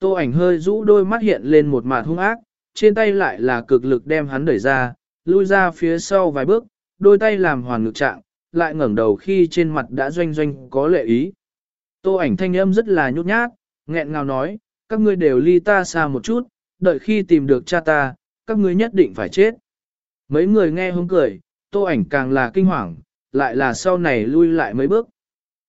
Tô ảnh hơi rũ đôi mắt hiện lên một mặt hung ác, trên tay lại là cực lực đem hắn đẩy ra, lui ra phía sau vài bước, đôi tay làm hoàn ngực trạng, lại ngẩng đầu khi trên mặt đã doanh doanh có lệ ý. Tô ảnh thanh âm rất là nhút nhát, nghẹn ngào nói, các ngươi đều ly ta xa một chút, đợi khi tìm được cha ta, các ngươi nhất định phải chết. Mấy người nghe hứng cười, tô ảnh càng là kinh hoàng, lại là sau này lui lại mấy bước.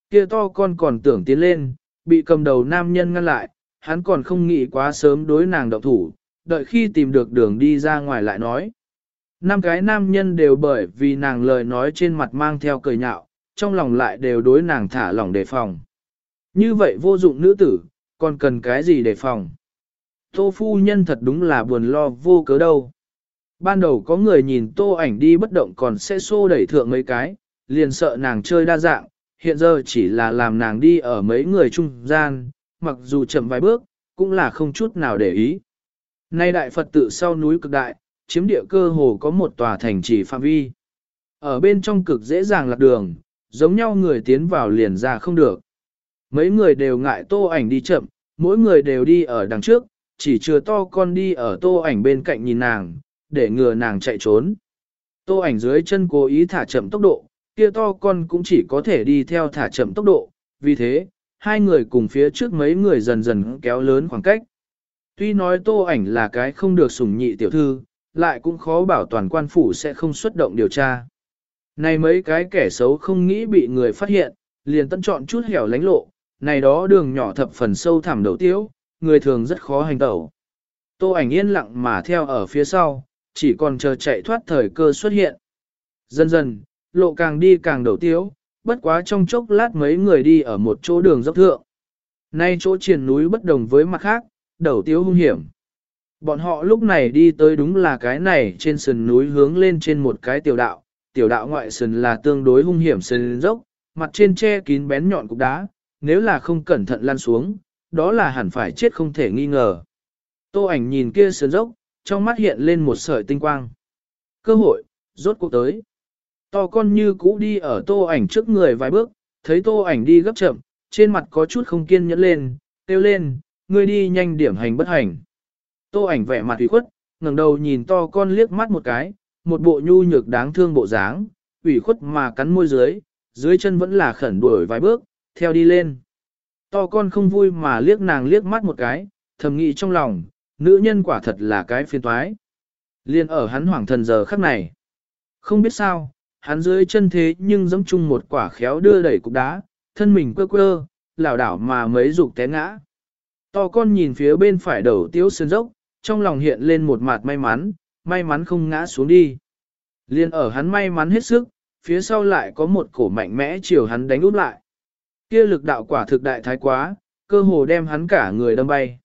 Kia to con còn tưởng tiến lên, bị cầm đầu nam nhân ngăn lại, hắn còn không nghĩ quá sớm đối nàng động thủ, đợi khi tìm được đường đi ra ngoài lại nói. Năm cái nam nhân đều bởi vì nàng lời nói trên mặt mang theo cười nhạo, trong lòng lại đều đối nàng thả lỏng đề phòng. Như vậy vô dụng nữ tử, còn cần cái gì đề phòng? Tô phu nhân thật đúng là buồn lo vô cớ đâu. Ban đầu có người nhìn tô ảnh đi bất động còn sẽ xô đẩy thượng mấy cái, liền sợ nàng chơi đa dạng, hiện giờ chỉ là làm nàng đi ở mấy người trung gian, mặc dù chậm vài bước, cũng là không chút nào để ý. Nay đại Phật tự sau núi cực đại, chiếm địa cơ hồ có một tòa thành trì phạm vi. Ở bên trong cực dễ dàng lạc đường, giống nhau người tiến vào liền ra không được. Mấy người đều ngại tô ảnh đi chậm, mỗi người đều đi ở đằng trước, chỉ chừa to con đi ở tô ảnh bên cạnh nhìn nàng, để ngừa nàng chạy trốn. Tô ảnh dưới chân cố ý thả chậm tốc độ, kia to con cũng chỉ có thể đi theo thả chậm tốc độ, vì thế, hai người cùng phía trước mấy người dần dần kéo lớn khoảng cách. Tuy nói tô ảnh là cái không được sủng nhị tiểu thư, lại cũng khó bảo toàn quan phủ sẽ không xuất động điều tra. Này mấy cái kẻ xấu không nghĩ bị người phát hiện, liền tân chọn chút hẻo lánh lộ, này đó đường nhỏ thập phần sâu thẳm đầu tiếu, người thường rất khó hành tẩu. Tô ảnh yên lặng mà theo ở phía sau, chỉ còn chờ chạy thoát thời cơ xuất hiện. Dần dần, lộ càng đi càng đầu tiếu, bất quá trong chốc lát mấy người đi ở một chỗ đường dốc thượng. Nay chỗ triển núi bất đồng với mặt khác, đầu tiếu hung hiểm. Bọn họ lúc này đi tới đúng là cái này trên sườn núi hướng lên trên một cái tiểu đạo, tiểu đạo ngoại sườn là tương đối hung hiểm sườn dốc, mặt trên che kín bén nhọn cục đá, nếu là không cẩn thận lăn xuống, đó là hẳn phải chết không thể nghi ngờ. Tô ảnh nhìn kia sườn dốc, trong mắt hiện lên một sợi tinh quang. Cơ hội, rốt cuộc tới. To con như cũ đi ở tô ảnh trước người vài bước, thấy tô ảnh đi gấp chậm, trên mặt có chút không kiên nhẫn lên, kêu lên, ngươi đi nhanh điểm hành bất hành. Tô ảnh vẻ mặt ủy khuất, ngẩng đầu nhìn to con liếc mắt một cái, một bộ nhu nhược đáng thương bộ dáng, ủy khuất mà cắn môi dưới, dưới chân vẫn là khẩn đuổi vài bước, theo đi lên. To con không vui mà liếc nàng liếc mắt một cái, thầm nghĩ trong lòng, nữ nhân quả thật là cái phiền toái. Liên ở hắn hoảng thần giờ khắc này. Không biết sao, hắn dưới chân thế nhưng giống chung một quả khéo đưa đẩy cục đá, thân mình quơ quơ, lảo đảo mà mấy dục té ngã. To con nhìn phía bên phải đầu tiếu sơn dốc, trong lòng hiện lên một mặt may mắn, may mắn không ngã xuống đi. Liên ở hắn may mắn hết sức, phía sau lại có một cổ mạnh mẽ chiều hắn đánh úp lại. Kia lực đạo quả thực đại thái quá, cơ hồ đem hắn cả người đâm bay.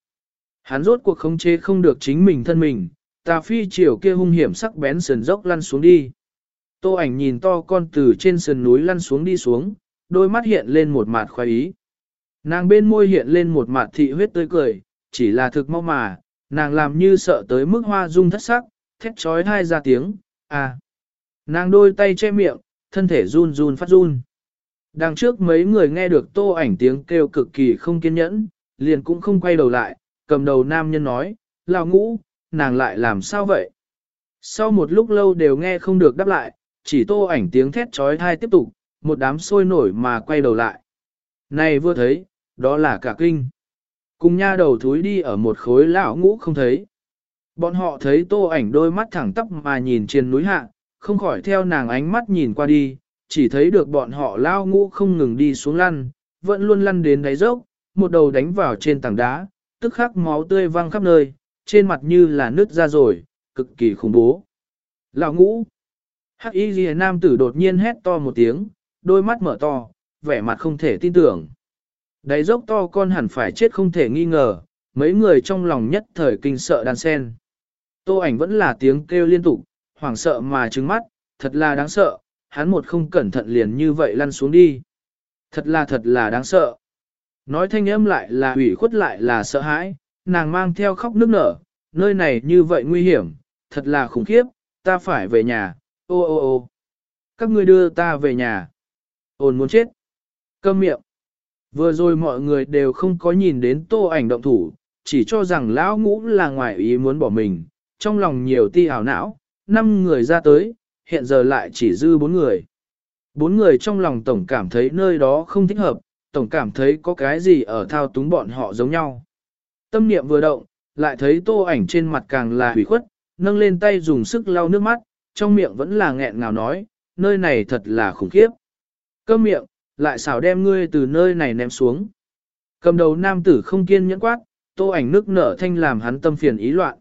Hắn rốt cuộc khống chế không được chính mình thân mình, tà phi chiều kia hung hiểm sắc bén sườn dốc lăn xuống đi. Tô ảnh nhìn to con từ trên sườn núi lăn xuống đi xuống, đôi mắt hiện lên một mặt khoái ý. Nàng bên môi hiện lên một mặt thị huyết tươi cười, chỉ là thực mau mà, nàng làm như sợ tới mức hoa dung thất sắc, thét trói thai ra tiếng, à. Nàng đôi tay che miệng, thân thể run run phát run. Đằng trước mấy người nghe được tô ảnh tiếng kêu cực kỳ không kiên nhẫn, liền cũng không quay đầu lại, cầm đầu nam nhân nói, lao ngũ, nàng lại làm sao vậy? Sau một lúc lâu đều nghe không được đáp lại, chỉ tô ảnh tiếng thét trói thai tiếp tục, một đám sôi nổi mà quay đầu lại. Này vừa thấy, đó là cả kinh. Cùng nha đầu thúi đi ở một khối lão ngũ không thấy. Bọn họ thấy tô ảnh đôi mắt thẳng tắp mà nhìn trên núi hạ, không khỏi theo nàng ánh mắt nhìn qua đi, chỉ thấy được bọn họ lao ngũ không ngừng đi xuống lăn, vẫn luôn lăn đến đáy dốc, một đầu đánh vào trên tảng đá, tức khắc máu tươi văng khắp nơi, trên mặt như là nứt ra rồi, cực kỳ khủng bố. Lão ngũ, hắc y ghi nam tử đột nhiên hét to một tiếng, đôi mắt mở to, vẻ mặt không thể tin tưởng. Đáy dốc to con hẳn phải chết không thể nghi ngờ, mấy người trong lòng nhất thời kinh sợ đan sen. Tô ảnh vẫn là tiếng kêu liên tục, hoảng sợ mà trừng mắt, thật là đáng sợ, hắn một không cẩn thận liền như vậy lăn xuống đi. Thật là thật là đáng sợ. Nói thanh âm lại là ủy khuất lại là sợ hãi, nàng mang theo khóc nước nở, nơi này như vậy nguy hiểm, thật là khủng khiếp, ta phải về nhà, ô ô ô. Các ngươi đưa ta về nhà. Ôn muốn chết. Câm miệng. Vừa rồi mọi người đều không có nhìn đến tô ảnh động thủ, chỉ cho rằng lão ngũ là ngoài ý muốn bỏ mình, trong lòng nhiều ti ảo não, năm người ra tới, hiện giờ lại chỉ dư bốn người. Bốn người trong lòng tổng cảm thấy nơi đó không thích hợp, tổng cảm thấy có cái gì ở thao túng bọn họ giống nhau. Tâm niệm vừa động, lại thấy tô ảnh trên mặt càng là hủy khuất, nâng lên tay dùng sức lau nước mắt, trong miệng vẫn là nghẹn ngào nói, nơi này thật là khủng khiếp. Câm miệng, lại xảo đem ngươi từ nơi này ném xuống. Cầm đầu nam tử không kiên nhẫn quát, tô ảnh nước nở thanh làm hắn tâm phiền ý loạn.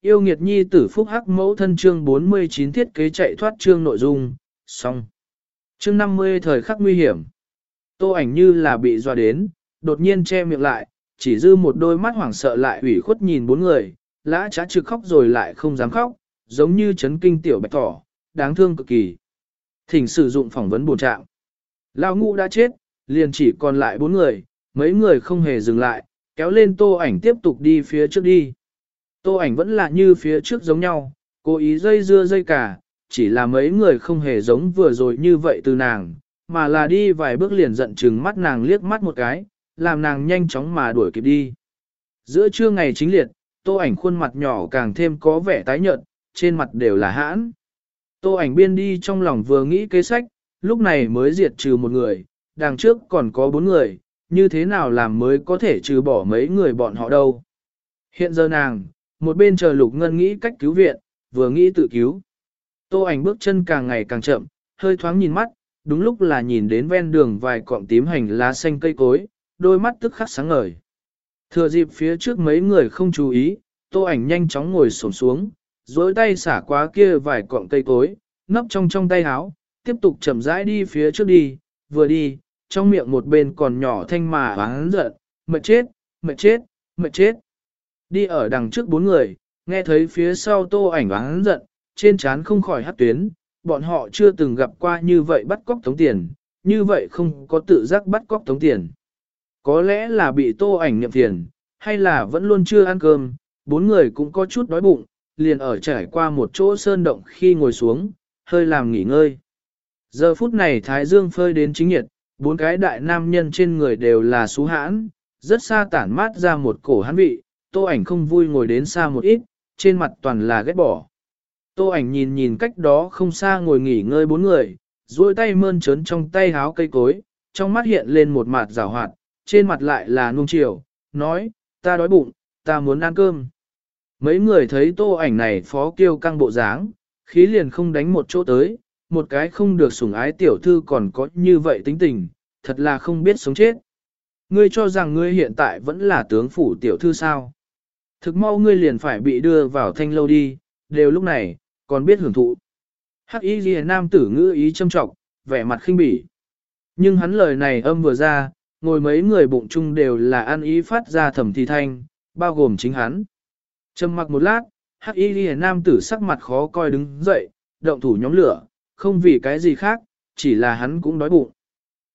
Yêu nghiệt nhi tử phúc hắc mẫu thân chương 49 thiết kế chạy thoát chương nội dung, xong. Chương 50 thời khắc nguy hiểm. Tô ảnh như là bị dọa đến, đột nhiên che miệng lại, chỉ dư một đôi mắt hoảng sợ lại ủy khuất nhìn bốn người, lã trá trực khóc rồi lại không dám khóc, giống như chấn kinh tiểu bạch thỏ, đáng thương cực kỳ. Thỉnh sử dụng phỏng vấn bổ trạng. Lão ngũ đã chết, liền chỉ còn lại bốn người, mấy người không hề dừng lại, kéo lên tô ảnh tiếp tục đi phía trước đi. Tô ảnh vẫn là như phía trước giống nhau, cố ý dây dưa dây cả, chỉ là mấy người không hề giống vừa rồi như vậy từ nàng, mà là đi vài bước liền giận chừng mắt nàng liếc mắt một cái, làm nàng nhanh chóng mà đuổi kịp đi. Giữa trưa ngày chính liệt, tô ảnh khuôn mặt nhỏ càng thêm có vẻ tái nhợt, trên mặt đều là hãn. Tô ảnh biên đi trong lòng vừa nghĩ kế sách, lúc này mới diệt trừ một người, đằng trước còn có bốn người, như thế nào làm mới có thể trừ bỏ mấy người bọn họ đâu. Hiện giờ nàng, một bên chờ lục ngân nghĩ cách cứu viện, vừa nghĩ tự cứu. Tô ảnh bước chân càng ngày càng chậm, hơi thoáng nhìn mắt, đúng lúc là nhìn đến ven đường vài cọng tím hành lá xanh cây cối, đôi mắt tức khắc sáng ngời. Thừa dịp phía trước mấy người không chú ý, tô ảnh nhanh chóng ngồi xổm xuống, dối tay xả qua kia vài cọng cây cối, nấp trong trong tay áo, tiếp tục chậm rãi đi phía trước đi, vừa đi, trong miệng một bên còn nhỏ thanh mà hắn giận, mệt chết, mệt chết, mệt chết. Đi ở đằng trước bốn người, nghe thấy phía sau tô ảnh hắn giận, trên trán không khỏi hắt tuyến, bọn họ chưa từng gặp qua như vậy bắt cóc tống tiền, như vậy không có tự giác bắt cóc tống tiền. Có lẽ là bị tô ảnh niệm tiền, hay là vẫn luôn chưa ăn cơm, bốn người cũng có chút đói bụng, liền ở trải qua một chỗ sơn động khi ngồi xuống, hơi làm nghỉ ngơi. Giờ phút này Thái Dương phơi đến chính nhiệt, bốn cái đại nam nhân trên người đều là xú hãn, rất xa tản mát ra một cổ hãn vị, tô ảnh không vui ngồi đến xa một ít, trên mặt toàn là ghét bỏ. Tô ảnh nhìn nhìn cách đó không xa ngồi nghỉ ngơi bốn người, duỗi tay mơn trớn trong tay háo cây cối, trong mắt hiện lên một mặt rào hoạt, trên mặt lại là nung chiều, nói, ta đói bụng, ta muốn ăn cơm. Mấy người thấy tô ảnh này phó kiêu căng bộ dáng, khí liền không đánh một chỗ tới, một cái không được sủng ái tiểu thư còn có như vậy tính tình, thật là không biết sống chết. Ngươi cho rằng ngươi hiện tại vẫn là tướng phủ tiểu thư sao? Thực mau ngươi liền phải bị đưa vào thanh lâu đi, đều lúc này, còn biết hưởng thụ. Hắc y ghi nam tử ngữ ý châm trọng, vẻ mặt khinh bỉ. Nhưng hắn lời này âm vừa ra, ngồi mấy người bụng chung đều là ăn ý phát ra thẩm thi thanh, bao gồm chính hắn. Trầm mặc một lát, hắc y ghi nam tử sắc mặt khó coi đứng dậy, động thủ nhóm lửa, không vì cái gì khác, chỉ là hắn cũng đói bụng.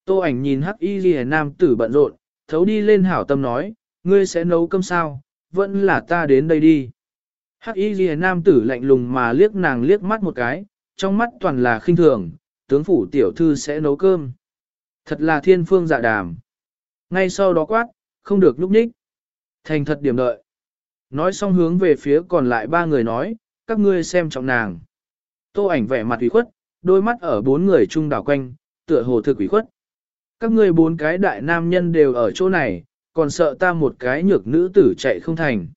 Tô ảnh nhìn hắc y ghi nam tử bận rộn, thấu đi lên hảo tâm nói, ngươi sẽ nấu cơm sao, vẫn là ta đến đây đi. Hắc y ghi nam tử lạnh lùng mà liếc nàng liếc mắt một cái, trong mắt toàn là khinh thường, tướng phủ tiểu thư sẽ nấu cơm. Thật là thiên phương dạ đàm. Ngay sau đó quát, không được núp nhích. Thành thật điểm đợi. Nói xong hướng về phía còn lại ba người nói, các ngươi xem trọng nàng. Tô ảnh vẻ mặt ủy khuất, đôi mắt ở bốn người chung đảo quanh, tựa hồ thực ủy khuất. Các ngươi bốn cái đại nam nhân đều ở chỗ này, còn sợ ta một cái nhược nữ tử chạy không thành.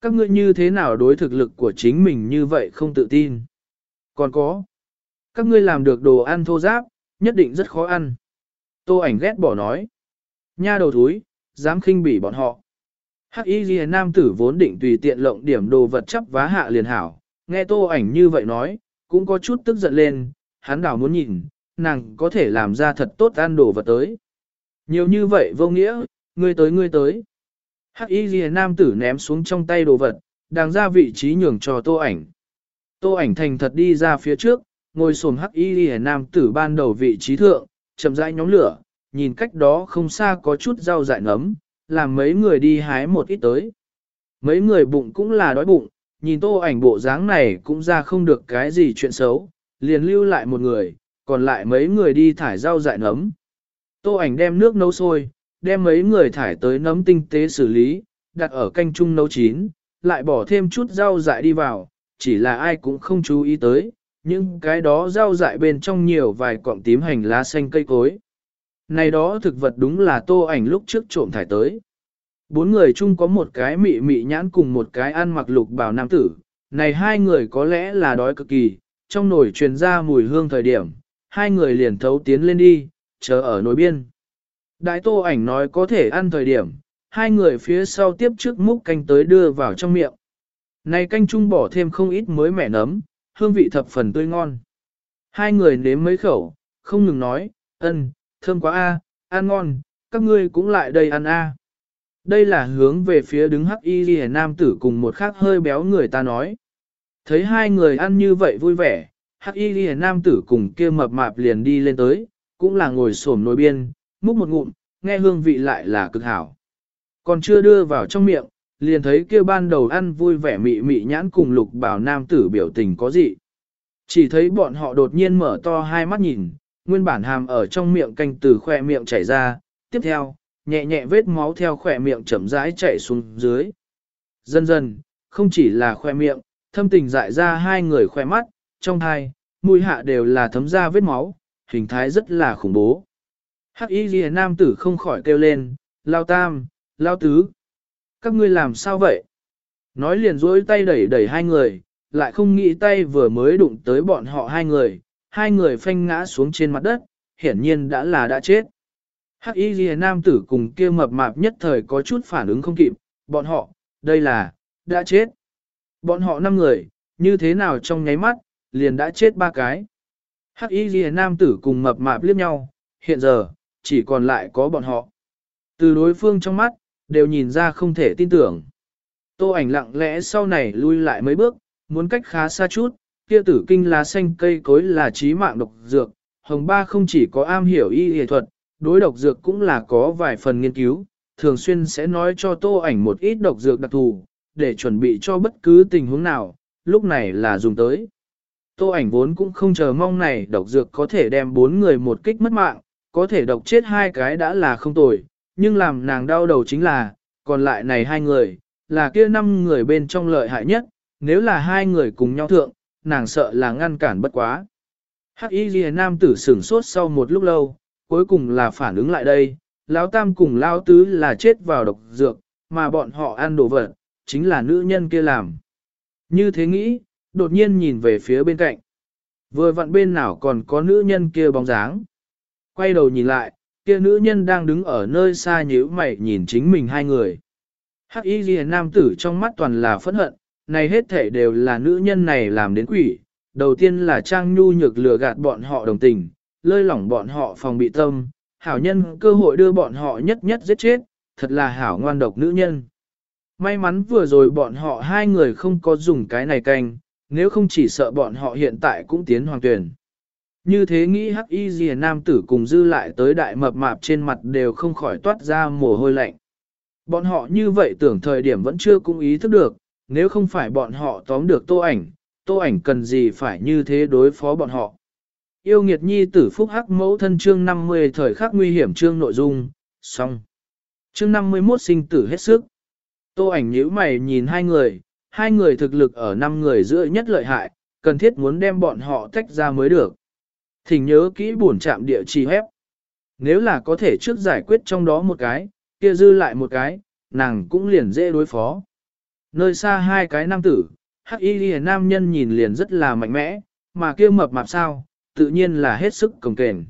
Các ngươi như thế nào đối thực lực của chính mình như vậy không tự tin. Còn có, các ngươi làm được đồ ăn thô giáp, nhất định rất khó ăn. Tô ảnh ghét bỏ nói. Nha đầu thúi, dám khinh bỉ bọn họ. Hắc y ghi nam tử vốn định tùy tiện lộng điểm đồ vật chấp vá hạ liền hảo, nghe tô ảnh như vậy nói, cũng có chút tức giận lên, hắn đảo muốn nhìn, nàng có thể làm ra thật tốt ăn đồ vật tới. Nhiều như vậy vô nghĩa, ngươi tới ngươi tới. Hắc y ghi nam tử ném xuống trong tay đồ vật, đang ra vị trí nhường cho tô ảnh. Tô ảnh thành thật đi ra phía trước, ngồi xổm hắc y ghi nam tử ban đầu vị trí thượng, chậm rãi nhóm lửa, nhìn cách đó không xa có chút rau dại ngấm, làm mấy người đi hái một ít tới. Mấy người bụng cũng là đói bụng, nhìn tô ảnh bộ dáng này cũng ra không được cái gì chuyện xấu, liền lưu lại một người, còn lại mấy người đi thải rau dại nấm. Tô ảnh đem nước nấu sôi, đem mấy người thải tới nấm tinh tế xử lý, đặt ở canh chung nấu chín, lại bỏ thêm chút rau dại đi vào, chỉ là ai cũng không chú ý tới, nhưng cái đó rau dại bên trong nhiều vài cọng tím hành lá xanh cây cối. Này đó thực vật đúng là tô ảnh lúc trước trộm thải tới. Bốn người chung có một cái mị mị nhãn cùng một cái ăn mặc lục bào nam tử, này hai người có lẽ là đói cực kỳ, trong nồi truyền ra mùi hương thời điểm, hai người liền thấu tiến lên đi, chờ ở nồi biên. Đại tô ảnh nói có thể ăn thời điểm, hai người phía sau tiếp trước múc canh tới đưa vào trong miệng. Này canh chung bỏ thêm không ít mới mẻ nấm, hương vị thập phần tươi ngon. Hai người nếm mấy khẩu, không ngừng nói, ân, thơm quá a, ăn ngon, các ngươi cũng lại đây ăn a. Đây là hướng về phía đứng hắc y ghi nam tử cùng một khác hơi béo người ta nói. Thấy hai người ăn như vậy vui vẻ, hắc y ghi nam tử cùng kia mập mạp liền đi lên tới, cũng là ngồi xổm nồi biên, múc một ngụm, nghe hương vị lại là cực hảo. Còn chưa đưa vào trong miệng, liền thấy kia ban đầu ăn vui vẻ mị mị nhãn cùng lục bảo nam tử biểu tình có gì. Chỉ thấy bọn họ đột nhiên mở to hai mắt nhìn, nguyên bản hàm ở trong miệng canh từ khỏe miệng chảy ra, tiếp theo, nhẹ nhẹ vết máu theo khỏe miệng chậm rãi chảy xuống dưới. Dần dần, không chỉ là khỏe miệng, thâm tình dại ra hai người khỏe mắt, trong hai, mũi hạ đều là thấm ra vết máu, hình thái rất là khủng bố. Hắc y ghi nam tử không khỏi kêu lên, lao tam, lao tứ. Các ngươi làm sao vậy? Nói liền dối tay đẩy đẩy hai người, lại không nghĩ tay vừa mới đụng tới bọn họ hai người, hai người phanh ngã xuống trên mặt đất, hiển nhiên đã là đã chết. Hắc y Liễu nam tử cùng kia mập mạp nhất thời có chút phản ứng không kịp, bọn họ, đây là, đã chết. Bọn họ năm người, như thế nào trong nháy mắt, liền đã chết ba cái. Hắc y Liễu nam tử cùng mập mạp liếc nhau, hiện giờ, chỉ còn lại có bọn họ. Từ đối phương trong mắt, đều nhìn ra không thể tin tưởng. Tô ảnh lặng lẽ sau này lui lại mấy bước, muốn cách khá xa chút, kia tử kinh lá xanh cây cối là trí mạng độc dược, hồng ba không chỉ có am hiểu y y thuật, đối độc dược cũng là có vài phần nghiên cứu, thường xuyên sẽ nói cho tô ảnh một ít độc dược đặc thù, để chuẩn bị cho bất cứ tình huống nào, lúc này là dùng tới. Tô ảnh vốn cũng không chờ mong này độc dược có thể đem bốn người một kích mất mạng, có thể độc chết hai cái đã là không tồi, nhưng làm nàng đau đầu chính là, còn lại này hai người, là kia năm người bên trong lợi hại nhất, nếu là hai người cùng nhau thượng, nàng sợ là ngăn cản bất quá. Hắc y ghi nam tử sửng sốt sau một lúc lâu, cuối cùng là phản ứng lại đây, lão tam cùng lão tứ là chết vào độc dược, mà bọn họ ăn đồ vật, chính là nữ nhân kia làm. Như thế nghĩ, đột nhiên nhìn về phía bên cạnh. Vừa vặn bên nào còn có nữ nhân kia bóng dáng. Quay đầu nhìn lại, kia nữ nhân đang đứng ở nơi xa nhíu mày nhìn chính mình hai người. Hắc y ghi nam tử trong mắt toàn là phẫn hận, này hết thể đều là nữ nhân này làm đến quỷ. Đầu tiên là trang nhu nhược lừa gạt bọn họ đồng tình, lơi lỏng bọn họ phòng bị tâm, hảo nhân cơ hội đưa bọn họ nhất nhất giết chết, thật là hảo ngoan độc nữ nhân. May mắn vừa rồi bọn họ hai người không có dùng cái này canh, nếu không chỉ sợ bọn họ hiện tại cũng tiến hoàng tuyển. Như thế nghĩ hắc y dìa nam tử cùng dư lại tới đại mập mạp trên mặt đều không khỏi toát ra mồ hôi lạnh. Bọn họ như vậy tưởng thời điểm vẫn chưa cung ý thức được, nếu không phải bọn họ tóm được tô ảnh, tô ảnh cần gì phải như thế đối phó bọn họ. Yêu nghiệt nhi tử phúc hắc mẫu thân chương 50 thời khắc nguy hiểm chương nội dung, xong. Chương 51 sinh tử hết sức. Tô ảnh nhíu mày nhìn hai người, hai người thực lực ở năm người giữa nhất lợi hại, cần thiết muốn đem bọn họ tách ra mới được. Thỉnh nhớ kỹ buồn chạm địa chỉ hép. Nếu là có thể trước giải quyết trong đó một cái, kia dư lại một cái, nàng cũng liền dễ đối phó. Nơi xa hai cái nam tử, hắc y ghi nam nhân nhìn liền rất là mạnh mẽ, mà kia mập mạp sao, tự nhiên là hết sức cồng kềnh.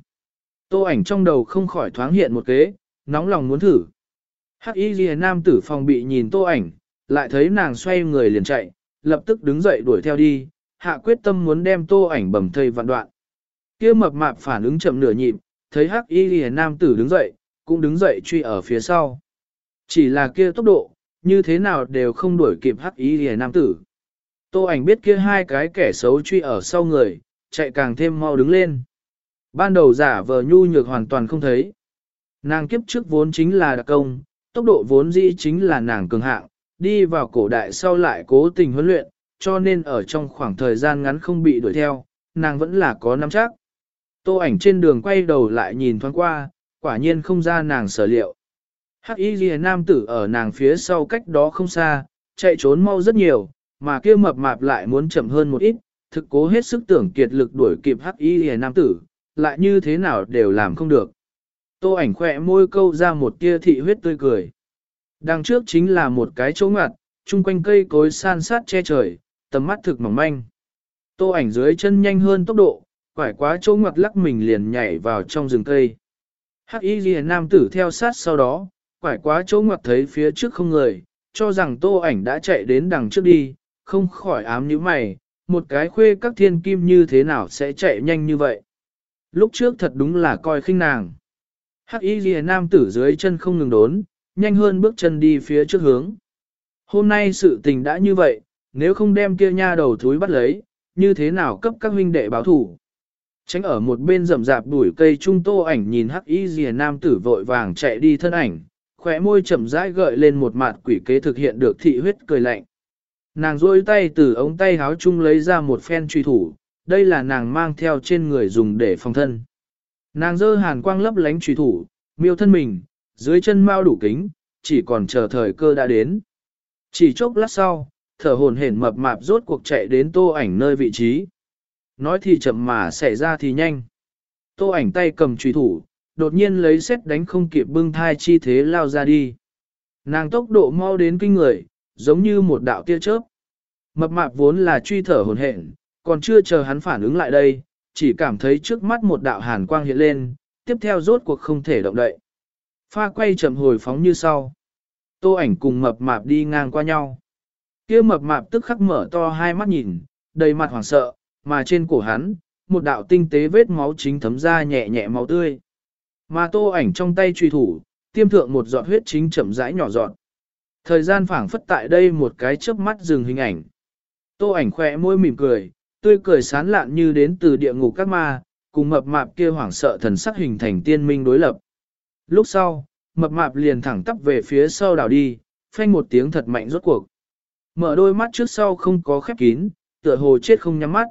Tô ảnh trong đầu không khỏi thoáng hiện một kế, nóng lòng muốn thử. Hắc y ghi nam tử phòng bị nhìn tô ảnh, lại thấy nàng xoay người liền chạy, lập tức đứng dậy đuổi theo đi, hạ quyết tâm muốn đem tô ảnh bầm thây vạn đoạn. Kia mập mạp phản ứng chậm nửa nhịp, thấy hắc y ghi nam tử đứng dậy, cũng đứng dậy truy ở phía sau. Chỉ là kia tốc độ, như thế nào đều không đuổi kịp hắc ý hề nam tử. Tô ảnh biết kia hai cái kẻ xấu truy ở sau người, chạy càng thêm mau đứng lên. Ban đầu giả vờ nhu nhược hoàn toàn không thấy. Nàng kiếp trước vốn chính là đặc công, tốc độ vốn dĩ chính là nàng cường hạng, đi vào cổ đại sau lại cố tình huấn luyện, cho nên ở trong khoảng thời gian ngắn không bị đuổi theo, nàng vẫn là có nắm chắc. Tô ảnh trên đường quay đầu lại nhìn thoáng qua, quả nhiên không ra nàng sở liệu. Hắc y ghi nam tử ở nàng phía sau cách đó không xa, chạy trốn mau rất nhiều, mà kia mập mạp lại muốn chậm hơn một ít, thực cố hết sức tưởng kiệt lực đuổi kịp hắc y ghi nam tử, lại như thế nào đều làm không được. Tô ảnh khỏe môi câu ra một tia thị huyết tươi cười. Đằng trước chính là một cái chỗ ngặt, chung quanh cây cối san sát che trời, tầm mắt thực mỏng manh. Tô ảnh dưới chân nhanh hơn tốc độ, quải quá chỗ ngoặt lắc mình liền nhảy vào trong rừng cây. Hắc y Liễu nam tử theo sát sau đó, quải quá chỗ ngoặt thấy phía trước không người, cho rằng tô ảnh đã chạy đến đằng trước đi, không khỏi ám như mày, một cái khuê các thiên kim như thế nào sẽ chạy nhanh như vậy. Lúc trước thật đúng là coi khinh nàng. Hắc y ghi nam tử dưới chân không ngừng đốn, nhanh hơn bước chân đi phía trước hướng. Hôm nay sự tình đã như vậy, nếu không đem kia nha đầu thúi bắt lấy, như thế nào cấp các huynh đệ báo thủ. Tránh ở một bên rậm rạp đuổi cây trung tô ảnh nhìn hắc y rìa nam tử vội vàng chạy đi thân ảnh, khóe môi chậm rãi gợi lên một mặt quỷ kế thực hiện được thị huyết cười lạnh. Nàng duỗi tay từ ống tay háo chung lấy ra một phen truy thủ, đây là nàng mang theo trên người dùng để phòng thân. Nàng dơ hàn quang lấp lánh truy thủ, miêu thân mình, dưới chân mau đủ kính, chỉ còn chờ thời cơ đã đến. Chỉ chốc lát sau, thở hồn hển mập mạp rốt cuộc chạy đến tô ảnh nơi vị trí. Nói thì chậm mà xảy ra thì nhanh. Tô ảnh tay cầm truy thủ, đột nhiên lấy xét đánh không kịp bưng thai chi thế lao ra đi. Nàng tốc độ mau đến kinh người, giống như một đạo tia chớp. Mập mạp vốn là truy thở hồn hển, còn chưa chờ hắn phản ứng lại đây, chỉ cảm thấy trước mắt một đạo hàn quang hiện lên, tiếp theo rốt cuộc không thể động đậy. Pha quay chậm hồi phóng như sau. Tô ảnh cùng mập mạp đi ngang qua nhau. Kia mập mạp tức khắc mở to hai mắt nhìn, đầy mặt hoảng sợ, mà trên cổ hắn, một đạo tinh tế vết máu chính thấm ra nhẹ nhẹ máu tươi. Mà tô ảnh trong tay truy thủ, tiêm thượng một giọt huyết chính chậm rãi nhỏ giọt. Thời gian phảng phất tại đây một cái chớp mắt dừng hình ảnh. Tô ảnh khẽ môi mỉm cười, tươi cười sán lạn như đến từ địa ngục các ma, cùng mập mạp kia hoảng sợ thần sắc hình thành tiên minh đối lập. Lúc sau, mập mạp liền thẳng tắp về phía sau đảo đi, phanh một tiếng thật mạnh rốt cuộc. Mở đôi mắt trước sau không có khép kín, tựa hồ chết không nhắm mắt.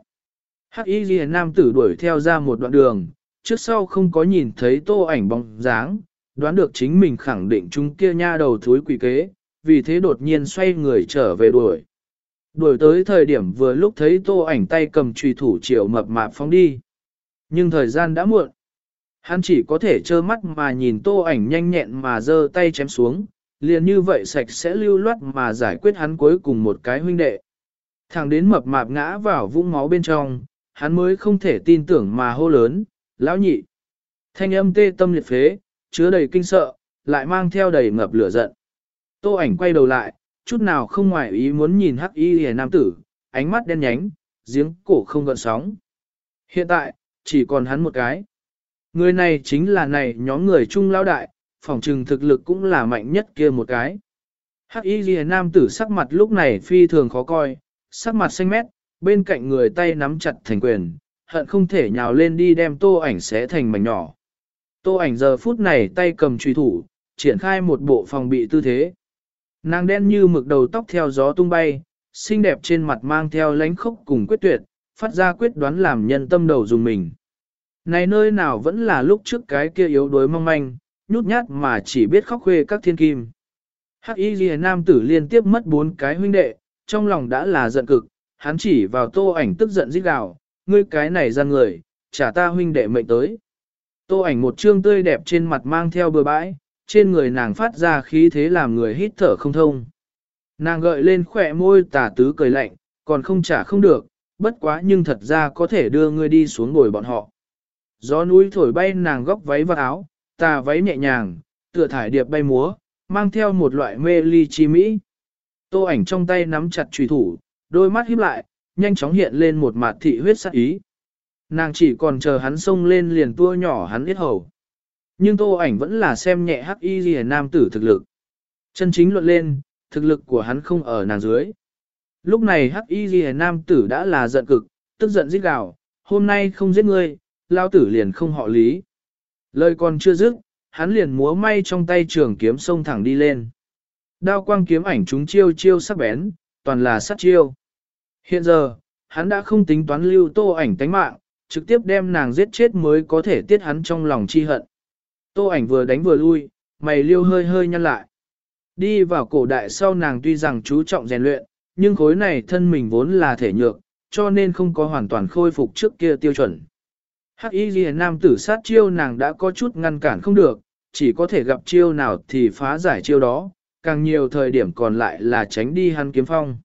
Hắc y Liễu nam tử đuổi theo ra một đoạn đường, trước sau không có nhìn thấy tô ảnh bóng dáng, đoán được chính mình khẳng định chúng kia nha đầu thối quỷ kế, vì thế đột nhiên xoay người trở về đuổi. Đuổi tới thời điểm vừa lúc thấy tô ảnh tay cầm trùy thủ triệu mập mạp phóng đi. Nhưng thời gian đã muộn. Hắn chỉ có thể trơ mắt mà nhìn tô ảnh nhanh nhẹn mà giơ tay chém xuống, liền như vậy sạch sẽ lưu loát mà giải quyết hắn cuối cùng một cái huynh đệ. Thẳng đến mập mạp ngã vào vũng máu bên trong, hắn mới không thể tin tưởng mà hô lớn, lão nhị. Thanh âm tê tâm liệt phế, chứa đầy kinh sợ, lại mang theo đầy ngập lửa giận. Tô ảnh quay đầu lại, chút nào không ngoài ý muốn nhìn hắc y hề nam tử, ánh mắt đen nhánh, giếng cổ không gợn sóng. Hiện tại, chỉ còn hắn một cái. Người này chính là này nhóm người trung lão đại, phòng trừng thực lực cũng là mạnh nhất kia một cái. Hắc y ghi nam tử sắc mặt lúc này phi thường khó coi, sắc mặt xanh mét, bên cạnh người tay nắm chặt thành quyền, hận không thể nhào lên đi đem tô ảnh xé thành mảnh nhỏ. Tô ảnh giờ phút này tay cầm truy thủ, triển khai một bộ phòng bị tư thế. Nàng đen như mực đầu tóc theo gió tung bay, xinh đẹp trên mặt mang theo lánh khốc cùng quyết tuyệt, phát ra quyết đoán làm nhân tâm đầu dùng mình. Này nơi nào vẫn là lúc trước cái kia yếu đuối mong manh, nhút nhát mà chỉ biết khóc khuê các thiên kim. Hắc y ghi nam tử liên tiếp mất bốn cái huynh đệ, trong lòng đã là giận cực, hắn chỉ vào tô ảnh tức giận rít gào, ngươi cái này ra người, trả ta huynh đệ mệnh tới. Tô ảnh một trương tươi đẹp trên mặt mang theo bừa bãi, trên người nàng phát ra khí thế làm người hít thở không thông. Nàng gợi lên khỏe môi tà tứ cười lạnh, còn không trả không được, bất quá nhưng thật ra có thể đưa ngươi đi xuống ngồi bọn họ. Gió núi thổi bay nàng góc váy và áo, tà váy nhẹ nhàng, tựa thải điệp bay múa, mang theo một loại mê ly chi mỹ. Tô ảnh trong tay nắm chặt trùy thủ, đôi mắt híp lại, nhanh chóng hiện lên một mặt thị huyết sắc ý. Nàng chỉ còn chờ hắn xông lên liền tua nhỏ hắn ít hầu. Nhưng tô ảnh vẫn là xem nhẹ hắc y ghi nam tử thực lực. Chân chính luận lên, thực lực của hắn không ở nàng dưới. Lúc này hắc y ghi nam tử đã là giận cực, tức giận giết gào, hôm nay không giết ngươi, lao tử liền không họ lý. Lời còn chưa dứt, hắn liền múa may trong tay trường kiếm xông thẳng đi lên. Đao quang kiếm ảnh chúng chiêu chiêu sắc bén, toàn là sát chiêu. Hiện giờ, hắn đã không tính toán lưu tô ảnh tánh mạng, trực tiếp đem nàng giết chết mới có thể tiết hắn trong lòng chi hận. Tô ảnh vừa đánh vừa lui, mày liêu hơi hơi nhăn lại. Đi vào cổ đại sau nàng tuy rằng chú trọng rèn luyện, nhưng khối này thân mình vốn là thể nhược, cho nên không có hoàn toàn khôi phục trước kia tiêu chuẩn. Hắc y ghi nam tử sát chiêu nàng đã có chút ngăn cản không được, chỉ có thể gặp chiêu nào thì phá giải chiêu đó, càng nhiều thời điểm còn lại là tránh đi hắn kiếm phong.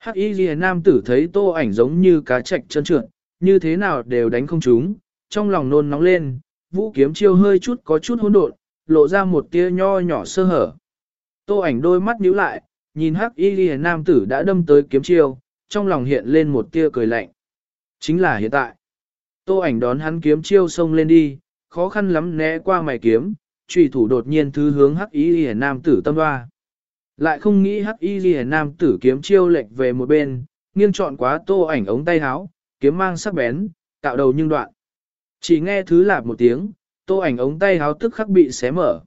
Hắc y ghi nam tử thấy tô ảnh giống như cá trạch chân trượt, như thế nào đều đánh không trúng, trong lòng nôn nóng lên, vũ kiếm chiêu hơi chút có chút hỗn độn, lộ ra một tia nho nhỏ sơ hở. Tô ảnh đôi mắt nhíu lại, nhìn hắc y Liễu nam tử đã đâm tới kiếm chiêu, trong lòng hiện lên một tia cười lạnh. Chính là hiện tại. Tô ảnh đón hắn kiếm chiêu xông lên đi, khó khăn lắm né qua mày kiếm, chủy thủ đột nhiên thứ hướng hắc y Liễu nam tử tâm hoa. Lại không nghĩ hắc y ghi nam tử kiếm chiêu lệch về một bên, nghiêng chọn quá tô ảnh ống tay háo, kiếm mang sắc bén, cạo đầu nhưng đoạn. Chỉ nghe thứ lạp một tiếng, tô ảnh ống tay háo tức khắc bị xé mở.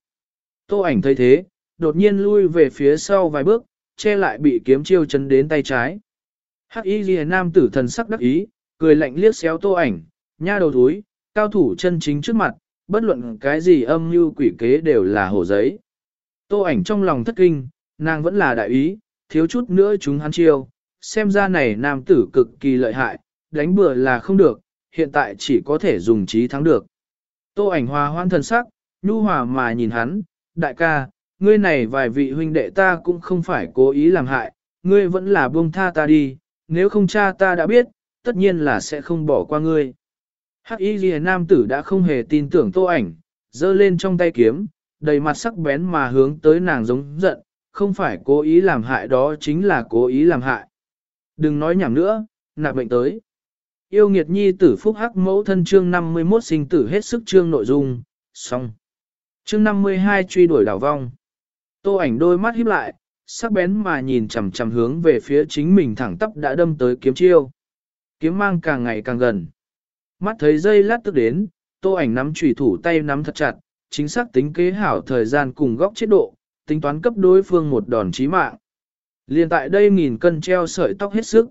Tô ảnh thấy thế, đột nhiên lui về phía sau vài bước, che lại bị kiếm chiêu chấn đến tay trái. Hắc y ghi nam tử thần sắc đắc ý, cười lạnh liếc xéo tô ảnh, nha đầu thúi, cao thủ chân chính trước mặt, bất luận cái gì âm mưu quỷ kế đều là hổ giấy. Tô ảnh trong lòng thất kinh, nàng vẫn là đại ý, thiếu chút nữa chúng hắn chiêu, xem ra này nam tử cực kỳ lợi hại, đánh bừa là không được, hiện tại chỉ có thể dùng trí thắng được. Tô ảnh hòa hoan thần sắc, nhu hòa mà nhìn hắn, đại ca, ngươi này vài vị huynh đệ ta cũng không phải cố ý làm hại, ngươi vẫn là buông tha ta đi, nếu không cha ta đã biết, tất nhiên là sẽ không bỏ qua ngươi. Hắc y ghi nam tử đã không hề tin tưởng tô ảnh, giơ lên trong tay kiếm, đầy mặt sắc bén mà hướng tới nàng giống giận, không phải cố ý làm hại đó chính là cố ý làm hại. Đừng nói nhảm nữa, nạp bệnh tới. Yêu nghiệt nhi tử phúc hắc mẫu thân chương 51 sinh tử hết sức chương nội dung, xong. Chương 52 truy đuổi đảo vong. Tô ảnh đôi mắt híp lại, sắc bén mà nhìn chằm chằm hướng về phía chính mình thẳng tắp đã đâm tới kiếm chiêu. Kiếm mang càng ngày càng gần. Mắt thấy dây lát tức đến, tô ảnh nắm chủy thủ tay nắm thật chặt, chính xác tính kế hảo thời gian cùng góc chế độ, tính toán cấp đối phương một đòn chí mạng. Liên tại đây nghìn cân treo sợi tóc hết sức.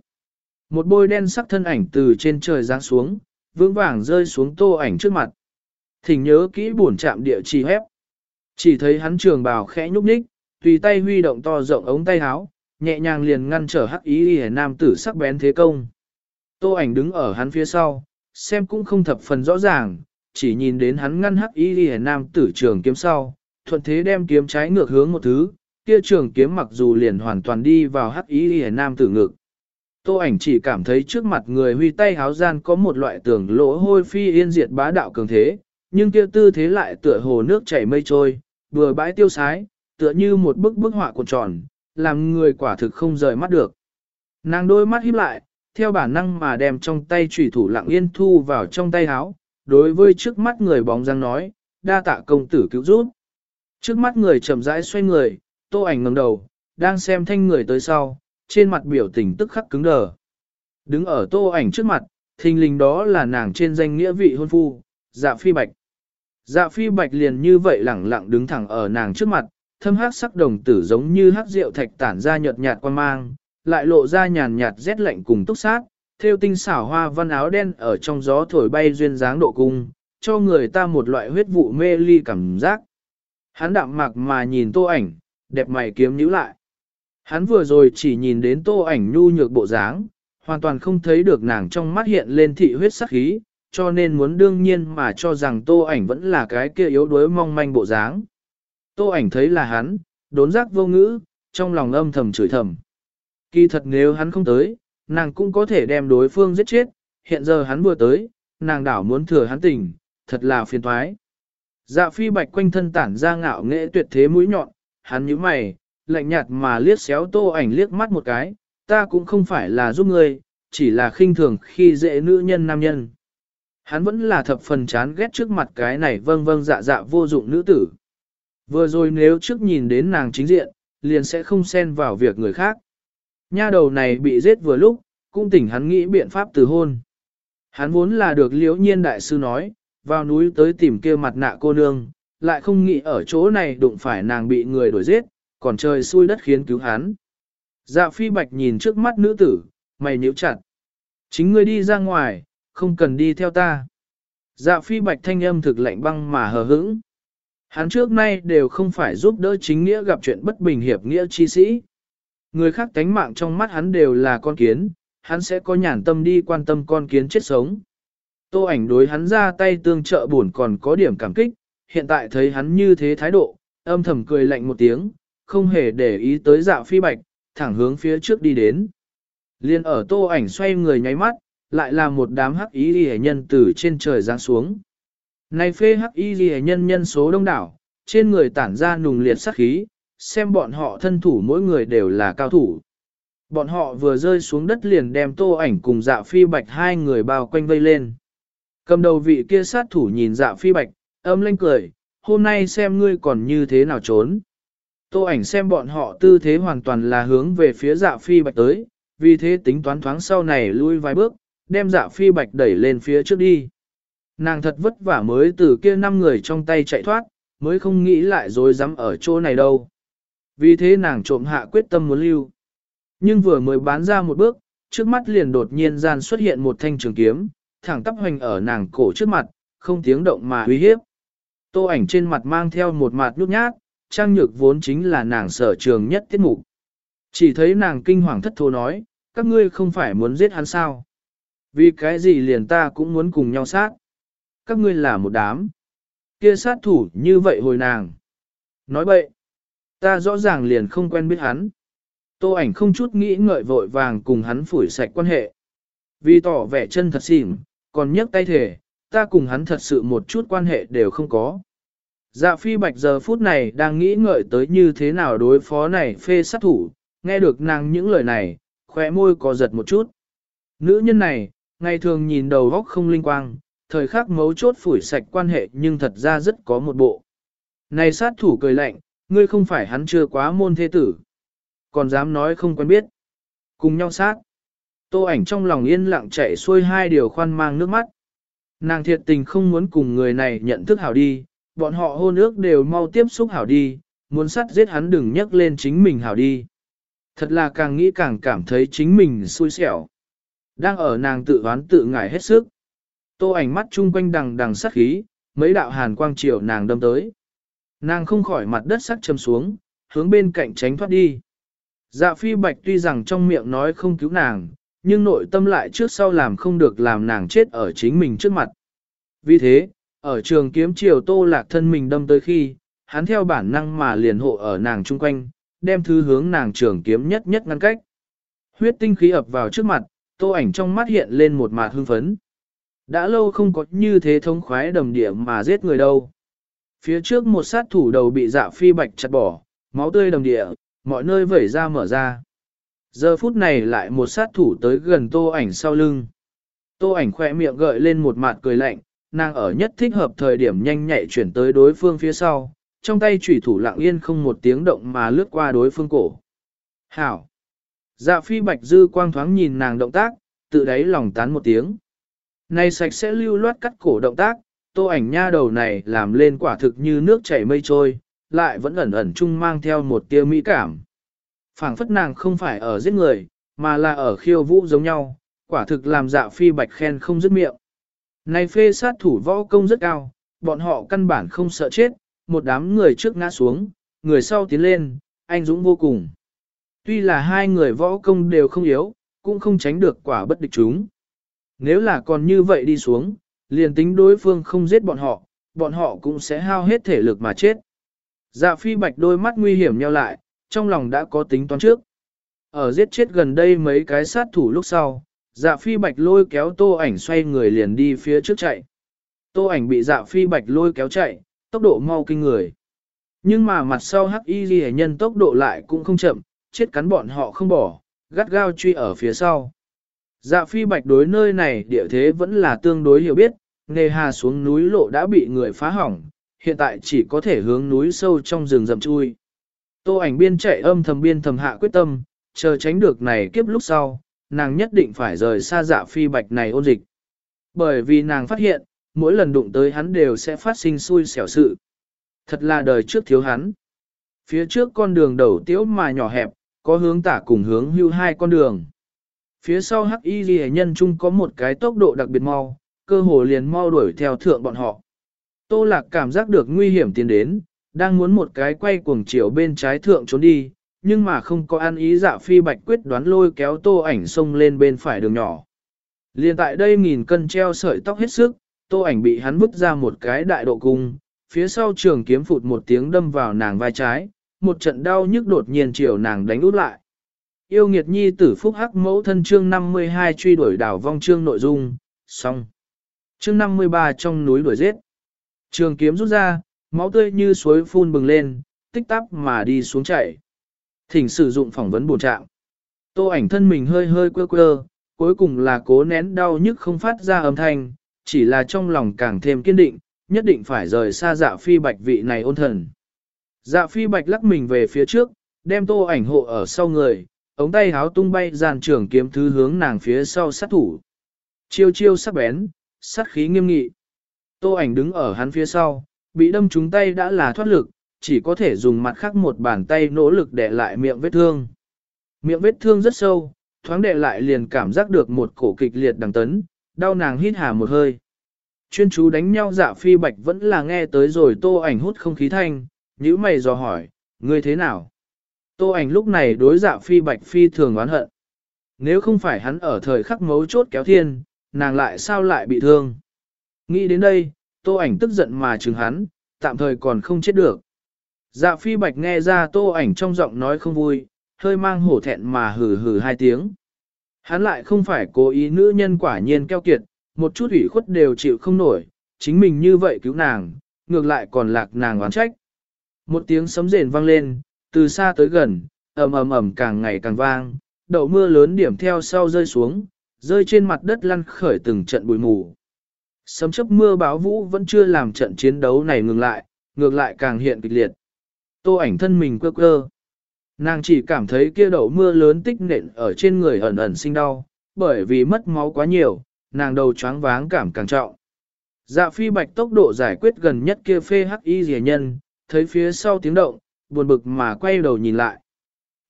Một bôi đen sắc thân ảnh từ trên trời giáng xuống, vững vàng rơi xuống tô ảnh trước mặt. Thỉnh nhớ kỹ buồn chạm địa chỉ hép. Chỉ thấy hắn trường bào khẽ nhúc nhích, tùy tay huy động to rộng ống tay áo, nhẹ nhàng liền ngăn trở hắc ý hề nam tử sắc bén thế công. Tô ảnh đứng ở hắn phía sau, xem cũng không thập phần rõ ràng, chỉ nhìn đến hắn ngăn hắc ý hề nam tử trường kiếm sau, thuận thế đem kiếm trái ngược hướng một thứ, kia trường kiếm mặc dù liền hoàn toàn đi vào hắc ý hề nam tử ngực. Tô ảnh chỉ cảm thấy trước mặt người huy tay háo gian có một loại tưởng lỗ hôi phi yên diệt bá đạo cường thế, nhưng kia tư thế lại tựa hồ nước chảy mây trôi, vừa bãi tiêu sái, tựa như một bức bức họa cuộn tròn, làm người quả thực không rời mắt được. Nàng đôi mắt híp lại, theo bản năng mà đem trong tay chủy thủ lặng yên thu vào trong tay háo, đối với trước mắt người bóng dáng nói, đa tạ công tử cứu giúp. Trước mắt người chậm rãi xoay người, tô ảnh ngẩng đầu, đang xem thanh người tới sau, trên mặt biểu tình tức khắc cứng đờ. Đứng ở tô ảnh trước mặt, thình lình đó là nàng trên danh nghĩa vị hôn phu, dạ phi bạch. Dạ phi bạch liền như vậy lẳng lặng đứng thẳng ở nàng trước mặt, thâm hắc sắc đồng tử giống như hắc rượu thạch tản ra nhợt nhạt quan mang, lại lộ ra nhàn nhạt rét lạnh cùng túc sát, theo tinh xảo hoa văn áo đen ở trong gió thổi bay duyên dáng độ cung, cho người ta một loại huyết vụ mê ly cảm giác. Hắn đạm mạc mà nhìn tô ảnh, đẹp mày kiếm nhíu lại. Hắn vừa rồi chỉ nhìn đến tô ảnh nhu nhược bộ dáng, hoàn toàn không thấy được nàng trong mắt hiện lên thị huyết sắc khí, cho nên muốn đương nhiên mà cho rằng tô ảnh vẫn là cái kia yếu đuối mong manh bộ dáng. Tô ảnh thấy là hắn, đốn giác vô ngữ, trong lòng âm thầm chửi thầm. Kỳ thật nếu hắn không tới, nàng cũng có thể đem đối phương giết chết, hiện giờ hắn vừa tới, nàng đảo muốn thừa hắn tình, thật là phiền toái. Dạ phi bạch quanh thân tản ra ngạo nghệ tuyệt thế mũi nhọn, hắn nhíu mày, lạnh nhạt mà liếc xéo tô ảnh liếc mắt một cái, ta cũng không phải là giúp ngươi, chỉ là khinh thường khi dễ nữ nhân nam nhân. Hắn vẫn là thập phần chán ghét trước mặt cái này vâng vâng dạ dạ vô dụng nữ tử. Vừa rồi nếu trước nhìn đến nàng chính diện, liền sẽ không xen vào việc người khác. Nha đầu này bị giết vừa lúc, cũng tỉnh hắn nghĩ biện pháp từ hôn. Hắn vốn là được liễu nhiên đại sư nói, vào núi tới tìm kia mặt nạ cô nương, lại không nghĩ ở chỗ này đụng phải nàng bị người đuổi giết, còn trời xui đất khiến cứu hắn. Dạ phi bạch nhìn trước mắt nữ tử, mày nhíu chặt. Chính ngươi đi ra ngoài, không cần đi theo ta. Dạ phi bạch thanh âm thực lạnh băng mà hờ hững. Hắn trước nay đều không phải giúp đỡ chính nghĩa gặp chuyện bất bình hiệp nghĩa chi sĩ. Người khác tánh mạng trong mắt hắn đều là con kiến, hắn sẽ có nhàn tâm đi quan tâm con kiến chết sống. Tô ảnh đối hắn ra tay tương trợ buồn còn có điểm cảm kích, hiện tại thấy hắn như thế thái độ, âm thầm cười lạnh một tiếng, không hề để ý tới dạ phi bạch, thẳng hướng phía trước đi đến. Liên ở tô ảnh xoay người nháy mắt, lại là một đám hắc ý ghi nhân từ trên trời giáng xuống. Này phê hắc y ghi nhân nhân số đông đảo, trên người tản ra nùng liệt sát khí, xem bọn họ thân thủ mỗi người đều là cao thủ. Bọn họ vừa rơi xuống đất liền đem tô ảnh cùng dạ phi bạch hai người bao quanh vây lên. Cầm đầu vị kia sát thủ nhìn dạ phi bạch, âm lên cười, hôm nay xem ngươi còn như thế nào trốn. Tô ảnh xem bọn họ tư thế hoàn toàn là hướng về phía dạ phi bạch tới, vì thế tính toán thoáng sau này lui vài bước, đem dạ phi bạch đẩy lên phía trước đi. Nàng thật vất vả mới từ kia năm người trong tay chạy thoát, mới không nghĩ lại rồi dám ở chỗ này đâu. Vì thế nàng trộm hạ quyết tâm muốn lưu. Nhưng vừa mới bán ra một bước, trước mắt liền đột nhiên gian xuất hiện một thanh trường kiếm, thẳng tắp hoành ở nàng cổ trước mặt, không tiếng động mà uy hiếp. Tô ảnh trên mặt mang theo một mặt nhút nhát, trang nhược vốn chính là nàng sở trường nhất tiết mục. Chỉ thấy nàng kinh hoàng thất thố nói, các ngươi không phải muốn giết hắn sao? Vì cái gì liền ta cũng muốn cùng nhau sát? Các ngươi là một đám. Kia sát thủ như vậy hồi nàng. Nói bậy. Ta rõ ràng liền không quen biết hắn. Tô ảnh không chút nghĩ ngợi vội vàng cùng hắn phủi sạch quan hệ. Vì tỏ vẻ chân thật xỉm, còn nhấc tay thể, ta cùng hắn thật sự một chút quan hệ đều không có. Dạ phi bạch giờ phút này đang nghĩ ngợi tới như thế nào đối phó này phê sát thủ, nghe được nàng những lời này, khóe môi có giật một chút. Nữ nhân này, ngày thường nhìn đầu góc không linh quang, thời khắc mấu chốt phủi sạch quan hệ nhưng thật ra rất có một bộ. Này sát thủ cười lạnh, ngươi không phải hắn chưa quá môn thế tử. Còn dám nói không quen biết. Cùng nhau sát. Tô ảnh trong lòng yên lặng chạy xuôi hai điều khoan mang nước mắt. Nàng thiệt tình không muốn cùng người này nhận thức hảo đi, bọn họ hôn ước đều mau tiếp xúc hảo đi, muốn sát giết hắn đừng nhắc lên chính mình hảo đi. Thật là càng nghĩ càng cảm thấy chính mình xui xẻo. Đang ở nàng tự oán tự ngại hết sức. Tô ảnh mắt chung quanh đằng đằng sát khí, mấy đạo hàn quang chiều nàng đâm tới. Nàng không khỏi mặt đất sắc châm xuống, hướng bên cạnh tránh thoát đi. Dạ phi bạch tuy rằng trong miệng nói không cứu nàng, nhưng nội tâm lại trước sau làm không được làm nàng chết ở chính mình trước mặt. Vì thế, ở trường kiếm chiều tô lạc thân mình đâm tới khi, hắn theo bản năng mà liền hộ ở nàng chung quanh, đem thứ hướng nàng trường kiếm nhất nhất ngăn cách. Huyết tinh khí ập vào trước mặt, tô ảnh trong mắt hiện lên một mạt hưng phấn. Đã lâu không có như thế thống khoái đầm địa mà giết người đâu. Phía trước một sát thủ đầu bị dạ phi bạch chặt bỏ, máu tươi đầm địa, mọi nơi vẩy ra mở ra. Giờ phút này lại một sát thủ tới gần tô ảnh sau lưng. Tô ảnh khỏe miệng gợi lên một mặt cười lạnh, nàng ở nhất thích hợp thời điểm nhanh nhạy chuyển tới đối phương phía sau, trong tay chủy thủ lặng yên không một tiếng động mà lướt qua đối phương cổ. Hảo! Dạ phi bạch dư quang thoáng nhìn nàng động tác, tự đáy lòng tán một tiếng. Này sạch sẽ lưu loát cắt cổ động tác, tô ảnh nha đầu này làm lên quả thực như nước chảy mây trôi, lại vẫn ẩn ẩn chung mang theo một tia mỹ cảm phảng phất nàng không phải ở giết người, mà là ở khiêu vũ giống nhau, quả thực làm dạ phi bạch khen không dứt miệng. Này phê sát thủ võ công rất cao, bọn họ căn bản không sợ chết, một đám người trước ngã xuống, người sau tiến lên, anh dũng vô cùng. Tuy là hai người võ công đều không yếu, cũng không tránh được quả bất địch chúng. Nếu là còn như vậy đi xuống, liền tính đối phương không giết bọn họ, bọn họ cũng sẽ hao hết thể lực mà chết. Dạ phi bạch đôi mắt nguy hiểm nheo lại, trong lòng đã có tính toán trước. Ở giết chết gần đây mấy cái sát thủ lúc sau, dạ phi bạch lôi kéo tô ảnh xoay người liền đi phía trước chạy. Tô ảnh bị dạ phi bạch lôi kéo chạy, tốc độ mau kinh người. Nhưng mà mặt sau hắc y ghi nhân tốc độ lại cũng không chậm, chết cắn bọn họ không bỏ, gắt gao truy ở phía sau. Dạ phi bạch đối nơi này địa thế vẫn là tương đối hiểu biết, nề hà xuống núi lộ đã bị người phá hỏng, hiện tại chỉ có thể hướng núi sâu trong rừng rậm chui. Tô ảnh biên chạy âm thầm biên thầm hạ quyết tâm, chờ tránh được này kiếp lúc sau, nàng nhất định phải rời xa dạ phi bạch này ôn dịch. Bởi vì nàng phát hiện, mỗi lần đụng tới hắn đều sẽ phát sinh xui xẻo sự. Thật là đời trước thiếu hắn. Phía trước con đường đầu tiếu mà nhỏ hẹp, có hướng tả cùng hướng hưu hai con đường. Phía sau hắc y ghi nhân chung có một cái tốc độ đặc biệt mau, cơ hồ liền mau đuổi theo thượng bọn họ. Tô lạc cảm giác được nguy hiểm tiến đến, đang muốn một cái quay cuồng chiều bên trái thượng trốn đi, nhưng mà không có ăn ý dạ phi bạch quyết đoán lôi kéo tô ảnh xông lên bên phải đường nhỏ. Liên tại đây nghìn cân treo sợi tóc hết sức, tô ảnh bị hắn vứt ra một cái đại độ cung, phía sau trường kiếm phụt một tiếng đâm vào nàng vai trái, một trận đau nhức đột nhiên chiều nàng đánh út lại. Yêu nghiệt nhi tử phúc hắc mẫu thân chương 52 truy đuổi đảo vong chương nội dung, xong. Chương 53 trong núi đuổi giết. Trường kiếm rút ra, máu tươi như suối phun bừng lên, tích tắp mà đi xuống chảy. Thỉnh sử dụng phỏng vấn bổ trạng. Tô ảnh thân mình hơi hơi quơ quơ, cuối cùng là cố nén đau nhức không phát ra âm thanh, chỉ là trong lòng càng thêm kiên định, nhất định phải rời xa dạ phi bạch vị này ôn thần. Dạ phi bạch lắc mình về phía trước, đem tô ảnh hộ ở sau người, ống tay háo tung bay giàn trưởng kiếm thứ hướng nàng phía sau sát thủ. Chiêu chiêu sắc bén, sát khí nghiêm nghị. Tô ảnh đứng ở hắn phía sau, bị đâm trúng tay đã là thoát lực, chỉ có thể dùng mặt khác một bàn tay nỗ lực để lại miệng vết thương. Miệng vết thương rất sâu, thoáng đệ lại liền cảm giác được một cổ kịch liệt đằng tấn, đau nàng hít hà một hơi. Chuyên chú đánh nhau dạ phi bạch vẫn là nghe tới rồi tô ảnh hút không khí thanh, nhữ mày dò hỏi, ngươi thế nào? Tô ảnh lúc này đối dạ phi bạch phi thường oán hận. Nếu không phải hắn ở thời khắc mấu chốt kéo thiên, nàng lại sao lại bị thương? Nghĩ đến đây, tô ảnh tức giận mà trừng hắn, tạm thời còn không chết được. Dạ phi bạch nghe ra tô ảnh trong giọng nói không vui, hơi mang hổ thẹn mà hừ hừ hai tiếng. Hắn lại không phải cố ý nữ nhân quả nhiên keo kiệt, một chút ủy khuất đều chịu không nổi, chính mình như vậy cứu nàng, ngược lại còn lạc nàng oán trách. Một tiếng sấm rền vang lên, từ xa tới gần, ầm ầm ầm càng ngày càng vang, đậu mưa lớn điểm theo sau rơi xuống, rơi trên mặt đất lăn khởi từng trận bụi mù. Sấm chấp mưa báo vũ vẫn chưa làm trận chiến đấu này ngừng lại, ngược lại càng hiện kịch liệt. Tô ảnh thân mình quơ quơ. Nàng chỉ cảm thấy kia đậu mưa lớn tích nện ở trên người ẩn ẩn sinh đau, bởi vì mất máu quá nhiều, nàng đầu choáng váng cảm càng trọng. Dạ phi bạch tốc độ giải quyết gần nhất kia phê hắc y rìa nhân, thấy phía sau tiếng động, buồn bực mà quay đầu nhìn lại.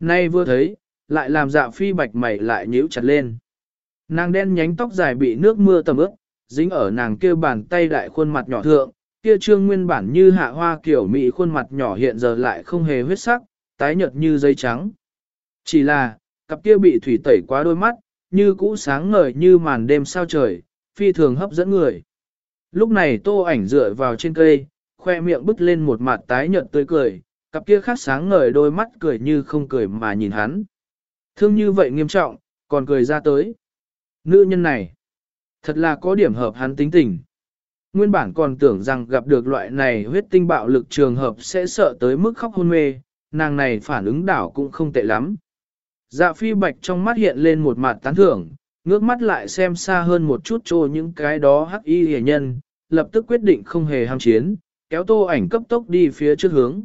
Nay vừa thấy, lại làm dạ phi bạch mày lại nhíu chặt lên. Nàng đen nhánh tóc dài bị nước mưa tầm ướt, dính ở nàng kia bàn tay đại khuôn mặt nhỏ thượng, kia trương nguyên bản như hạ hoa kiểu mỹ khuôn mặt nhỏ hiện giờ lại không hề huyết sắc, tái nhợt như giấy trắng. Chỉ là, cặp kia bị thủy tẩy quá đôi mắt, như cũ sáng ngời như màn đêm sao trời, phi thường hấp dẫn người. Lúc này tô ảnh dựa vào trên cây, khoe miệng bứt lên một mặt tái nhợt tươi cười, cặp kia khác sáng ngời đôi mắt cười như không cười mà nhìn hắn. Thương như vậy nghiêm trọng, còn cười ra tới. Nữ nhân này, thật là có điểm hợp hắn tính tình. Nguyên bản còn tưởng rằng gặp được loại này huyết tinh bạo lực trường hợp sẽ sợ tới mức khóc hôn mê, nàng này phản ứng đảo cũng không tệ lắm. Dạ phi bạch trong mắt hiện lên một mặt tán thưởng, ngước mắt lại xem xa hơn một chút cho những cái đó hắc y hề nhân, lập tức quyết định không hề ham chiến, kéo tô ảnh cấp tốc đi phía trước hướng.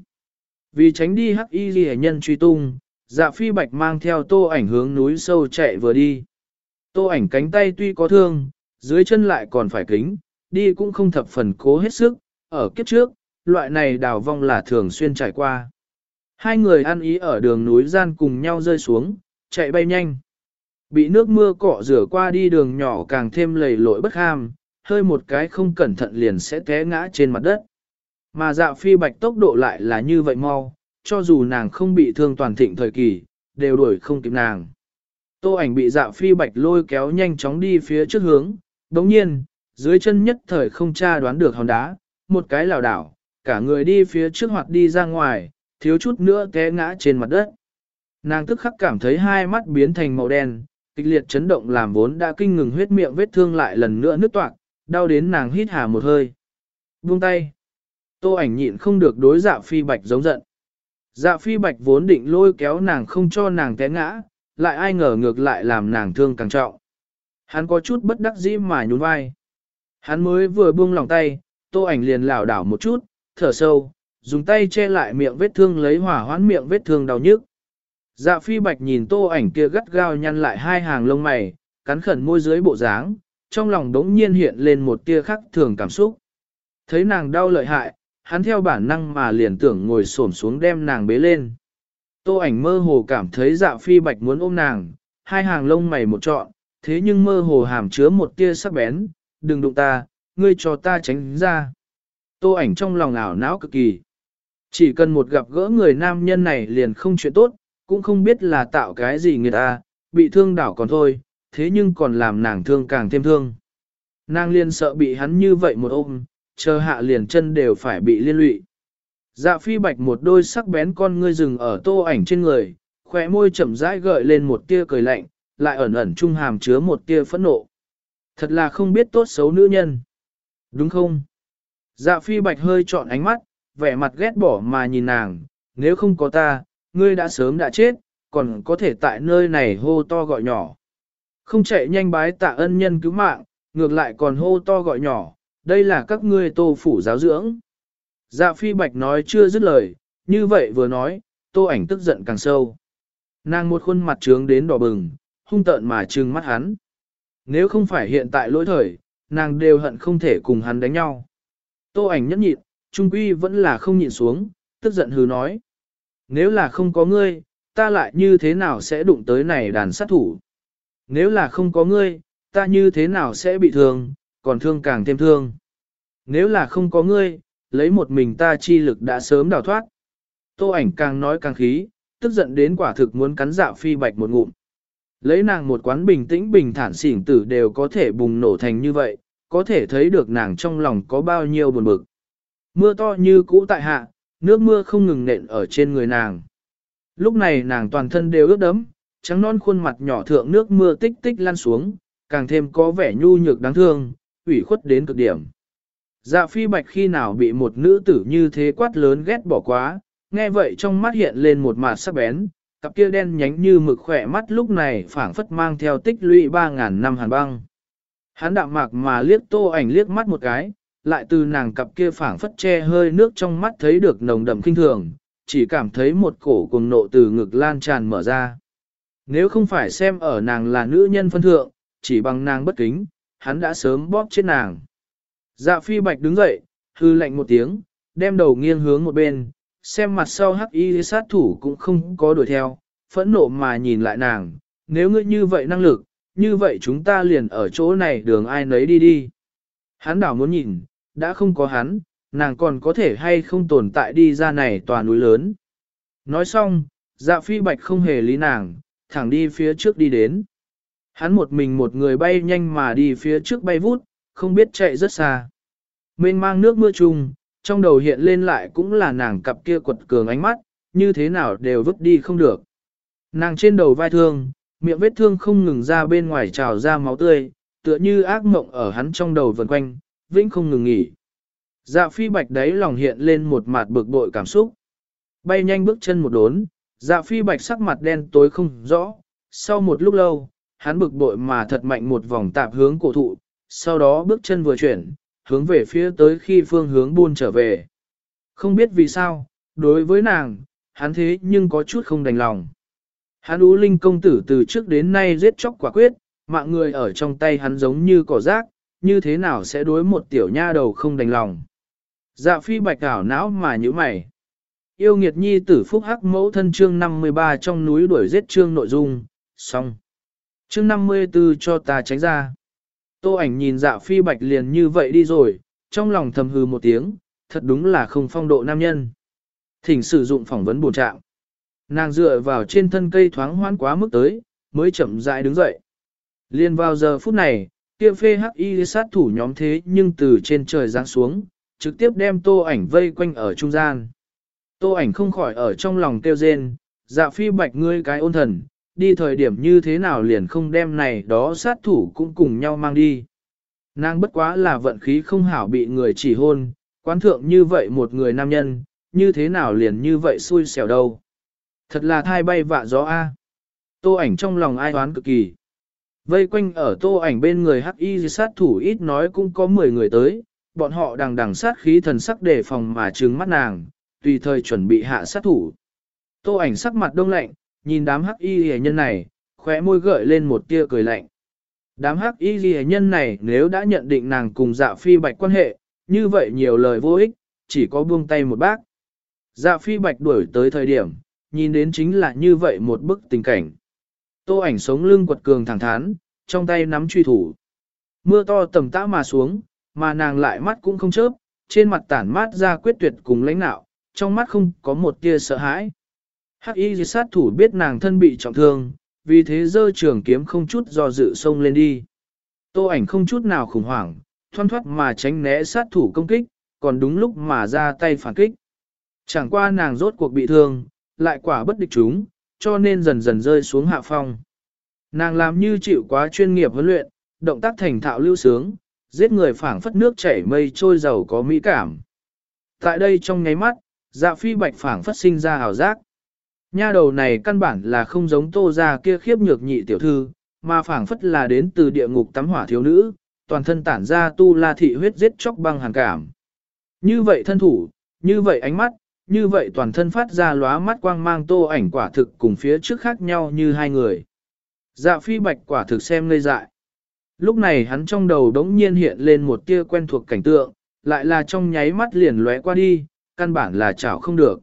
Vì tránh đi hắc y hề nhân truy tung, dạ phi bạch mang theo tô ảnh hướng núi sâu chạy vừa đi. Tô ảnh cánh tay tuy có thương, dưới chân lại còn phải kính, đi cũng không thập phần cố hết sức, ở kiếp trước, loại này đào vong là thường xuyên trải qua. Hai người ăn ý ở đường núi gian cùng nhau rơi xuống, chạy bay nhanh. Bị nước mưa cọ rửa qua đi đường nhỏ càng thêm lầy lội bất ham, hơi một cái không cẩn thận liền sẽ té ngã trên mặt đất. Mà dạo phi bạch tốc độ lại là như vậy mau, cho dù nàng không bị thương toàn thịnh thời kỳ, đều đuổi không kịp nàng. Tô ảnh bị dạo phi bạch lôi kéo nhanh chóng đi phía trước hướng, đồng nhiên, dưới chân nhất thời không tra đoán được hòn đá, một cái lảo đảo, cả người đi phía trước hoặc đi ra ngoài, thiếu chút nữa té ngã trên mặt đất. Nàng tức khắc cảm thấy hai mắt biến thành màu đen, kịch liệt chấn động làm vốn đã kinh ngừng huyết miệng vết thương lại lần nữa nứt toạc, đau đến nàng hít hà một hơi. Buông tay. Tô ảnh nhịn không được đối dạ phi bạch giống giận. Dạ phi bạch vốn định lôi kéo nàng không cho nàng té ngã, lại ai ngờ ngược lại làm nàng thương càng trọng. Hắn có chút bất đắc dĩ mà nhún vai. Hắn mới vừa buông lòng tay, tô ảnh liền lảo đảo một chút, thở sâu, dùng tay che lại miệng vết thương lấy hỏa hoãn miệng vết thương đau nhức. Dạ phi bạch nhìn tô ảnh kia gắt gao nhăn lại hai hàng lông mày, cắn khẩn môi dưới bộ dáng, trong lòng đống nhiên hiện lên một tia khắc thường cảm xúc. Thấy nàng đau lợi hại, hắn theo bản năng mà liền tưởng ngồi xổm xuống đem nàng bế lên. Tô ảnh mơ hồ cảm thấy dạ phi bạch muốn ôm nàng, hai hàng lông mày một trọn, thế nhưng mơ hồ hàm chứa một tia sắc bén, đừng đụng ta, ngươi cho ta tránh ra. Tô ảnh trong lòng ảo não cực kỳ. Chỉ cần một gặp gỡ người nam nhân này liền không chuyện tốt, cũng không biết là tạo cái gì người ta, bị thương đảo còn thôi, thế nhưng còn làm nàng thương càng thêm thương. Nàng liên sợ bị hắn như vậy một ôm, chờ hạ liền chân đều phải bị liên lụy. Dạ phi bạch một đôi sắc bén con ngươi rừng ở tô ảnh trên người, khóe môi chậm rãi gợi lên một tia cười lạnh, lại ẩn ẩn trung hàm chứa một tia phẫn nộ. Thật là không biết tốt xấu nữ nhân. Đúng không? Dạ phi bạch hơi trọn ánh mắt, vẻ mặt ghét bỏ mà nhìn nàng, nếu không có ta, ngươi đã sớm đã chết, còn có thể tại nơi này hô to gọi nhỏ. Không chạy nhanh bái tạ ân nhân cứu mạng, ngược lại còn hô to gọi nhỏ, đây là các ngươi tô phủ giáo dưỡng. Dạ phi bạch nói chưa dứt lời, như vậy vừa nói, tô ảnh tức giận càng sâu. Nàng một khuôn mặt trướng đến đỏ bừng, hung tợn mà trừng mắt hắn. Nếu không phải hiện tại lỗi thời, nàng đều hận không thể cùng hắn đánh nhau. Tô ảnh nhẫn nhịn, trung quy vẫn là không nhịn xuống, tức giận hừ nói. Nếu là không có ngươi, ta lại như thế nào sẽ đụng tới này đàn sát thủ? Nếu là không có ngươi, ta như thế nào sẽ bị thương, còn thương càng thêm thương? Nếu là không có ngươi, lấy một mình ta chi lực đã sớm đào thoát. Tô ảnh càng nói càng khí, tức giận đến quả thực muốn cắn dạo phi bạch một ngụm. Lấy nàng một quán bình tĩnh bình thản xỉn tử đều có thể bùng nổ thành như vậy, có thể thấy được nàng trong lòng có bao nhiêu buồn bực. Mưa to như cũ tại hạ, nước mưa không ngừng nện ở trên người nàng. Lúc này nàng toàn thân đều ướt đẫm, trắng non khuôn mặt nhỏ thượng nước mưa tích tích lăn xuống, càng thêm có vẻ nhu nhược đáng thương, ủy khuất đến cực điểm. Dạ phi bạch khi nào bị một nữ tử như thế quát lớn ghét bỏ quá, nghe vậy trong mắt hiện lên một mặt sắc bén, cặp kia đen nhánh như mực khỏe mắt lúc này phảng phất mang theo tích lũy 3.000 năm hàn băng. Hắn đạm mạc mà liếc tô ảnh liếc mắt một cái, lại từ nàng cặp kia phảng phất che hơi nước trong mắt thấy được nồng đậm kinh thường, chỉ cảm thấy một cổ cuồng nộ từ ngực lan tràn mở ra. Nếu không phải xem ở nàng là nữ nhân phân thượng, chỉ bằng nàng bất kính, hắn đã sớm bóp chết nàng. Dạ phi bạch đứng dậy, hư lạnh một tiếng, đem đầu nghiêng hướng một bên, xem mặt sau hắc y sát thủ cũng không có đuổi theo, phẫn nộ mà nhìn lại nàng, nếu ngươi như vậy năng lực, như vậy chúng ta liền ở chỗ này đường ai nấy đi đi. Hắn đảo muốn nhìn, đã không có hắn, nàng còn có thể hay không tồn tại đi ra này tòa núi lớn. Nói xong, dạ phi bạch không hề lý nàng, thẳng đi phía trước đi đến. Hắn một mình một người bay nhanh mà đi phía trước bay vút, không biết chạy rất xa. Mênh mang nước mưa chung, trong đầu hiện lên lại cũng là nàng cặp kia quật cường ánh mắt, như thế nào đều vứt đi không được. Nàng trên đầu vai thương, miệng vết thương không ngừng ra bên ngoài trào ra máu tươi, tựa như ác mộng ở hắn trong đầu vần quanh, vĩnh không ngừng nghỉ. Dạ phi bạch đấy lòng hiện lên một mặt bực bội cảm xúc. Bay nhanh bước chân một đốn, dạ phi bạch sắc mặt đen tối không rõ, sau một lúc lâu, hắn bực bội mà thật mạnh một vòng tạp hướng cổ thụ, sau đó bước chân vừa chuyển, hướng về phía tới khi phương hướng buôn trở về. Không biết vì sao, đối với nàng, hắn thế nhưng có chút không đành lòng. Hắn ú linh công tử từ trước đến nay giết chóc quả quyết, mạng người ở trong tay hắn giống như cỏ rác, như thế nào sẽ đối một tiểu nha đầu không đành lòng. Dạ phi bạch ảo não mà như mày. Yêu nghiệt nhi tử phúc hắc mẫu thân chương 53 trong núi đuổi giết chương nội dung, xong. Chương 54 cho ta tránh ra. Tô ảnh nhìn dạ phi bạch liền như vậy đi rồi, trong lòng thầm hư một tiếng, thật đúng là không phong độ nam nhân. Thỉnh sử dụng phỏng vấn bổ trạng. Nàng dựa vào trên thân cây thoáng hoãn quá mức tới, mới chậm rãi đứng dậy. Liên vào giờ phút này, kia phê hắc y sát thủ nhóm thế nhưng từ trên trời giáng xuống, trực tiếp đem tô ảnh vây quanh ở trung gian. Tô ảnh không khỏi ở trong lòng kêu rên, dạ phi bạch ngươi cái ôn thần, đi thời điểm như thế nào liền không đem này đó sát thủ cũng cùng nhau mang đi. Nàng bất quá là vận khí không hảo bị người chỉ hôn, quán thượng như vậy một người nam nhân, như thế nào liền như vậy xui xẻo đâu. Thật là thai bay vạ gió A. Tô ảnh trong lòng ai oán cực kỳ. Vây quanh ở tô ảnh bên người hắc y sát thủ ít nói cũng có 10 người tới, bọn họ đằng đằng sát khí thần sắc để phòng mà trừng mắt nàng, tùy thời chuẩn bị hạ sát thủ. Tô ảnh sắc mặt đông lạnh, nhìn đám hắc y hề nhân này, khóe môi gợi lên một tia cười lạnh. Đám hắc y hề nhân này nếu đã nhận định nàng cùng dạ phi bạch quan hệ, như vậy nhiều lời vô ích, chỉ có buông tay một bác. Dạ phi bạch đuổi tới thời điểm, nhìn đến chính là như vậy một bức tình cảnh. Tô ảnh sống lưng quật cường thẳng thắn, trong tay nắm truy thủ. Mưa to tầm tã mà xuống, mà nàng lại mắt cũng không chớp, trên mặt tản mát ra quyết tuyệt cùng lãnh nạo, trong mắt không có một tia sợ hãi. Hắc y sát thủ biết nàng thân bị trọng thương, vì thế dơ trường kiếm không chút do dự xông lên đi. Tô ảnh không chút nào khủng hoảng, thoăn thoát mà tránh né sát thủ công kích, còn đúng lúc mà ra tay phản kích. Chẳng qua nàng rốt cuộc bị thương, lại quả bất địch chúng, cho nên dần dần rơi xuống hạ phong. Nàng làm như chịu quá chuyên nghiệp huấn luyện, động tác thành thạo lưu sướng, giết người phảng phất nước chảy mây trôi giàu có mỹ cảm. Tại đây trong nháy mắt, dạ phi bạch phảng phất sinh ra hào giác. Nha đầu này căn bản là không giống tô ra kia khiếp nhược nhị tiểu thư, mà phảng phất là đến từ địa ngục tắm hỏa thiếu nữ, toàn thân tản ra tu la thị huyết giết chóc băng hàn cảm. Như vậy thân thủ, như vậy ánh mắt, như vậy toàn thân phát ra lóa mắt quang mang tô ảnh quả thực cùng phía trước khác nhau như hai người. Dạ phi bạch quả thực xem ngây dại. Lúc này hắn trong đầu đống nhiên hiện lên một tia quen thuộc cảnh tượng, lại là trong nháy mắt liền lóe qua đi, căn bản là chảo không được.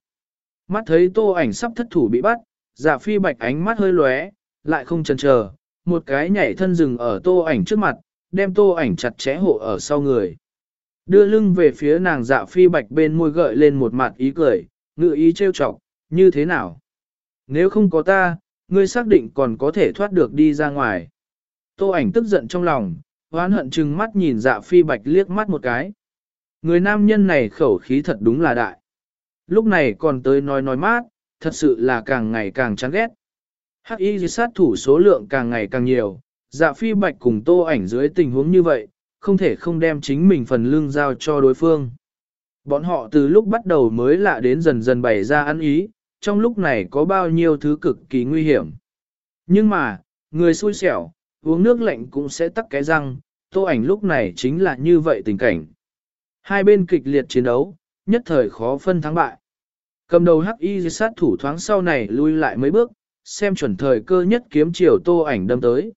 Mắt thấy tô ảnh sắp thất thủ bị bắt, dạ phi bạch ánh mắt hơi lóe, lại không chần chờ, một cái nhảy thân rừng ở tô ảnh trước mặt, đem tô ảnh chặt chẽ hộ ở sau người. Đưa lưng về phía nàng dạ phi bạch bên môi gợi lên một mặt ý cười, ngự ý trêu chọc, như thế nào? Nếu không có ta, ngươi xác định còn có thể thoát được đi ra ngoài. Tô ảnh tức giận trong lòng, hoán hận chừng mắt nhìn dạ phi bạch liếc mắt một cái. Người nam nhân này khẩu khí thật đúng là đại. Lúc này còn tới nói nói mát, thật sự là càng ngày càng chán ghét. Hắc y sát thủ số lượng càng ngày càng nhiều, dạ phi bạch cùng tô ảnh dưới tình huống như vậy, không thể không đem chính mình phần lương giao cho đối phương. Bọn họ từ lúc bắt đầu mới lạ đến dần dần bày ra ăn ý, trong lúc này có bao nhiêu thứ cực kỳ nguy hiểm. Nhưng mà, người xui xẻo, uống nước lạnh cũng sẽ tắc cái răng, tô ảnh lúc này chính là như vậy tình cảnh. Hai bên kịch liệt chiến đấu, nhất thời khó phân thắng bại. Cầm đầu hắc y sát thủ thoáng sau này lui lại mấy bước, xem chuẩn thời cơ nhất kiếm chiều tô ảnh đâm tới.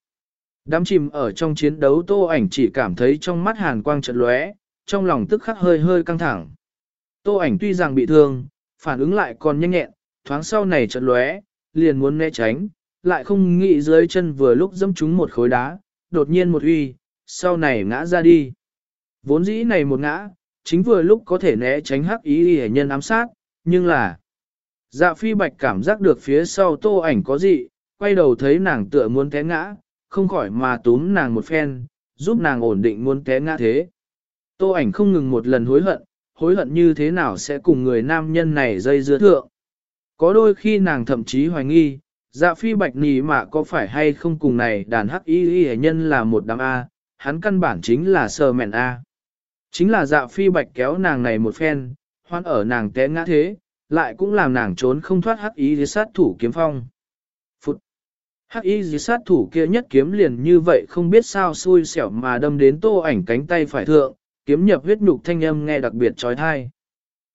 Đám chìm ở trong chiến đấu tô ảnh chỉ cảm thấy trong mắt hàn quang chợt lóe, trong lòng tức khắc hơi hơi căng thẳng. Tô ảnh tuy rằng bị thương, phản ứng lại còn nhanh nhẹn, thoáng sau này chợt lóe, liền muốn né tránh, lại không nghĩ dưới chân vừa lúc dẫm trúng một khối đá, đột nhiên một uy, sau này ngã ra đi. Vốn dĩ này một ngã, chính vừa lúc có thể né tránh hắc ý hề nhân ám sát, nhưng là... Dạ phi bạch cảm giác được phía sau tô ảnh có gì, quay đầu thấy nàng tựa muốn té ngã, không khỏi mà túm nàng một phen, giúp nàng ổn định muốn té ngã thế. Tô ảnh không ngừng một lần hối hận, hối hận như thế nào sẽ cùng người nam nhân này dây dưa thượng. Có đôi khi nàng thậm chí hoài nghi, dạ phi bạch nì mà có phải hay không cùng này đàn hắc y y nhân là một đám A, hắn căn bản chính là sờ mẹn A. Chính là dạ phi bạch kéo nàng này một phen, hoan ở nàng té ngã thế, lại cũng làm nàng trốn không thoát hắc y sát thủ kiếm phong. Phụt! Hắc y sát thủ kia nhất kiếm liền như vậy không biết sao xui xẻo mà đâm đến tô ảnh cánh tay phải thượng, kiếm nhập huyết nhục thanh âm nghe đặc biệt trói thai.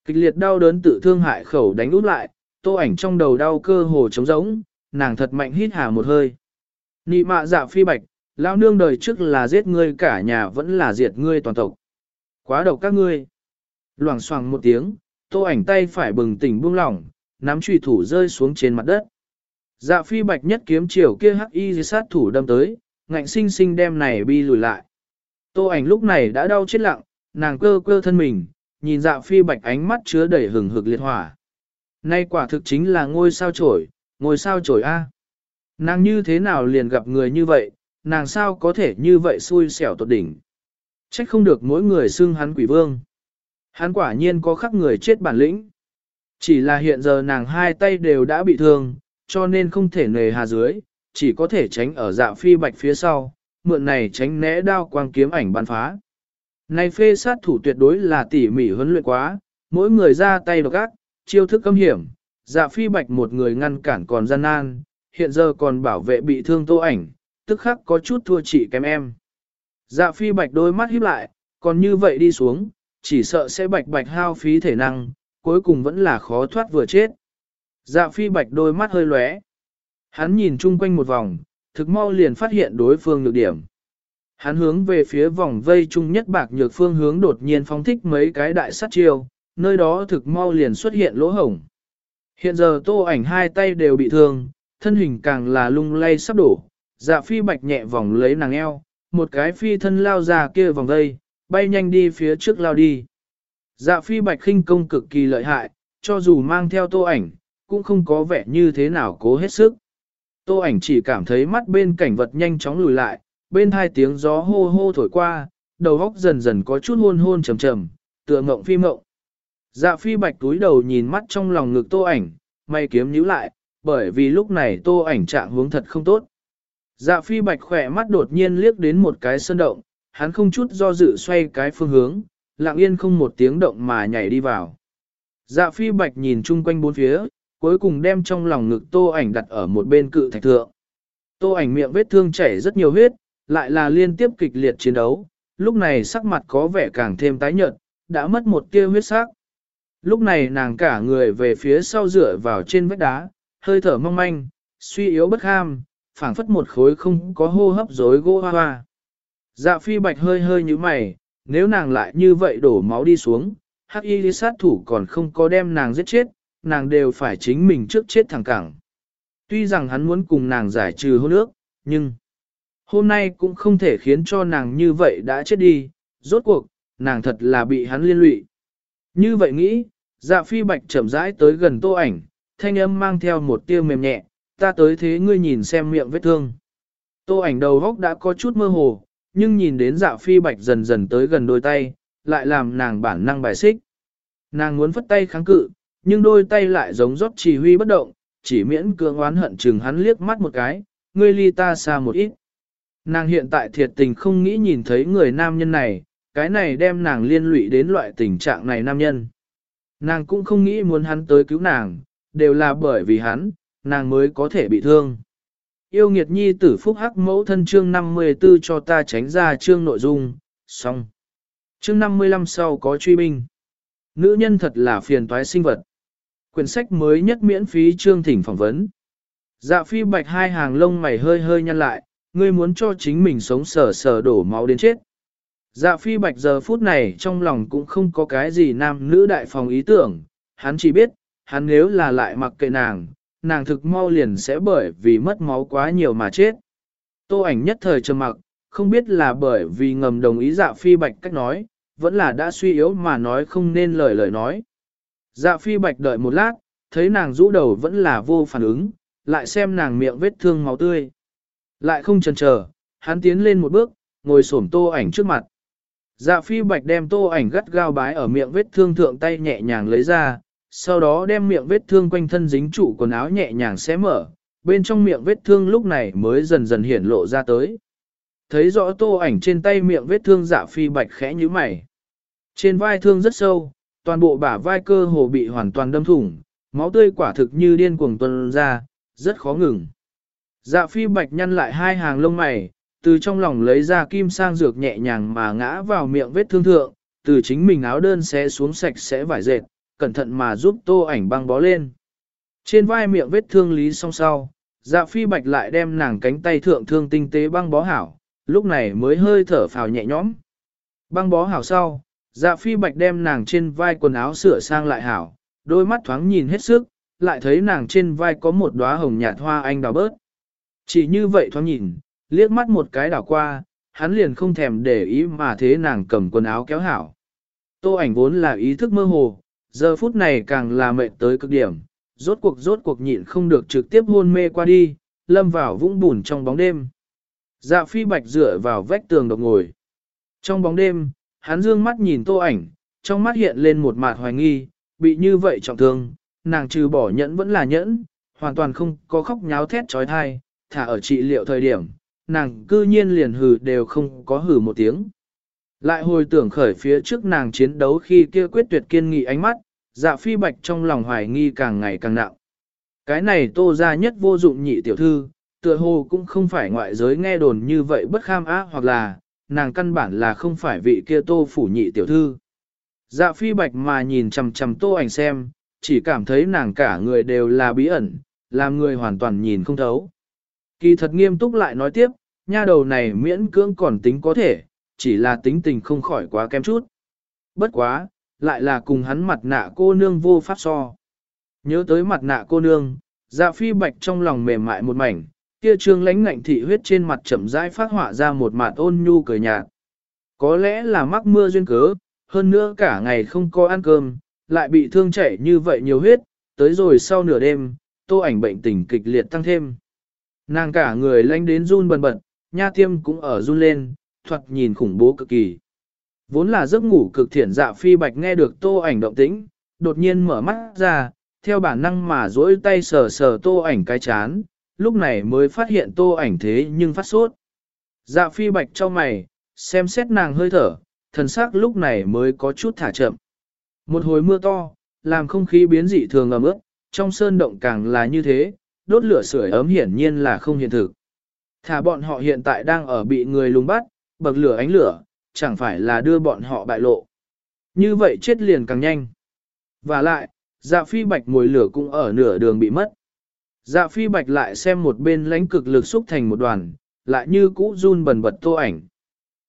Kịch liệt đau đớn tự thương hại khẩu đánh út lại, tô ảnh trong đầu đau cơ hồ trống rỗng, nàng thật mạnh hít hà một hơi. Nị mạ dạ phi bạch, lão nương đời trước là giết ngươi cả nhà vẫn là diệt ngươi toàn tộc. Quá độc các ngươi. Loảng xoảng một tiếng, tô ảnh tay phải bừng tỉnh buông lỏng, nắm chùy thủ rơi xuống trên mặt đất. Dạ phi bạch nhất kiếm chiều kia hắc y sát thủ đâm tới, ngạnh sinh sinh đem này bi lùi lại. Tô ảnh lúc này đã đau chết lặng, nàng cơ cơ thân mình, nhìn dạ phi bạch ánh mắt chứa đầy hừng hực liệt hỏa. Nay quả thực chính là ngôi sao trổi, ngôi sao trổi A. Nàng như thế nào liền gặp người như vậy, nàng sao có thể như vậy xui xẻo tột đỉnh. Trách không được mỗi người xưng hắn quỷ vương. Hắn quả nhiên có khắc người chết bản lĩnh. Chỉ là hiện giờ nàng hai tay đều đã bị thương, cho nên không thể nề hà dưới, chỉ có thể tránh ở dạ phi bạch phía sau, mượn này tránh né đao quang kiếm ảnh bắn phá. Này phê sát thủ tuyệt đối là tỉ mỉ huấn luyện quá, mỗi người ra tay độc ác, chiêu thức âm hiểm, dạ phi bạch một người ngăn cản còn gian nan, hiện giờ còn bảo vệ bị thương tô ảnh, tức khắc có chút thua chị kém em. Dạ phi bạch đôi mắt híp lại, còn như vậy đi xuống, chỉ sợ sẽ bạch bạch hao phí thể năng, cuối cùng vẫn là khó thoát vừa chết. Dạ phi bạch đôi mắt hơi lóe. Hắn nhìn chung quanh một vòng, thực mau liền phát hiện đối phương nhược điểm. Hắn hướng về phía vòng vây chung nhất bạc nhược phương hướng đột nhiên phóng thích mấy cái đại sát chiêu, nơi đó thực mau liền xuất hiện lỗ hổng. Hiện giờ tô ảnh hai tay đều bị thương, thân hình càng là lung lay sắp đổ, dạ phi bạch nhẹ vòng lấy nàng eo, một cái phi thân lao ra kia vòng đây, bay nhanh đi phía trước lao đi. Dạ phi bạch khinh công cực kỳ lợi hại, cho dù mang theo tô ảnh, cũng không có vẻ như thế nào cố hết sức. Tô ảnh chỉ cảm thấy mắt bên cảnh vật nhanh chóng lùi lại, bên hai tiếng gió hô hô thổi qua, đầu óc dần dần có chút hôn hôn trầm trầm, tựa ngộng phi mộng. Dạ phi bạch túi đầu nhìn mắt trong lòng ngực tô ảnh, mày kiếm nhíu lại, bởi vì lúc này tô ảnh trạng hướng thật không tốt. Dạ phi bạch khỏe mắt đột nhiên liếc đến một cái sơn động, hắn không chút do dự xoay cái phương hướng, lặng yên không một tiếng động mà nhảy đi vào. Dạ phi bạch nhìn chung quanh bốn phía, cuối cùng đem trong lòng ngực tô ảnh đặt ở một bên cự thạch thượng. Tô ảnh miệng vết thương chảy rất nhiều huyết, lại là liên tiếp kịch liệt chiến đấu, lúc này sắc mặt có vẻ càng thêm tái nhợt, đã mất một tia huyết sắc. Lúc này nàng cả người về phía sau dựa vào trên vách đá, hơi thở mong manh, suy yếu bất ham, phảng phất một khối không có hô hấp rối gỗ hoa hoa. Dạ phi bạch hơi hơi như mày, nếu nàng lại như vậy đổ máu đi xuống, hắc y sát thủ còn không có đem nàng giết chết, nàng đều phải chính mình trước chết thẳng cẳng. Tuy rằng hắn muốn cùng nàng giải trừ hôn ước, nhưng hôm nay cũng không thể khiến cho nàng như vậy đã chết đi, rốt cuộc, nàng thật là bị hắn liên lụy. Như vậy nghĩ, dạ phi bạch chậm rãi tới gần tô ảnh, thanh âm mang theo một tia mềm nhẹ, ta tới thế ngươi nhìn xem miệng vết thương. Tô ảnh đầu góc đã có chút mơ hồ, nhưng nhìn đến dạ phi bạch dần dần tới gần đôi tay, lại làm nàng bản năng bài xích. Nàng muốn phất tay kháng cự, nhưng đôi tay lại giống rót chỉ huy bất động, chỉ miễn cưỡng oán hận chừng hắn liếc mắt một cái, ngươi ly ta xa một ít. Nàng hiện tại thiệt tình không nghĩ nhìn thấy người nam nhân này, cái này đem nàng liên lụy đến loại tình trạng này nam nhân. Nàng cũng không nghĩ muốn hắn tới cứu nàng, đều là bởi vì hắn, nàng mới có thể bị thương. Yêu nghiệt nhi tử phúc hắc mẫu thân chương 54 cho ta tránh ra chương nội dung, xong. Chương 55 sau có truy binh. Nữ nhân thật là phiền toái sinh vật. Quyển sách mới nhất miễn phí chương thỉnh phỏng vấn. Dạ phi bạch hai hàng lông mày hơi hơi nhăn lại, ngươi muốn cho chính mình sống sờ sờ đổ máu đến chết. Dạ phi bạch giờ phút này trong lòng cũng không có cái gì nam nữ đại phòng ý tưởng, hắn chỉ biết, hắn nếu là lại mặc kệ nàng, nàng thực mau liền sẽ bởi vì mất máu quá nhiều mà chết. Tô ảnh nhất thời trầm mặc, không biết là bởi vì ngầm đồng ý dạ phi bạch cách nói, vẫn là đã suy yếu mà nói không nên lời lời nói. Dạ phi bạch đợi một lát, thấy nàng rũ đầu vẫn là vô phản ứng, lại xem nàng miệng vết thương máu tươi. Lại không chần chờ, hắn tiến lên một bước, ngồi xổm tô ảnh trước mặt. Dạ phi bạch đem tô ảnh gắt gao bái ở miệng vết thương thượng tay nhẹ nhàng lấy ra, sau đó đem miệng vết thương quanh thân dính trụ quần áo nhẹ nhàng xé mở, bên trong miệng vết thương lúc này mới dần dần hiển lộ ra tới. Thấy rõ tô ảnh trên tay miệng vết thương dạ phi bạch khẽ như mày. Trên vai thương rất sâu, toàn bộ bả vai cơ hồ bị hoàn toàn đâm thủng, máu tươi quả thực như điên cuồng tuôn ra, rất khó ngừng. Dạ phi bạch nhăn lại hai hàng lông mày, từ trong lòng lấy ra kim sang dược nhẹ nhàng mà ngã vào miệng vết thương thượng, từ chính mình áo đơn xé xuống sạch sẽ vải dệt, cẩn thận mà giúp tô ảnh băng bó lên. Trên vai miệng vết thương lý song sau, dạ phi bạch lại đem nàng cánh tay thượng thương tinh tế băng bó hảo, lúc này mới hơi thở phào nhẹ nhõm. Băng bó hảo sau, dạ phi bạch đem nàng trên vai quần áo sửa sang lại hảo, đôi mắt thoáng nhìn hết sức, lại thấy nàng trên vai có một đóa hồng nhạt hoa anh đào bớt. Chỉ như vậy thoáng nhìn, liếc mắt một cái đảo qua, hắn liền không thèm để ý mà thế nàng cầm quần áo kéo hảo. Tô ảnh vốn là ý thức mơ hồ, giờ phút này càng là mệt tới cực điểm, rốt cuộc rốt cuộc nhịn không được trực tiếp hôn mê qua đi, lâm vào vũng bùn trong bóng đêm. Dạ phi bạch dựa vào vách tường độc ngồi. Trong bóng đêm, hắn dương mắt nhìn tô ảnh, trong mắt hiện lên một mạt hoài nghi, bị như vậy trọng thương, nàng trừ bỏ nhẫn vẫn là nhẫn, hoàn toàn không có khóc nháo thét trói thai, thả ở trị liệu thời điểm, nàng cư nhiên liền hừ đều không có hừ một tiếng. Lại hồi tưởng khởi phía trước nàng chiến đấu khi kia quyết tuyệt kiên nghị ánh mắt, dạ phi bạch trong lòng hoài nghi càng ngày càng nặng. Cái này tô ra nhất vô dụng nhị tiểu thư, tựa hồ cũng không phải ngoại giới nghe đồn như vậy bất kham á hoặc là, nàng căn bản là không phải vị kia tô phủ nhị tiểu thư. Dạ phi bạch mà nhìn chằm chằm tô ảnh xem, chỉ cảm thấy nàng cả người đều là bí ẩn, làm người hoàn toàn nhìn không thấu. Kỳ thật nghiêm túc lại nói tiếp, nha đầu này miễn cưỡng còn tính có thể, chỉ là tính tình không khỏi quá kém chút. Bất quá, lại là cùng hắn mặt nạ cô nương vô pháp so. Nhớ tới mặt nạ cô nương, dạ phi bạch trong lòng mềm mại một mảnh, kia trương lãnh ngạnh thị huyết trên mặt chậm rãi phát họa ra một mặt ôn nhu cười nhạt. Có lẽ là mắc mưa duyên cớ, hơn nữa cả ngày không có ăn cơm, lại bị thương chảy như vậy nhiều huyết, tới rồi sau nửa đêm, tô ảnh bệnh tình kịch liệt tăng thêm. Nàng cả người lánh đến run bần bật, nha tiêm cũng ở run lên, thoạt nhìn khủng bố cực kỳ. Vốn là giấc ngủ cực thiện dạ phi bạch nghe được tô ảnh động tĩnh, đột nhiên mở mắt ra, theo bản năng mà duỗi tay sờ sờ tô ảnh cái chán, lúc này mới phát hiện tô ảnh thế nhưng phát sốt. Dạ phi bạch cho mày, xem xét nàng hơi thở, thần sắc lúc này mới có chút thả chậm. Một hồi mưa to, làm không khí biến dị thường ẩm ướt, trong sơn động càng là như thế, đốt lửa sưởi ấm hiển nhiên là không hiện thực. Thả bọn họ hiện tại đang ở bị người lùng bắt, bậc lửa ánh lửa, chẳng phải là đưa bọn họ bại lộ. Như vậy chết liền càng nhanh. Và lại, dạ phi bạch mồi lửa cũng ở nửa đường bị mất. Dạ phi bạch lại xem một bên lãnh cực lực xúc thành một đoàn, lại như cũ run bần bật tô ảnh.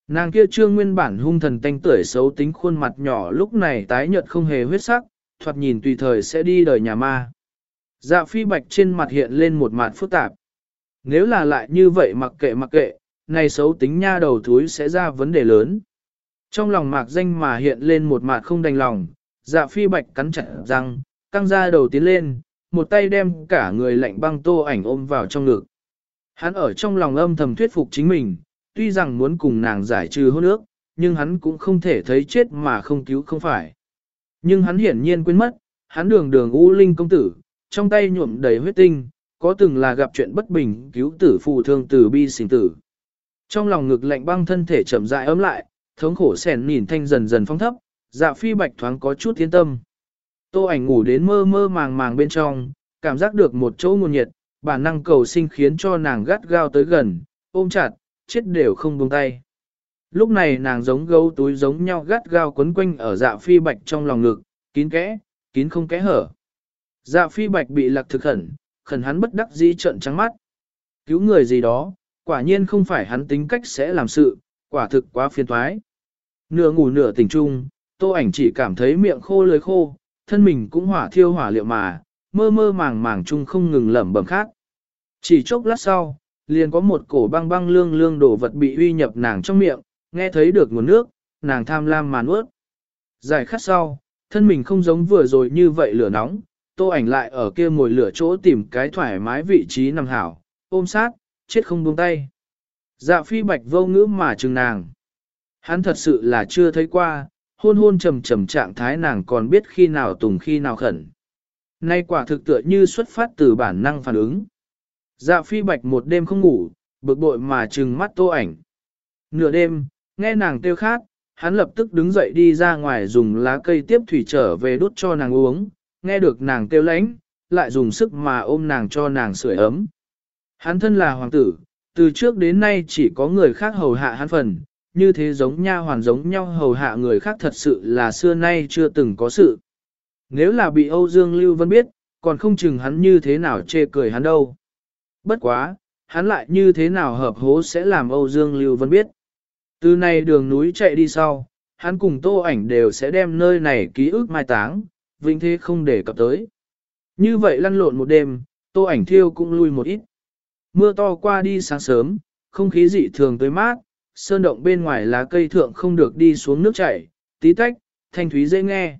Nàng kia trương nguyên bản hung thần tanh tưởi xấu tính khuôn mặt nhỏ lúc này tái nhợt không hề huyết sắc, thoạt nhìn tùy thời sẽ đi đời nhà ma. Dạ phi bạch trên mặt hiện lên một mặt phức tạp. Nếu là lại như vậy mặc kệ mặc kệ, này xấu tính nha đầu thúi sẽ ra vấn đề lớn. Trong lòng mạc danh mà hiện lên một mặt không đành lòng, dạ phi bạch cắn chặt răng, căng ra đầu tiến lên, một tay đem cả người lạnh băng tô ảnh ôm vào trong ngực. Hắn ở trong lòng âm thầm thuyết phục chính mình, tuy rằng muốn cùng nàng giải trừ hôn ước, nhưng hắn cũng không thể thấy chết mà không cứu không phải. Nhưng hắn hiển nhiên quên mất, hắn đường đường u linh công tử, trong tay nhuộm đầy huyết tinh, có từng là gặp chuyện bất bình cứu tử phù thương tử bi sinh tử. Trong lòng ngực lạnh băng thân thể chậm rãi ấm lại, thống khổ sẻn nhìn thanh dần dần phong thấp, dạ phi bạch thoáng có chút tiến tâm. Tô ảnh ngủ đến mơ mơ màng màng bên trong, cảm giác được một chỗ nguồn nhiệt, bản năng cầu sinh khiến cho nàng gắt gao tới gần, ôm chặt, chết đều không buông tay. Lúc này nàng giống gấu túi giống nhau gắt gao quấn quanh ở dạ phi bạch trong lòng ngực, kín kẽ, kín không kẽ hở. Dạ phi bạch bị lạc thực khẩn, khẩn hắn bất đắc dĩ trợn trắng mắt. Cứu người gì đó, quả nhiên không phải hắn tính cách sẽ làm sự, quả thực quá phiền toái. Nửa ngủ nửa tỉnh chung, tô ảnh chỉ cảm thấy miệng khô lưỡi khô, thân mình cũng hỏa thiêu hỏa liệu mà, mơ mơ màng màng chung không ngừng lẩm bẩm khác. Chỉ chốc lát sau, liền có một cổ băng băng lương lương đổ vật bị uy nhập nàng trong miệng, nghe thấy được nguồn nước, nàng tham lam mà nuốt. Giải khát sau, thân mình không giống vừa rồi như vậy lửa nóng, tô ảnh lại ở kia ngồi lửa chỗ tìm cái thoải mái vị trí nằm hảo, ôm sát, chết không buông tay. Dạ phi bạch vô ngữ mà chừng nàng. Hắn thật sự là chưa thấy qua, hôn hôn trầm trầm trạng thái nàng còn biết khi nào tùng khi nào khẩn. Nay quả thực tựa như xuất phát từ bản năng phản ứng. Dạ phi bạch một đêm không ngủ, bực bội mà trừng mắt tô ảnh. Nửa đêm, nghe nàng kêu khát, hắn lập tức đứng dậy đi ra ngoài dùng lá cây tiếp thủy trở về đút cho nàng uống, nghe được nàng kêu lánh, lại dùng sức mà ôm nàng cho nàng sưởi ấm. Hắn thân là hoàng tử, từ trước đến nay chỉ có người khác hầu hạ hắn phần, như thế giống nha hoàn giống nhau hầu hạ người khác thật sự là xưa nay chưa từng có sự. Nếu là bị Âu Dương Lưu Vân biết, còn không chừng hắn như thế nào chê cười hắn đâu. Bất quá, hắn lại như thế nào hợp hố sẽ làm Âu Dương Lưu Vân biết. Từ này đường núi chạy đi sau, hắn cùng tô ảnh đều sẽ đem nơi này ký ức mai táng, vĩnh thế không để cập tới. Như vậy lăn lộn một đêm, tô ảnh thiêu cũng lui một ít. Mưa to qua đi sáng sớm, không khí dị thường tới mát, sơn động bên ngoài lá cây thượng không được đi xuống nước chảy, tí tách, thanh thúy dễ nghe.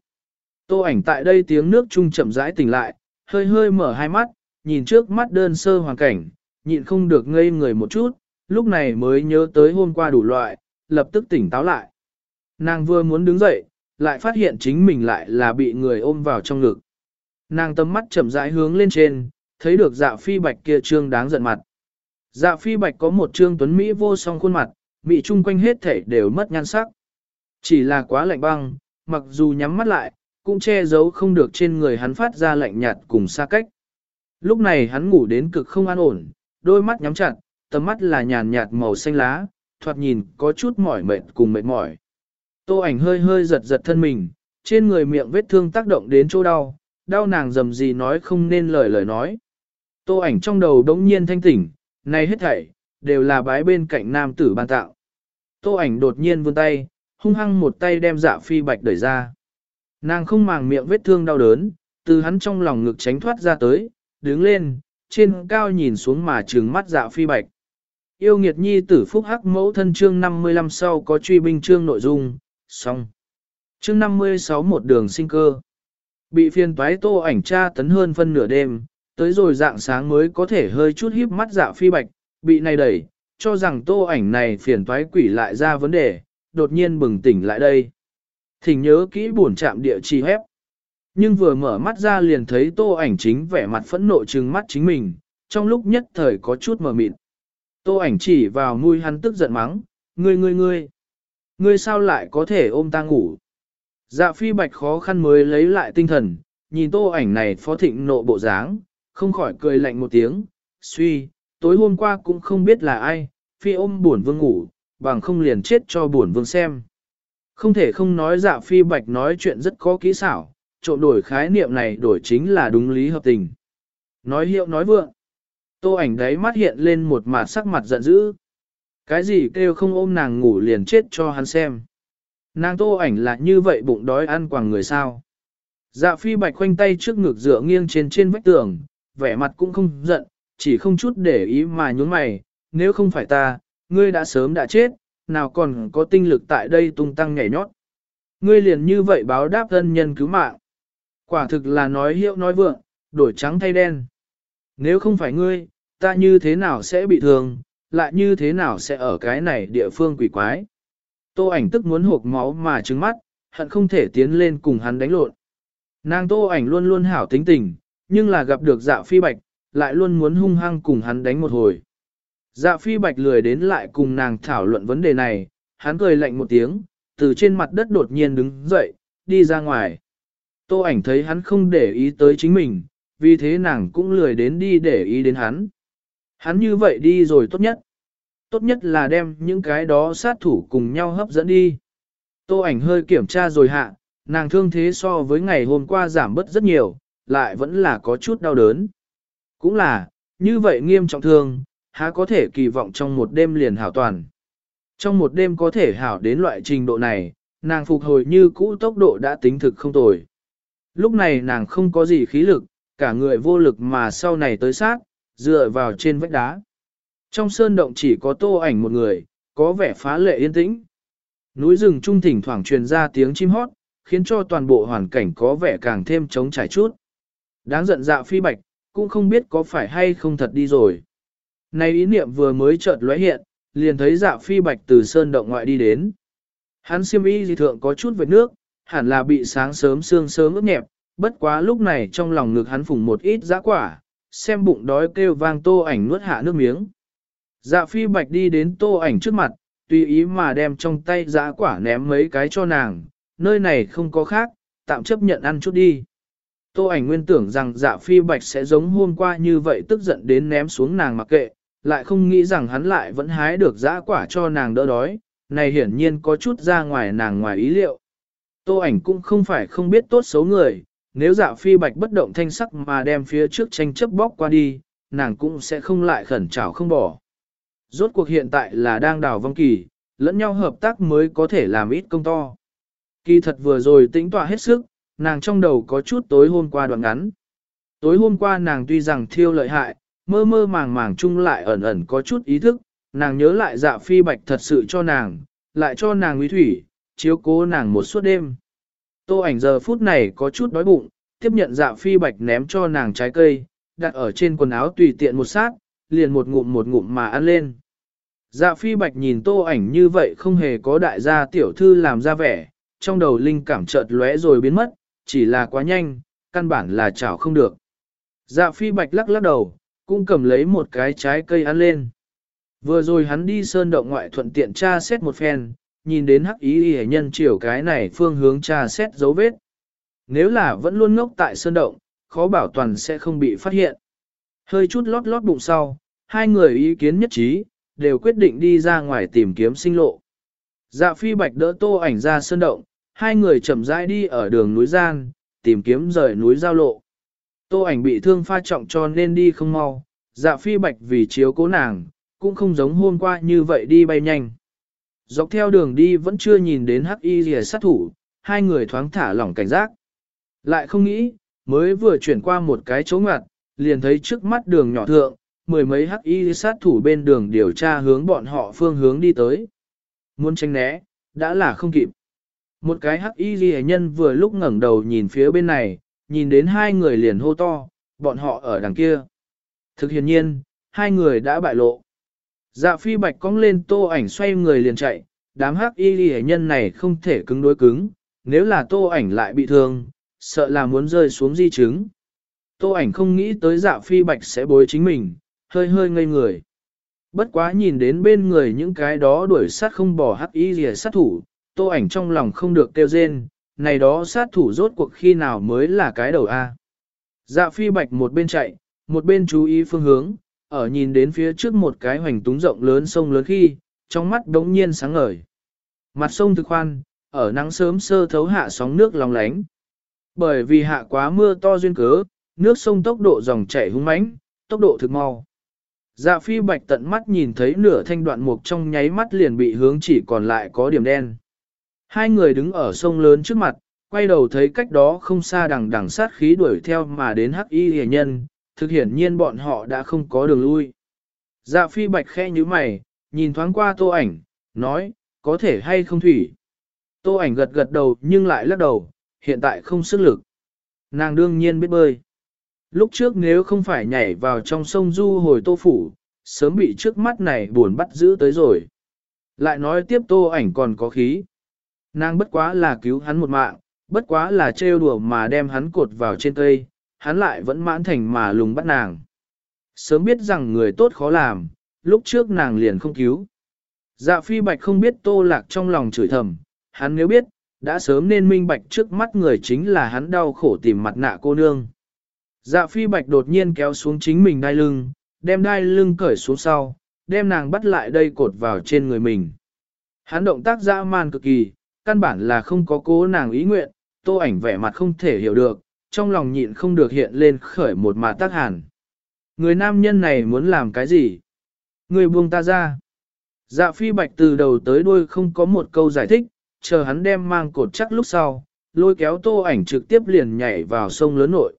Tô ảnh tại đây tiếng nước trung chậm rãi tỉnh lại, hơi hơi mở hai mắt, nhìn trước mắt đơn sơ hoàn cảnh, nhịn không được ngây người một chút, lúc này mới nhớ tới hôm qua đủ loại, lập tức tỉnh táo lại. Nàng vừa muốn đứng dậy, lại phát hiện chính mình lại là bị người ôm vào trong ngực. Nàng tâm mắt chậm rãi hướng lên trên, thấy được dạ phi bạch kia trương đáng giận mặt. Dạ phi bạch có một trương tuấn Mỹ vô song khuôn mặt, bị chung quanh hết thể đều mất nhan sắc. Chỉ là quá lạnh băng, mặc dù nhắm mắt lại, cũng che giấu không được trên người hắn phát ra lạnh nhạt cùng xa cách. Lúc này hắn ngủ đến cực không an ổn, đôi mắt nhắm chặt, tầm mắt là nhàn nhạt màu xanh lá, thoạt nhìn có chút mỏi mệt cùng mệt mỏi. Tô ảnh hơi hơi giật giật thân mình, trên người miệng vết thương tác động đến chỗ đau, đau nàng dầm gì nói không nên lời lời nói. Tô ảnh trong đầu đống nhiên thanh tỉnh, này hết thảy, đều là bái bên cạnh nam tử ban tạo. Tô ảnh đột nhiên vươn tay, hung hăng một tay đem dạ phi bạch đẩy ra. Nàng không màng miệng vết thương đau đớn, từ hắn trong lòng ngực tránh thoát ra tới, đứng lên, trên cao nhìn xuống mà trừng mắt dạ phi bạch. Yêu nghiệt nhi tử phúc hắc mẫu thân chương 55 sau có truy binh chương nội dung, xong. chương 56 một đường sinh cơ. Bị phiền toái tô ảnh tra tấn hơn phân nửa đêm, tới rồi dạng sáng mới có thể hơi chút híp mắt dạ phi bạch, bị này đẩy, cho rằng tô ảnh này phiền toái quỷ lại ra vấn đề, đột nhiên bừng tỉnh lại đây. Thỉnh nhớ kỹ buồn chạm địa chỉ hép. Nhưng vừa mở mắt ra liền thấy tô ảnh chính vẻ mặt phẫn nộ trừng mắt chính mình, trong lúc nhất thời có chút mờ mịt. Tô ảnh chỉ vào mũi hắn tức giận mắng, ngươi ngươi ngươi, ngươi sao lại có thể ôm ta ngủ. Dạ phi bạch khó khăn mới lấy lại tinh thần, nhìn tô ảnh này phó thịnh nộ bộ dáng, không khỏi cười lạnh một tiếng, suy, tối hôm qua cũng không biết là ai, phi ôm buồn vương ngủ, bằng không liền chết cho buồn vương xem. Không thể không nói dạ phi bạch nói chuyện rất có kỹ xảo, trộn đổi khái niệm này đổi chính là đúng lý hợp tình. Nói hiệu nói vượng. Tô ảnh đấy mắt hiện lên một mặt sắc mặt giận dữ. Cái gì kêu không ôm nàng ngủ liền chết cho hắn xem. Nàng tô ảnh là như vậy bụng đói ăn quàng người sao. Dạ phi bạch khoanh tay trước ngực dựa nghiêng trên trên vách tường, vẻ mặt cũng không giận, chỉ không chút để ý mà nhún mày, nếu không phải ta, ngươi đã sớm đã chết, nào còn có tinh lực tại đây tung tăng nhảy nhót. Ngươi liền như vậy báo đáp thân nhân cứu mạng. Quả thực là nói hiệu nói vượng, đổi trắng thay đen. Nếu không phải ngươi, ta như thế nào sẽ bị thương, lại như thế nào sẽ ở cái này địa phương quỷ quái. Tô ảnh tức muốn hộp máu mà trừng mắt, hận không thể tiến lên cùng hắn đánh lộn. Nàng tô ảnh luôn luôn hảo tính tình, nhưng là gặp được dạ phi bạch, lại luôn muốn hung hăng cùng hắn đánh một hồi. Dạ phi bạch lười đến lại cùng nàng thảo luận vấn đề này, hắn cười lạnh một tiếng, từ trên mặt đất đột nhiên đứng dậy, đi ra ngoài. Tô ảnh thấy hắn không để ý tới chính mình, vì thế nàng cũng lười đến đi để ý đến hắn. Hắn như vậy đi rồi tốt nhất. Tốt nhất là đem những cái đó sát thủ cùng nhau hấp dẫn đi. Tô ảnh hơi kiểm tra rồi hạ, nàng thương thế so với ngày hôm qua giảm bớt rất nhiều, lại vẫn là có chút đau đớn. Cũng là, như vậy nghiêm trọng thương, há có thể kỳ vọng trong một đêm liền hảo toàn. Trong một đêm có thể hảo đến loại trình độ này, nàng phục hồi như cũ tốc độ đã tính thực không tồi. Lúc này nàng không có gì khí lực, cả người vô lực mà sau này tới sát, dựa vào trên vách đá. Trong sơn động chỉ có tô ảnh một người, có vẻ phá lệ yên tĩnh. Núi rừng trung thỉnh thoảng truyền ra tiếng chim hót, khiến cho toàn bộ hoàn cảnh có vẻ càng thêm trống trải chút. Đáng giận dạ phi bạch, cũng không biết có phải hay không thật đi rồi. Này ý niệm vừa mới chợt lóe hiện, liền thấy dạ phi bạch từ sơn động ngoại đi đến. Hắn siêm y dị thượng có chút vệt nước, hẳn là bị sáng sớm sương sớm ướt nhẹp, bất quá lúc này trong lòng ngực hắn phùng một ít giã quả, xem bụng đói kêu vang tô ảnh nuốt hạ nước miếng. Dạ phi bạch đi đến tô ảnh trước mặt, tùy ý mà đem trong tay giã quả ném mấy cái cho nàng, nơi này không có khác, tạm chấp nhận ăn chút đi. Tô ảnh nguyên tưởng rằng dạ phi bạch sẽ giống hôm qua như vậy tức giận đến ném xuống nàng mặc kệ, lại không nghĩ rằng hắn lại vẫn hái được giã quả cho nàng đỡ đói, này hiển nhiên có chút ra ngoài nàng ngoài ý liệu. Tô ảnh cũng không phải không biết tốt xấu người, nếu dạ phi bạch bất động thanh sắc mà đem phía trước tranh chấp bóc qua đi, nàng cũng sẽ không lại khẩn trào không bỏ. Rốt cuộc hiện tại là đang đào vong kỳ, lẫn nhau hợp tác mới có thể làm ít công to. Kỳ thật vừa rồi tĩnh tỏa hết sức, nàng trong đầu có chút tối hôm qua đoạn ngắn. Tối hôm qua nàng tuy rằng thiêu lợi hại, mơ mơ màng màng chung lại ẩn ẩn có chút ý thức, nàng nhớ lại dạ phi bạch thật sự cho nàng, lại cho nàng nguy thủy, chiếu cố nàng một suốt đêm. Tô ảnh giờ phút này có chút đói bụng, tiếp nhận dạ phi bạch ném cho nàng trái cây, đặt ở trên quần áo tùy tiện một sát, liền một ngụm một ngụm mà ăn lên. Dạ phi bạch nhìn tô ảnh như vậy không hề có đại gia tiểu thư làm ra vẻ, trong đầu linh cảm chợt lóe rồi biến mất, chỉ là quá nhanh, căn bản là chảo không được. Dạ phi bạch lắc lắc đầu, cũng cầm lấy một cái trái cây ăn lên. Vừa rồi hắn đi sơn động ngoại thuận tiện tra xét một phen, nhìn đến hắc ý y nhân chiều cái này phương hướng tra xét dấu vết. Nếu là vẫn luôn ngốc tại sơn động, khó bảo toàn sẽ không bị phát hiện. Hơi chút lót lót bụng sau, hai người ý kiến nhất trí, đều quyết định đi ra ngoài tìm kiếm sinh lộ. Dạ phi bạch đỡ tô ảnh ra sơn động, hai người chậm rãi đi ở đường núi gian, tìm kiếm rời núi giao lộ. Tô ảnh bị thương pha trọng cho nên đi không mau, dạ phi bạch vì chiếu cố nàng, cũng không giống hôm qua như vậy đi bay nhanh. Dọc theo đường đi vẫn chưa nhìn đến hắc y rìa sát thủ, hai người thoáng thả lỏng cảnh giác. Lại không nghĩ, mới vừa chuyển qua một cái chỗ ngoặt, liền thấy trước mắt đường nhỏ thượng, mười mấy hắc y sát thủ bên đường điều tra hướng bọn họ phương hướng đi tới. Muốn tránh né, đã là không kịp. Một cái hắc y ghi nhân vừa lúc ngẩng đầu nhìn phía bên này, nhìn đến hai người liền hô to, bọn họ ở đằng kia. Thực hiện nhiên, hai người đã bại lộ. Dạ phi bạch cong lên tô ảnh xoay người liền chạy, đám hắc y ghi nhân này không thể cứng đối cứng, nếu là tô ảnh lại bị thương, sợ là muốn rơi xuống di chứng. Tô ảnh không nghĩ tới dạ phi bạch sẽ bối chính mình, hơi hơi ngây người. Bất quá nhìn đến bên người những cái đó đuổi sát không bỏ hắc y rìa sát thủ, tô ảnh trong lòng không được kêu rên, này đó sát thủ rốt cuộc khi nào mới là cái đầu A. Dạ phi bạch một bên chạy, một bên chú ý phương hướng, ở nhìn đến phía trước một cái hoành túng rộng lớn sông lớn khi, trong mắt đống nhiên sáng ngời. Mặt sông thực khoan, ở nắng sớm sơ thấu hạ sóng nước lòng lánh. Bởi vì hạ quá mưa to duyên cớ, nước sông tốc độ dòng chảy hung mãnh, tốc độ thực mau. Dạ phi bạch tận mắt nhìn thấy nửa thanh đoạn mục trong nháy mắt liền bị hướng chỉ còn lại có điểm đen. Hai người đứng ở sông lớn trước mặt, quay đầu thấy cách đó không xa đằng đằng sát khí đuổi theo mà đến hắc y hề nhân, thực hiển nhiên bọn họ đã không có đường lui. Dạ phi bạch khe như mày, nhìn thoáng qua tô ảnh, nói, có thể hay không thủy. Tô ảnh gật gật đầu nhưng lại lắc đầu, hiện tại không sức lực. Nàng đương nhiên biết bơi. Lúc trước nếu không phải nhảy vào trong sông du hồi tô phủ, sớm bị trước mắt này buồn bắt giữ tới rồi. Lại nói tiếp tô ảnh còn có khí. Nàng bất quá là cứu hắn một mạng, bất quá là trêu đùa mà đem hắn cột vào trên cây, hắn lại vẫn mãn thành mà lùng bắt nàng. Sớm biết rằng người tốt khó làm, lúc trước nàng liền không cứu. Dạ phi bạch không biết tô lạc trong lòng chửi thầm, hắn nếu biết, đã sớm nên minh bạch trước mắt người chính là hắn đau khổ tìm mặt nạ cô nương. Dạ phi bạch đột nhiên kéo xuống chính mình đai lưng, đem đai lưng cởi xuống sau, đem nàng bắt lại đây cột vào trên người mình. Hắn động tác dã man cực kỳ, căn bản là không có cố nàng ý nguyện, tô ảnh vẻ mặt không thể hiểu được, trong lòng nhịn không được hiện lên khởi một mà tác hàn. Người nam nhân này muốn làm cái gì? Người buông ta ra. Dạ phi bạch từ đầu tới đuôi không có một câu giải thích, chờ hắn đem mang cột chắc lúc sau, lôi kéo tô ảnh trực tiếp liền nhảy vào sông lớn nội.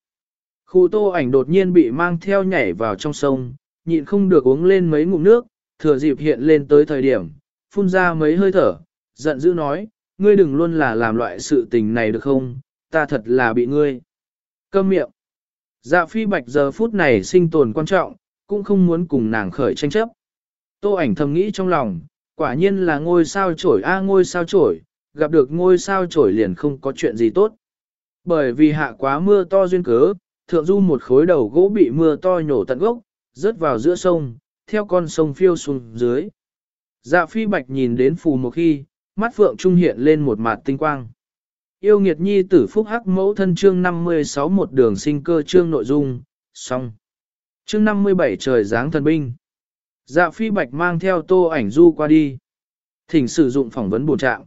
Khu tô ảnh đột nhiên bị mang theo nhảy vào trong sông, nhịn không được uống lên mấy ngụm nước, thừa dịp hiện lên tới thời điểm, phun ra mấy hơi thở, giận dữ nói, ngươi đừng luôn là làm loại sự tình này được không, ta thật là bị ngươi. Câm miệng. Dạ phi bạch giờ phút này sinh tồn quan trọng, cũng không muốn cùng nàng khởi tranh chấp. Tô ảnh thầm nghĩ trong lòng, quả nhiên là ngôi sao trổi a ngôi sao trổi, gặp được ngôi sao trổi liền không có chuyện gì tốt. Bởi vì hạ quá mưa to duyên cớ, thượng du một khối đầu gỗ bị mưa to nhổ tận gốc, rớt vào giữa sông, theo con sông phiêu xuống dưới. Dạ phi bạch nhìn đến phù một khi, mắt phượng trung hiện lên một mặt tinh quang. Yêu nghiệt nhi tử phúc hắc mẫu thân chương 56 một đường sinh cơ chương nội dung, xong. Chương 57 trời giáng thần binh. Dạ phi bạch mang theo tô ảnh du qua đi. Thỉnh sử dụng phỏng vấn bổ trạng.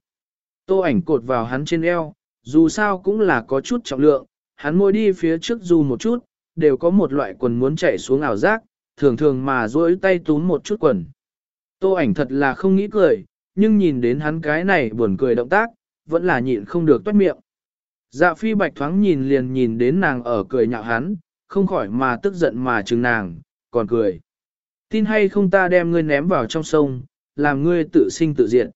Tô ảnh cột vào hắn trên eo, dù sao cũng là có chút trọng lượng, hắn môi đi phía trước du một chút, đều có một loại quần muốn chạy xuống ảo giác, thường thường mà duỗi tay túm một chút quần. Tô ảnh thật là không nghĩ cười, nhưng nhìn đến hắn cái này buồn cười động tác, vẫn là nhịn không được toát miệng. Dạ phi bạch thoáng nhìn liền nhìn đến nàng ở cười nhạo hắn, không khỏi mà tức giận mà chừng nàng, còn cười. Tin hay không ta đem ngươi ném vào trong sông, làm ngươi tự sinh tự diệt.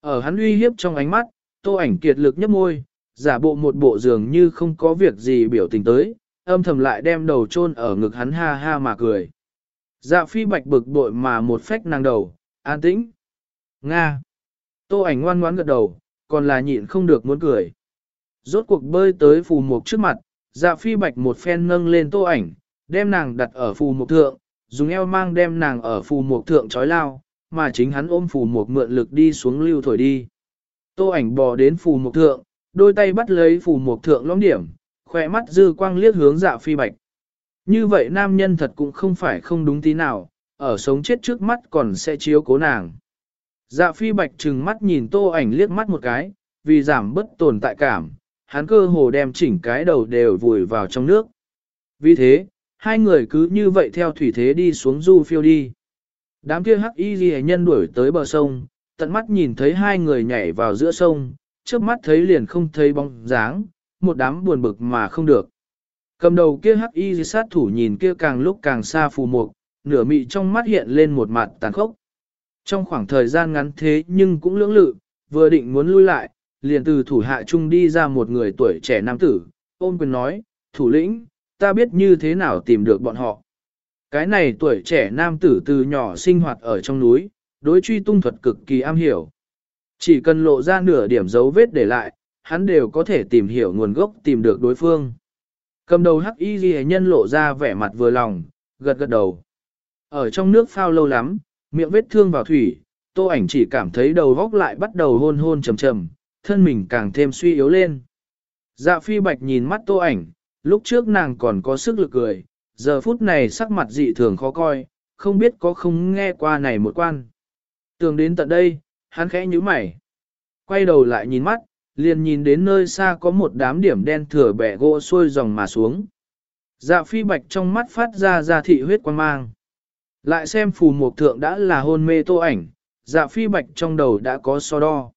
Ở hắn uy hiếp trong ánh mắt, tô ảnh kiệt lực nhấp môi, giả bộ một bộ dường như không có việc gì biểu tình tới, âm thầm lại đem đầu chôn ở ngực hắn ha ha mà cười. Dạ phi bạch bực bội mà một phách nàng đầu, an tĩnh. Nga. Tô ảnh ngoan ngoãn gật đầu, còn là nhịn không được muốn cười. Rốt cuộc bơi tới phù mục trước mặt, dạ phi bạch một phen nâng lên tô ảnh, đem nàng đặt ở phù mục thượng, dùng eo mang đem nàng ở phù mục thượng trói lao, mà chính hắn ôm phù mục mượn lực đi xuống lưu thổi đi. Tô ảnh bò đến phù mục thượng, đôi tay bắt lấy phù mục thượng lõm điểm, khỏe mắt dư quang liếc hướng dạ phi bạch. Như vậy nam nhân thật cũng không phải không đúng tí nào, ở sống chết trước mắt còn sẽ chiếu cố nàng. Dạ phi bạch trừng mắt nhìn tô ảnh liếc mắt một cái, vì giảm bất tồn tại cảm, hắn cơ hồ đem chỉnh cái đầu đều vùi vào trong nước. Vì thế, hai người cứ như vậy theo thủy thế đi xuống du phiêu đi. Đám kia hắc y ghi nhân đuổi tới bờ sông, tận mắt nhìn thấy hai người nhảy vào giữa sông, trước mắt thấy liền không thấy bóng dáng, một đám buồn bực mà không được. Cầm đầu kia hắc y sát thủ nhìn kia càng lúc càng xa phù mục, nửa mị trong mắt hiện lên một mặt tàn khốc. Trong khoảng thời gian ngắn thế nhưng cũng lưỡng lự, vừa định muốn lui lại, liền từ thủ hạ chung đi ra một người tuổi trẻ nam tử, ôm quyền nói, thủ lĩnh, ta biết như thế nào tìm được bọn họ. Cái này tuổi trẻ nam tử từ nhỏ sinh hoạt ở trong núi, đối truy tung thuật cực kỳ am hiểu. Chỉ cần lộ ra nửa điểm dấu vết để lại, hắn đều có thể tìm hiểu nguồn gốc tìm được đối phương. Cầm đầu hắc y ghi nhân lộ ra vẻ mặt vừa lòng, gật gật đầu. Ở trong nước phao lâu lắm, miệng vết thương vào thủy, tô ảnh chỉ cảm thấy đầu góc lại bắt đầu hôn hôn trầm trầm, thân mình càng thêm suy yếu lên. Dạ phi bạch nhìn mắt tô ảnh, lúc trước nàng còn có sức lực cười, giờ phút này sắc mặt dị thường khó coi, không biết có không nghe qua này một quan. Tưởng đến tận đây, hắn khẽ nhíu mày. Quay đầu lại nhìn mắt, liền nhìn đến nơi xa có một đám điểm đen thừa bẻ gỗ xuôi dòng mà xuống. Dạ phi bạch trong mắt phát ra ra thị huyết quan mang. Lại xem phù mục thượng đã là hôn mê tô ảnh, dạ phi bạch trong đầu đã có so đo.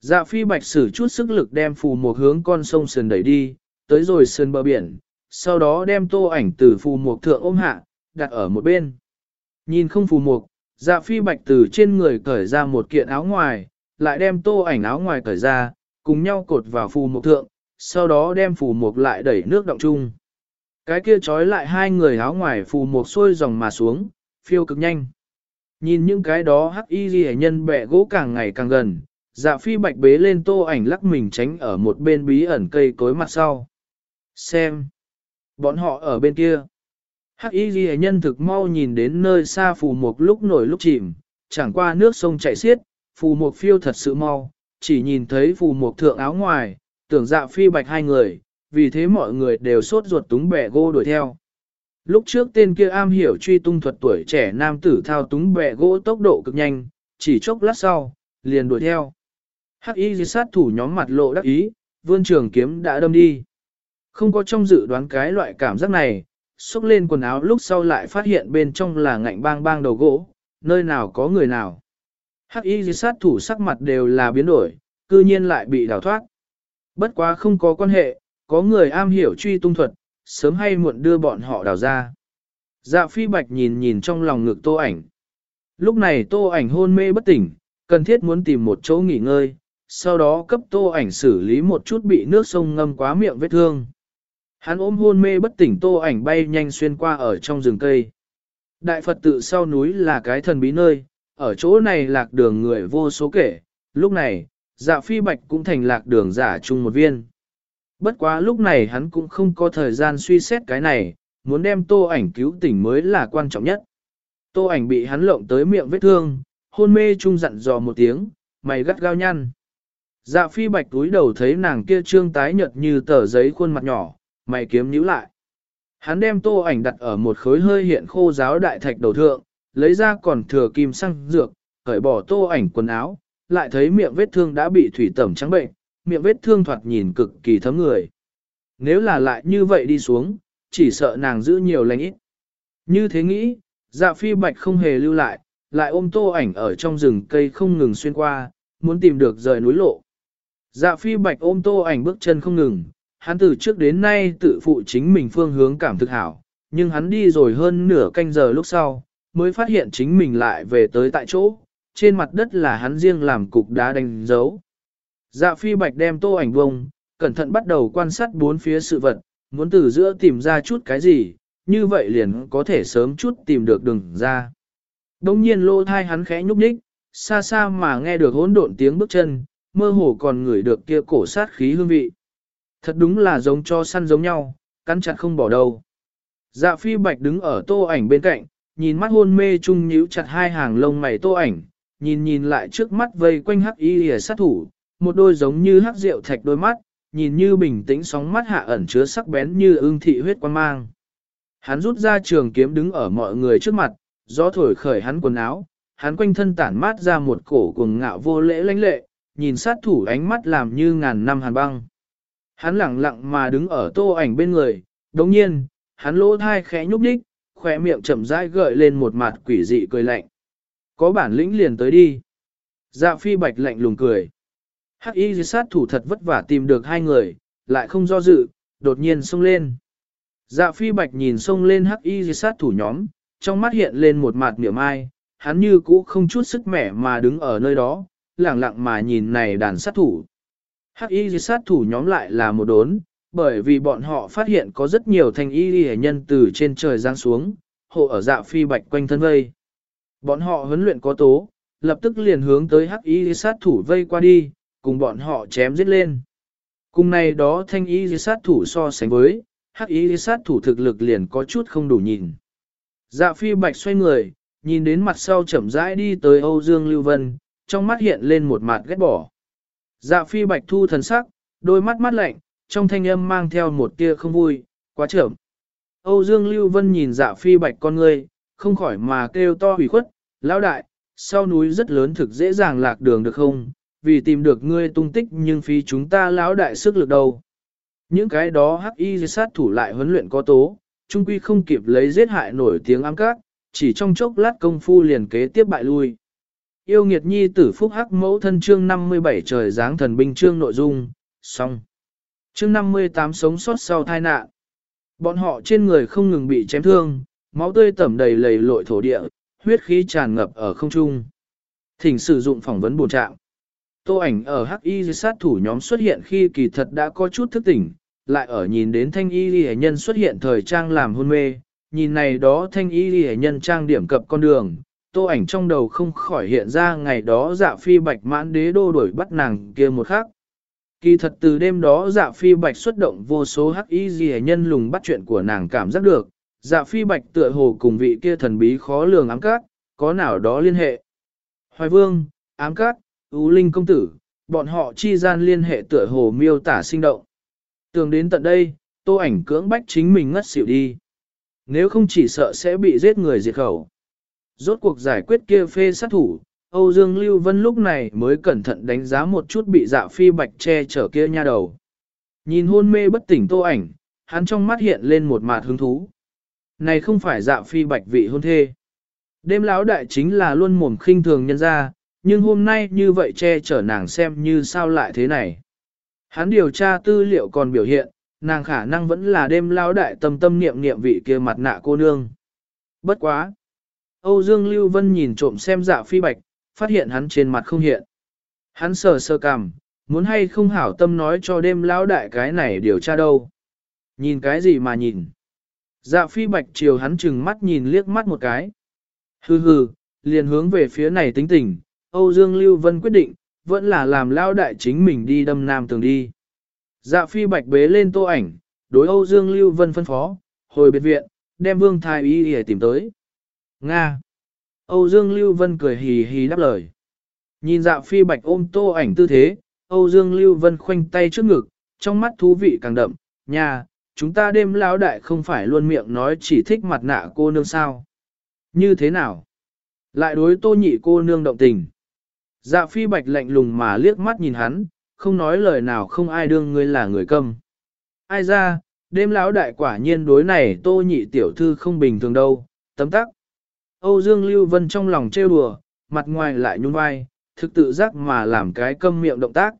Dạ phi bạch sử chút sức lực đem phù mục hướng con sông sườn đẩy đi, tới rồi sườn bờ biển, sau đó đem tô ảnh từ phù mục thượng ôm hạ, đặt ở một bên. Nhìn không phù mục, dạ phi bạch từ trên người cởi ra một kiện áo ngoài, lại đem tô ảnh áo ngoài cởi ra, cùng nhau cột vào phù mục thượng, sau đó đem phù mục lại đẩy nước động chung. Cái kia trói lại hai người áo ngoài phù mục xuôi dòng mà xuống, phiêu cực nhanh. Nhìn những cái đó hắc y ghi nhân bẻ gỗ càng ngày càng gần, dạ phi bạch bế lên tô ảnh lắc mình tránh ở một bên bí ẩn cây cối mặt sau. Xem! Bọn họ ở bên kia. Hắc y ghi nhân thực mau nhìn đến nơi xa phù mục lúc nổi lúc chìm, chẳng qua nước sông chảy xiết, phù mục phiêu thật sự mau, chỉ nhìn thấy phù mục thượng áo ngoài, tưởng dạ phi bạch hai người, vì thế mọi người đều sốt ruột túng bẻ gỗ đuổi theo. Lúc trước tên kia am hiểu truy tung thuật tuổi trẻ nam tử thao túng bẻ gỗ tốc độ cực nhanh, chỉ chốc lát sau, liền đuổi theo. Hắc y sát thủ nhóm mặt lộ đắc ý, vươn trường kiếm đã đâm đi. Không có trong dự đoán cái loại cảm giác này, xúc lên quần áo lúc sau lại phát hiện bên trong là ngạnh bang bang đầu gỗ, nơi nào có người nào. Hắc y sát thủ sắc mặt đều là biến đổi, cư nhiên lại bị đào thoát. Bất quá không có quan hệ, có người am hiểu truy tung thuật, sớm hay muộn đưa bọn họ đào ra. Dạ phi bạch nhìn nhìn trong lòng ngực tô ảnh. Lúc này tô ảnh hôn mê bất tỉnh, cần thiết muốn tìm một chỗ nghỉ ngơi, sau đó cấp tô ảnh xử lý một chút bị nước sông ngâm quá miệng vết thương. Hắn ôm hôn mê bất tỉnh tô ảnh bay nhanh xuyên qua ở trong rừng cây. Đại Phật tự sau núi là cái thần bí nơi, ở chỗ này lạc đường người vô số kể, lúc này, dạ phi bạch cũng thành lạc đường giả chung một viên. Bất quá lúc này hắn cũng không có thời gian suy xét cái này, muốn đem tô ảnh cứu tỉnh mới là quan trọng nhất. Tô ảnh bị hắn lộng tới miệng vết thương, hôn mê chung dặn dò một tiếng, mày gắt gao nhăn. Dạ phi bạch túi đầu thấy nàng kia trương tái nhợt như tờ giấy khuôn mặt nhỏ, mày kiếm nhíu lại. Hắn đem tô ảnh đặt ở một khối hơi hiện khô giáo đại thạch đầu thượng, lấy ra còn thừa kim xăng dược, cởi bỏ tô ảnh quần áo, lại thấy miệng vết thương đã bị thủy tẩm trắng bệnh, miệng vết thương thoạt nhìn cực kỳ thấm người. Nếu là lại như vậy đi xuống, chỉ sợ nàng giữ nhiều lành ít. Như thế nghĩ, dạ phi bạch không hề lưu lại, lại ôm tô ảnh ở trong rừng cây không ngừng xuyên qua, muốn tìm được rời núi lộ. Dạ phi bạch ôm tô ảnh bước chân không ngừng, hắn từ trước đến nay tự phụ chính mình phương hướng cảm thực hảo, nhưng hắn đi rồi hơn nửa canh giờ lúc sau, mới phát hiện chính mình lại về tới tại chỗ, trên mặt đất là hắn riêng làm cục đá đánh dấu. Dạ phi bạch đem tô ảnh vông, cẩn thận bắt đầu quan sát bốn phía sự vật, muốn từ giữa tìm ra chút cái gì, như vậy liền có thể sớm chút tìm được đường ra. Đông nhiên lô thai hắn khẽ nhúc nhích, xa xa mà nghe được hỗn độn tiếng bước chân, mơ hồ còn ngửi được kia cổ sát khí hương vị. Thật đúng là giống cho săn giống nhau, cắn chặt không bỏ đâu. Dạ phi bạch đứng ở tô ảnh bên cạnh, nhìn mắt hôn mê chung nhíu chặt hai hàng lông mày tô ảnh, nhìn nhìn lại trước mắt vây quanh hắc y hề sát thủ, một đôi giống như hắc rượu thạch đôi mắt, nhìn như bình tĩnh sóng mắt hạ ẩn chứa sắc bén như ương thị huyết quan mang. Hắn rút ra trường kiếm đứng ở mọi người trước mặt, gió thổi khởi hắn quần áo, hắn quanh thân tản mát ra một cổ cuồng ngạo vô lễ lãnh lệ, nhìn sát thủ ánh mắt làm như ngàn năm hàn băng. Hắn lặng lặng mà đứng ở tô ảnh bên người, đồng nhiên, hắn lỗ thai khẽ nhúc đích, khóe miệng chậm rãi gợi lên một mặt quỷ dị cười lạnh. Có bản lĩnh liền tới đi. Dạ phi bạch lạnh lùng cười. Hắc y sát thủ thật vất vả tìm được hai người, lại không do dự, đột nhiên xông lên. Dạ phi bạch nhìn xông lên hắc y sát thủ nhóm, trong mắt hiện lên một mặt niệm ai, hắn như cũ không chút sức mẻ mà đứng ở nơi đó, lặng lặng mà nhìn này đàn sát thủ. Hắc y sát thủ nhóm lại là một đốn, bởi vì bọn họ phát hiện có rất nhiều thanh y hệ nhân từ trên trời giáng xuống, hộ ở dạ phi bạch quanh thân vây. Bọn họ huấn luyện có tố, lập tức liền hướng tới hắc y sát thủ vây qua đi, cùng bọn họ chém giết lên. Cùng này đó thanh y sát thủ so sánh với, hắc y sát thủ thực lực liền có chút không đủ nhìn. Dạ phi bạch xoay người, nhìn đến mặt sau chậm rãi đi tới Âu Dương Lưu Vân, trong mắt hiện lên một mặt ghét bỏ. Dạ phi bạch thu thần sắc, đôi mắt mắt lạnh, trong thanh âm mang theo một tia không vui, quá chậm. Âu Dương Lưu Vân nhìn dạ phi bạch con người, không khỏi mà kêu to hủy khuất, lão đại, sau núi rất lớn thực dễ dàng lạc đường được không, vì tìm được ngươi tung tích nhưng phí chúng ta lão đại sức lực đâu. Những cái đó hắc y sát thủ lại huấn luyện có tố, trung quy không kịp lấy giết hại nổi tiếng ám cát, chỉ trong chốc lát công phu liền kế tiếp bại lui. Yêu nghiệt nhi tử phúc hắc mẫu thân chương 57 trời dáng thần binh chương nội dung, xong. Chương 58 sống sót sau tai nạn. Bọn họ trên người không ngừng bị chém thương, máu tươi tẩm đầy lầy lội thổ địa, huyết khí tràn ngập ở không trung. Thỉnh sử dụng phỏng vấn bổ trạng. Tô ảnh ở hắc y sát thủ nhóm xuất hiện khi kỳ thật đã có chút thức tỉnh, lại ở nhìn đến thanh y ghi nhân xuất hiện thời trang làm hôn mê, nhìn này đó thanh y ghi nhân trang điểm cập con đường, tô ảnh trong đầu không khỏi hiện ra ngày đó dạ phi bạch mãn đế đô đuổi bắt nàng kia một khắc. Kỳ thật từ đêm đó dạ phi bạch xuất động vô số hắc y ghi nhân lùng bắt chuyện của nàng cảm giác được, dạ phi bạch tựa hồ cùng vị kia thần bí khó lường ám cát, có nào đó liên hệ. Hoài vương, ám cát, ú linh công tử, bọn họ chi gian liên hệ tựa hồ miêu tả sinh động. Tường đến tận đây, tô ảnh cưỡng bách chính mình ngất xỉu đi. Nếu không chỉ sợ sẽ bị giết người diệt khẩu. Rốt cuộc giải quyết kia phê sát thủ, Âu Dương Lưu Vân lúc này mới cẩn thận đánh giá một chút bị dạ phi bạch che chở kia nha đầu. Nhìn hôn mê bất tỉnh tô ảnh, hắn trong mắt hiện lên một mạt hứng thú. Này không phải dạ phi bạch vị hôn thê. Đêm lão đại chính là luôn mồm khinh thường nhân ra, nhưng hôm nay như vậy che chở nàng xem như sao lại thế này. Hắn điều tra tư liệu còn biểu hiện, nàng khả năng vẫn là đêm lao đại tâm tâm niệm niệm vị kia mặt nạ cô nương. Bất quá. Âu Dương Lưu Vân nhìn trộm xem dạ phi bạch, phát hiện hắn trên mặt không hiện. Hắn sờ sơ cằm, muốn hay không hảo tâm nói cho đêm lão đại cái này điều tra đâu. Nhìn cái gì mà nhìn. Dạ phi bạch chiều hắn chừng mắt nhìn liếc mắt một cái. Hừ hừ, liền hướng về phía này tính tình, Âu Dương Lưu Vân quyết định, vẫn là làm lao đại chính mình đi đâm nam tường đi. Dạ phi bạch bế lên tô ảnh, đối Âu Dương Lưu Vân phân phó, hồi biệt viện, đem vương thái y để tìm tới. Nga. Âu Dương Lưu Vân cười hì hì đáp lời. Nhìn dạ phi bạch ôm tô ảnh tư thế, Âu Dương Lưu Vân khoanh tay trước ngực, trong mắt thú vị càng đậm, nhà, chúng ta đêm lão đại không phải luôn miệng nói chỉ thích mặt nạ cô nương sao. Như thế nào? Lại đối tô nhị cô nương động tình. Dạ phi bạch lạnh lùng mà liếc mắt nhìn hắn, không nói lời nào không ai đương ngươi là người câm. Ai ra, đêm lão đại quả nhiên đối này tô nhị tiểu thư không bình thường đâu, tấm tắc. Âu Dương Lưu Vân trong lòng trêu đùa, mặt ngoài lại nhún vai, thực tự giác mà làm cái câm miệng động tác.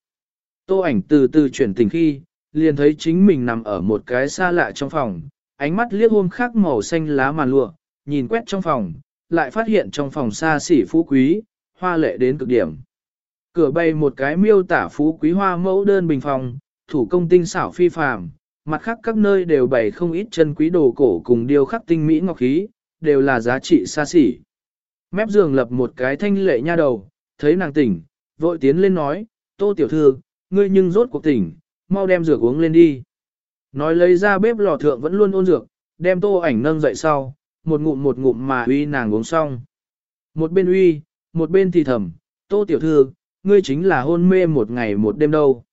Tô ảnh từ từ chuyển tình khi, liền thấy chính mình nằm ở một cái xa lạ trong phòng, ánh mắt liếc hôm khác màu xanh lá màn lụa, nhìn quét trong phòng, lại phát hiện trong phòng xa xỉ phú quý, hoa lệ đến cực điểm. Cửa bay một cái miêu tả phú quý hoa mẫu đơn bình phòng, thủ công tinh xảo phi phàm, mặt khác các nơi đều bày không ít chân quý đồ cổ cùng điêu khắc tinh mỹ ngọc khí, đều là giá trị xa xỉ. Mép giường lập một cái thanh lệ nha đầu, thấy nàng tỉnh, vội tiến lên nói, tô tiểu thư, ngươi nhưng rốt cuộc tỉnh, mau đem dược uống lên đi. Nói lấy ra bếp lò thượng vẫn luôn ôn dược, đem tô ảnh nâng dậy sau, một ngụm một ngụm mà uy nàng uống xong. Một bên uy, một bên thì thầm, tô tiểu thư, ngươi chính là hôn mê một ngày một đêm đâu.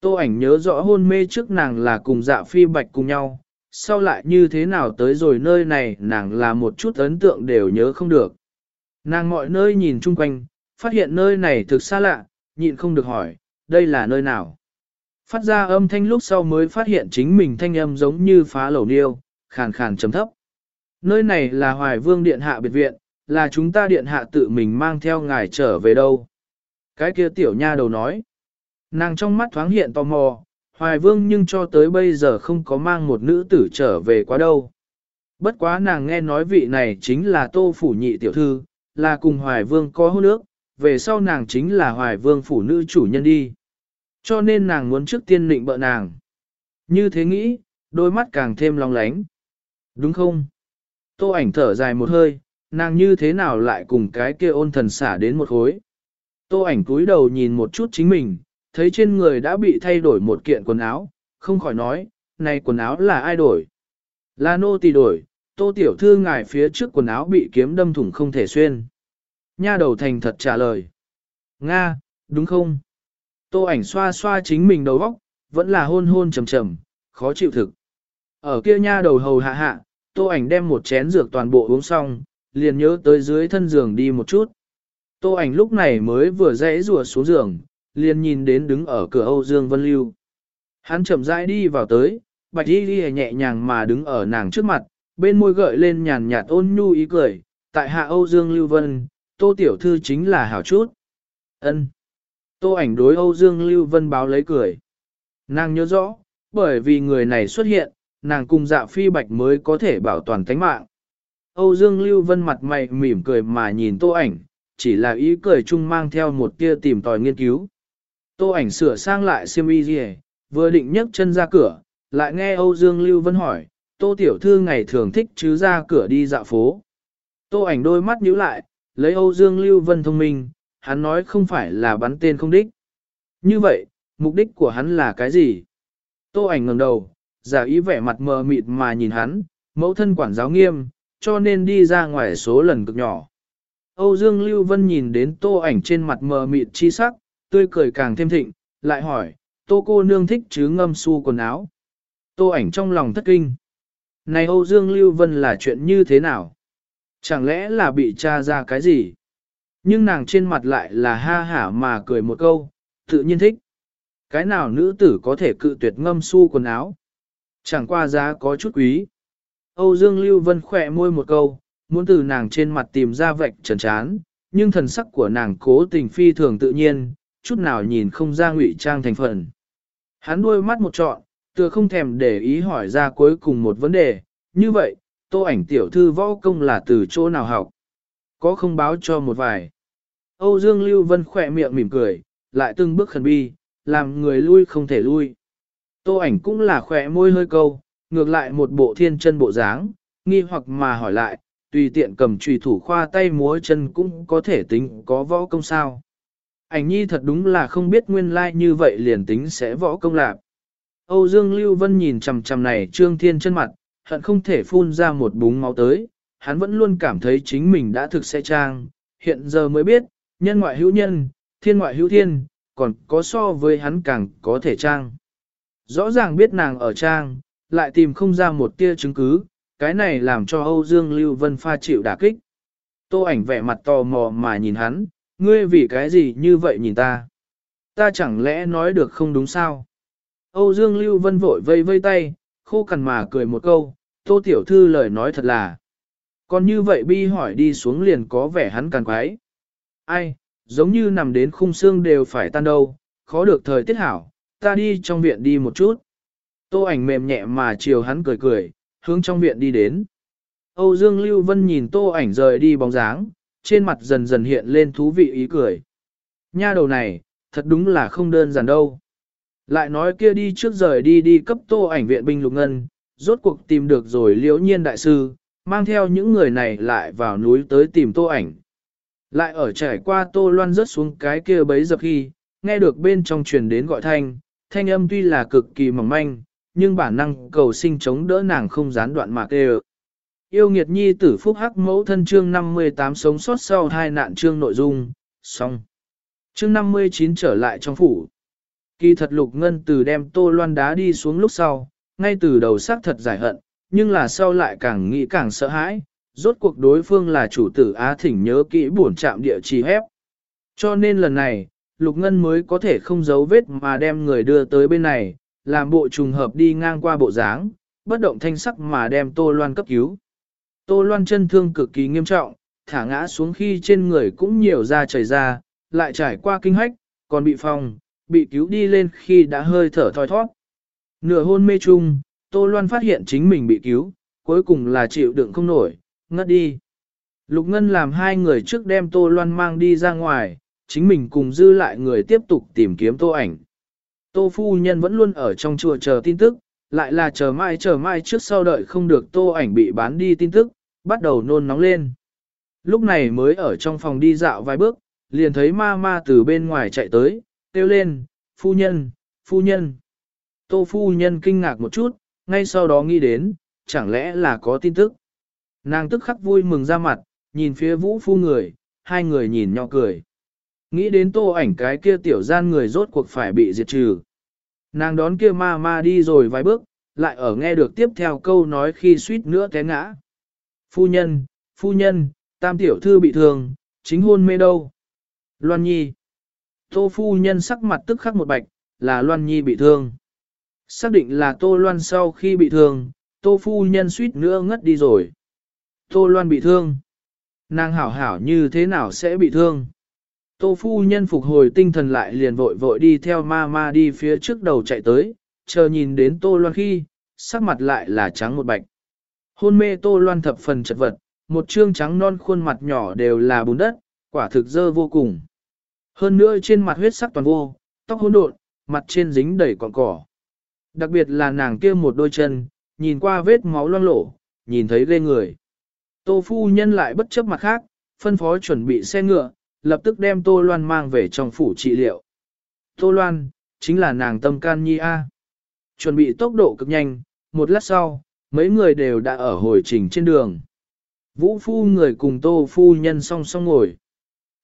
Tô ảnh nhớ rõ hôn mê trước nàng là cùng dạ phi bạch cùng nhau, sau lại như thế nào tới rồi nơi này nàng là một chút ấn tượng đều nhớ không được. Nàng mọi nơi nhìn chung quanh, phát hiện nơi này thực xa lạ, nhịn không được hỏi, đây là nơi nào. Phát ra âm thanh lúc sau mới phát hiện chính mình thanh âm giống như phá lẩu niêu, khàn khàn chấm thấp. Nơi này là Hoài Vương Điện Hạ biệt viện, là chúng ta Điện Hạ tự mình mang theo ngài trở về đâu. Cái kia tiểu nha đầu nói. Nàng trong mắt thoáng hiện tò mò, Hoài Vương nhưng cho tới bây giờ không có mang một nữ tử trở về quá đâu. Bất quá nàng nghe nói vị này chính là Tô Phủ Nhị Tiểu Thư, là cùng Hoài Vương có hôn ước, về sau nàng chính là Hoài Vương Phủ Nữ chủ nhân đi. Cho nên nàng muốn trước tiên định bợ nàng. Như thế nghĩ, đôi mắt càng thêm long lánh. Đúng không? Tô ảnh thở dài một hơi, nàng như thế nào lại cùng cái kia ôn thần xả đến một khối. Tô ảnh cúi đầu nhìn một chút chính mình, thấy trên người đã bị thay đổi một kiện quần áo, không khỏi nói, này quần áo là ai đổi? Là nô tỳ đổi, tô tiểu thư ngài phía trước quần áo bị kiếm đâm thủng không thể xuyên. Nha đầu thành thật trả lời. Nga, đúng không? Tô ảnh xoa xoa chính mình đầu óc, vẫn là hôn hôn trầm trầm, khó chịu thực. Ở kia nha đầu hầu hạ hạ, tô ảnh đem một chén dược toàn bộ uống xong, liền nhớ tới dưới thân giường đi một chút. Tô ảnh lúc này mới vừa dãy rùa xuống giường, liền nhìn đến đứng ở cửa Âu Dương Vân Lưu. Hắn chậm rãi đi vào tới, bạch y ghi nhẹ nhàng mà đứng ở nàng trước mặt, bên môi gợi lên nhàn nhạt ôn nhu ý cười, tại hạ Âu Dương Lưu Vân, tô tiểu thư chính là hảo chút. ân Tô ảnh đối Âu Dương Lưu Vân báo lấy cười. Nàng nhớ rõ, bởi vì người này xuất hiện, nàng cùng dạ phi bạch mới có thể bảo toàn tánh mạng. Âu Dương Lưu Vân mặt mày mỉm cười mà nhìn tô ảnh, chỉ là ý cười chung mang theo một tia tìm tòi nghiên cứu. Tô ảnh sửa sang lại xiêm y gì, vừa định nhấc chân ra cửa, lại nghe Âu Dương Lưu Vân hỏi, Tô Tiểu Thư ngày thường thích chứ ra cửa đi dạo phố. Tô ảnh đôi mắt nhíu lại, lấy Âu Dương Lưu Vân thông minh, hắn nói không phải là bắn tên không đích. Như vậy, mục đích của hắn là cái gì? Tô ảnh ngẩng đầu, giả ý vẻ mặt mờ mịt mà nhìn hắn, mẫu thân quản giáo nghiêm, cho nên đi ra ngoài số lần cực nhỏ. Âu Dương Lưu Vân nhìn đến tô ảnh trên mặt mờ mịt chi sắc, tươi cười càng thêm thịnh, lại hỏi, tô cô nương thích chứ ngâm su quần áo. Tô ảnh trong lòng thất kinh. Này Âu Dương Lưu Vân là chuyện như thế nào? Chẳng lẽ là bị tra ra cái gì? Nhưng nàng trên mặt lại là ha hả mà cười một câu, tự nhiên thích. Cái nào nữ tử có thể cự tuyệt ngâm su quần áo? Chẳng qua giá có chút quý. Âu Dương Lưu Vân khỏe môi một câu, muốn từ nàng trên mặt tìm ra vạch trần chán, nhưng thần sắc của nàng cố tình phi thường tự nhiên, chút nào nhìn không ra ngụy trang thành phần. Hắn đuôi mắt một trọn, tựa không thèm để ý hỏi ra cuối cùng một vấn đề, như vậy, tô ảnh tiểu thư võ công là từ chỗ nào học? Có không báo cho một vài? Âu Dương Lưu Vân khỏe miệng mỉm cười, lại từng bước khẩn bi, làm người lui không thể lui. Tô ảnh cũng là khỏe môi hơi câu, ngược lại một bộ thiên chân bộ dáng, nghi hoặc mà hỏi lại, tùy tiện cầm trùy thủ khoa tay múa chân cũng có thể tính có võ công sao. Ảnh nhi thật đúng là không biết nguyên lai like như vậy liền tính sẽ võ công lạc. Âu Dương Lưu Vân nhìn chằm chằm này trương thiên chân mặt, hận không thể phun ra một búng máu tới, hắn vẫn luôn cảm thấy chính mình đã thực sẽ trang, hiện giờ mới biết, nhân ngoại hữu nhân, thiên ngoại hữu thiên, còn có so với hắn càng có thể trang. Rõ ràng biết nàng ở trang, lại tìm không ra một tia chứng cứ, cái này làm cho Âu Dương Lưu Vân pha chịu đả kích. Tô ảnh vẻ mặt tò mò mà nhìn hắn, ngươi vì cái gì như vậy nhìn ta? Ta chẳng lẽ nói được không đúng sao? Âu Dương Lưu Vân vội vây vây tay, khô cằn mà cười một câu, Tô Tiểu Thư lời nói thật là. Còn như vậy bi hỏi đi xuống liền có vẻ hắn càng quái. Ai, giống như nằm đến khung xương đều phải tan đâu, khó được thời tiết hảo, ta đi trong viện đi một chút. Tô ảnh mềm nhẹ mà chiều hắn cười cười, hướng trong viện đi đến. Âu Dương Lưu Vân nhìn tô ảnh rời đi bóng dáng, trên mặt dần dần hiện lên thú vị ý cười. Nha đầu này, thật đúng là không đơn giản đâu. Lại nói kia đi trước rời đi đi cấp tô ảnh viện binh lục ngân, rốt cuộc tìm được rồi liễu nhiên đại sư, mang theo những người này lại vào núi tới tìm tô ảnh. Lại ở trải qua tô loan rớt xuống cái kia bấy dập khi, nghe được bên trong truyền đến gọi thanh, thanh âm tuy là cực kỳ mỏng manh, nhưng bản năng cầu sinh chống đỡ nàng không gián đoạn mà kêu. Yêu nghiệt nhi tử phúc hắc mẫu thân chương 58 sống sót sau hai nạn chương nội dung, xong. Chương 59 trở lại trong phủ. Kỳ thật lục ngân từ đem tô loan đá đi xuống lúc sau, ngay từ đầu xác thật giải hận, nhưng là sau lại càng nghĩ càng sợ hãi, rốt cuộc đối phương là chủ tử Á Thỉnh nhớ kỹ buồn chạm địa chỉ hép. Cho nên lần này, lục ngân mới có thể không giấu vết mà đem người đưa tới bên này, làm bộ trùng hợp đi ngang qua bộ dáng, bất động thanh sắc mà đem Tô Loan cấp cứu. Tô Loan chân thương cực kỳ nghiêm trọng, thả ngã xuống khi trên người cũng nhiều da chảy ra, lại trải qua kinh hách, còn bị phòng, bị cứu đi lên khi đã hơi thở thoi thoát. Nửa hôn mê chung, Tô Loan phát hiện chính mình bị cứu, cuối cùng là chịu đựng không nổi, ngất đi. Lục Ngân làm hai người trước đem Tô Loan mang đi ra ngoài, chính mình cùng dư lại người tiếp tục tìm kiếm Tô ảnh. Tô phu nhân vẫn luôn ở trong chùa chờ tin tức, lại là chờ mai chờ mai trước sau đợi không được tô ảnh bị bán đi tin tức, bắt đầu nôn nóng lên. Lúc này mới ở trong phòng đi dạo vài bước, liền thấy ma ma từ bên ngoài chạy tới, kêu lên, phu nhân, phu nhân. Tô phu nhân kinh ngạc một chút, ngay sau đó nghĩ đến, chẳng lẽ là có tin tức. Nàng tức khắc vui mừng ra mặt, nhìn phía vũ phu người, hai người nhìn nhau cười. Nghĩ đến tô ảnh cái kia tiểu gian người rốt cuộc phải bị diệt trừ. Nàng đón kia ma ma đi rồi vài bước, lại ở nghe được tiếp theo câu nói khi suýt nữa té ngã. Phu nhân, phu nhân, tam tiểu thư bị thương, chính hôn mê đâu. Loan Nhi. Tô phu nhân sắc mặt tức khắc một bạch, là Loan Nhi bị thương. Xác định là Tô Loan sau khi bị thương, Tô phu nhân suýt nữa ngất đi rồi. Tô Loan bị thương. Nàng hảo hảo như thế nào sẽ bị thương? Tô phu nhân phục hồi tinh thần lại liền vội vội đi theo ma ma đi phía trước đầu chạy tới, chờ nhìn đến Tô Loan khi, sắc mặt lại là trắng một bạch. Hôn mê Tô Loan thập phần chật vật, một trương trắng non khuôn mặt nhỏ đều là bùn đất, quả thực dơ vô cùng. Hơn nữa trên mặt huyết sắc toàn vô, tóc hỗn độn, mặt trên dính đầy cọn cỏ. Đặc biệt là nàng kia một đôi chân, nhìn qua vết máu loang lổ, nhìn thấy ghê người. Tô phu nhân lại bất chấp mặt khác, phân phó chuẩn bị xe ngựa, lập tức đem Tô Loan mang về trong phủ trị liệu. Tô Loan, chính là nàng tâm can nhi A. Chuẩn bị tốc độ cực nhanh, một lát sau, mấy người đều đã ở hồi trình trên đường. Vũ phu người cùng Tô phu nhân song song ngồi.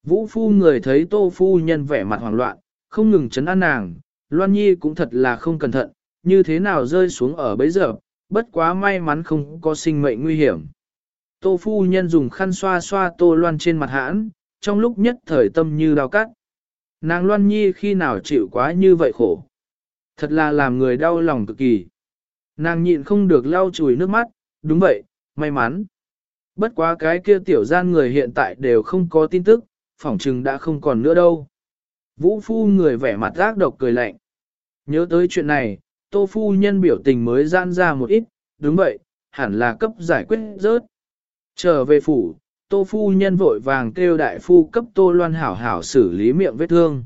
Vũ phu người thấy Tô phu nhân vẻ mặt hoảng loạn, không ngừng chấn an nàng, Loan Nhi cũng thật là không cẩn thận, như thế nào rơi xuống ở bấy giờ, bất quá may mắn không có sinh mệnh nguy hiểm. Tô phu nhân dùng khăn xoa xoa Tô Loan trên mặt hãn, trong lúc nhất thời tâm như đau cắt. Nàng Loan Nhi khi nào chịu quá như vậy khổ. Thật là làm người đau lòng cực kỳ. Nàng nhịn không được lau chùi nước mắt, đúng vậy, may mắn. Bất quá cái kia tiểu gian người hiện tại đều không có tin tức, phỏng chừng đã không còn nữa đâu. Vũ phu người vẻ mặt ác độc cười lạnh. Nhớ tới chuyện này, tô phu nhân biểu tình mới gian ra một ít, đúng vậy, hẳn là cấp giải quyết rớt. Trở về phủ, tô phu nhân vội vàng kêu đại phu cấp tô loan hảo hảo xử lý miệng vết thương.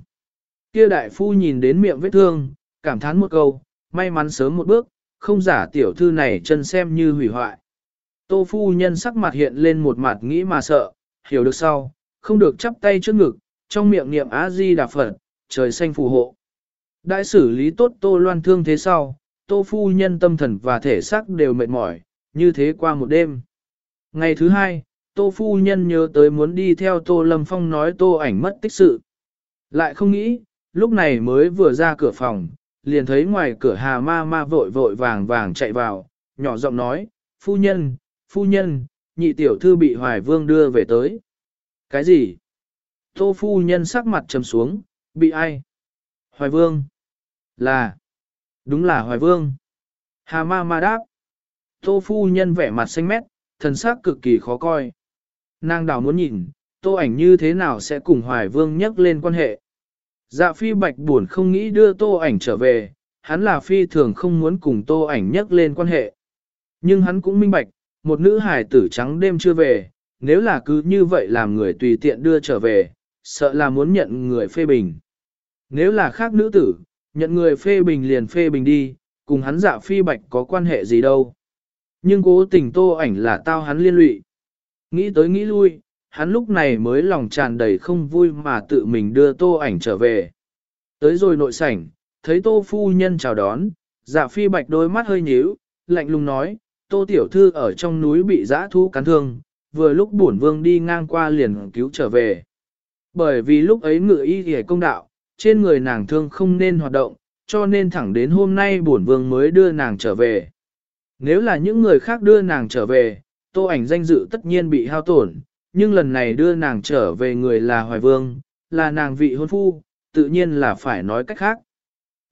Kia đại phu nhìn đến miệng vết thương, cảm thán một câu, may mắn sớm một bước, không giả tiểu thư này chân xem như hủy hoại. Tô phu nhân sắc mặt hiện lên một mặt nghĩ mà sợ, hiểu được sau, không được chắp tay trước ngực, trong miệng niệm A-di đà Phật, trời xanh phù hộ. Đại xử lý tốt tô loan thương thế sau, tô phu nhân tâm thần và thể xác đều mệt mỏi, như thế qua một đêm. Ngày thứ hai, tô phu nhân nhớ tới muốn đi theo tô lâm phong nói tô ảnh mất tích sự. Lại không nghĩ, lúc này mới vừa ra cửa phòng, liền thấy ngoài cửa hà ma ma vội vội vàng vàng chạy vào, nhỏ giọng nói, phu nhân, phu nhân, nhị tiểu thư bị hoài vương đưa về tới. Cái gì? Tô phu nhân sắc mặt trầm xuống, bị ai? Hoài vương. Là. Đúng là hoài vương. Hà ma ma đáp. Tô phu nhân vẻ mặt xanh mét, thần sắc cực kỳ khó coi. Nàng đảo muốn nhìn, tô ảnh như thế nào sẽ cùng hoài vương nhắc lên quan hệ. Dạ phi bạch buồn không nghĩ đưa tô ảnh trở về, hắn là phi thường không muốn cùng tô ảnh nhắc lên quan hệ. Nhưng hắn cũng minh bạch, một nữ hài tử trắng đêm chưa về, nếu là cứ như vậy làm người tùy tiện đưa trở về, sợ là muốn nhận người phê bình. Nếu là khác nữ tử, nhận người phê bình liền phê bình đi, cùng hắn dạ phi bạch có quan hệ gì đâu. Nhưng cố tình tô ảnh là tao hắn liên lụy. Nghĩ tới nghĩ lui, hắn lúc này mới lòng tràn đầy không vui mà tự mình đưa tô ảnh trở về. Tới rồi nội sảnh, thấy tô phu nhân chào đón, dạ phi bạch đôi mắt hơi nhíu, lạnh lùng nói, tô tiểu thư ở trong núi bị giã thu cắn thương, vừa lúc bổn vương đi ngang qua liền cứu trở về. Bởi vì lúc ấy ngự y hề công đạo, trên người nàng thương không nên hoạt động, cho nên thẳng đến hôm nay bổn vương mới đưa nàng trở về. Nếu là những người khác đưa nàng trở về, tô ảnh danh dự tất nhiên bị hao tổn, nhưng lần này đưa nàng trở về người là Hoài Vương, là nàng vị hôn phu, tự nhiên là phải nói cách khác.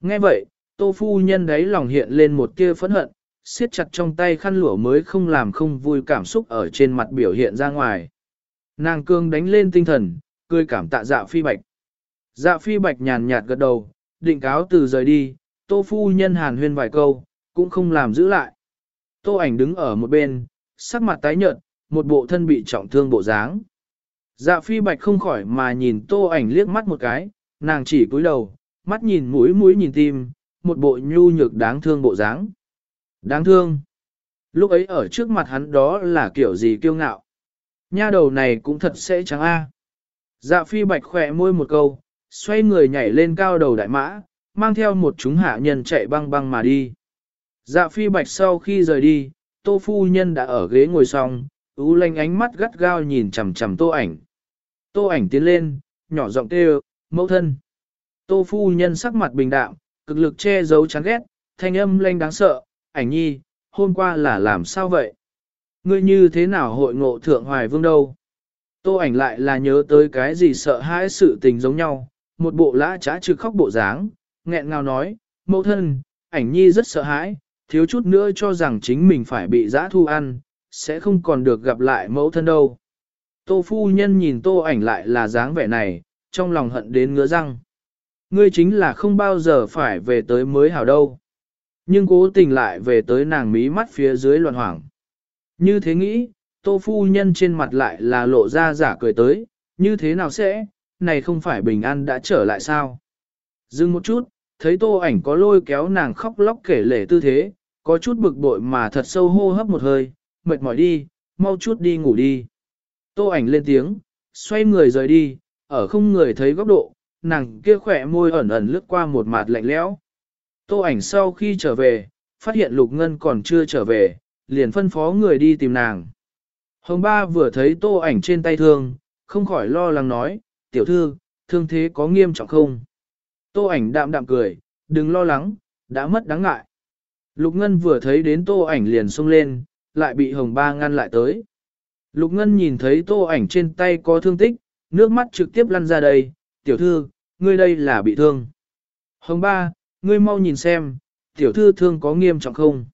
Nghe vậy, tô phu nhân đấy lòng hiện lên một tia phẫn hận, siết chặt trong tay khăn lụa mới không làm không vui cảm xúc ở trên mặt biểu hiện ra ngoài. Nàng cương đánh lên tinh thần, cười cảm tạ dạ phi bạch. Dạ phi bạch nhàn nhạt gật đầu, định cáo từ rời đi, tô phu nhân hàn huyên vài câu, cũng không làm giữ lại. Tô ảnh đứng ở một bên, sắc mặt tái nhợt, một bộ thân bị trọng thương bộ dáng. Dạ phi bạch không khỏi mà nhìn tô ảnh liếc mắt một cái, nàng chỉ cúi đầu, mắt nhìn mũi mũi nhìn tim, một bộ nhu nhược đáng thương bộ dáng. Đáng thương. Lúc ấy ở trước mặt hắn đó là kiểu gì kiêu ngạo. Nha đầu này cũng thật sẽ trắng a. Dạ phi bạch khỏe môi một câu, xoay người nhảy lên cao đầu đại mã, mang theo một chúng hạ nhân chạy băng băng mà đi. Dạ phi bạch sau khi rời đi, tô phu nhân đã ở ghế ngồi xong, ú lanh ánh mắt gắt gao nhìn chằm chằm tô ảnh. Tô ảnh tiến lên, nhỏ giọng kêu, mẫu thân. Tô phu nhân sắc mặt bình đạm, cực lực che giấu chán ghét, thanh âm lanh đáng sợ, ảnh nhi, hôm qua là làm sao vậy? Ngươi như thế nào hội ngộ thượng hoài vương đâu? Tô ảnh lại là nhớ tới cái gì sợ hãi sự tình giống nhau, một bộ lã trá trừ khóc bộ dáng, nghẹn ngào nói, mẫu thân, ảnh nhi rất sợ hãi, thiếu chút nữa cho rằng chính mình phải bị giã thu ăn, sẽ không còn được gặp lại mẫu thân đâu. Tô phu nhân nhìn tô ảnh lại là dáng vẻ này, trong lòng hận đến ngứa răng. Ngươi chính là không bao giờ phải về tới mới hảo đâu. Nhưng cố tình lại về tới nàng mí mắt phía dưới loạn hoảng. Như thế nghĩ, tô phu nhân trên mặt lại là lộ ra giả cười tới, như thế nào sẽ, này không phải bình an đã trở lại sao? Dừng một chút, thấy tô ảnh có lôi kéo nàng khóc lóc kể lể tư thế, có chút bực bội mà thật sâu hô hấp một hơi, mệt mỏi đi, mau chút đi ngủ đi. Tô ảnh lên tiếng, xoay người rời đi, ở không người thấy góc độ, nàng kia khỏe môi ẩn ẩn lướt qua một mặt lạnh lẽo. Tô ảnh sau khi trở về, phát hiện Lục Ngân còn chưa trở về, liền phân phó người đi tìm nàng. Hồng ba vừa thấy tô ảnh trên tay thương, không khỏi lo lắng nói, tiểu thư, thương thế có nghiêm trọng không? Tô ảnh đạm đạm cười, đừng lo lắng, đã mất đáng ngại. Lục Ngân vừa thấy đến tô ảnh liền xông lên, lại bị Hồng ba ngăn lại tới. Lục Ngân nhìn thấy tô ảnh trên tay có thương tích, nước mắt trực tiếp lăn ra đây, tiểu thư, ngươi đây là bị thương. Hồng ba, ngươi mau nhìn xem, tiểu thư thương có nghiêm trọng không?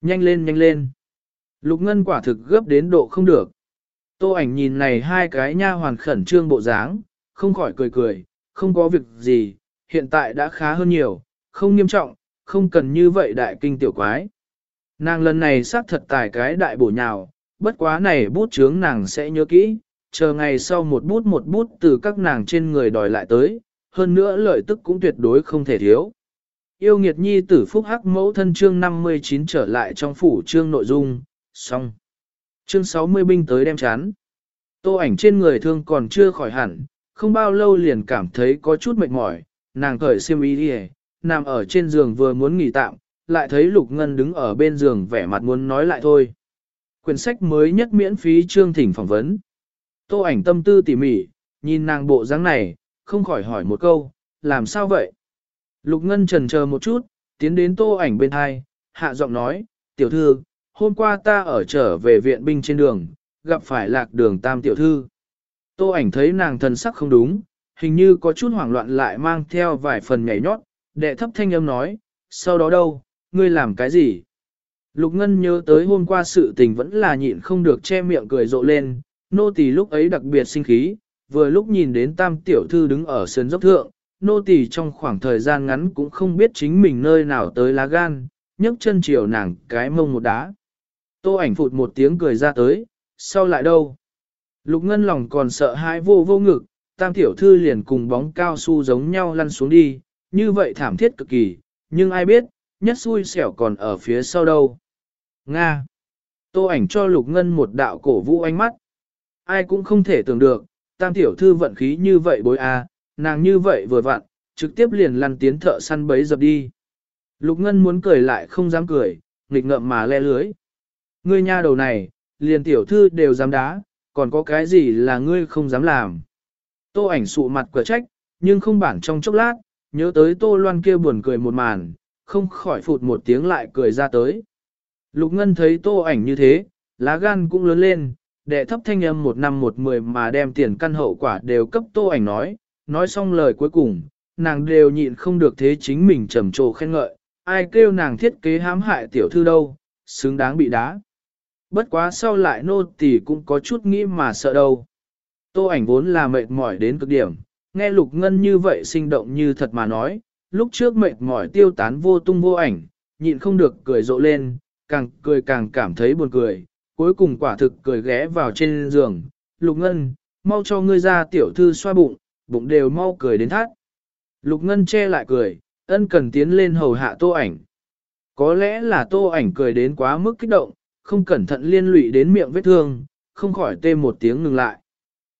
Nhanh lên nhanh lên. Lục Ngân quả thực gấp đến độ không được. Tô ảnh nhìn này hai cái nha hoàn khẩn trương bộ dáng, không khỏi cười cười, không có việc gì, hiện tại đã khá hơn nhiều, không nghiêm trọng, không cần như vậy đại kinh tiểu quái. Nàng lần này xác thật tài cái đại bổ nhào, bất quá này bút chướng nàng sẽ nhớ kỹ, chờ ngày sau một bút một bút từ các nàng trên người đòi lại tới, hơn nữa lợi tức cũng tuyệt đối không thể thiếu. Yêu nghiệt nhi tử phúc hắc mẫu thân chương 59 trở lại trong phủ chương nội dung, xong. Chương 60 binh tới đem chán. Tô ảnh trên người thương còn chưa khỏi hẳn, không bao lâu liền cảm thấy có chút mệt mỏi, nàng cởi xiêm y đi nằm ở trên giường vừa muốn nghỉ tạm, lại thấy Lục Ngân đứng ở bên giường vẻ mặt muốn nói lại thôi. Quyển sách mới nhất miễn phí chương thỉnh phỏng vấn. Tô ảnh tâm tư tỉ mỉ, nhìn nàng bộ dáng này, không khỏi hỏi một câu, làm sao vậy? Lục Ngân trần chờ một chút, tiến đến tô ảnh bên hai, hạ giọng nói, tiểu thư, hôm qua ta ở trở về viện binh trên đường, gặp phải lạc đường tam tiểu thư. Tô ảnh thấy nàng thần sắc không đúng, hình như có chút hoảng loạn lại mang theo vài phần nhảy nhót, đệ thấp thanh âm nói, sau đó đâu, ngươi làm cái gì? Lục Ngân nhớ tới hôm qua sự tình vẫn là nhịn không được che miệng cười rộ lên, nô tỳ lúc ấy đặc biệt sinh khí, vừa lúc nhìn đến tam tiểu thư đứng ở sườn dốc thượng, nô tỳ trong khoảng thời gian ngắn cũng không biết chính mình nơi nào tới lá gan, nhấc chân chiều nàng cái mông một đá. Tô ảnh phụt một tiếng cười ra tới, sau lại đâu? Lục Ngân lòng còn sợ hãi vô vô ngực, tam tiểu thư liền cùng bóng cao su giống nhau lăn xuống đi, như vậy thảm thiết cực kỳ, nhưng ai biết, nhất xui xẻo còn ở phía sau đâu. Nga. Tô ảnh cho Lục Ngân một đạo cổ vũ ánh mắt. Ai cũng không thể tưởng được, tam tiểu thư vận khí như vậy bối a, nàng như vậy vừa vặn, trực tiếp liền lăn tiến thợ săn bấy dập đi. Lục Ngân muốn cười lại không dám cười, nghịch ngợm mà le lưới. Ngươi nha đầu này, liền tiểu thư đều dám đá, còn có cái gì là ngươi không dám làm. Tô ảnh sụ mặt cửa trách, nhưng không bản trong chốc lát, nhớ tới tô loan kia buồn cười một màn, không khỏi phụt một tiếng lại cười ra tới. Lục Ngân thấy tô ảnh như thế, lá gan cũng lớn lên, đệ thấp thanh âm một năm một mười mà đem tiền căn hậu quả đều cấp tô ảnh nói, nói xong lời cuối cùng, nàng đều nhịn không được thế chính mình trầm trồ khen ngợi, ai kêu nàng thiết kế hãm hại tiểu thư đâu, xứng đáng bị đá. Bất quá sau lại nô tỳ cũng có chút nghĩ mà sợ đâu. Tô ảnh vốn là mệt mỏi đến cực điểm, nghe lục ngân như vậy sinh động như thật mà nói, lúc trước mệt mỏi tiêu tán vô tung vô ảnh, nhịn không được cười rộ lên, càng cười càng cảm thấy buồn cười, cuối cùng quả thực cười ghé vào trên giường, lục ngân, mau cho ngươi ra tiểu thư xoa bụng, bụng đều mau cười đến thắt. Lục Ngân che lại cười, ân cần tiến lên hầu hạ tô ảnh. Có lẽ là tô ảnh cười đến quá mức kích động, không cẩn thận liên lụy đến miệng vết thương, không khỏi tê một tiếng ngừng lại.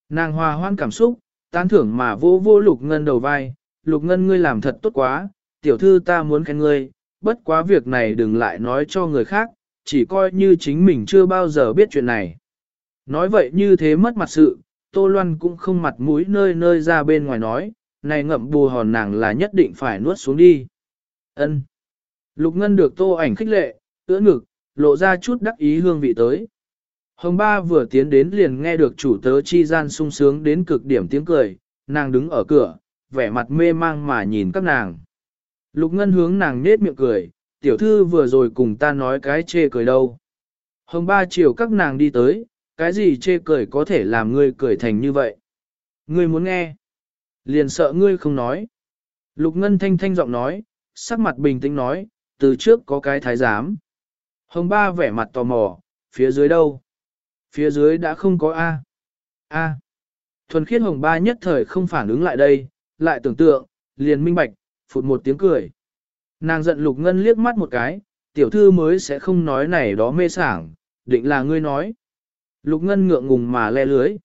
Nàng hòa hoan cảm xúc, tán thưởng mà vô vô Lục Ngân đầu vai, Lục Ngân ngươi làm thật tốt quá, tiểu thư ta muốn khen ngươi, bất quá việc này đừng lại nói cho người khác, chỉ coi như chính mình chưa bao giờ biết chuyện này. Nói vậy như thế mất mặt sự, Tô Loan cũng không mặt mũi nơi nơi ra bên ngoài nói, này ngậm bù hòn nàng là nhất định phải nuốt xuống đi. Ân. Lục Ngân được Tô ảnh khích lệ, ưỡn ngực, lộ ra chút đắc ý hương vị tới. Hồng Ba vừa tiến đến liền nghe được chủ tớ chi gian sung sướng đến cực điểm tiếng cười, nàng đứng ở cửa, vẻ mặt mê mang mà nhìn các nàng. Lục Ngân hướng nàng nết miệng cười, tiểu thư vừa rồi cùng ta nói cái chê cười đâu. Hồng Ba chiều các nàng đi tới, cái gì chê cười có thể làm ngươi cười thành như vậy? Ngươi muốn nghe? Liền sợ ngươi không nói. Lục Ngân thanh thanh giọng nói, sắc mặt bình tĩnh nói, từ trước có cái thái giám. Hồng Ba vẻ mặt tò mò, phía dưới đâu? Phía dưới đã không có A. A. Thuần khiết Hồng Ba nhất thời không phản ứng lại đây, lại tưởng tượng, liền minh bạch, phụt một tiếng cười. Nàng giận Lục Ngân liếc mắt một cái, tiểu thư mới sẽ không nói này đó mê sảng, định là ngươi nói. Lục Ngân ngượng ngùng mà le lưới.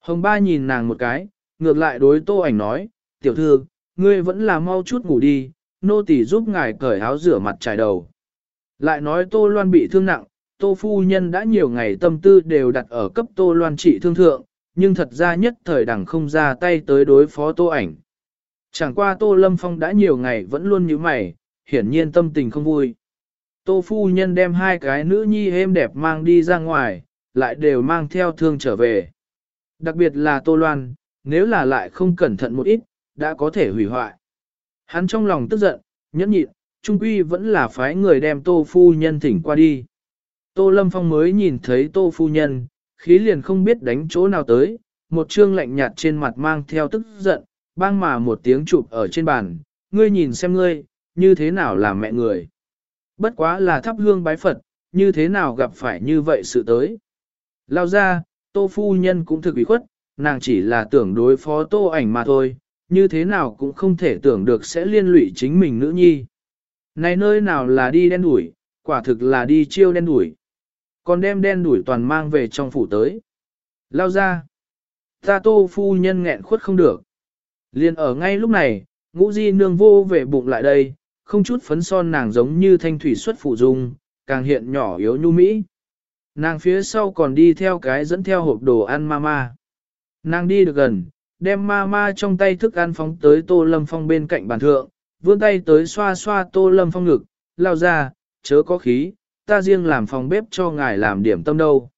Hồng Ba nhìn nàng một cái, ngược lại đối tô ảnh nói, tiểu thư, ngươi vẫn là mau chút ngủ đi, nô tỳ giúp ngài cởi áo rửa mặt trải đầu. Lại nói tô loan bị thương nặng, tô phu nhân đã nhiều ngày tâm tư đều đặt ở cấp tô loan trị thương thượng, nhưng thật ra nhất thời đẳng không ra tay tới đối phó tô ảnh. Chẳng qua tô lâm phong đã nhiều ngày vẫn luôn như mày, hiển nhiên tâm tình không vui. Tô phu nhân đem hai cái nữ nhi êm đẹp mang đi ra ngoài, lại đều mang theo thương trở về. Đặc biệt là Tô Loan, nếu là lại không cẩn thận một ít, đã có thể hủy hoại. Hắn trong lòng tức giận, nhẫn nhịn, trung quy vẫn là phái người đem Tô Phu Nhân thỉnh qua đi. Tô Lâm Phong mới nhìn thấy Tô Phu Nhân, khí liền không biết đánh chỗ nào tới, một trương lạnh nhạt trên mặt mang theo tức giận, bang mà một tiếng chụp ở trên bàn, ngươi nhìn xem ngươi, như thế nào là mẹ người. Bất quá là thắp hương bái Phật, như thế nào gặp phải như vậy sự tới. Lao ra, tô phu nhân cũng thực ủy khuất, nàng chỉ là tưởng đối phó tô ảnh mà thôi, như thế nào cũng không thể tưởng được sẽ liên lụy chính mình nữ nhi. Này nơi nào là đi đen đuổi, quả thực là đi chiêu đen đuổi. Còn đem đen đuổi toàn mang về trong phủ tới. Lao ra. Ta tô phu nhân nghẹn khuất không được. Liên ở ngay lúc này, ngũ di nương vô về bụng lại đây, không chút phấn son nàng giống như thanh thủy xuất phụ dung, càng hiện nhỏ yếu nhu mỹ. Nàng phía sau còn đi theo cái dẫn theo hộp đồ ăn mama. Nàng đi được gần, đem mama trong tay thức ăn phóng tới tô lâm phong bên cạnh bàn thượng, vươn tay tới xoa xoa tô lâm phong ngực, lao ra, chớ có khí, ta riêng làm phòng bếp cho ngài làm điểm tâm đâu.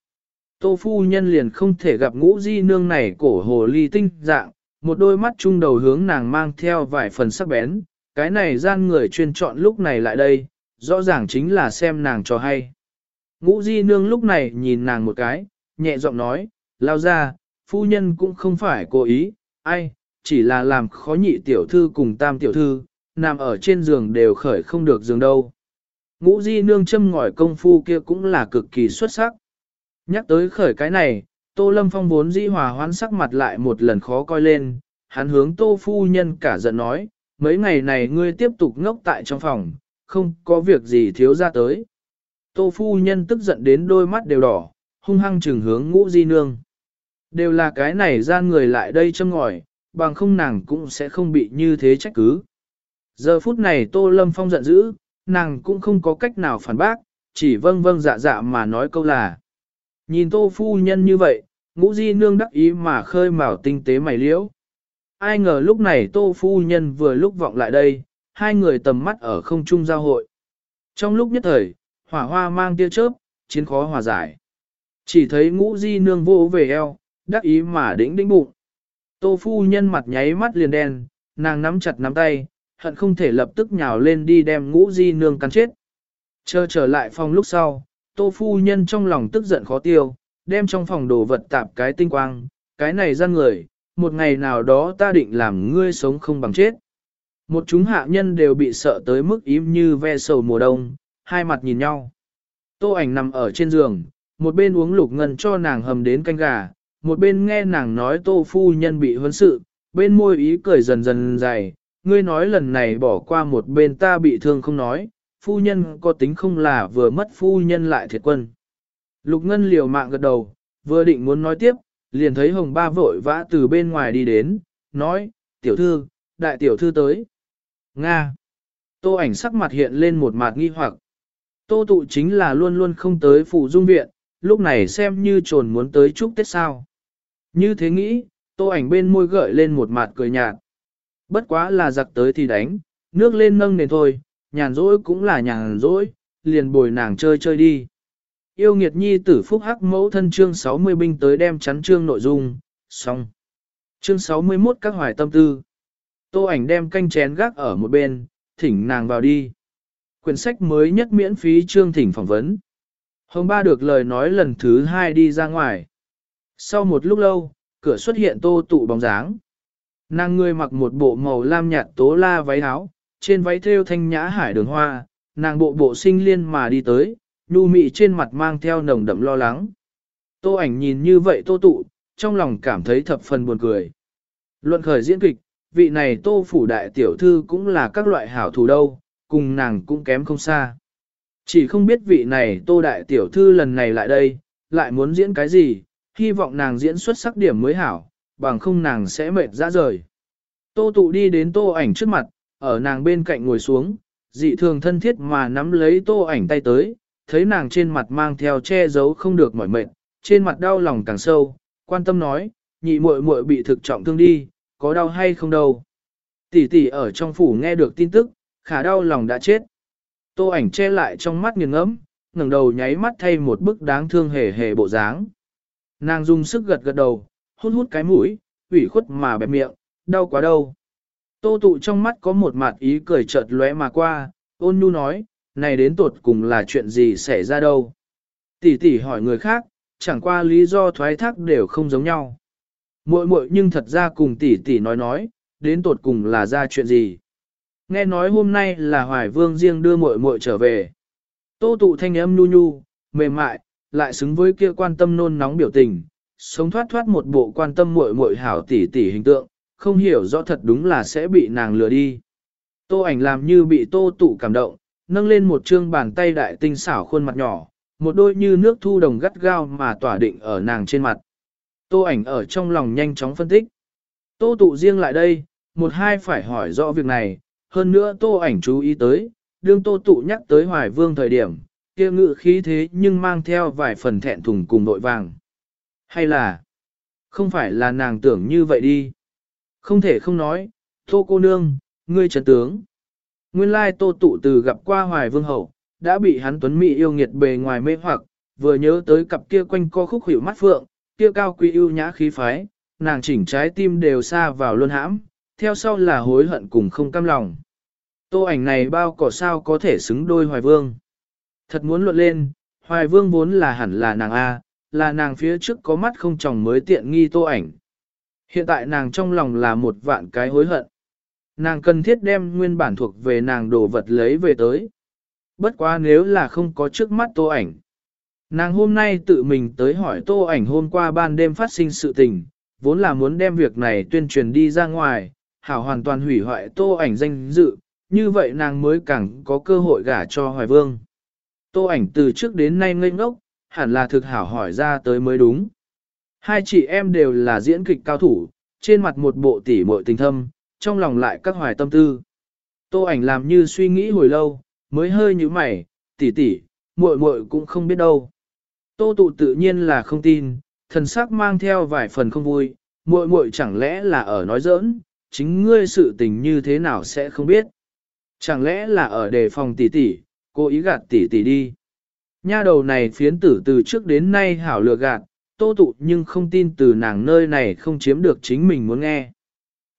Tô phu nhân liền không thể gặp ngũ di nương này cổ hồ ly tinh dạng, một đôi mắt trung đầu hướng nàng mang theo vài phần sắc bén, cái này gian người chuyên chọn lúc này lại đây, rõ ràng chính là xem nàng cho hay. Ngũ di nương lúc này nhìn nàng một cái, nhẹ giọng nói, lao ra, phu nhân cũng không phải cố ý, ai, chỉ là làm khó nhị tiểu thư cùng tam tiểu thư, nằm ở trên giường đều khởi không được giường đâu. Ngũ di nương châm ngòi công phu kia cũng là cực kỳ xuất sắc. Nhắc tới khởi cái này, tô lâm phong vốn di hòa hoãn sắc mặt lại một lần khó coi lên, hắn hướng tô phu nhân cả giận nói, mấy ngày này ngươi tiếp tục ngốc tại trong phòng, không có việc gì thiếu ra tới. Tô phu nhân tức giận đến đôi mắt đều đỏ, hung hăng trừng hướng ngũ di nương. Đều là cái này gian người lại đây châm ngòi, bằng không nàng cũng sẽ không bị như thế trách cứ. Giờ phút này Tô Lâm Phong giận dữ, nàng cũng không có cách nào phản bác, chỉ vâng vâng dạ dạ mà nói câu là. Nhìn Tô Phu Nhân như vậy, ngũ di nương đắc ý mà khơi mào tinh tế mày liễu. Ai ngờ lúc này Tô Phu Nhân vừa lúc vọng lại đây, hai người tầm mắt ở không trung giao hội. Trong lúc nhất thời, hỏa hoa mang tia chớp, chiến khó hòa giải. Chỉ thấy ngũ di nương vô về eo, đắc ý mà đĩnh đĩnh bụng. Tô phu nhân mặt nháy mắt liền đen, nàng nắm chặt nắm tay, hận không thể lập tức nhào lên đi đem ngũ di nương cắn chết. Chờ trở lại phòng lúc sau, tô phu nhân trong lòng tức giận khó tiêu, đem trong phòng đồ vật tạp cái tinh quang, cái này gian người, một ngày nào đó ta định làm ngươi sống không bằng chết. Một chúng hạ nhân đều bị sợ tới mức im như ve sầu mùa đông, hai mặt nhìn nhau. Tô ảnh nằm ở trên giường, một bên uống lục ngân cho nàng hầm đến canh gà, một bên nghe nàng nói tô phu nhân bị huấn sự, bên môi ý cười dần dần dày, ngươi nói lần này bỏ qua một bên ta bị thương không nói, phu nhân có tính không là vừa mất phu nhân lại thiệt quân. Lục Ngân liều mạng gật đầu, vừa định muốn nói tiếp, liền thấy hồng ba vội vã từ bên ngoài đi đến, nói, tiểu thư, đại tiểu thư tới. Nga. Tô ảnh sắc mặt hiện lên một mặt nghi hoặc. Tô tụ chính là luôn luôn không tới phụ dung viện, lúc này xem như trồn muốn tới chúc Tết sao. Như thế nghĩ, tô ảnh bên môi gợi lên một mặt cười nhạt. Bất quá là giặc tới thì đánh, nước lên nâng nền thôi, nhàn rỗi cũng là nhàn rỗi, liền bồi nàng chơi chơi đi. Yêu nghiệt nhi tử phúc hắc mẫu thân chương 60 binh tới đem chắn chương nội dung, xong. Chương 61 các hoài tâm tư. Tô ảnh đem canh chén gác ở một bên, thỉnh nàng vào đi. Quyển sách mới nhất miễn phí chương thỉnh phỏng vấn. Hồng ba được lời nói lần thứ hai đi ra ngoài. Sau một lúc lâu, cửa xuất hiện tô tụ bóng dáng. Nàng người mặc một bộ màu lam nhạt tố la váy áo, trên váy thêu thanh nhã hải đường hoa, nàng bộ bộ sinh liên mà đi tới, nhu mị trên mặt mang theo nồng đậm lo lắng. Tô ảnh nhìn như vậy tô tụ, trong lòng cảm thấy thập phần buồn cười. Luận khởi diễn kịch, vị này tô phủ đại tiểu thư cũng là các loại hảo thủ đâu, cùng nàng cũng kém không xa. Chỉ không biết vị này tô đại tiểu thư lần này lại đây, lại muốn diễn cái gì, hy vọng nàng diễn xuất sắc điểm mới hảo, bằng không nàng sẽ mệt ra rời. Tô tụ đi đến tô ảnh trước mặt, ở nàng bên cạnh ngồi xuống, dị thường thân thiết mà nắm lấy tô ảnh tay tới, thấy nàng trên mặt mang theo che giấu không được mỏi mệt, trên mặt đau lòng càng sâu, quan tâm nói, nhị muội muội bị thực trọng thương đi, có đau hay không đâu. Tỷ tỷ ở trong phủ nghe được tin tức, khả đau lòng đã chết. Tô ảnh che lại trong mắt nghiêng ngẫm, ngẩng đầu nháy mắt thay một bức đáng thương hề hề bộ dáng. Nàng dùng sức gật gật đầu, hút hút cái mũi, ủy khuất mà bẹp miệng, đau quá đâu. Tô tụ trong mắt có một mặt ý cười chợt lóe mà qua, ôn nhu nói, này đến tột cùng là chuyện gì xảy ra đâu. Tỷ tỷ hỏi người khác, chẳng qua lý do thoái thác đều không giống nhau. Muội muội nhưng thật ra cùng tỷ tỷ nói nói, đến tột cùng là ra chuyện gì. Nghe nói hôm nay là Hoài Vương riêng đưa muội muội trở về. Tô tụ thanh âm nhu nhu, mềm mại, lại xứng với kia quan tâm nôn nóng biểu tình, sống thoát thoát một bộ quan tâm muội muội hảo tỷ tỷ hình tượng, không hiểu rõ thật đúng là sẽ bị nàng lừa đi. Tô ảnh làm như bị tô tụ cảm động, nâng lên một trương bàn tay đại tinh xảo khuôn mặt nhỏ, một đôi như nước thu đồng gắt gao mà tỏa định ở nàng trên mặt. Tô ảnh ở trong lòng nhanh chóng phân tích. Tô tụ riêng lại đây, một hai phải hỏi rõ việc này, hơn nữa tô ảnh chú ý tới, đương tô tụ nhắc tới hoài vương thời điểm, kia ngự khí thế nhưng mang theo vài phần thẹn thùng cùng nội vàng. Hay là, không phải là nàng tưởng như vậy đi. Không thể không nói, tô cô nương, ngươi trấn tướng. Nguyên lai tô tụ từ gặp qua hoài vương hậu, đã bị hắn tuấn mỹ yêu nghiệt bề ngoài mê hoặc, vừa nhớ tới cặp kia quanh co khúc hữu mắt phượng, kia cao quý ưu nhã khí phái, nàng chỉnh trái tim đều xa vào luân hãm, theo sau là hối hận cùng không cam lòng. Tô ảnh này bao cỏ sao có thể xứng đôi hoài vương. Thật muốn luận lên, hoài vương vốn là hẳn là nàng A, là nàng phía trước có mắt không chồng mới tiện nghi tô ảnh. Hiện tại nàng trong lòng là một vạn cái hối hận. Nàng cần thiết đem nguyên bản thuộc về nàng đồ vật lấy về tới. Bất quá nếu là không có trước mắt tô ảnh. Nàng hôm nay tự mình tới hỏi tô ảnh hôm qua ban đêm phát sinh sự tình, vốn là muốn đem việc này tuyên truyền đi ra ngoài, hảo hoàn toàn hủy hoại tô ảnh danh dự, như vậy nàng mới càng có cơ hội gả cho Hoài Vương. Tô ảnh từ trước đến nay ngây ngốc, hẳn là thực hảo hỏi ra tới mới đúng. Hai chị em đều là diễn kịch cao thủ, trên mặt một bộ tỉ muội tình thâm, trong lòng lại các hoài tâm tư. Tô ảnh làm như suy nghĩ hồi lâu, mới hơi như mày, tỷ tỷ, muội muội cũng không biết đâu. Tô tụ tự nhiên là không tin, thần sắc mang theo vài phần không vui, muội muội chẳng lẽ là ở nói giỡn, chính ngươi sự tình như thế nào sẽ không biết. Chẳng lẽ là ở đề phòng tỷ tỷ, cô ý gạt tỷ tỷ đi. Nha đầu này phiến tử từ trước đến nay hảo lừa gạt, tô tụ nhưng không tin từ nàng nơi này không chiếm được chính mình muốn nghe.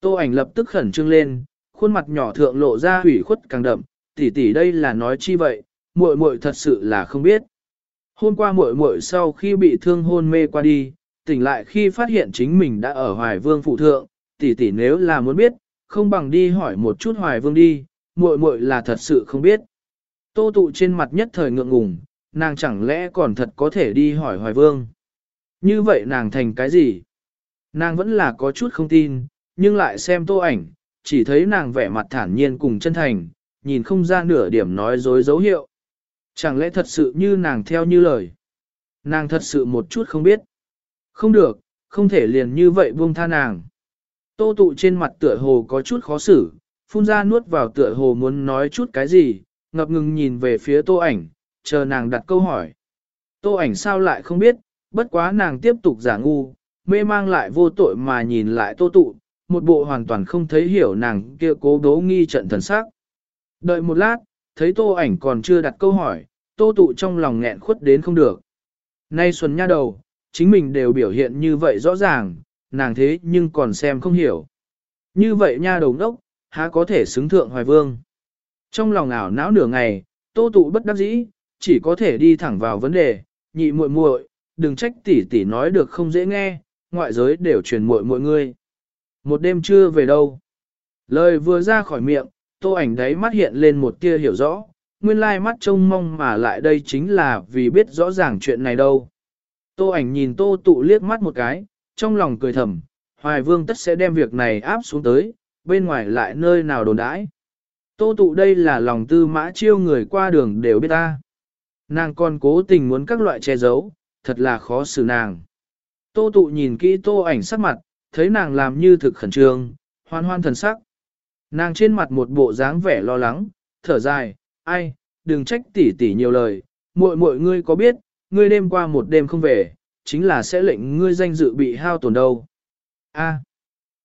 Tô ảnh lập tức khẩn trương lên, khuôn mặt nhỏ thượng lộ ra hủy khuất càng đậm, tỷ tỷ đây là nói chi vậy, muội muội thật sự là không biết. Hôm qua muội muội sau khi bị thương hôn mê qua đi, tỉnh lại khi phát hiện chính mình đã ở Hoài Vương phụ thượng, tỷ tỷ nếu là muốn biết, không bằng đi hỏi một chút Hoài Vương đi, muội muội là thật sự không biết. Tô tụ trên mặt nhất thời ngượng ngùng, nàng chẳng lẽ còn thật có thể đi hỏi Hoài Vương. Như vậy nàng thành cái gì? Nàng vẫn là có chút không tin, nhưng lại xem tô ảnh, chỉ thấy nàng vẻ mặt thản nhiên cùng chân thành, nhìn không ra nửa điểm nói dối dấu hiệu. Chẳng lẽ thật sự như nàng theo như lời? Nàng thật sự một chút không biết. Không được, không thể liền như vậy buông tha nàng. Tô tụ trên mặt tựa hồ có chút khó xử, phun ra nuốt vào tựa hồ muốn nói chút cái gì, ngập ngừng nhìn về phía tô ảnh, chờ nàng đặt câu hỏi. Tô ảnh sao lại không biết, bất quá nàng tiếp tục giả ngu, mê mang lại vô tội mà nhìn lại tô tụ, một bộ hoàn toàn không thấy hiểu nàng kia cố đố nghi trận thần sắc. Đợi một lát, thấy tô ảnh còn chưa đặt câu hỏi, tô tụ trong lòng nghẹn khuất đến không được. Nay xuân nha đầu, chính mình đều biểu hiện như vậy rõ ràng, nàng thế nhưng còn xem không hiểu. Như vậy nha đầu ngốc, há có thể xứng thượng hoài vương. Trong lòng ảo não nửa ngày, tô tụ bất đắc dĩ, chỉ có thể đi thẳng vào vấn đề, nhị muội muội, đừng trách tỷ tỷ nói được không dễ nghe, ngoại giới đều truyền muội muội ngươi. Một đêm chưa về đâu. Lời vừa ra khỏi miệng, tô ảnh đấy mắt hiện lên một tia hiểu rõ, nguyên lai mắt trông mong mà lại đây chính là vì biết rõ ràng chuyện này đâu. Tô ảnh nhìn tô tụ liếc mắt một cái, trong lòng cười thầm, hoài vương tất sẽ đem việc này áp xuống tới, bên ngoài lại nơi nào đồn đãi. Tô tụ đây là lòng tư mã chiêu người qua đường đều biết ta. Nàng còn cố tình muốn các loại che giấu, thật là khó xử nàng. Tô tụ nhìn kỹ tô ảnh sắc mặt, thấy nàng làm như thực khẩn trương, hoan hoan thần sắc. Nàng trên mặt một bộ dáng vẻ lo lắng, thở dài, ai, đừng trách tỷ tỷ nhiều lời, muội muội ngươi có biết, ngươi đêm qua một đêm không về, chính là sẽ lệnh ngươi danh dự bị hao tổn đâu. A.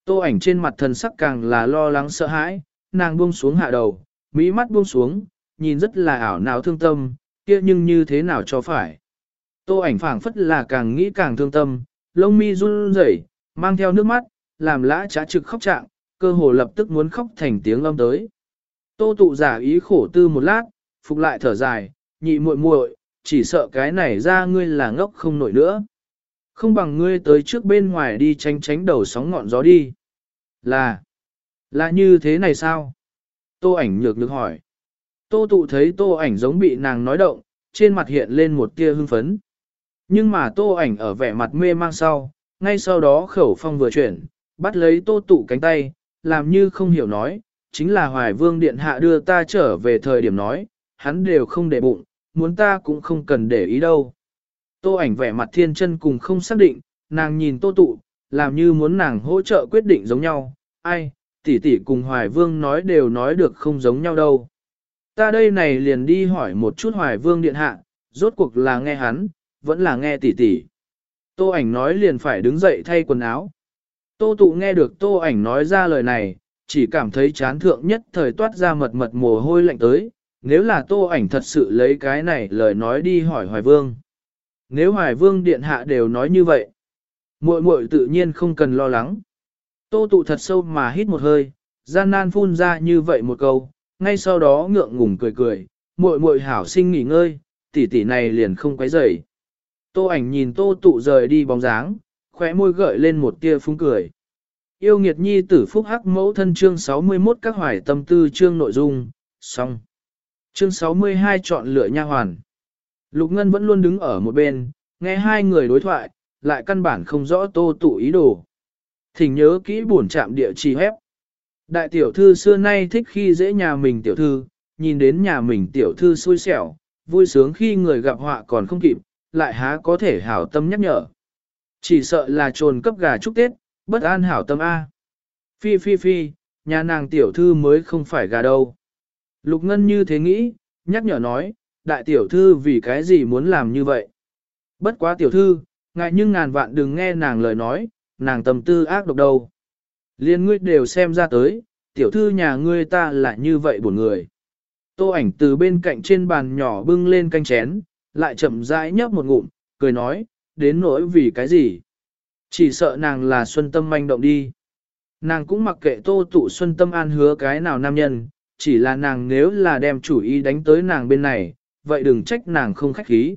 tô ảnh trên mặt thần sắc càng là lo lắng sợ hãi, nàng buông xuống hạ đầu, mỹ mắt buông xuống, nhìn rất là ảo não thương tâm, kia nhưng như thế nào cho phải. Tô ảnh phảng phất là càng nghĩ càng thương tâm, lông mi run rẩy, mang theo nước mắt, làm lã trá trực khóc trạng, cơ hồ lập tức muốn khóc thành tiếng âm tới. Tô tụ giả ý khổ tư một lát, phục lại thở dài, nhị muội muội, chỉ sợ cái này ra ngươi là ngốc không nổi nữa. Không bằng ngươi tới trước bên ngoài đi tránh tránh đầu sóng ngọn gió đi. Là, là như thế này sao? Tô ảnh nhược lực hỏi. Tô tụ thấy tô ảnh giống bị nàng nói động, trên mặt hiện lên một tia hưng phấn. Nhưng mà tô ảnh ở vẻ mặt mê mang sau, ngay sau đó khẩu phong vừa chuyển, bắt lấy tô tụ cánh tay, làm như không hiểu nói, chính là hoài vương điện hạ đưa ta trở về thời điểm nói, hắn đều không để bụng, muốn ta cũng không cần để ý đâu. Tô ảnh vẻ mặt thiên chân cùng không xác định, nàng nhìn tô tụ, làm như muốn nàng hỗ trợ quyết định giống nhau, ai, tỷ tỷ cùng hoài vương nói đều nói được không giống nhau đâu. Ta đây này liền đi hỏi một chút hoài vương điện hạ, rốt cuộc là nghe hắn, vẫn là nghe tỷ tỷ. Tô ảnh nói liền phải đứng dậy thay quần áo. Tô tụ nghe được tô ảnh nói ra lời này, chỉ cảm thấy chán thượng nhất thời toát ra mật mật mồ hôi lạnh tới, nếu là tô ảnh thật sự lấy cái này lời nói đi hỏi Hoài Vương. Nếu Hoài Vương điện hạ đều nói như vậy, muội muội tự nhiên không cần lo lắng. Tô tụ thật sâu mà hít một hơi, gian nan phun ra như vậy một câu, ngay sau đó ngượng ngùng cười cười, muội muội hảo sinh nghỉ ngơi, tỷ tỷ này liền không quấy rầy. Tô ảnh nhìn tô tụ rời đi bóng dáng, khóe môi gợi lên một tia phúng cười. Yêu nghiệt nhi tử phúc hắc mẫu thân chương 61 các hoài tâm tư chương nội dung, xong. Chương 62 chọn lựa nha hoàn. Lục Ngân vẫn luôn đứng ở một bên, nghe hai người đối thoại, lại căn bản không rõ tô tụ ý đồ. Thỉnh nhớ kỹ buồn chạm địa chỉ hép. Đại tiểu thư xưa nay thích khi dễ nhà mình tiểu thư, nhìn đến nhà mình tiểu thư xui xẻo, vui sướng khi người gặp họa còn không kịp, lại há có thể hảo tâm nhắc nhở. Chỉ sợ là trồn cấp gà chúc Tết, bất an hảo tâm A. Phi phi phi, nhà nàng tiểu thư mới không phải gà đâu. Lục Ngân như thế nghĩ, nhắc nhở nói, đại tiểu thư vì cái gì muốn làm như vậy. Bất quá tiểu thư, ngại nhưng ngàn vạn đừng nghe nàng lời nói, nàng tâm tư ác độc đâu. Liên ngươi đều xem ra tới, tiểu thư nhà ngươi ta là như vậy buồn người. Tô ảnh từ bên cạnh trên bàn nhỏ bưng lên canh chén, lại chậm rãi nhấp một ngụm, cười nói, đến nỗi vì cái gì. Chỉ sợ nàng là xuân tâm manh động đi. Nàng cũng mặc kệ tô tụ xuân tâm an hứa cái nào nam nhân, chỉ là nàng nếu là đem chủ ý đánh tới nàng bên này, vậy đừng trách nàng không khách khí.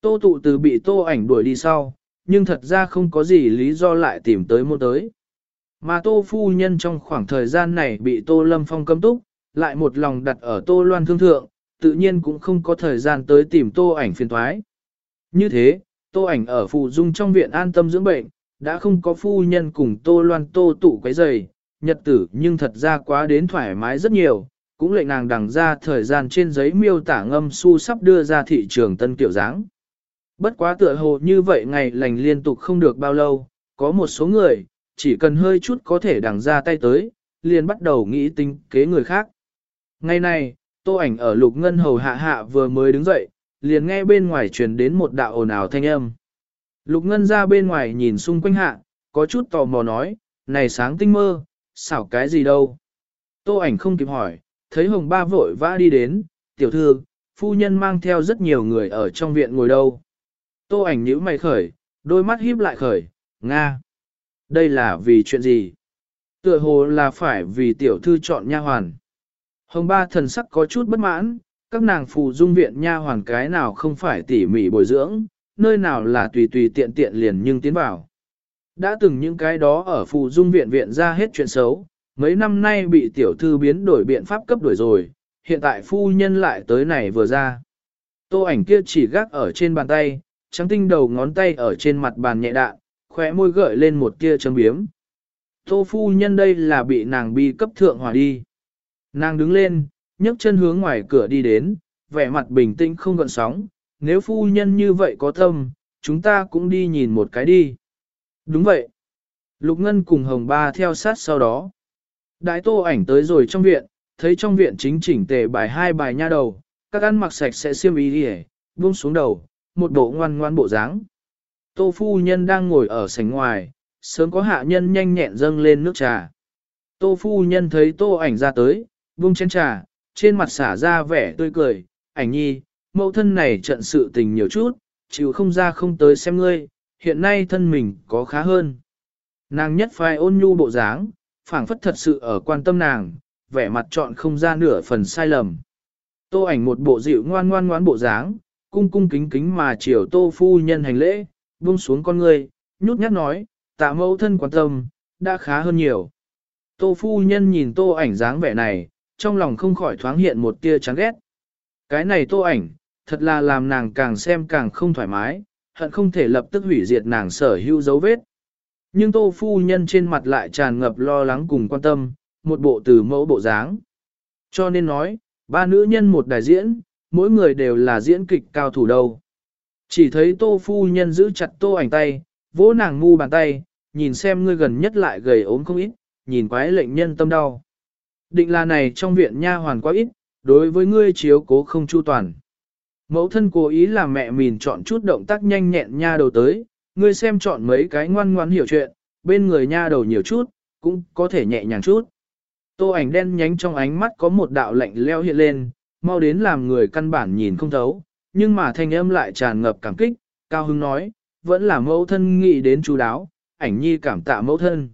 Tô tụ từ bị tô ảnh đuổi đi sau, nhưng thật ra không có gì lý do lại tìm tới môn tới. Mà tô phu nhân trong khoảng thời gian này bị tô lâm phong cấm túc, lại một lòng đặt ở tô loan thương thượng, tự nhiên cũng không có thời gian tới tìm tô ảnh phiền thoái. Như thế, tô ảnh ở phụ dung trong viện an tâm dưỡng bệnh, đã không có phu nhân cùng tô loan tô tụ quấy giày, nhật tử nhưng thật ra quá đến thoải mái rất nhiều, cũng lệnh nàng đằng ra thời gian trên giấy miêu tả ngâm su sắp đưa ra thị trường tân kiểu dáng. Bất quá tựa hồ như vậy ngày lành liên tục không được bao lâu, có một số người, chỉ cần hơi chút có thể đằng ra tay tới, liền bắt đầu nghĩ tính kế người khác. Ngày này, tô ảnh ở lục ngân hầu hạ hạ vừa mới đứng dậy, liền nghe bên ngoài truyền đến một đạo ồn ào thanh âm. Lục ngân ra bên ngoài nhìn xung quanh hạ, có chút tò mò nói, này sáng tinh mơ, xảo cái gì đâu. Tô ảnh không kịp hỏi, thấy hồng ba vội vã đi đến, tiểu thư, phu nhân mang theo rất nhiều người ở trong viện ngồi đâu. Tô ảnh nhíu mày khởi, đôi mắt híp lại khởi, Nga. Đây là vì chuyện gì? Tựa hồ là phải vì tiểu thư chọn nha hoàn. Hồng ba thần sắc có chút bất mãn, các nàng phù dung viện nha hoàn cái nào không phải tỉ mỉ bồi dưỡng, nơi nào là tùy tùy tiện tiện liền nhưng tiến vào. Đã từng những cái đó ở phù dung viện viện ra hết chuyện xấu, mấy năm nay bị tiểu thư biến đổi biện pháp cấp đổi rồi, hiện tại phu nhân lại tới này vừa ra. Tô ảnh kia chỉ gác ở trên bàn tay, trắng tinh đầu ngón tay ở trên mặt bàn nhẹ đạn, khóe môi gợi lên một tia chấm biếm. Tô phu nhân đây là bị nàng bi cấp thượng hòa đi. Nàng đứng lên, nhấc chân hướng ngoài cửa đi đến, vẻ mặt bình tĩnh không gợn sóng, nếu phu nhân như vậy có tâm, chúng ta cũng đi nhìn một cái đi. Đúng vậy. Lục Ngân cùng Hồng Ba theo sát sau đó. Đại tô ảnh tới rồi trong viện, thấy trong viện chính chỉnh tề bài hai bài nha đầu, các ăn mặc sạch sẽ xiêm y đi buông xuống đầu, một bộ ngoan ngoan bộ dáng. Tô phu nhân đang ngồi ở sảnh ngoài, sớm có hạ nhân nhanh nhẹn dâng lên nước trà. Tô phu nhân thấy tô ảnh ra tới, vung chén trà, trên mặt xả ra vẻ tươi cười, ảnh nhi, mẫu thân này trận sự tình nhiều chút, chịu không ra không tới xem ngươi, hiện nay thân mình có khá hơn. Nàng nhất phai ôn nhu bộ dáng, phảng phất thật sự ở quan tâm nàng, vẻ mặt chọn không ra nửa phần sai lầm. Tô ảnh một bộ dịu ngoan ngoan ngoãn bộ dáng, cung cung kính kính mà chiều tô phu nhân hành lễ, buông xuống con ngươi, nhút nhát nói, tạ mẫu thân quan tâm, đã khá hơn nhiều. Tô phu nhân nhìn tô ảnh dáng vẻ này, trong lòng không khỏi thoáng hiện một tia chán ghét. Cái này tô ảnh, thật là làm nàng càng xem càng không thoải mái, hận không thể lập tức hủy diệt nàng sở hữu dấu vết. Nhưng tô phu nhân trên mặt lại tràn ngập lo lắng cùng quan tâm, một bộ từ mẫu bộ dáng. Cho nên nói, ba nữ nhân một đại diễn, mỗi người đều là diễn kịch cao thủ đâu. Chỉ thấy tô phu nhân giữ chặt tô ảnh tay, vỗ nàng ngu bàn tay, nhìn xem ngươi gần nhất lại gầy ốm không ít, nhìn quái lệnh nhân tâm đau. Định là này trong viện nha hoàn quá ít, đối với ngươi chiếu cố không chu toàn. Mẫu thân cố ý làm mẹ mình chọn chút động tác nhanh nhẹn nha đầu tới, ngươi xem chọn mấy cái ngoan ngoan hiểu chuyện, bên người nha đầu nhiều chút, cũng có thể nhẹ nhàng chút. Tô ảnh đen nhánh trong ánh mắt có một đạo lạnh leo hiện lên, mau đến làm người căn bản nhìn không thấu, nhưng mà thanh âm lại tràn ngập cảm kích, cao hưng nói, vẫn là mẫu thân nghĩ đến chú đáo, ảnh nhi cảm tạ mẫu thân.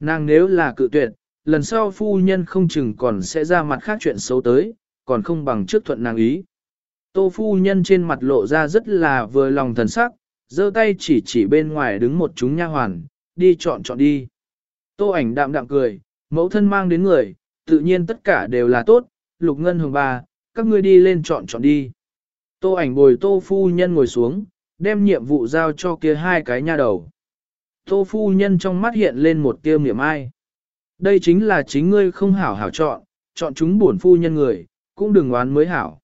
Nàng nếu là cự tuyệt, lần sau phu nhân không chừng còn sẽ ra mặt khác chuyện xấu tới, còn không bằng trước thuận nàng ý. Tô phu nhân trên mặt lộ ra rất là vừa lòng thần sắc, giơ tay chỉ chỉ bên ngoài đứng một chúng nha hoàn, đi chọn chọn đi. Tô ảnh đạm đạm cười, mẫu thân mang đến người, tự nhiên tất cả đều là tốt, lục ngân hồng ba, các ngươi đi lên chọn chọn đi. Tô ảnh bồi tô phu nhân ngồi xuống, đem nhiệm vụ giao cho kia hai cái nha đầu. Tô phu nhân trong mắt hiện lên một tia niềm ai. Đây chính là chính ngươi không hảo hảo chọn, chọn chúng buồn phu nhân người, cũng đừng oán mới hảo.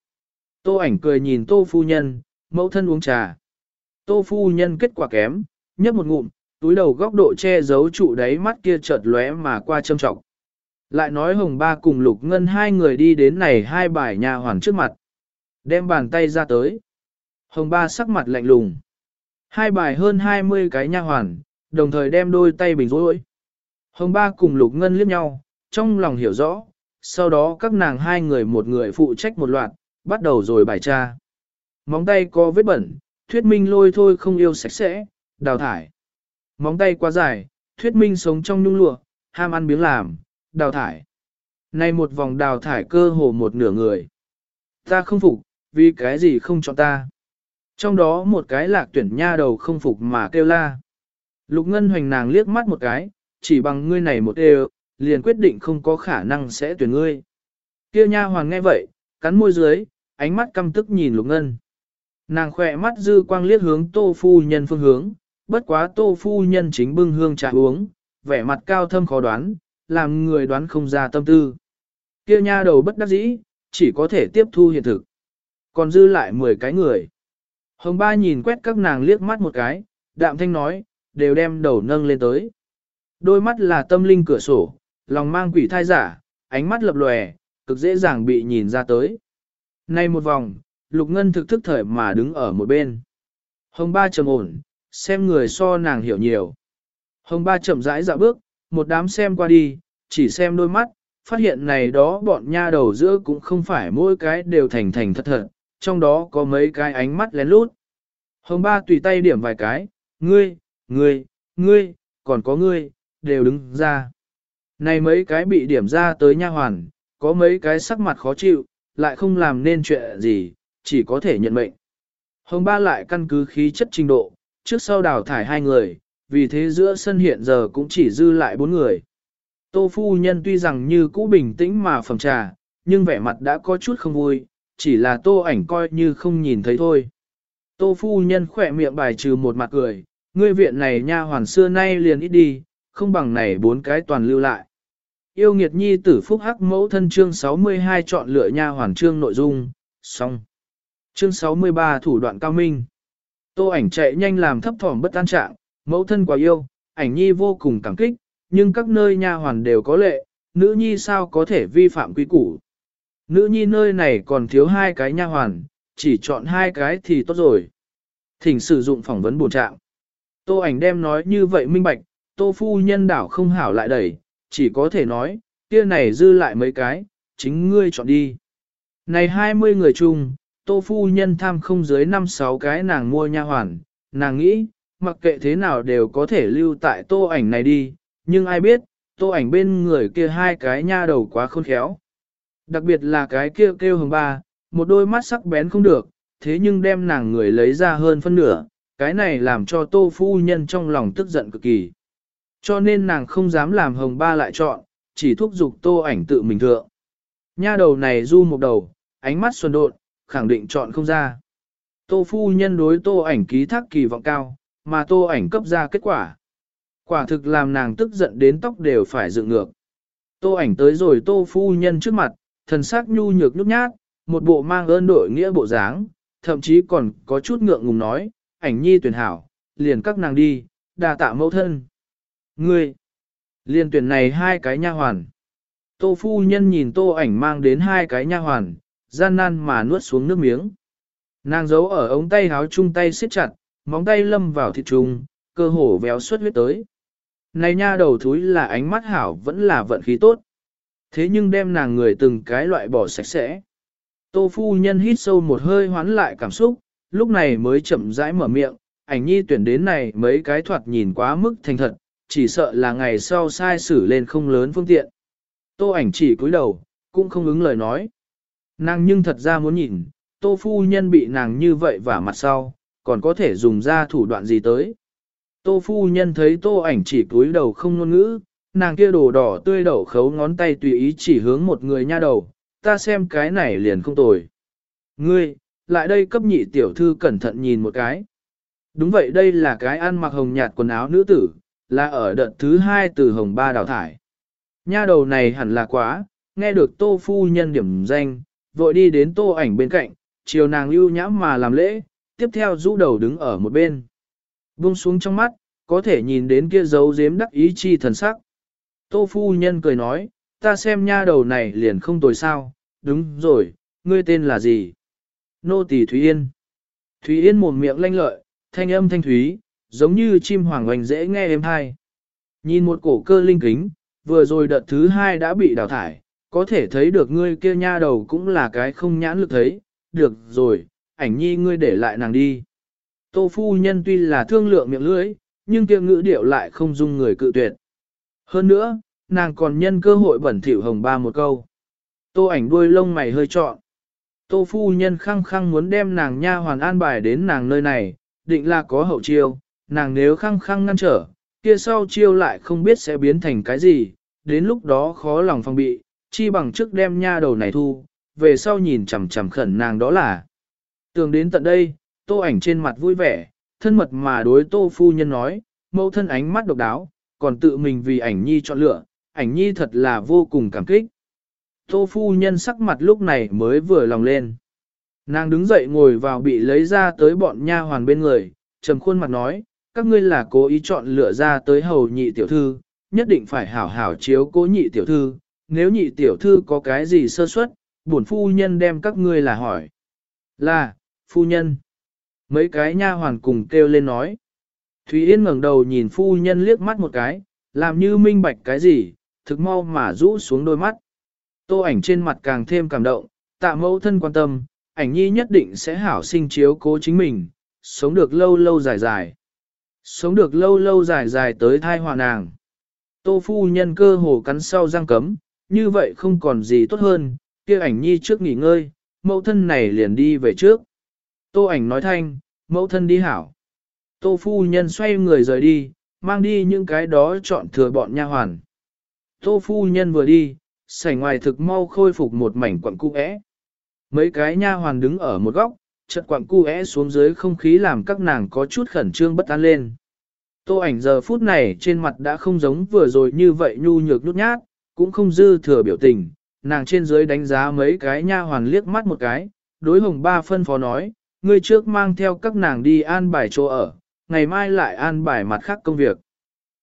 Tô ảnh cười nhìn tô phu nhân, mẫu thân uống trà. Tô phu nhân kết quả kém, nhấp một ngụm, túi đầu góc độ che giấu trụ đáy mắt kia chợt lóe mà qua châm trọng. Lại nói hồng ba cùng lục ngân hai người đi đến này hai bài nhà hoàn trước mặt. Đem bàn tay ra tới. Hồng ba sắc mặt lạnh lùng. Hai bài hơn 20 cái nha hoàn, đồng thời đem đôi tay bình rối. Hồng ba cùng lục ngân liếc nhau, trong lòng hiểu rõ, sau đó các nàng hai người một người phụ trách một loạt, bắt đầu rồi bài tra. Móng tay có vết bẩn, thuyết minh lôi thôi không yêu sạch sẽ, đào thải. Móng tay quá dài, thuyết minh sống trong nhung lụa, ham ăn biếng làm, đào thải. Nay một vòng đào thải cơ hồ một nửa người. Ta không phục, vì cái gì không chọn ta. Trong đó một cái lạc tuyển nha đầu không phục mà kêu la. Lục Ngân hoành nàng liếc mắt một cái, chỉ bằng ngươi này một đều, liền quyết định không có khả năng sẽ tuyển ngươi. Kia nha hoàng nghe vậy, cắn môi dưới, ánh mắt căm tức nhìn Lục Ngân. Nàng khỏe mắt dư quang liếc hướng tô phu nhân phương hướng, bất quá tô phu nhân chính bưng hương trà uống, vẻ mặt cao thâm khó đoán, làm người đoán không ra tâm tư. Kia nha đầu bất đắc dĩ, chỉ có thể tiếp thu hiện thực. Còn dư lại 10 cái người. Hồng ba nhìn quét các nàng liếc mắt một cái, đạm thanh nói, đều đem đầu nâng lên tới. Đôi mắt là tâm linh cửa sổ, lòng mang quỷ thai giả, ánh mắt lập lòe, cực dễ dàng bị nhìn ra tới. Nay một vòng, lục ngân thực thức thời mà đứng ở một bên. Hồng ba trầm ổn, xem người so nàng hiểu nhiều. Hồng ba chậm rãi dạo bước, một đám xem qua đi, chỉ xem đôi mắt, phát hiện này đó bọn nha đầu giữa cũng không phải mỗi cái đều thành thành thật thật, trong đó có mấy cái ánh mắt lén lút. Hồng ba tùy tay điểm vài cái, ngươi, ngươi, ngươi, còn có ngươi, đều đứng ra. Này mấy cái bị điểm ra tới nha hoàn, có mấy cái sắc mặt khó chịu, lại không làm nên chuyện gì, chỉ có thể nhận mệnh. Hồng ba lại căn cứ khí chất trình độ, trước sau đào thải hai người, vì thế giữa sân hiện giờ cũng chỉ dư lại bốn người. Tô phu nhân tuy rằng như cũ bình tĩnh mà phẩm trà, nhưng vẻ mặt đã có chút không vui, chỉ là tô ảnh coi như không nhìn thấy thôi. Tô phu nhân khỏe miệng bài trừ một mặt cười, ngươi viện này nha hoàn xưa nay liền ít đi, không bằng này bốn cái toàn lưu lại. Yêu nghiệt nhi tử phúc hắc mẫu thân chương 62 chọn lựa nha hoàn chương nội dung, xong. Chương 63 thủ đoạn cao minh. Tô ảnh chạy nhanh làm thấp thỏm bất an trạng, mẫu thân quá yêu, ảnh nhi vô cùng cảm kích, nhưng các nơi nha hoàn đều có lệ, nữ nhi sao có thể vi phạm quy củ. Nữ nhi nơi này còn thiếu hai cái nha hoàn, chỉ chọn hai cái thì tốt rồi. Thỉnh sử dụng phỏng vấn bổ trạng. Tô ảnh đem nói như vậy minh bạch, tô phu nhân đảo không hảo lại đẩy, chỉ có thể nói, kia này dư lại mấy cái, chính ngươi chọn đi. Này 20 người chung, tô phu nhân tham không dưới 5-6 cái nàng mua nha hoàn, nàng nghĩ, mặc kệ thế nào đều có thể lưu tại tô ảnh này đi, nhưng ai biết, tô ảnh bên người kia hai cái nha đầu quá khôn khéo. Đặc biệt là cái kia kêu, kêu hồng ba, một đôi mắt sắc bén không được, thế nhưng đem nàng người lấy ra hơn phân nửa, cái này làm cho tô phu nhân trong lòng tức giận cực kỳ. Cho nên nàng không dám làm hồng ba lại chọn, chỉ thúc giục tô ảnh tự mình thượng. Nha đầu này du một đầu, ánh mắt xuân đột, khẳng định chọn không ra. Tô phu nhân đối tô ảnh ký thác kỳ vọng cao, mà tô ảnh cấp ra kết quả. Quả thực làm nàng tức giận đến tóc đều phải dựng ngược. Tô ảnh tới rồi tô phu nhân trước mặt, thần sắc nhu nhược nhút nhát, một bộ mang ơn đội nghĩa bộ dáng, thậm chí còn có chút ngượng ngùng nói, ảnh nhi tuyển hảo, liền các nàng đi, đà tạ mẫu thân. Ngươi, liền tuyển này hai cái nha hoàn. Tô phu nhân nhìn tô ảnh mang đến hai cái nha hoàn, gian nan mà nuốt xuống nước miếng. Nàng giấu ở ống tay háo chung tay siết chặt, móng tay lâm vào thịt trùng, cơ hồ véo suốt huyết tới. Này nha đầu thúi là ánh mắt hảo vẫn là vận khí tốt. Thế nhưng đem nàng người từng cái loại bỏ sạch sẽ. Tô phu nhân hít sâu một hơi hoán lại cảm xúc, lúc này mới chậm rãi mở miệng, ảnh nhi tuyển đến này mấy cái thoạt nhìn quá mức thành thật, chỉ sợ là ngày sau sai xử lên không lớn phương tiện. Tô ảnh chỉ cúi đầu, cũng không ứng lời nói. Nàng nhưng thật ra muốn nhìn, tô phu nhân bị nàng như vậy vả mặt sau, còn có thể dùng ra thủ đoạn gì tới. Tô phu nhân thấy tô ảnh chỉ cúi đầu không ngôn ngữ, nàng kia đồ đỏ tươi đậu khấu ngón tay tùy ý chỉ hướng một người nha đầu, ta xem cái này liền không tồi. Ngươi, lại đây cấp nhị tiểu thư cẩn thận nhìn một cái. Đúng vậy đây là cái ăn mặc hồng nhạt quần áo nữ tử, là ở đợt thứ hai từ hồng ba đào thải. Nha đầu này hẳn là quá, nghe được tô phu nhân điểm danh, vội đi đến tô ảnh bên cạnh, chiều nàng lưu nhãm mà làm lễ, tiếp theo rũ đầu đứng ở một bên. Buông xuống trong mắt, có thể nhìn đến kia dấu giếm đắc ý chi thần sắc. Tô phu nhân cười nói, ta xem nha đầu này liền không tồi sao, đúng rồi, ngươi tên là gì? Nô tỳ Thúy Yên. Thúy Yên mồm miệng lanh lợi, thanh âm thanh thúy, giống như chim hoàng oanh dễ nghe êm hai. Nhìn một cổ cơ linh kính, vừa rồi đợt thứ hai đã bị đào thải, có thể thấy được ngươi kia nha đầu cũng là cái không nhãn lực thấy, được rồi, ảnh nhi ngươi để lại nàng đi. Tô phu nhân tuy là thương lượng miệng lưỡi, nhưng kia ngữ điệu lại không dung người cự tuyệt. Hơn nữa, nàng còn nhân cơ hội bẩn thỉu hồng ba một câu. Tô ảnh đuôi lông mày hơi trọn. Tô phu nhân khăng khăng muốn đem nàng nha hoàn an bài đến nàng nơi này, định là có hậu chiêu, nàng nếu khăng khăng ngăn trở, kia sau chiêu lại không biết sẽ biến thành cái gì, đến lúc đó khó lòng phòng bị, chi bằng trước đem nha đầu này thu, về sau nhìn chằm chằm khẩn nàng đó là. Tưởng đến tận đây, tô ảnh trên mặt vui vẻ, thân mật mà đối tô phu nhân nói, mẫu thân ánh mắt độc đáo, còn tự mình vì ảnh nhi chọn lựa, ảnh nhi thật là vô cùng cảm kích. Tô phu nhân sắc mặt lúc này mới vừa lòng lên. Nàng đứng dậy ngồi vào bị lấy ra tới bọn nha hoàn bên người, trầm khuôn mặt nói, các ngươi là cố ý chọn lựa ra tới hầu nhị tiểu thư, nhất định phải hảo hảo chiếu cố nhị tiểu thư, nếu nhị tiểu thư có cái gì sơ suất, bổn phu nhân đem các ngươi là hỏi. Là, phu nhân. Mấy cái nha hoàn cùng kêu lên nói. Thúy Yên ngẩng đầu nhìn phu nhân liếc mắt một cái, làm như minh bạch cái gì, thực mau mà rũ xuống đôi mắt. Tô ảnh trên mặt càng thêm cảm động, tạ mẫu thân quan tâm, ảnh nhi nhất định sẽ hảo sinh chiếu cố chính mình, sống được lâu lâu dài dài. Sống được lâu lâu dài dài tới thai hòa nàng. Tô phu nhân cơ hồ cắn sau răng cấm, như vậy không còn gì tốt hơn, kia ảnh nhi trước nghỉ ngơi, mẫu thân này liền đi về trước. Tô ảnh nói thanh, mẫu thân đi hảo. Tô phu nhân xoay người rời đi, mang đi những cái đó chọn thừa bọn nha hoàn. Tô phu nhân vừa đi, sảnh ngoài thực mau khôi phục một mảnh quặng cu é. Mấy cái nha hoàn đứng ở một góc, chợt quặng cu é xuống dưới không khí làm các nàng có chút khẩn trương bất an lên. Tô ảnh giờ phút này trên mặt đã không giống vừa rồi như vậy nhu nhược nhút nhát, cũng không dư thừa biểu tình, nàng trên dưới đánh giá mấy cái nha hoàn liếc mắt một cái, đối hồng ba phân phó nói, ngươi trước mang theo các nàng đi an bài chỗ ở, ngày mai lại an bài mặt khác công việc.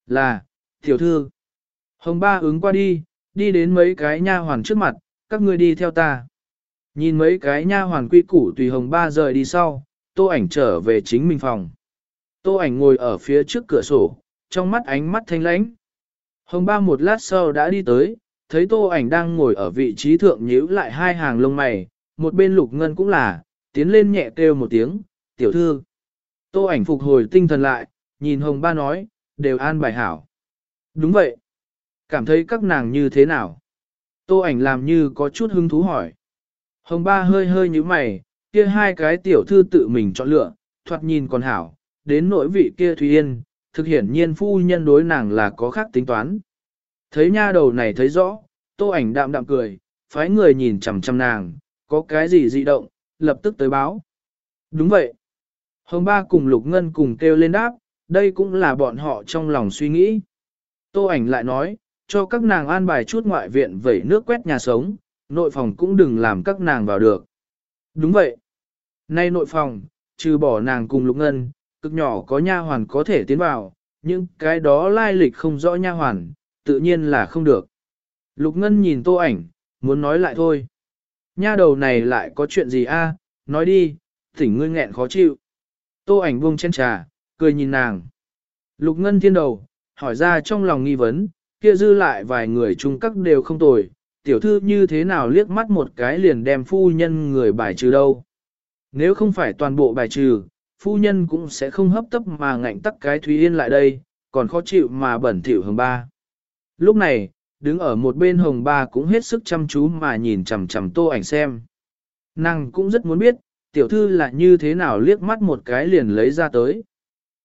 Là, tiểu thư. Hồng ba ứng qua đi, đi đến mấy cái nha hoàn trước mặt, các ngươi đi theo ta. Nhìn mấy cái nha hoàn quy củ tùy hồng ba rời đi sau, tô ảnh trở về chính mình phòng. Tô ảnh ngồi ở phía trước cửa sổ, trong mắt ánh mắt thanh lãnh. Hồng ba một lát sau đã đi tới, thấy tô ảnh đang ngồi ở vị trí thượng nhíu lại hai hàng lông mày, một bên lục ngân cũng là, tiến lên nhẹ kêu một tiếng, tiểu thư. Tô ảnh phục hồi tinh thần lại, nhìn hồng ba nói, đều an bài hảo. Đúng vậy. Cảm thấy các nàng như thế nào? Tô ảnh làm như có chút hứng thú hỏi. Hồng ba hơi hơi như mày, kia hai cái tiểu thư tự mình chọn lựa, thoạt nhìn còn hảo, đến nỗi vị kia Thùy Yên, thực hiển nhiên phu nhân đối nàng là có khác tính toán. Thấy nha đầu này thấy rõ, tô ảnh đạm đạm cười, phái người nhìn chằm chằm nàng, có cái gì dị động, lập tức tới báo. Đúng vậy. Hồng ba cùng Lục Ngân cùng kêu lên đáp, đây cũng là bọn họ trong lòng suy nghĩ. Tô ảnh lại nói, cho các nàng an bài chút ngoại viện vẩy nước quét nhà sống, nội phòng cũng đừng làm các nàng vào được. Đúng vậy. Nay nội phòng, trừ bỏ nàng cùng Lục Ngân, cực nhỏ có nha hoàn có thể tiến vào, nhưng cái đó lai lịch không rõ nha hoàn, tự nhiên là không được. Lục Ngân nhìn tô ảnh, muốn nói lại thôi. Nha đầu này lại có chuyện gì a? nói đi, thỉnh ngươi nghẹn khó chịu. Tô ảnh buông chén trà, cười nhìn nàng. Lục Ngân thiên đầu, hỏi ra trong lòng nghi vấn, kia dư lại vài người chung các đều không tồi, tiểu thư như thế nào liếc mắt một cái liền đem phu nhân người bài trừ đâu. Nếu không phải toàn bộ bài trừ, phu nhân cũng sẽ không hấp tấp mà ngạnh tắc cái Thúy Yên lại đây, còn khó chịu mà bẩn thỉu hồng ba. Lúc này, đứng ở một bên hồng ba cũng hết sức chăm chú mà nhìn chằm chằm tô ảnh xem. Nàng cũng rất muốn biết, tiểu thư là như thế nào liếc mắt một cái liền lấy ra tới.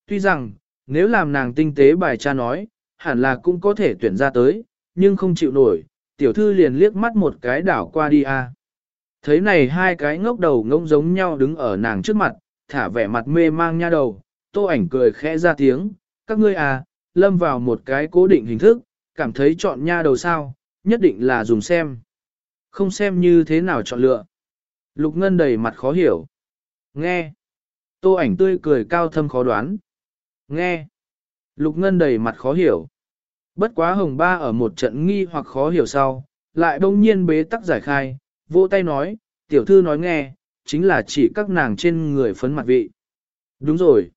Tuy rằng, nếu làm nàng tinh tế bài cha nói, hẳn là cũng có thể tuyển ra tới, nhưng không chịu nổi, tiểu thư liền liếc mắt một cái đảo qua đi a. À. Thấy này hai cái ngốc đầu ngông giống nhau đứng ở nàng trước mặt, thả vẻ mặt mê mang nha đầu, tô ảnh cười khẽ ra tiếng, các ngươi à, lâm vào một cái cố định hình thức, cảm thấy chọn nha đầu sao, nhất định là dùng xem. Không xem như thế nào chọn lựa. Lục Ngân đầy mặt khó hiểu. Nghe. Tô ảnh tươi cười cao thâm khó đoán. Nghe. Lục Ngân đầy mặt khó hiểu. Bất quá hồng ba ở một trận nghi hoặc khó hiểu sau, lại đông nhiên bế tắc giải khai, vỗ tay nói, tiểu thư nói nghe, chính là chỉ các nàng trên người phấn mặt vị. Đúng rồi.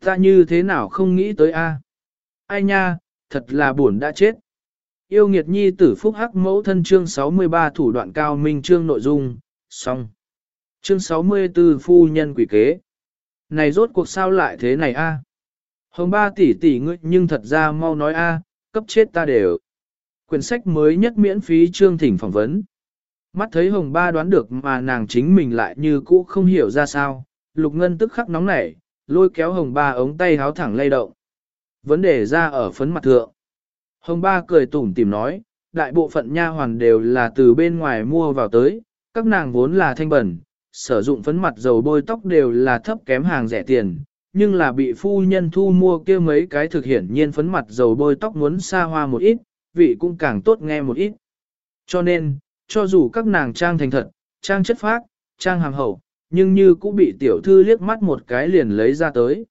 Ta như thế nào không nghĩ tới a? Ai nha, thật là buồn đã chết. Yêu nghiệt nhi tử phúc hắc mẫu thân chương 63 thủ đoạn cao minh chương nội dung, xong. Chương 64 phu nhân quỷ kế. Này rốt cuộc sao lại thế này a? Hồng ba tỷ tỷ ngươi nhưng thật ra mau nói a, cấp chết ta đều. Quyển sách mới nhất miễn phí chương thỉnh phỏng vấn. Mắt thấy hồng ba đoán được mà nàng chính mình lại như cũ không hiểu ra sao, lục ngân tức khắc nóng nảy, lôi kéo hồng ba ống tay háo thẳng lay động. Vấn đề ra ở phấn mặt thượng. Hồng ba cười tủm tìm nói, đại bộ phận nha hoàn đều là từ bên ngoài mua vào tới, các nàng vốn là thanh bẩn, sử dụng phấn mặt dầu bôi tóc đều là thấp kém hàng rẻ tiền, nhưng là bị phu nhân thu mua kia mấy cái thực hiển nhiên phấn mặt dầu bôi tóc muốn xa hoa một ít, vị cũng càng tốt nghe một ít. Cho nên, cho dù các nàng trang thành thật, trang chất phác, trang hàng hậu, nhưng như cũng bị tiểu thư liếc mắt một cái liền lấy ra tới.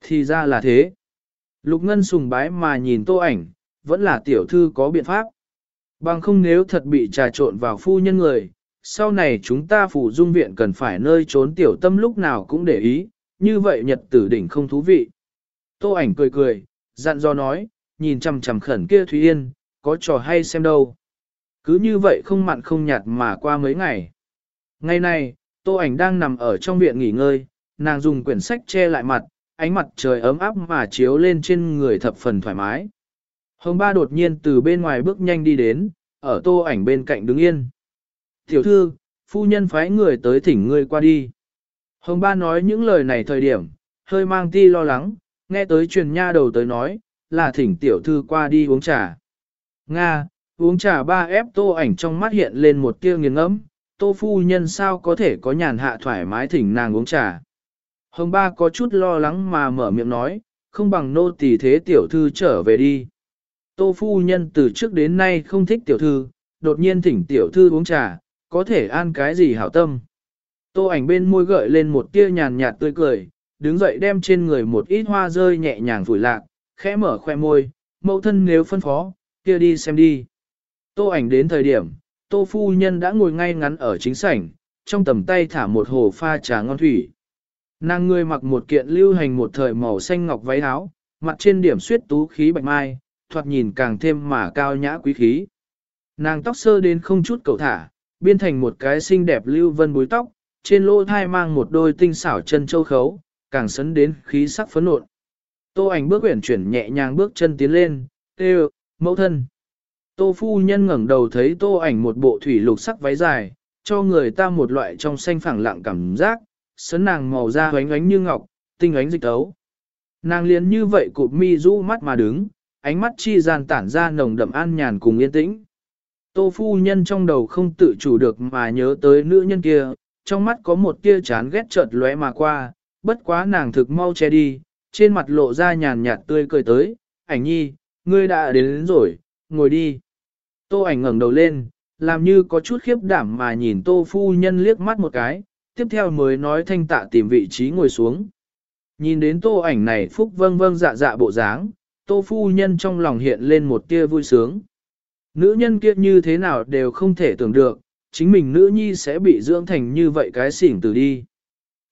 Thì ra là thế. Lục Ngân sùng bái mà nhìn tô ảnh, vẫn là tiểu thư có biện pháp. Bằng không nếu thật bị trà trộn vào phu nhân người, sau này chúng ta phủ dung viện cần phải nơi trốn tiểu tâm lúc nào cũng để ý, như vậy nhật tử đỉnh không thú vị. Tô ảnh cười cười, dặn dò nói, nhìn chằm chằm khẩn kia Thúy Yên, có trò hay xem đâu. Cứ như vậy không mặn không nhạt mà qua mấy ngày. Ngày này, tô ảnh đang nằm ở trong viện nghỉ ngơi, nàng dùng quyển sách che lại mặt, ánh mặt trời ấm áp mà chiếu lên trên người thập phần thoải mái. Hồng ba đột nhiên từ bên ngoài bước nhanh đi đến, ở tô ảnh bên cạnh đứng yên. Tiểu thư, phu nhân phái người tới thỉnh ngươi qua đi. Hồng ba nói những lời này thời điểm, hơi mang ti lo lắng, nghe tới truyền nha đầu tới nói, là thỉnh tiểu thư qua đi uống trà. Nga, uống trà ba ép tô ảnh trong mắt hiện lên một tia nghiền ngẫm, tô phu nhân sao có thể có nhàn hạ thoải mái thỉnh nàng uống trà. Hồng ba có chút lo lắng mà mở miệng nói, không bằng nô tỳ thế tiểu thư trở về đi. Tô phu nhân từ trước đến nay không thích tiểu thư, đột nhiên thỉnh tiểu thư uống trà, có thể an cái gì hảo tâm. Tô ảnh bên môi gợi lên một tia nhàn nhạt tươi cười, đứng dậy đem trên người một ít hoa rơi nhẹ nhàng vùi lạc, khẽ mở khoe môi, mẫu thân nếu phân phó, kia đi xem đi. Tô ảnh đến thời điểm, tô phu nhân đã ngồi ngay ngắn ở chính sảnh, trong tầm tay thả một hồ pha trà ngon thủy. Nàng người mặc một kiện lưu hành một thời màu xanh ngọc váy áo, mặt trên điểm suyết tú khí bạch mai, thoạt nhìn càng thêm mà cao nhã quý khí. Nàng tóc sơ đến không chút cầu thả, biên thành một cái xinh đẹp lưu vân búi tóc, trên lỗ thai mang một đôi tinh xảo chân châu khấu, càng sấn đến khí sắc phấn nộn. Tô ảnh bước quyển chuyển nhẹ nhàng bước chân tiến lên, kêu, mẫu thân. Tô phu nhân ngẩng đầu thấy tô ảnh một bộ thủy lục sắc váy dài, cho người ta một loại trong xanh phẳng lặng cảm giác, sấn nàng màu da hoánh ánh như ngọc, tinh ánh dịch tấu. Nàng liền như vậy cụp mi rũ mắt mà đứng, ánh mắt chi gian tản ra nồng đậm an nhàn cùng yên tĩnh. Tô phu nhân trong đầu không tự chủ được mà nhớ tới nữ nhân kia, trong mắt có một tia chán ghét chợt lóe mà qua, bất quá nàng thực mau che đi, trên mặt lộ ra nhàn nhạt tươi cười tới, ảnh nhi, ngươi đã đến, đến rồi, ngồi đi. Tô ảnh ngẩng đầu lên, làm như có chút khiếp đảm mà nhìn tô phu nhân liếc mắt một cái, tiếp theo mới nói thanh tạ tìm vị trí ngồi xuống. Nhìn đến tô ảnh này phúc vâng vâng dạ dạ bộ dáng, tô phu nhân trong lòng hiện lên một tia vui sướng. Nữ nhân kia như thế nào đều không thể tưởng được, chính mình nữ nhi sẽ bị dưỡng thành như vậy cái xỉn từ đi.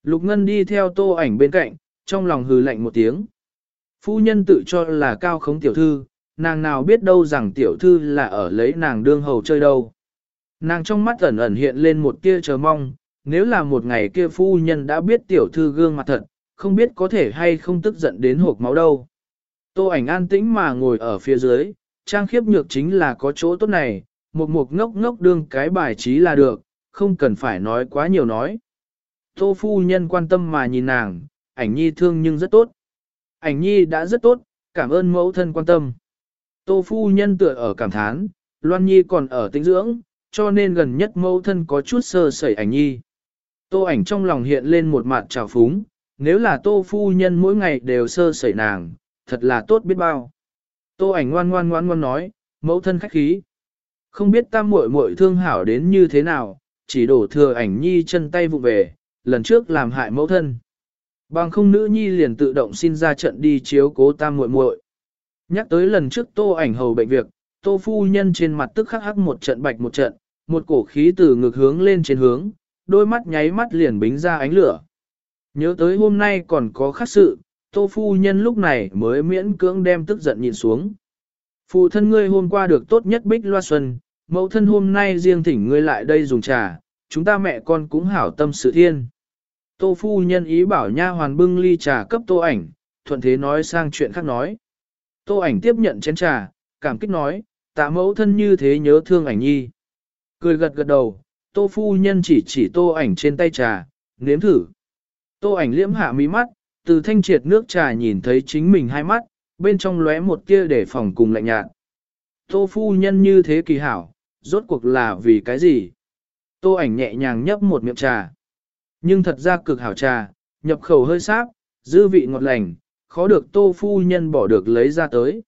Lục Ngân đi theo tô ảnh bên cạnh, trong lòng hừ lạnh một tiếng. Phu nhân tự cho là cao khống tiểu thư, nàng nào biết đâu rằng tiểu thư là ở lấy nàng đương hầu chơi đâu. Nàng trong mắt ẩn ẩn hiện lên một tia chờ mong, nếu là một ngày kia phu nhân đã biết tiểu thư gương mặt thật, không biết có thể hay không tức giận đến hộp máu đâu. Tô ảnh an tĩnh mà ngồi ở phía dưới, trang khiếp nhược chính là có chỗ tốt này, một mục ngốc ngốc đương cái bài trí là được, không cần phải nói quá nhiều nói. Tô phu nhân quan tâm mà nhìn nàng, ảnh nhi thương nhưng rất tốt. Ảnh nhi đã rất tốt, cảm ơn mẫu thân quan tâm. Tô phu nhân tựa ở cảm thán, Loan nhi còn ở tĩnh dưỡng, cho nên gần nhất mẫu thân có chút sơ sẩy ảnh nhi. Tô ảnh trong lòng hiện lên một mặt trào phúng, nếu là tô phu nhân mỗi ngày đều sơ sẩy nàng, thật là tốt biết bao. Tô ảnh ngoan ngoan ngoan ngoan nói, mẫu thân khách khí. Không biết tam muội muội thương hảo đến như thế nào, chỉ đổ thừa ảnh nhi chân tay vụ về, lần trước làm hại mẫu thân. Bằng không nữ nhi liền tự động xin ra trận đi chiếu cố tam muội muội. Nhắc tới lần trước tô ảnh hầu bệnh việc, tô phu nhân trên mặt tức khắc hắc một trận bạch một trận, một cổ khí từ ngực hướng lên trên hướng, đôi mắt nháy mắt liền bính ra ánh lửa. Nhớ tới hôm nay còn có khác sự, tô phu nhân lúc này mới miễn cưỡng đem tức giận nhìn xuống. Phụ thân ngươi hôm qua được tốt nhất bích loa xuân, mẫu thân hôm nay riêng thỉnh ngươi lại đây dùng trà, chúng ta mẹ con cũng hảo tâm sự thiên. Tô phu nhân ý bảo nha hoàn bưng ly trà cấp tô ảnh, thuận thế nói sang chuyện khác nói. Tô ảnh tiếp nhận chén trà, cảm kích nói, tạ mẫu thân như thế nhớ thương ảnh nhi. Cười gật gật đầu, tô phu nhân chỉ chỉ tô ảnh trên tay trà, nếm thử. Tô ảnh liễm hạ mí mắt, từ thanh triệt nước trà nhìn thấy chính mình hai mắt, bên trong lóe một tia để phòng cùng lạnh nhạt. Tô phu nhân như thế kỳ hảo, rốt cuộc là vì cái gì? Tô ảnh nhẹ nhàng nhấp một miệng trà. Nhưng thật ra cực hảo trà, nhập khẩu hơi sáp, dư vị ngọt lành, khó được tô phu nhân bỏ được lấy ra tới.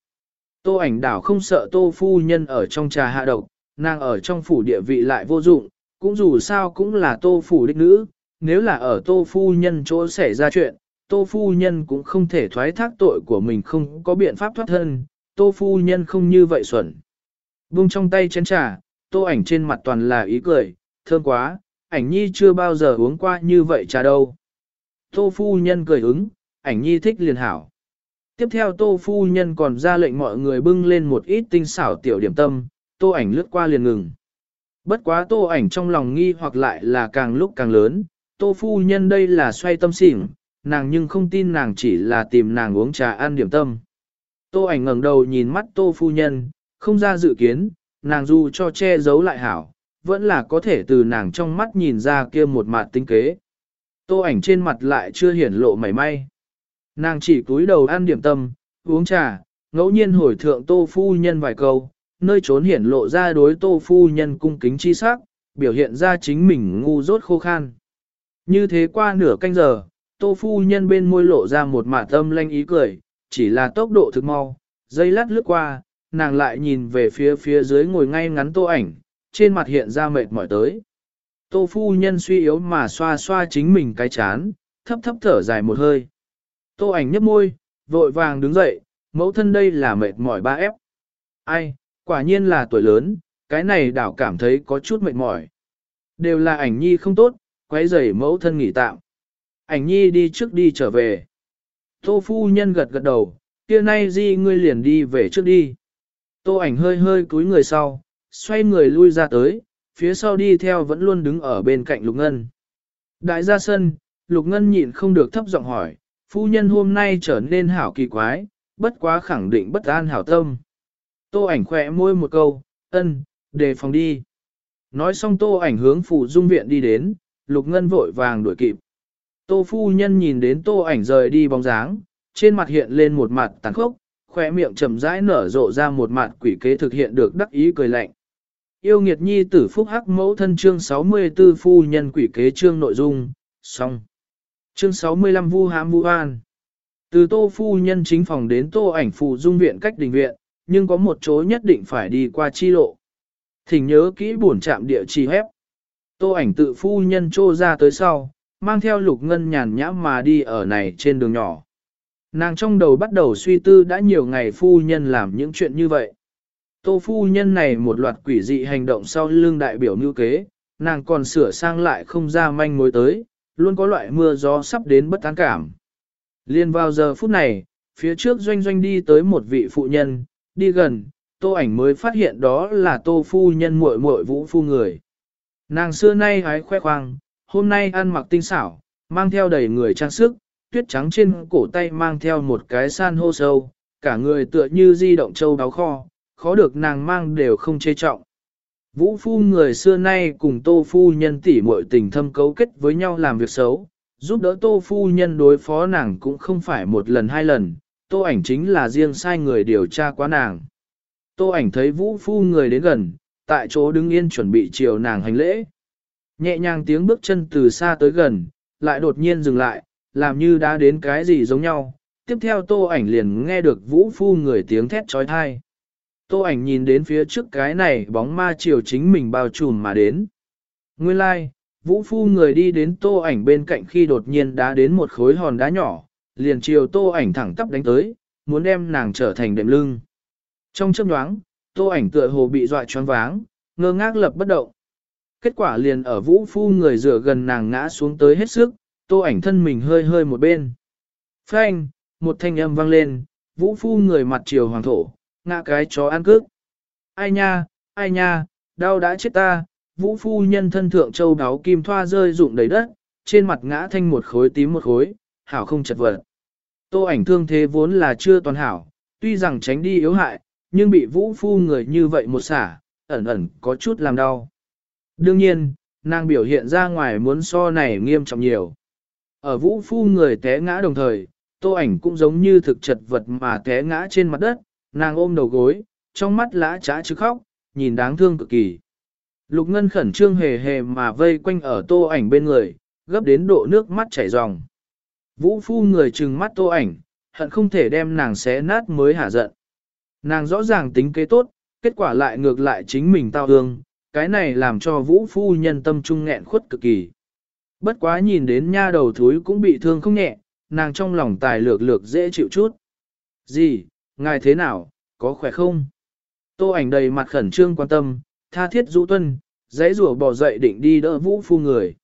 Tô ảnh đảo không sợ tô phu nhân ở trong trà hạ độc, nàng ở trong phủ địa vị lại vô dụng, cũng dù sao cũng là tô phủ đích nữ, nếu là ở tô phu nhân chỗ xảy ra chuyện, tô phu nhân cũng không thể thoái thác tội của mình không có biện pháp thoát thân, tô phu nhân không như vậy xuẩn. Vung trong tay chén trà, tô ảnh trên mặt toàn là ý cười, thơm quá, ảnh nhi chưa bao giờ uống qua như vậy trà đâu. Tô phu nhân cười ứng, ảnh nhi thích liền hảo. Tiếp theo tô phu nhân còn ra lệnh mọi người bưng lên một ít tinh xảo tiểu điểm tâm, tô ảnh lướt qua liền ngừng. Bất quá tô ảnh trong lòng nghi hoặc lại là càng lúc càng lớn, tô phu nhân đây là xoay tâm xỉn, nàng nhưng không tin nàng chỉ là tìm nàng uống trà ăn điểm tâm. Tô ảnh ngẩng đầu nhìn mắt tô phu nhân, không ra dự kiến, nàng dù cho che giấu lại hảo, vẫn là có thể từ nàng trong mắt nhìn ra kia một mặt tinh kế. Tô ảnh trên mặt lại chưa hiển lộ mảy may. Nàng chỉ cúi đầu ăn điểm tâm, uống trà, ngẫu nhiên hồi thượng tô phu nhân vài câu, nơi trốn hiển lộ ra đối tô phu nhân cung kính chi sắc, biểu hiện ra chính mình ngu dốt khô khan. Như thế qua nửa canh giờ, tô phu nhân bên môi lộ ra một mạ tâm lanh ý cười, chỉ là tốc độ thực mau, dây lát lướt qua, nàng lại nhìn về phía phía dưới ngồi ngay ngắn tô ảnh, trên mặt hiện ra mệt mỏi tới. Tô phu nhân suy yếu mà xoa xoa chính mình cái chán, thấp thấp thở dài một hơi. Tô ảnh nhấp môi, vội vàng đứng dậy, mẫu thân đây là mệt mỏi ba ép. Ai, quả nhiên là tuổi lớn, cái này đảo cảm thấy có chút mệt mỏi. Đều là ảnh nhi không tốt, quấy rầy mẫu thân nghỉ tạm. Ảnh nhi đi trước đi trở về. Tô phu nhân gật gật đầu, kia nay di ngươi liền đi về trước đi. Tô ảnh hơi hơi cúi người sau, xoay người lui ra tới, phía sau đi theo vẫn luôn đứng ở bên cạnh Lục Ngân. Đại ra sân, Lục Ngân nhịn không được thấp giọng hỏi, phu nhân hôm nay trở nên hảo kỳ quái, bất quá khẳng định bất an hảo tâm. Tô ảnh khẽ môi một câu, ân, đề phòng đi. Nói xong tô ảnh hướng phủ dung viện đi đến, Lục Ngân vội vàng đuổi kịp. Tô phu nhân nhìn đến tô ảnh rời đi bóng dáng, trên mặt hiện lên một mặt tàn khốc, khóe miệng chậm rãi nở rộ ra một mặt quỷ kế thực hiện được đắc ý cười lạnh. Yêu nghiệt nhi tử phúc hắc mẫu thân chương 64 phu nhân quỷ kế chương nội dung, xong. Chương 65 vu hãm vu an. Từ tô phu nhân chính phòng đến tô ảnh phụ dung viện cách đình viện, nhưng có một chỗ nhất định phải đi qua chi lộ. Thỉnh nhớ kỹ buồn chạm địa chỉ hép. Tô ảnh tự phu nhân trô ra tới sau, mang theo lục ngân nhàn nhã mà đi ở này trên đường nhỏ. Nàng trong đầu bắt đầu suy tư đã nhiều ngày phu nhân làm những chuyện như vậy. Tô phu nhân này một loạt quỷ dị hành động sau lưng đại biểu mưu kế, nàng còn sửa sang lại không ra manh mối tới, luôn có loại mưa gió sắp đến bất tán cảm. Liên vào giờ phút này, phía trước doanh doanh đi tới một vị phụ nhân, đi gần, tô ảnh mới phát hiện đó là tô phu nhân muội muội vũ phu người. Nàng xưa nay hái khoe khoang, hôm nay ăn mặc tinh xảo, mang theo đầy người trang sức, tuyết trắng trên cổ tay mang theo một cái san hô sâu, cả người tựa như di động châu đáo kho, khó được nàng mang đều không chê trọng. Vũ phu người xưa nay cùng tô phu nhân tỉ muội tình thâm cấu kết với nhau làm việc xấu, giúp đỡ tô phu nhân đối phó nàng cũng không phải một lần hai lần, tô ảnh chính là riêng sai người điều tra quá nàng. Tô ảnh thấy vũ phu người đến gần, tại chỗ đứng yên chuẩn bị chiều nàng hành lễ. Nhẹ nhàng tiếng bước chân từ xa tới gần, lại đột nhiên dừng lại, làm như đã đến cái gì giống nhau. Tiếp theo tô ảnh liền nghe được vũ phu người tiếng thét trói thai. Tô ảnh nhìn đến phía trước cái này bóng ma chiều chính mình bao trùm mà đến. Nguyên lai, like, vũ phu người đi đến tô ảnh bên cạnh khi đột nhiên đá đến một khối hòn đá nhỏ, liền chiều tô ảnh thẳng tắp đánh tới, muốn đem nàng trở thành đệm lưng. Trong chớp nhoáng, tô ảnh tựa hồ bị dọa choáng váng, ngơ ngác lập bất động. Kết quả liền ở vũ phu người dựa gần nàng ngã xuống tới hết sức, tô ảnh thân mình hơi hơi một bên. Phanh, một thanh âm vang lên, vũ phu người mặt chiều hoàng thổ, ngã cái chó ăn cước. Ai nha, ai nha, đau đã chết ta, vũ phu nhân thân thượng châu đáo kim thoa rơi rụng đầy đất, trên mặt ngã thanh một khối tím một khối, hảo không chật vật. Tô ảnh thương thế vốn là chưa toàn hảo, tuy rằng tránh đi yếu hại, nhưng bị vũ phu người như vậy một xả, ẩn ẩn có chút làm đau. Đương nhiên, nàng biểu hiện ra ngoài muốn so này nghiêm trọng nhiều. Ở vũ phu người té ngã đồng thời, tô ảnh cũng giống như thực chật vật mà té ngã trên mặt đất, nàng ôm đầu gối, trong mắt lã trá chứ khóc, nhìn đáng thương cực kỳ. Lục Ngân khẩn trương hề hề mà vây quanh ở tô ảnh bên người, gấp đến độ nước mắt chảy ròng. Vũ phu người trừng mắt tô ảnh, hận không thể đem nàng xé nát mới hả giận. Nàng rõ ràng tính kế tốt, kết quả lại ngược lại chính mình tao hương, cái này làm cho vũ phu nhân tâm trung nghẹn khuất cực kỳ. Bất quá nhìn đến nha đầu thúi cũng bị thương không nhẹ, nàng trong lòng tài lược lược dễ chịu chút. Gì, ngài thế nào, có khỏe không? Tô ảnh đầy mặt khẩn trương quan tâm, tha thiết rũ tuân, dãy rủa bỏ dậy định đi đỡ vũ phu người.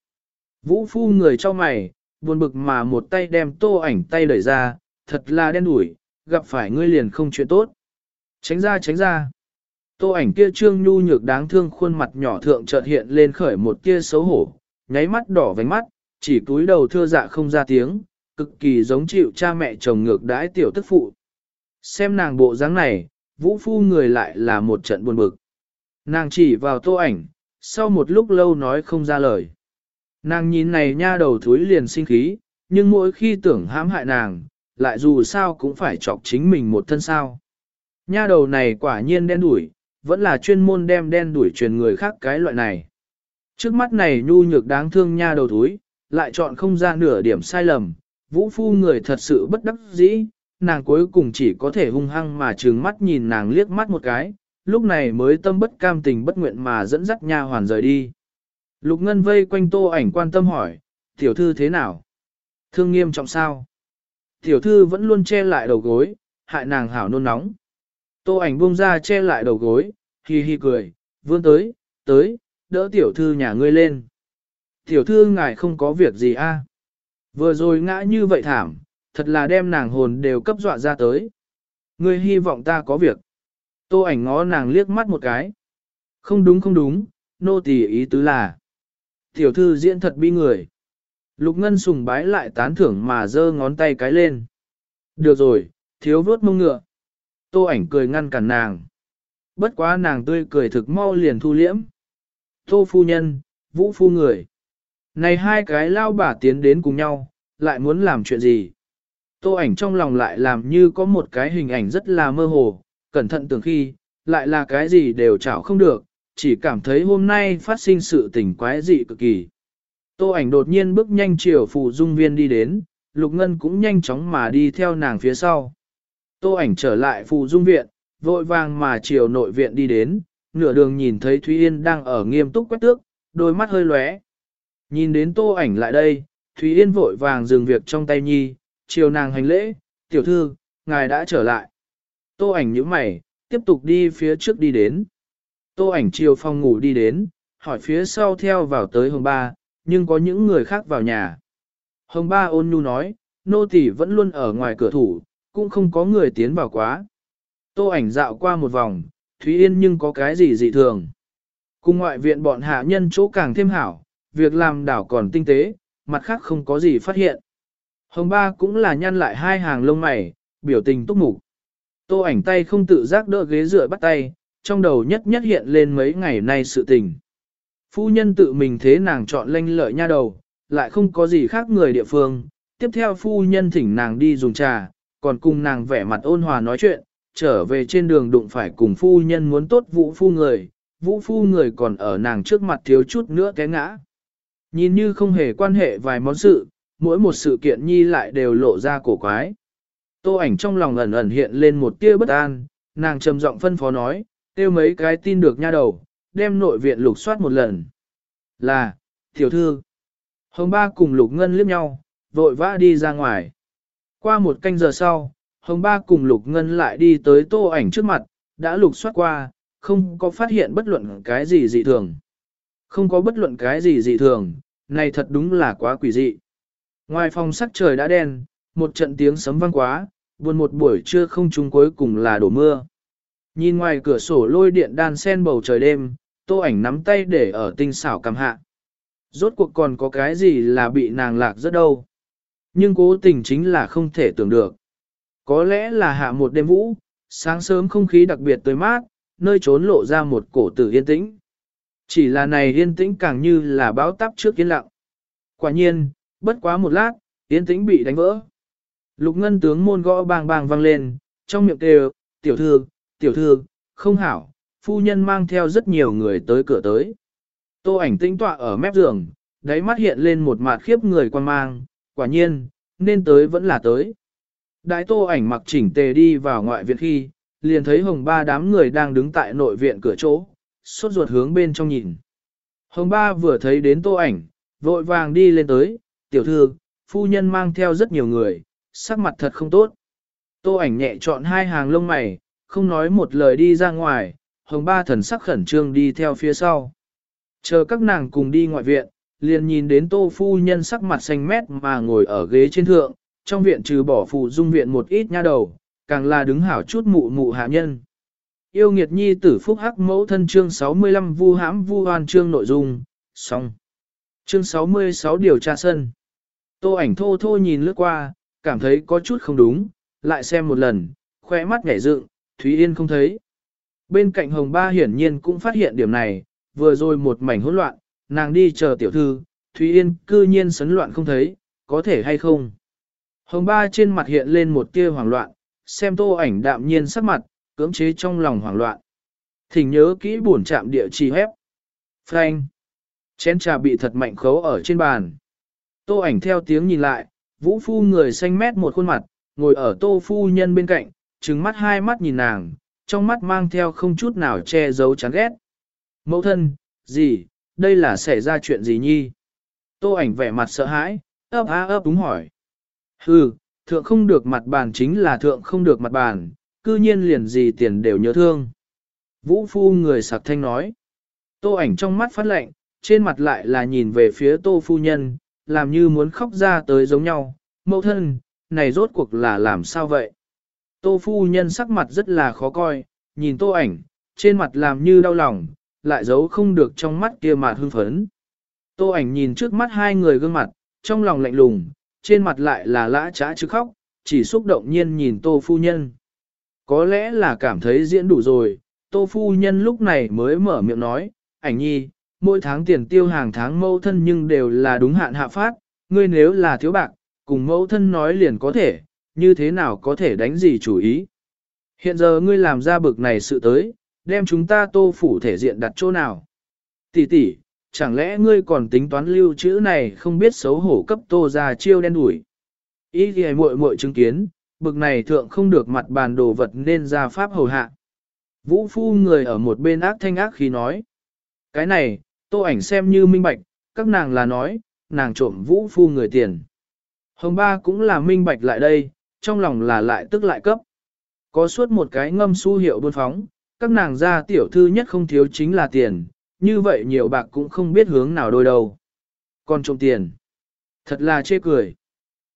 Vũ phu người cho mày, buồn bực mà một tay đem tô ảnh tay đẩy ra, thật là đen đủi, gặp phải ngươi liền không chuyện tốt. Tránh ra tránh ra. Tô ảnh kia trương nhu nhược đáng thương khuôn mặt nhỏ thượng chợt hiện lên khởi một tia xấu hổ, nháy mắt đỏ vành mắt, chỉ cúi đầu thưa dạ không ra tiếng, cực kỳ giống chịu cha mẹ chồng ngược đãi tiểu tức phụ. Xem nàng bộ dáng này, vũ phu người lại là một trận buồn bực. Nàng chỉ vào tô ảnh, sau một lúc lâu nói không ra lời. Nàng nhìn này nha đầu thúi liền sinh khí, nhưng mỗi khi tưởng hãm hại nàng, lại dù sao cũng phải chọc chính mình một thân sao. Nha đầu này quả nhiên đen đủi, vẫn là chuyên môn đem đen đuổi truyền người khác cái loại này. Trước mắt này nhu nhược đáng thương nha đầu thúi, lại chọn không ra nửa điểm sai lầm, vũ phu người thật sự bất đắc dĩ, nàng cuối cùng chỉ có thể hung hăng mà trừng mắt nhìn nàng liếc mắt một cái, lúc này mới tâm bất cam tình bất nguyện mà dẫn dắt nha hoàn rời đi. Lục Ngân vây quanh tô ảnh quan tâm hỏi, tiểu thư thế nào? Thương nghiêm trọng sao? Tiểu thư vẫn luôn che lại đầu gối, hại nàng hảo nôn nóng. Tô ảnh buông ra che lại đầu gối, hi hi cười, vươn tới, tới, đỡ tiểu thư nhà ngươi lên. Tiểu thư ngài không có việc gì a? Vừa rồi ngã như vậy thảm, thật là đem nàng hồn đều cấp dọa ra tới. Ngươi hy vọng ta có việc. Tô ảnh ngó nàng liếc mắt một cái. Không đúng không đúng, nô tỳ ý tứ là. Tiểu thư diễn thật bi người. Lục Ngân sùng bái lại tán thưởng mà giơ ngón tay cái lên. Được rồi, thiếu vớt mông ngựa. Tô ảnh cười ngăn cản nàng. Bất quá nàng tươi cười thực mau liền thu liễm. Tô phu nhân, vũ phu người. Này hai cái lao bà tiến đến cùng nhau, lại muốn làm chuyện gì? Tô ảnh trong lòng lại làm như có một cái hình ảnh rất là mơ hồ, cẩn thận tưởng khi, lại là cái gì đều chảo không được, chỉ cảm thấy hôm nay phát sinh sự tình quái dị cực kỳ. Tô ảnh đột nhiên bước nhanh chiều phụ dung viên đi đến, Lục Ngân cũng nhanh chóng mà đi theo nàng phía sau. Tô ảnh trở lại phù dung viện, vội vàng mà chiều nội viện đi đến, nửa đường nhìn thấy Thúy Yên đang ở nghiêm túc quét tước, đôi mắt hơi lóe. Nhìn đến tô ảnh lại đây, Thúy Yên vội vàng dừng việc trong tay nhi, chiều nàng hành lễ, tiểu thư, ngài đã trở lại. Tô ảnh nhíu mày, tiếp tục đi phía trước đi đến. Tô ảnh chiều phòng ngủ đi đến, hỏi phía sau theo vào tới hồng ba, nhưng có những người khác vào nhà. Hồng ba ôn nhu nói, nô tỳ vẫn luôn ở ngoài cửa thủ, cũng không có người tiến vào quá. Tô ảnh dạo qua một vòng, Thúy Yên nhưng có cái gì dị thường. Cùng ngoại viện bọn hạ nhân chỗ càng thêm hảo, việc làm đảo còn tinh tế, mặt khác không có gì phát hiện. Hồng ba cũng là nhăn lại hai hàng lông mày, biểu tình túc mục. Tô ảnh tay không tự giác đỡ ghế dựa bắt tay, trong đầu nhất nhất hiện lên mấy ngày nay sự tình. Phu nhân tự mình thế nàng chọn lanh lợi nha đầu, lại không có gì khác người địa phương. Tiếp theo phu nhân thỉnh nàng đi dùng trà, còn cùng nàng vẻ mặt ôn hòa nói chuyện, trở về trên đường đụng phải cùng phu nhân muốn tốt vũ phu người, vũ phu người còn ở nàng trước mặt thiếu chút nữa té ngã. Nhìn như không hề quan hệ vài món sự, mỗi một sự kiện nhi lại đều lộ ra cổ quái. Tô ảnh trong lòng ẩn ẩn hiện lên một tia bất an, nàng trầm giọng phân phó nói, tiêu mấy cái tin được nha đầu, đem nội viện lục soát một lần. Là, tiểu thư. Hồng ba cùng lục ngân liếc nhau, vội vã đi ra ngoài. Qua một canh giờ sau, Hồng Ba cùng Lục Ngân lại đi tới tô ảnh trước mặt, đã lục soát qua, không có phát hiện bất luận cái gì dị thường. Không có bất luận cái gì dị thường, này thật đúng là quá quỷ dị. Ngoài phòng sắc trời đã đen, một trận tiếng sấm vang quá, buồn một buổi trưa không trung cuối cùng là đổ mưa. Nhìn ngoài cửa sổ lôi điện đan sen bầu trời đêm, tô ảnh nắm tay để ở tinh xảo cầm hạ. Rốt cuộc còn có cái gì là bị nàng lạc rất đâu. Nhưng cố tình chính là không thể tưởng được. Có lẽ là hạ một đêm vũ, sáng sớm không khí đặc biệt tươi mát, nơi trốn lộ ra một cổ tử yên tĩnh. Chỉ là này yên tĩnh càng như là báo táp trước yên lặng. Quả nhiên, bất quá một lát, yên tĩnh bị đánh vỡ. Lục ngân tướng môn gõ bang bang vang lên, trong miệng kêu, tiểu thư, tiểu thư, không hảo, phu nhân mang theo rất nhiều người tới cửa tới. Tô ảnh tĩnh tọa ở mép giường, đáy mắt hiện lên một mạt khiếp người quan mang, quả nhiên, nên tới vẫn là tới. Đại tô ảnh mặc chỉnh tề đi vào ngoại viện khi, liền thấy hồng ba đám người đang đứng tại nội viện cửa chỗ, sốt ruột hướng bên trong nhìn. Hồng ba vừa thấy đến tô ảnh, vội vàng đi lên tới, tiểu thư, phu nhân mang theo rất nhiều người, sắc mặt thật không tốt. Tô ảnh nhẹ chọn hai hàng lông mày, không nói một lời đi ra ngoài, hồng ba thần sắc khẩn trương đi theo phía sau. Chờ các nàng cùng đi ngoại viện, liền nhìn đến tô phu nhân sắc mặt xanh mét mà ngồi ở ghế trên thượng, trong viện trừ bỏ phụ dung viện một ít nha đầu, càng là đứng hảo chút mụ mụ hạ nhân. Yêu nghiệt nhi tử phúc hắc mẫu thân chương 65 vu hãm vu hoan chương nội dung, xong. Chương 66 điều tra sân. Tô ảnh thô thô nhìn lướt qua, cảm thấy có chút không đúng, lại xem một lần, khoe mắt nhảy dựng, Thúy Yên không thấy. Bên cạnh Hồng Ba hiển nhiên cũng phát hiện điểm này, vừa rồi một mảnh hỗn loạn, nàng đi chờ tiểu thư, Thúy Yên cư nhiên sấn loạn không thấy, có thể hay không. Hồng Ba trên mặt hiện lên một tia hoảng loạn, xem tô ảnh đạm nhiên sắc mặt, cưỡng chế trong lòng hoảng loạn. Thỉnh nhớ kỹ buồn chạm địa chỉ hép. Frank. Chén trà bị thật mạnh khấu ở trên bàn. Tô ảnh theo tiếng nhìn lại, vũ phu người xanh mét một khuôn mặt, ngồi ở tô phu nhân bên cạnh, trừng mắt hai mắt nhìn nàng, trong mắt mang theo không chút nào che giấu chán ghét. Mẫu thân, gì, đây là xảy ra chuyện gì nhi? Tô ảnh vẻ mặt sợ hãi, ấp á ấp đúng hỏi. Hừ, thượng không được mặt bàn chính là thượng không được mặt bàn, cư nhiên liền gì tiền đều nhớ thương. Vũ phu người sạc thanh nói. Tô ảnh trong mắt phát lạnh, trên mặt lại là nhìn về phía tô phu nhân, làm như muốn khóc ra tới giống nhau. Mẫu thân, này rốt cuộc là làm sao vậy? Tô phu nhân sắc mặt rất là khó coi, nhìn tô ảnh, trên mặt làm như đau lòng, lại giấu không được trong mắt kia mà hưng phấn. Tô ảnh nhìn trước mắt hai người gương mặt, trong lòng lạnh lùng, trên mặt lại là lã trá chứ khóc, chỉ xúc động nhiên nhìn tô phu nhân. Có lẽ là cảm thấy diễn đủ rồi, tô phu nhân lúc này mới mở miệng nói, ảnh nhi, mỗi tháng tiền tiêu hàng tháng mâu thân nhưng đều là đúng hạn hạ phát, ngươi nếu là thiếu bạc, cùng mâu thân nói liền có thể, như thế nào có thể đánh gì chủ ý. Hiện giờ ngươi làm ra bực này sự tới, đem chúng ta tô phủ thể diện đặt chỗ nào. Tỷ tỷ, chẳng lẽ ngươi còn tính toán lưu chữ này không biết xấu hổ cấp tô ra chiêu đen đuổi. Ý thì muội muội chứng kiến, bực này thượng không được mặt bàn đồ vật nên ra pháp hầu hạ. Vũ phu người ở một bên ác thanh ác khi nói. Cái này, tô ảnh xem như minh bạch, các nàng là nói, nàng trộm vũ phu người tiền. Hồng ba cũng là minh bạch lại đây, trong lòng là lại tức lại cấp. Có suốt một cái ngâm su hiệu buôn phóng, các nàng gia tiểu thư nhất không thiếu chính là tiền, như vậy nhiều bạc cũng không biết hướng nào đôi đâu. Còn trộm tiền. Thật là chê cười.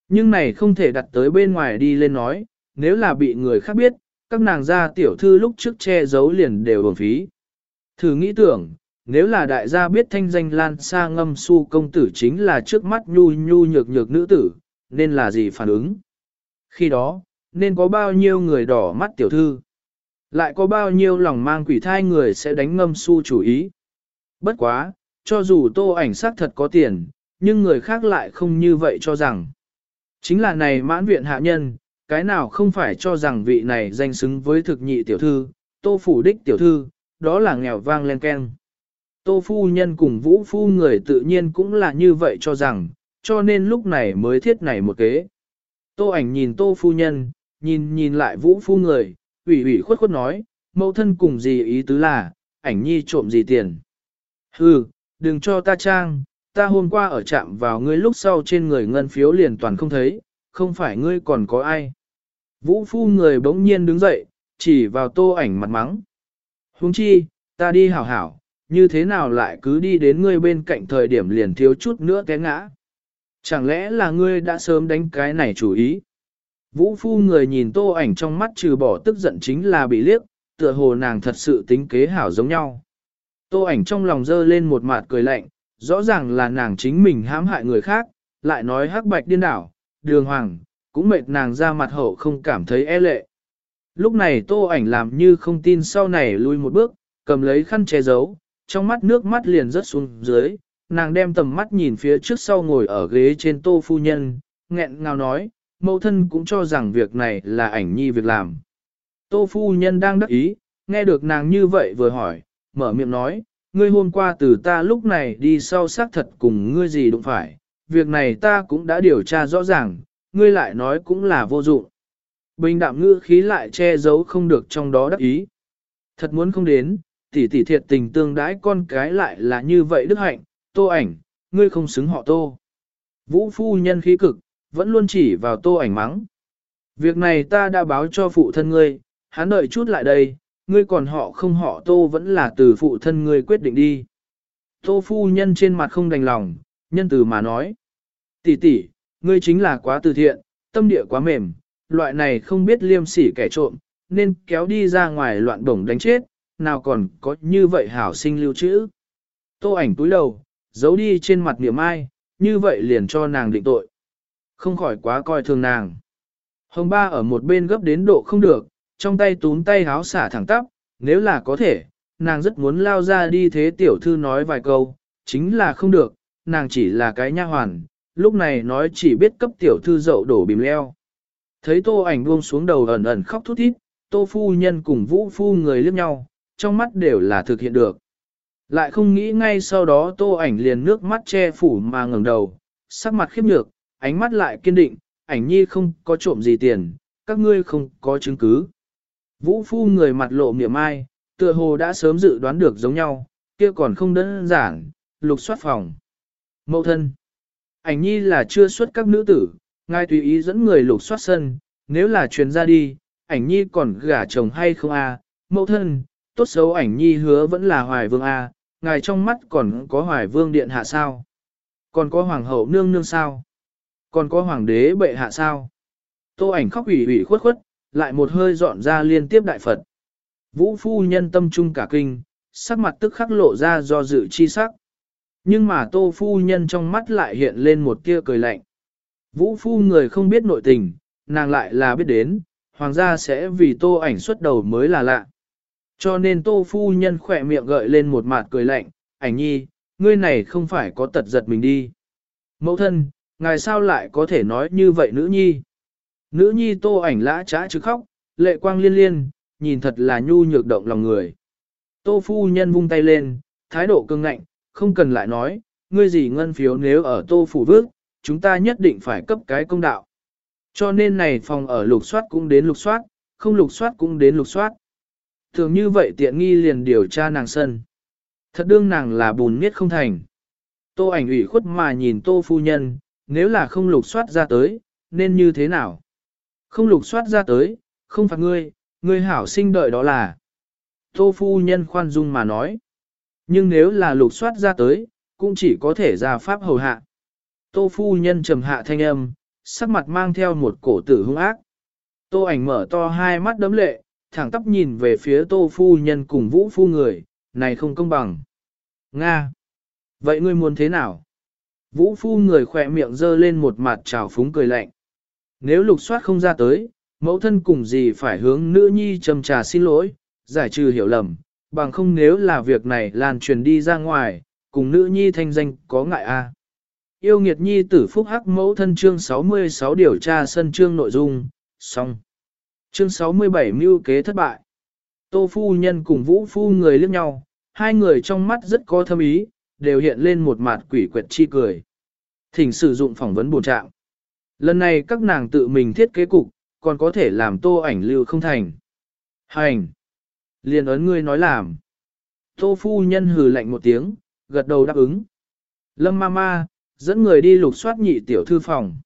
Nhưng này không thể đặt tới bên ngoài đi lên nói, nếu là bị người khác biết, các nàng gia tiểu thư lúc trước che giấu liền đều bổng phí. Thử nghĩ tưởng, nếu là đại gia biết thanh danh lan xa ngâm su công tử chính là trước mắt nhu nhu nhược nhược nữ tử, nên là gì phản ứng? Khi đó, nên có bao nhiêu người đỏ mắt tiểu thư? Lại có bao nhiêu lòng mang quỷ thai người sẽ đánh ngâm su chủ ý? Bất quá, cho dù tô ảnh sắc thật có tiền, nhưng người khác lại không như vậy cho rằng. Chính là này mãn viện hạ nhân, cái nào không phải cho rằng vị này danh xứng với thực nhị tiểu thư, tô phủ đích tiểu thư, đó là nghèo vang lên keng. Tô phu nhân cùng vũ phu người tự nhiên cũng là như vậy cho rằng, cho nên lúc này mới thiết này một kế. Tô ảnh nhìn tô phu nhân, nhìn nhìn lại vũ phu người, ủy ủy khuất khuất nói, mẫu thân cùng gì ý tứ là, ảnh nhi trộm gì tiền. Hừ, đừng cho ta trang, ta hôm qua ở chạm vào ngươi lúc sau trên người ngân phiếu liền toàn không thấy, không phải ngươi còn có ai. Vũ phu người bỗng nhiên đứng dậy, chỉ vào tô ảnh mặt mắng. Huống chi, ta đi hảo hảo, như thế nào lại cứ đi đến ngươi bên cạnh thời điểm liền thiếu chút nữa té ngã. Chẳng lẽ là ngươi đã sớm đánh cái này chủ ý? Vũ phu người nhìn tô ảnh trong mắt trừ bỏ tức giận chính là bị liếc, tựa hồ nàng thật sự tính kế hảo giống nhau. Tô ảnh trong lòng dơ lên một mặt cười lạnh, rõ ràng là nàng chính mình hãm hại người khác, lại nói hắc bạch điên đảo, đường hoàng, cũng mệt nàng ra mặt hậu không cảm thấy e lệ. Lúc này tô ảnh làm như không tin sau này lui một bước, cầm lấy khăn che giấu, trong mắt nước mắt liền rớt xuống dưới, nàng đem tầm mắt nhìn phía trước sau ngồi ở ghế trên tô phu nhân, nghẹn ngào nói, mẫu thân cũng cho rằng việc này là ảnh nhi việc làm. Tô phu nhân đang đắc ý, nghe được nàng như vậy vừa hỏi, mở miệng nói, ngươi hôm qua từ ta lúc này đi sau xác thật cùng ngươi gì đụng phải, việc này ta cũng đã điều tra rõ ràng, ngươi lại nói cũng là vô dụng. bình đạm ngữ khí lại che giấu không được trong đó đắc ý. Thật muốn không đến, tỷ tỷ thiệt tình tương đãi con cái lại là như vậy đức hạnh, tô ảnh, ngươi không xứng họ tô. Vũ phu nhân khí cực, vẫn luôn chỉ vào tô ảnh mắng. Việc này ta đã báo cho phụ thân ngươi, hắn đợi chút lại đây, ngươi còn họ không họ tô vẫn là từ phụ thân ngươi quyết định đi. Tô phu nhân trên mặt không đành lòng, nhân từ mà nói. Tỷ tỷ, ngươi chính là quá từ thiện, tâm địa quá mềm, loại này không biết liêm sỉ kẻ trộm, nên kéo đi ra ngoài loạn bổng đánh chết, nào còn có như vậy hảo sinh lưu trữ. Tô ảnh túi đầu, giấu đi trên mặt niệm ai, như vậy liền cho nàng định tội. Không khỏi quá coi thường nàng. Hồng ba ở một bên gấp đến độ không được, trong tay túm tay háo xả thẳng tắp, nếu là có thể, nàng rất muốn lao ra đi thế tiểu thư nói vài câu, chính là không được, nàng chỉ là cái nha hoàn, lúc này nói chỉ biết cấp tiểu thư dậu đổ bìm leo. Thấy tô ảnh buông xuống đầu ẩn ẩn khóc thút thít, tô phu nhân cùng vũ phu người liếc nhau, trong mắt đều là thực hiện được. Lại không nghĩ ngay sau đó tô ảnh liền nước mắt che phủ mà ngẩng đầu, sắc mặt khiếp nhược, ánh mắt lại kiên định, ảnh nhi không có trộm gì tiền, các ngươi không có chứng cứ. Vũ phu người mặt lộ miệng ai, tựa hồ đã sớm dự đoán được giống nhau, kia còn không đơn giản, lục soát phòng. Mậu thân. Ảnh nhi là chưa xuất các nữ tử, ngài tùy ý dẫn người lục soát sân, nếu là truyền ra đi, ảnh nhi còn gả chồng hay không a? À? Mậu thân, tốt xấu ảnh nhi hứa vẫn là hoài vương a, ngài trong mắt còn có hoài vương điện hạ sao? Còn có hoàng hậu nương nương sao? Còn có hoàng đế bệ hạ sao? Tô ảnh khóc ủy ủy khuất khuất, lại một hơi dọn ra liên tiếp đại Phật. Vũ phu nhân tâm trung cả kinh, sắc mặt tức khắc lộ ra do dự chi sắc. Nhưng mà tô phu nhân trong mắt lại hiện lên một tia cười lạnh. Vũ phu người không biết nội tình, nàng lại là biết đến, hoàng gia sẽ vì tô ảnh xuất đầu mới là lạ. Cho nên tô phu nhân khỏe miệng gợi lên một mặt cười lạnh, ảnh nhi, ngươi này không phải có tật giật mình đi. Mẫu thân, ngài sao lại có thể nói như vậy nữ nhi? Nữ nhi tô ảnh lã trá chứ khóc, lệ quang liên liên, nhìn thật là nhu nhược động lòng người. Tô phu nhân vung tay lên, thái độ cương ngạnh, không cần lại nói, ngươi gì ngân phiếu nếu ở tô phủ vước, chúng ta nhất định phải cấp cái công đạo. Cho nên này phòng ở lục soát cũng đến lục soát, không lục soát cũng đến lục soát. Thường như vậy tiện nghi liền điều tra nàng sân. Thật đương nàng là bùn miết không thành. Tô ảnh ủy khuất mà nhìn tô phu nhân, nếu là không lục soát ra tới, nên như thế nào? Không lục soát ra tới, không phạt ngươi, ngươi hảo sinh đợi đó là. Tô phu nhân khoan dung mà nói. Nhưng nếu là lục soát ra tới, cũng chỉ có thể ra pháp hầu hạ. Tô phu nhân trầm hạ thanh âm, sắc mặt mang theo một cổ tử hung ác. Tô ảnh mở to hai mắt đấm lệ, thẳng tắp nhìn về phía tô phu nhân cùng vũ phu người, này không công bằng. Nga! Vậy ngươi muốn thế nào? Vũ phu người khỏe miệng dơ lên một mặt trào phúng cười lạnh. Nếu lục soát không ra tới, mẫu thân cùng gì phải hướng nữ nhi trầm trà xin lỗi, giải trừ hiểu lầm, bằng không nếu là việc này lan truyền đi ra ngoài, cùng nữ nhi thanh danh có ngại a. Yêu nghiệt nhi tử phúc hắc mẫu thân chương 66 điều tra sân chương nội dung, xong. Chương 67 mưu kế thất bại. Tô phu nhân cùng vũ phu người liếc nhau, hai người trong mắt rất có thâm ý, đều hiện lên một mặt quỷ quyệt chi cười. Thỉnh sử dụng phỏng vấn bổ trạng. Lần này các nàng tự mình thiết kế cục, còn có thể làm tô ảnh lưu không thành. Hành! Liên ấn ngươi nói làm. Tô phu nhân hừ lạnh một tiếng, gật đầu đáp ứng. Lâm ma ma, dẫn người đi lục soát nhị tiểu thư phòng.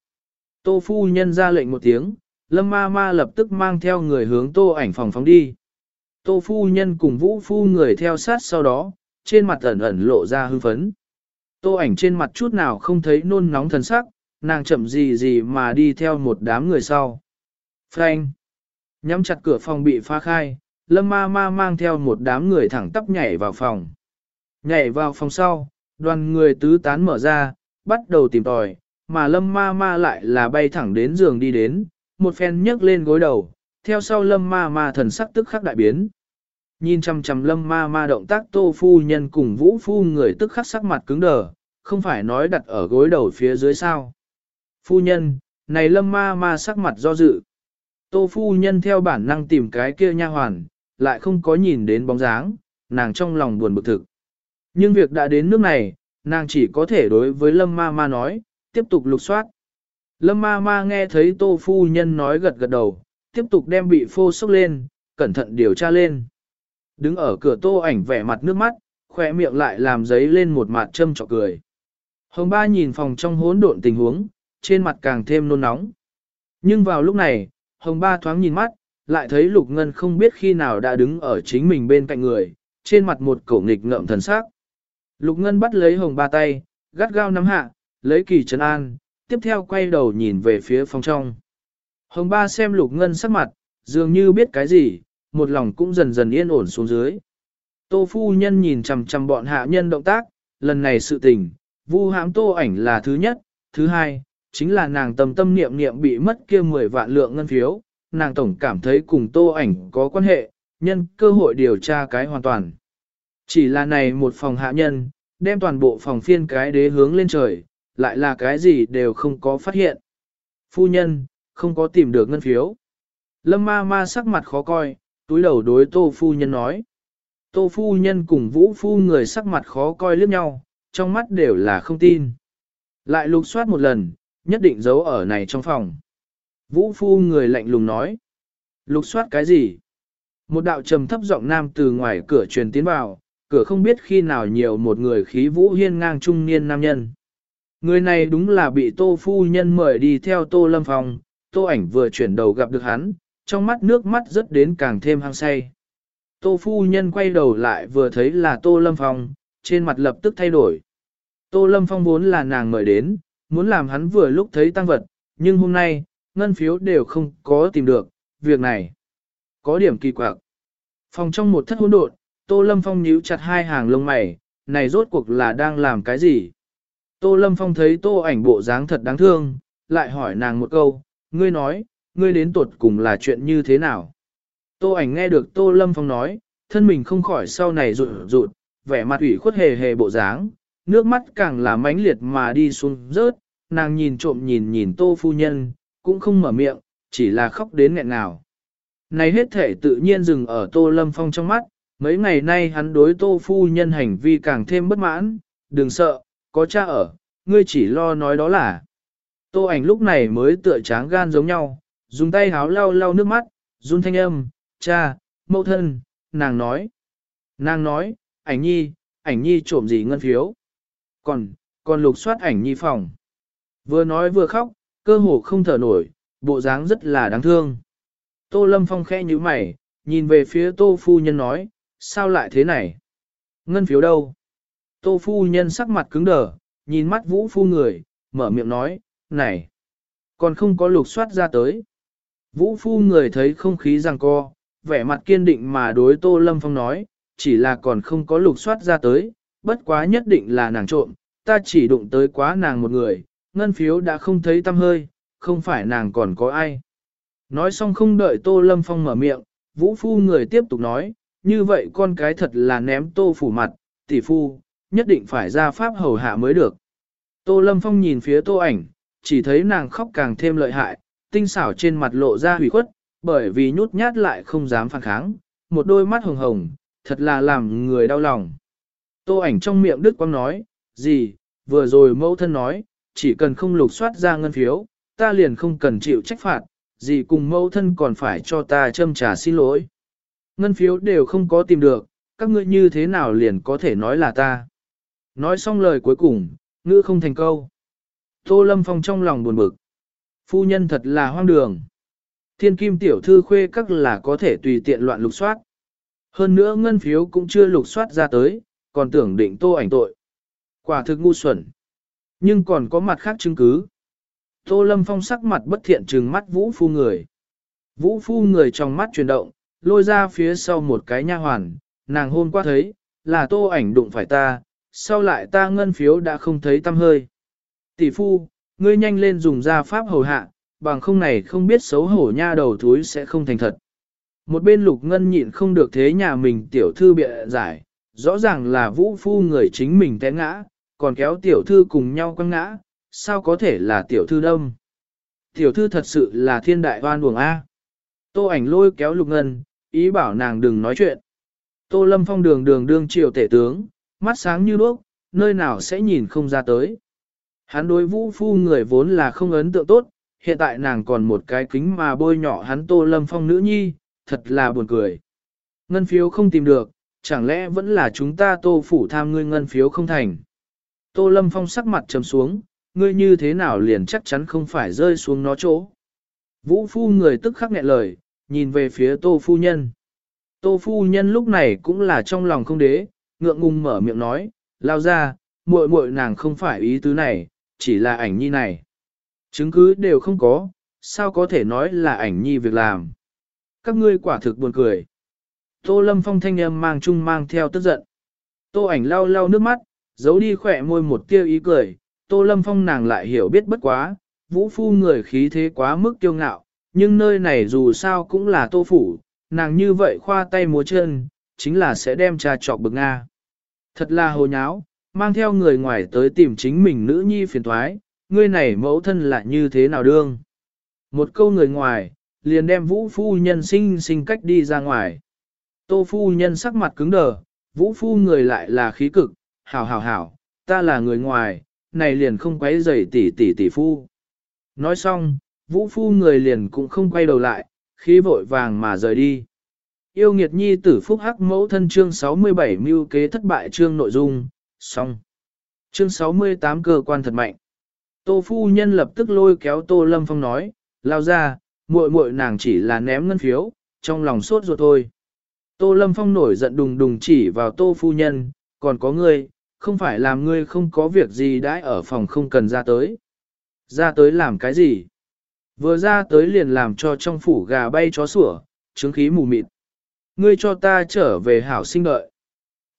Tô phu nhân ra lệnh một tiếng, lâm ma ma lập tức mang theo người hướng tô ảnh phòng phóng đi. Tô phu nhân cùng vũ phu người theo sát sau đó, trên mặt ẩn ẩn lộ ra hư phấn. Tô ảnh trên mặt chút nào không thấy nôn nóng thần sắc, nàng chậm gì gì mà đi theo một đám người sau. Frank! Nhắm chặt cửa phòng bị phá khai, lâm ma ma mang theo một đám người thẳng tắp nhảy vào phòng. Nhảy vào phòng sau, đoàn người tứ tán mở ra, bắt đầu tìm tòi, mà lâm ma ma lại là bay thẳng đến giường đi đến, một phen nhấc lên gối đầu, theo sau lâm ma ma thần sắc tức khắc đại biến. Nhìn chằm chằm lâm ma ma động tác tô phu nhân cùng vũ phu người tức khắc sắc mặt cứng đờ, không phải nói đặt ở gối đầu phía dưới sao. Phu nhân, này lâm ma ma sắc mặt do dự. Tô phu nhân theo bản năng tìm cái kia nha hoàn, lại không có nhìn đến bóng dáng, nàng trong lòng buồn bực thực. Nhưng việc đã đến nước này, nàng chỉ có thể đối với lâm ma ma nói, tiếp tục lục soát. Lâm ma ma nghe thấy tô phu nhân nói gật gật đầu, tiếp tục đem bị phô sốc lên, cẩn thận điều tra lên. Đứng ở cửa tô ảnh vẻ mặt nước mắt, khỏe miệng lại làm giấy lên một mặt châm trọc cười. Hồng ba nhìn phòng trong hỗn độn tình huống, trên mặt càng thêm nôn nóng. Nhưng vào lúc này, hồng ba thoáng nhìn mắt, lại thấy lục ngân không biết khi nào đã đứng ở chính mình bên cạnh người, trên mặt một cổ nghịch ngợm thần sắc. Lục ngân bắt lấy hồng ba tay, gắt gao nắm hạ, lấy kỳ trấn an, tiếp theo quay đầu nhìn về phía phòng trong. Hồng ba xem lục ngân sắc mặt, dường như biết cái gì, một lòng cũng dần dần yên ổn xuống dưới. Tô phu nhân nhìn chằm chằm bọn hạ nhân động tác, lần này sự tình, vu hãm tô ảnh là thứ nhất, thứ hai, chính là nàng tâm tâm niệm niệm bị mất kia 10 vạn lượng ngân phiếu, nàng tổng cảm thấy cùng tô ảnh có quan hệ, nhân cơ hội điều tra cái hoàn toàn. Chỉ là này một phòng hạ nhân, đem toàn bộ phòng phiên cái đế hướng lên trời, lại là cái gì đều không có phát hiện. Phu nhân, không có tìm được ngân phiếu. Lâm ma ma sắc mặt khó coi, túi đầu đối tô phu nhân nói. Tô phu nhân cùng vũ phu người sắc mặt khó coi liếc nhau, trong mắt đều là không tin. Lại lục soát một lần, nhất định giấu ở này trong phòng. Vũ phu người lạnh lùng nói. Lục soát cái gì? Một đạo trầm thấp giọng nam từ ngoài cửa truyền tiến vào, cửa không biết khi nào nhiều một người khí vũ hiên ngang trung niên nam nhân. Người này đúng là bị tô phu nhân mời đi theo tô lâm phòng, tô ảnh vừa chuyển đầu gặp được hắn, trong mắt nước mắt rất đến càng thêm hăng say. Tô phu nhân quay đầu lại vừa thấy là tô lâm phong, trên mặt lập tức thay đổi. Tô lâm phong vốn là nàng mời đến, muốn làm hắn vừa lúc thấy tăng vật, nhưng hôm nay, ngân phiếu đều không có tìm được, việc này có điểm kỳ quặc. Phòng trong một thất hỗn độn, Tô Lâm Phong nhíu chặt hai hàng lông mày, này rốt cuộc là đang làm cái gì? Tô Lâm Phong thấy Tô ảnh bộ dáng thật đáng thương, lại hỏi nàng một câu, ngươi nói, ngươi đến tuột cùng là chuyện như thế nào? Tô ảnh nghe được Tô Lâm Phong nói, thân mình không khỏi sau này rụt rụt, vẻ mặt ủy khuất hề hề bộ dáng, nước mắt càng là mãnh liệt mà đi xuống rớt, nàng nhìn trộm nhìn nhìn Tô Phu Nhân, cũng không mở miệng, chỉ là khóc đến nghẹn ngào. Này hết thể tự nhiên dừng ở Tô Lâm Phong trong mắt, mấy ngày nay hắn đối Tô Phu Nhân hành vi càng thêm bất mãn, đừng sợ, có cha ở, ngươi chỉ lo nói đó là. Tô ảnh lúc này mới tựa tráng gan giống nhau, dùng tay háo lau lau nước mắt, run thanh âm, cha, mẫu thân, nàng nói. Nàng nói, ảnh nhi, ảnh nhi trộm gì ngân phiếu. Còn, còn lục soát ảnh nhi phòng. Vừa nói vừa khóc, cơ hồ không thở nổi, bộ dáng rất là đáng thương. Tô Lâm Phong khẽ như mày, nhìn về phía Tô Phu Nhân nói, sao lại thế này? Ngân phiếu đâu? Tô Phu Nhân sắc mặt cứng đờ, nhìn mắt Vũ Phu người, mở miệng nói, này, còn không có lục soát ra tới. Vũ Phu người thấy không khí rằng co, vẻ mặt kiên định mà đối Tô Lâm Phong nói, chỉ là còn không có lục soát ra tới, bất quá nhất định là nàng trộm, ta chỉ đụng tới quá nàng một người, ngân phiếu đã không thấy tâm hơi, không phải nàng còn có ai. Nói xong không đợi Tô Lâm Phong mở miệng, Vũ Phu người tiếp tục nói, như vậy con cái thật là ném Tô Phủ mặt, tỷ phu, nhất định phải ra pháp hầu hạ mới được. Tô Lâm Phong nhìn phía Tô ảnh, chỉ thấy nàng khóc càng thêm lợi hại, tinh xảo trên mặt lộ ra hủy khuất, bởi vì nhút nhát lại không dám phản kháng, một đôi mắt hồng hồng, thật là làm người đau lòng. Tô ảnh trong miệng Đức Quang nói, gì, vừa rồi mẫu thân nói, chỉ cần không lục soát ra ngân phiếu, ta liền không cần chịu trách phạt, gì cùng mẫu thân còn phải cho ta châm trà xin lỗi. Ngân phiếu đều không có tìm được, các ngươi như thế nào liền có thể nói là ta. Nói xong lời cuối cùng, ngữ không thành câu. Tô Lâm Phong trong lòng buồn bực. Phu nhân thật là hoang đường. Thiên kim tiểu thư khuê các là có thể tùy tiện loạn lục soát. Hơn nữa ngân phiếu cũng chưa lục soát ra tới, còn tưởng định tô ảnh tội. Quả thực ngu xuẩn. Nhưng còn có mặt khác chứng cứ. Tô Lâm Phong sắc mặt bất thiện trừng mắt Vũ Phu người. Vũ Phu người trong mắt chuyển động, lôi ra phía sau một cái nha hoàn, nàng hôn qua thấy, là tô ảnh đụng phải ta, sau lại ta ngân phiếu đã không thấy tâm hơi. Tỷ phu, ngươi nhanh lên dùng ra pháp hầu hạ, bằng không này không biết xấu hổ nha đầu thúi sẽ không thành thật. Một bên lục ngân nhịn không được thế nhà mình tiểu thư bịa giải, rõ ràng là vũ phu người chính mình té ngã, còn kéo tiểu thư cùng nhau quăng ngã, sao có thể là tiểu thư đông. Tiểu thư thật sự là thiên đại hoan buồng A. Tô ảnh lôi kéo lục ngân, ý bảo nàng đừng nói chuyện. Tô lâm phong đường đường đương triều tể tướng, mắt sáng như đuốc, nơi nào sẽ nhìn không ra tới. Hắn đối vũ phu người vốn là không ấn tượng tốt, hiện tại nàng còn một cái kính mà bôi nhỏ hắn Tô Lâm Phong nữ nhi, thật là buồn cười. Ngân phiếu không tìm được, chẳng lẽ vẫn là chúng ta Tô Phủ tham ngươi ngân phiếu không thành. Tô Lâm Phong sắc mặt trầm xuống, ngươi như thế nào liền chắc chắn không phải rơi xuống nó chỗ. Vũ phu người tức khắc nghẹn lời, nhìn về phía Tô Phu Nhân. Tô Phu Nhân lúc này cũng là trong lòng không đế, ngượng ngùng mở miệng nói, lao ra, muội muội nàng không phải ý tứ này, chỉ là ảnh nhi này. Chứng cứ đều không có, sao có thể nói là ảnh nhi việc làm. Các ngươi quả thực buồn cười. Tô Lâm Phong thanh âm mang chung mang theo tức giận. Tô ảnh lau lau nước mắt, giấu đi khỏe môi một tia ý cười. Tô Lâm Phong nàng lại hiểu biết bất quá, vũ phu người khí thế quá mức kiêu ngạo, nhưng nơi này dù sao cũng là tô phủ, nàng như vậy khoa tay múa chân, chính là sẽ đem trà trọc bực Nga. Thật là hồ nháo, mang theo người ngoài tới tìm chính mình nữ nhi phiền thoái, ngươi này mẫu thân là như thế nào đương. Một câu người ngoài, liền đem vũ phu nhân sinh sinh cách đi ra ngoài. Tô phu nhân sắc mặt cứng đờ, vũ phu người lại là khí cực, hảo hảo hảo, ta là người ngoài, này liền không quấy rầy tỷ tỷ tỷ phu. Nói xong, vũ phu người liền cũng không quay đầu lại, khí vội vàng mà rời đi. Yêu nghiệt nhi tử phúc hắc mẫu thân chương 67 mưu kế thất bại chương nội dung, xong. Chương 68 cơ quan thật mạnh. Tô phu nhân lập tức lôi kéo Tô Lâm Phong nói, lao ra, muội muội nàng chỉ là ném ngân phiếu, trong lòng sốt ruột thôi. Tô Lâm Phong nổi giận đùng đùng chỉ vào Tô phu nhân, còn có ngươi, không phải làm ngươi không có việc gì đãi ở phòng không cần ra tới. Ra tới làm cái gì? Vừa ra tới liền làm cho trong phủ gà bay chó sủa, trứng khí mù mịt. Ngươi cho ta trở về hảo sinh đợi.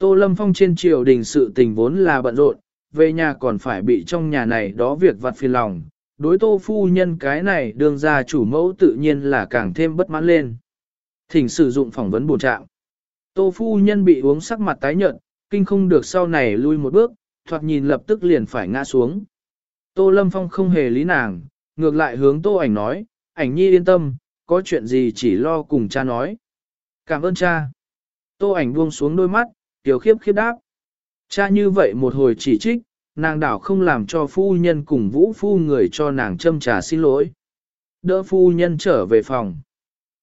Tô Lâm Phong trên triều đình sự tình vốn là bận rộn, về nhà còn phải bị trong nhà này đó việc vặt phiền lòng. Đối tô phu nhân cái này đường ra chủ mẫu tự nhiên là càng thêm bất mãn lên. Thỉnh sử dụng phỏng vấn bổ trạng. Tô phu nhân bị uống sắc mặt tái nhợt, kinh không được sau này lui một bước, thoạt nhìn lập tức liền phải ngã xuống. Tô Lâm Phong không hề lý nàng, ngược lại hướng Tô ảnh nói, ảnh nhi yên tâm, có chuyện gì chỉ lo cùng cha nói. Cảm ơn cha. Tô ảnh buông xuống đôi mắt, tiểu khiếp khiếp đáp. Cha như vậy một hồi chỉ trích, nàng đảo không làm cho phu nhân cùng vũ phu người cho nàng châm trà xin lỗi. Đỡ phu nhân trở về phòng.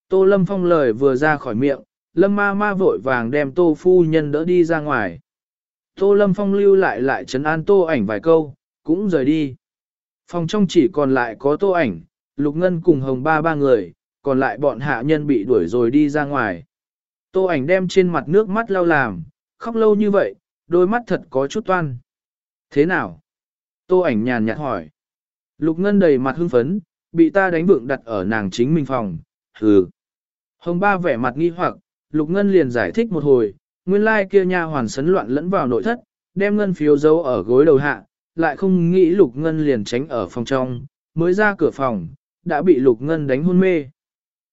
Tô Lâm Phong lời vừa ra khỏi miệng, Lâm ma ma vội vàng đem tô phu nhân đỡ đi ra ngoài. Tô Lâm Phong lưu lại lại trấn an tô ảnh vài câu, cũng rời đi. Phòng trong chỉ còn lại có tô ảnh, Lục Ngân cùng Hồng ba ba người, còn lại bọn hạ nhân bị đuổi rồi đi ra ngoài. Tô ảnh đem trên mặt nước mắt lau làm, khóc lâu như vậy, đôi mắt thật có chút toan. Thế nào? Tô ảnh nhàn nhạt hỏi. Lục Ngân đầy mặt hưng phấn, bị ta đánh vượng đặt ở nàng chính mình phòng, hừ. Hồng ba vẻ mặt nghi hoặc, Lục Ngân liền giải thích một hồi, nguyên lai kia nha hoàn sấn loạn lẫn vào nội thất, đem ngân phiếu giấu ở gối đầu hạ, lại không nghĩ Lục Ngân liền tránh ở phòng trong, mới ra cửa phòng, đã bị Lục Ngân đánh hôn mê.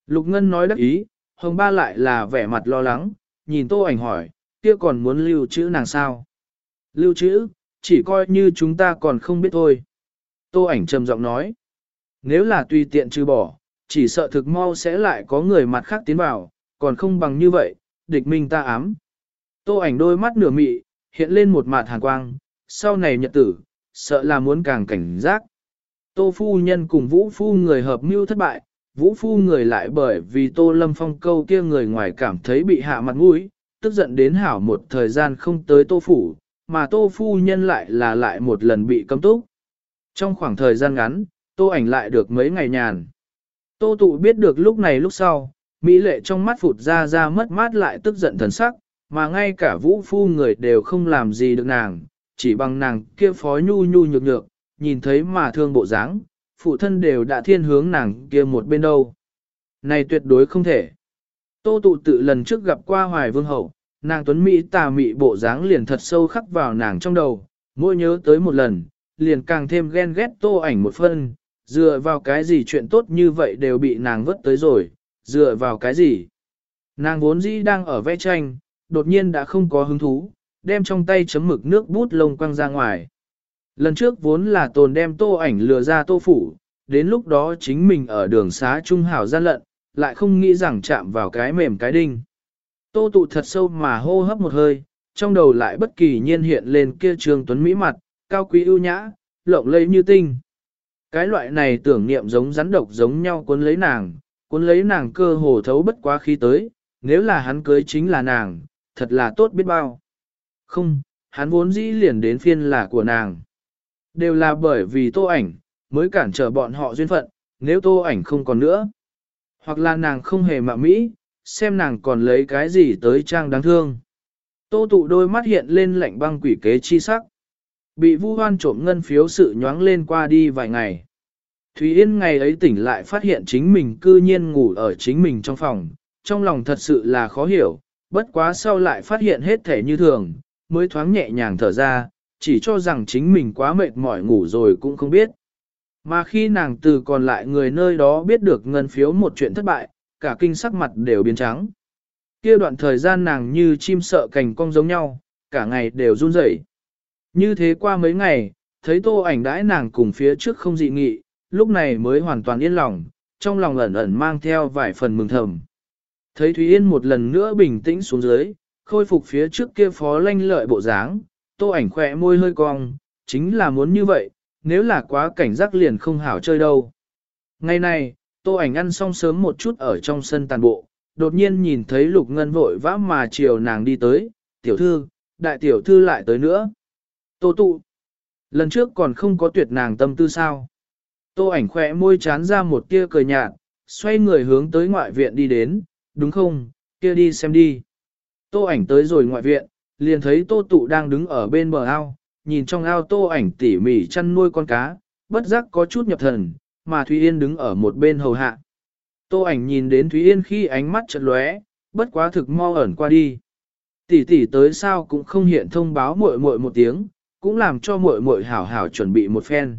Lục Ngân nói đắc ý, Hồng Ba lại là vẻ mặt lo lắng, nhìn Tô Ảnh hỏi, kia còn muốn lưu trữ nàng sao? Lưu trữ, chỉ coi như chúng ta còn không biết thôi. Tô Ảnh trầm giọng nói, nếu là tùy tiện trừ bỏ, chỉ sợ thực mau sẽ lại có người mặt khác tiến vào, còn không bằng như vậy, địch minh ta ám. Tô ảnh đôi mắt nửa mị, hiện lên một mặt hàn quang, sau này nhật tử, sợ là muốn càng cảnh giác. Tô phu nhân cùng vũ phu người hợp mưu thất bại, vũ phu người lại bởi vì tô lâm phong câu kia người ngoài cảm thấy bị hạ mặt mũi, tức giận đến hảo một thời gian không tới tô phủ, mà tô phu nhân lại là lại một lần bị cấm túc. Trong khoảng thời gian ngắn, tô ảnh lại được mấy ngày nhàn. Tô tụ biết được lúc này lúc sau, Mỹ lệ trong mắt phụt ra ra mất mát lại tức giận thần sắc, mà ngay cả vũ phu người đều không làm gì được nàng, chỉ bằng nàng kia phó nhu nhu nhược nhược, nhìn thấy mà thương bộ dáng, phụ thân đều đã thiên hướng nàng kia một bên đâu. Này tuyệt đối không thể. Tô tụ tự lần trước gặp qua hoài vương hậu, nàng tuấn Mỹ tà mị bộ dáng liền thật sâu khắc vào nàng trong đầu, mỗi nhớ tới một lần, liền càng thêm ghen ghét tô ảnh một phân, dựa vào cái gì chuyện tốt như vậy đều bị nàng vứt tới rồi, dựa vào cái gì? Nàng vốn dĩ đang ở vẽ tranh, đột nhiên đã không có hứng thú, đem trong tay chấm mực nước bút lông quăng ra ngoài. Lần trước vốn là tồn đem tô ảnh lừa ra tô phủ, đến lúc đó chính mình ở đường xá trung hảo gian lận, lại không nghĩ rằng chạm vào cái mềm cái đinh. Tô tụ thật sâu mà hô hấp một hơi, trong đầu lại bất kỳ nhiên hiện lên kia trường tuấn mỹ mặt, cao quý ưu nhã, lộng lẫy như tinh. Cái loại này tưởng niệm giống rắn độc giống nhau cuốn lấy nàng, cuốn lấy nàng cơ hồ thấu bất quá khí tới, nếu là hắn cưới chính là nàng, thật là tốt biết bao. Không, hắn vốn dĩ liền đến phiên là của nàng. Đều là bởi vì tô ảnh, mới cản trở bọn họ duyên phận, nếu tô ảnh không còn nữa. Hoặc là nàng không hề mạ mỹ, xem nàng còn lấy cái gì tới trang đáng thương. Tô tụ đôi mắt hiện lên lạnh băng quỷ kế chi sắc. Bị vu hoan trộm ngân phiếu sự nhoáng lên qua đi vài ngày. Thúy Yên ngày ấy tỉnh lại phát hiện chính mình cư nhiên ngủ ở chính mình trong phòng, trong lòng thật sự là khó hiểu, bất quá sau lại phát hiện hết thể như thường, mới thoáng nhẹ nhàng thở ra, chỉ cho rằng chính mình quá mệt mỏi ngủ rồi cũng không biết. Mà khi nàng từ còn lại người nơi đó biết được ngân phiếu một chuyện thất bại, cả kinh sắc mặt đều biến trắng. Kia đoạn thời gian nàng như chim sợ cành cong giống nhau, cả ngày đều run rẩy. Như thế qua mấy ngày, thấy tô ảnh đãi nàng cùng phía trước không dị nghị, lúc này mới hoàn toàn yên lòng, trong lòng ẩn ẩn mang theo vài phần mừng thầm. Thấy Thúy Yên một lần nữa bình tĩnh xuống dưới, khôi phục phía trước kia phó lanh lợi bộ dáng, tô ảnh khỏe môi hơi cong, chính là muốn như vậy, nếu là quá cảnh giác liền không hảo chơi đâu. Ngày này, tô ảnh ăn xong sớm một chút ở trong sân tàn bộ, đột nhiên nhìn thấy lục ngân vội vã mà chiều nàng đi tới, tiểu thư, đại tiểu thư lại tới nữa. Tô tụ, lần trước còn không có tuyệt nàng tâm tư sao. Tô ảnh khỏe môi chán ra một tia cười nhạt, xoay người hướng tới ngoại viện đi đến, đúng không, kia đi xem đi. Tô ảnh tới rồi ngoại viện, liền thấy tô tụ đang đứng ở bên bờ ao, nhìn trong ao tô ảnh tỉ mỉ chăn nuôi con cá, bất giác có chút nhập thần, mà Thúy Yên đứng ở một bên hầu hạ. Tô ảnh nhìn đến Thúy Yên khi ánh mắt chợt lóe, bất quá thực mau ẩn qua đi. Tỷ tỷ tới sao cũng không hiện thông báo muội muội một tiếng, cũng làm cho muội muội hảo hảo chuẩn bị một phen.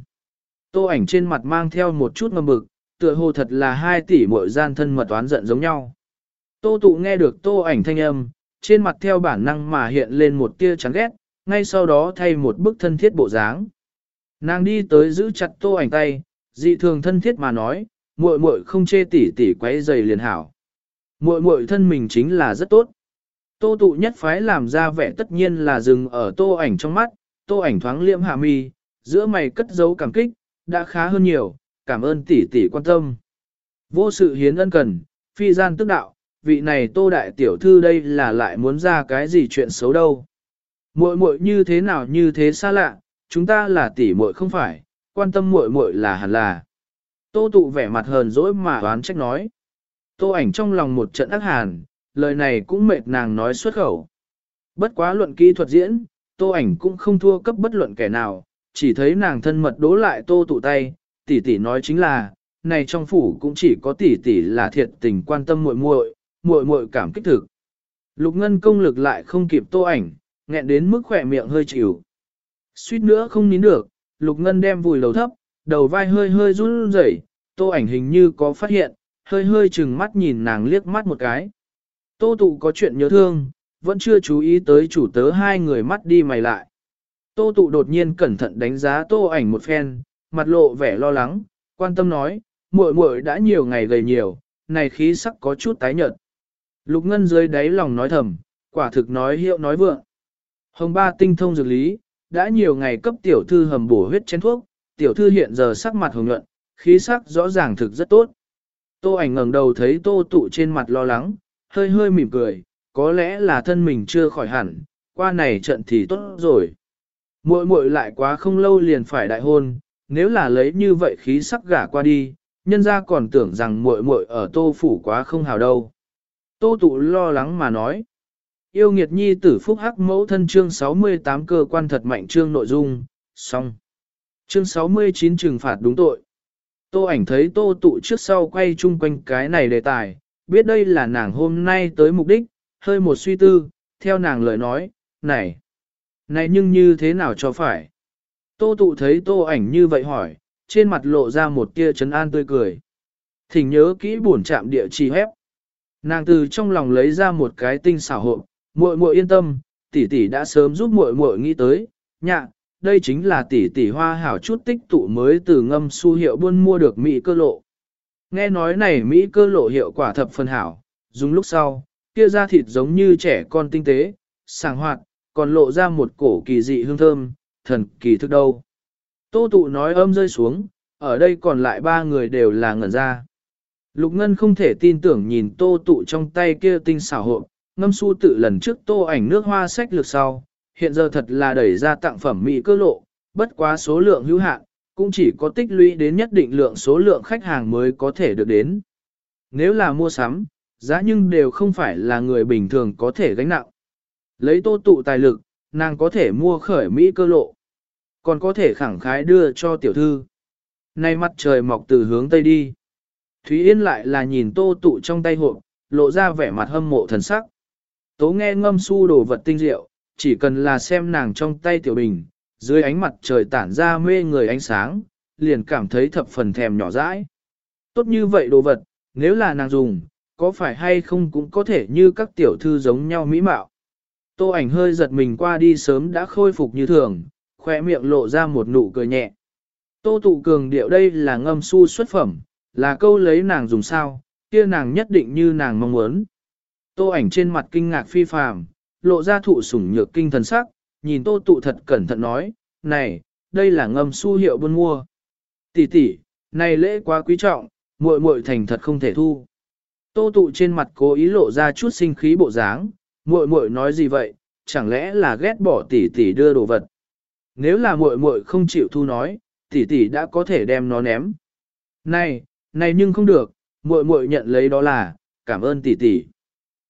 Tô ảnh trên mặt mang theo một chút ngâm bực, tựa hồ thật là hai tỷ muội gian thân mật toán giận giống nhau. Tô tụ nghe được tô ảnh thanh âm, trên mặt theo bản năng mà hiện lên một tia chán ghét, ngay sau đó thay một bức thân thiết bộ dáng. Nàng đi tới giữ chặt tô ảnh tay, dị thường thân thiết mà nói, muội muội không chê tỷ tỷ quấy giày liền hảo. Muội muội thân mình chính là rất tốt. Tô tụ nhất phái làm ra vẻ tất nhiên là dừng ở tô ảnh trong mắt, tô ảnh thoáng liễm hạ mi, giữa mày cất giấu cảm kích, đã khá hơn nhiều, cảm ơn tỷ tỷ quan tâm. Vô sự hiến ân cần, phi gian tức đạo, vị này tô đại tiểu thư đây là lại muốn ra cái gì chuyện xấu đâu. Muội muội như thế nào như thế xa lạ, chúng ta là tỷ muội không phải, quan tâm muội muội là hẳn là. Tô tụ vẻ mặt hờn dỗi mà đoán trách nói. Tô ảnh trong lòng một trận ác hàn, lời này cũng mệt nàng nói xuất khẩu. Bất quá luận kỹ thuật diễn, tô ảnh cũng không thua cấp bất luận kẻ nào, chỉ thấy nàng thân mật đố lại tô tụ tay, tỷ tỷ nói chính là, này trong phủ cũng chỉ có tỷ tỷ là thiệt tình quan tâm muội muội, muội muội cảm kích thực. Lục ngân công lực lại không kịp tô ảnh, nghẹn đến mức khỏe miệng hơi chịu. Suýt nữa không nín được, lục ngân đem vùi đầu thấp, đầu vai hơi hơi run rẩy, tô ảnh hình như có phát hiện, hơi hơi chừng mắt nhìn nàng liếc mắt một cái. Tô tụ có chuyện nhớ thương, vẫn chưa chú ý tới chủ tớ hai người mắt đi mày lại. Tô tụ đột nhiên cẩn thận đánh giá tô ảnh một phen, mặt lộ vẻ lo lắng, quan tâm nói, muội muội đã nhiều ngày gầy nhiều, này khí sắc có chút tái nhợt. Lục ngân dưới đáy lòng nói thầm, quả thực nói hiệu nói vượng. Hồng ba tinh thông dược lý, đã nhiều ngày cấp tiểu thư hầm bổ huyết chén thuốc, tiểu thư hiện giờ sắc mặt hồng nhuận, khí sắc rõ ràng thực rất tốt. Tô ảnh ngẩng đầu thấy tô tụ trên mặt lo lắng, hơi hơi mỉm cười, có lẽ là thân mình chưa khỏi hẳn, qua này trận thì tốt rồi. Muội muội lại quá không lâu liền phải đại hôn, nếu là lấy như vậy khí sắc gả qua đi, nhân gia còn tưởng rằng muội muội ở tô phủ quá không hào đâu. Tô tụ lo lắng mà nói. Yêu nghiệt nhi tử phúc hắc mẫu thân chương 68 cơ quan thật mạnh chương nội dung, xong. Chương 69 trừng phạt đúng tội. Tô ảnh thấy tô tụ trước sau quay chung quanh cái này đề tài, biết đây là nàng hôm nay tới mục đích, hơi một suy tư, theo nàng lời nói, này, này nhưng như thế nào cho phải. Tô tụ thấy tô ảnh như vậy hỏi, trên mặt lộ ra một tia trấn an tươi cười. Thỉnh nhớ kỹ buồn chạm địa chỉ hép. Nàng từ trong lòng lấy ra một cái tinh xảo hộp, muội muội yên tâm, tỷ tỷ đã sớm giúp muội muội nghĩ tới, nhạ, đây chính là tỷ tỷ hoa hảo chút tích tụ mới từ ngâm su hiệu buôn mua được Mỹ cơ lộ. Nghe nói này Mỹ cơ lộ hiệu quả thập phần hảo, dùng lúc sau, kia ra thịt giống như trẻ con tinh tế, sảng hoạt, còn lộ ra một cổ kỳ dị hương thơm, thần kỳ thức đâu. Tô tụ nói âm rơi xuống, ở đây còn lại ba người đều là ngẩn ra. Lục Ngân không thể tin tưởng nhìn tô tụ trong tay kia tinh xảo hộp, ngâm su tự lần trước tô ảnh nước hoa sách lược sau, hiện giờ thật là đẩy ra tặng phẩm mỹ cơ lộ, bất quá số lượng hữu hạn, cũng chỉ có tích lũy đến nhất định lượng số lượng khách hàng mới có thể được đến. Nếu là mua sắm, giá nhưng đều không phải là người bình thường có thể gánh nặng. Lấy tô tụ tài lực, nàng có thể mua khởi Mỹ cơ lộ, còn có thể khẳng khái đưa cho tiểu thư. Nay mặt trời mọc từ hướng tây đi. Thúy Yên lại là nhìn tô tụ trong tay hộp, lộ ra vẻ mặt hâm mộ thần sắc. Tố nghe ngâm su đồ vật tinh diệu, chỉ cần là xem nàng trong tay tiểu bình, dưới ánh mặt trời tản ra mê người ánh sáng, liền cảm thấy thập phần thèm nhỏ dãi. Tốt như vậy đồ vật, nếu là nàng dùng, có phải hay không cũng có thể như các tiểu thư giống nhau mỹ mạo. Tô ảnh hơi giật mình qua đi sớm đã khôi phục như thường, khóe miệng lộ ra một nụ cười nhẹ. Tô tụ cường điệu đây là ngâm su xuất phẩm, là câu lấy nàng dùng sao, kia nàng nhất định như nàng mong muốn. Tô ảnh trên mặt kinh ngạc phi phàm, lộ ra thụ sủng nhược kinh thần sắc, nhìn tô tụ thật cẩn thận nói, này, đây là ngâm su hiệu buôn mua. Tỷ tỷ, này lễ quá quý trọng, muội muội thành thật không thể thu. Tô tụ trên mặt cố ý lộ ra chút sinh khí bộ dáng, muội muội nói gì vậy, chẳng lẽ là ghét bỏ tỷ tỷ đưa đồ vật. Nếu là muội muội không chịu thu nói, tỷ tỷ đã có thể đem nó ném. Này, này nhưng không được, muội muội nhận lấy đó là, cảm ơn tỷ tỷ.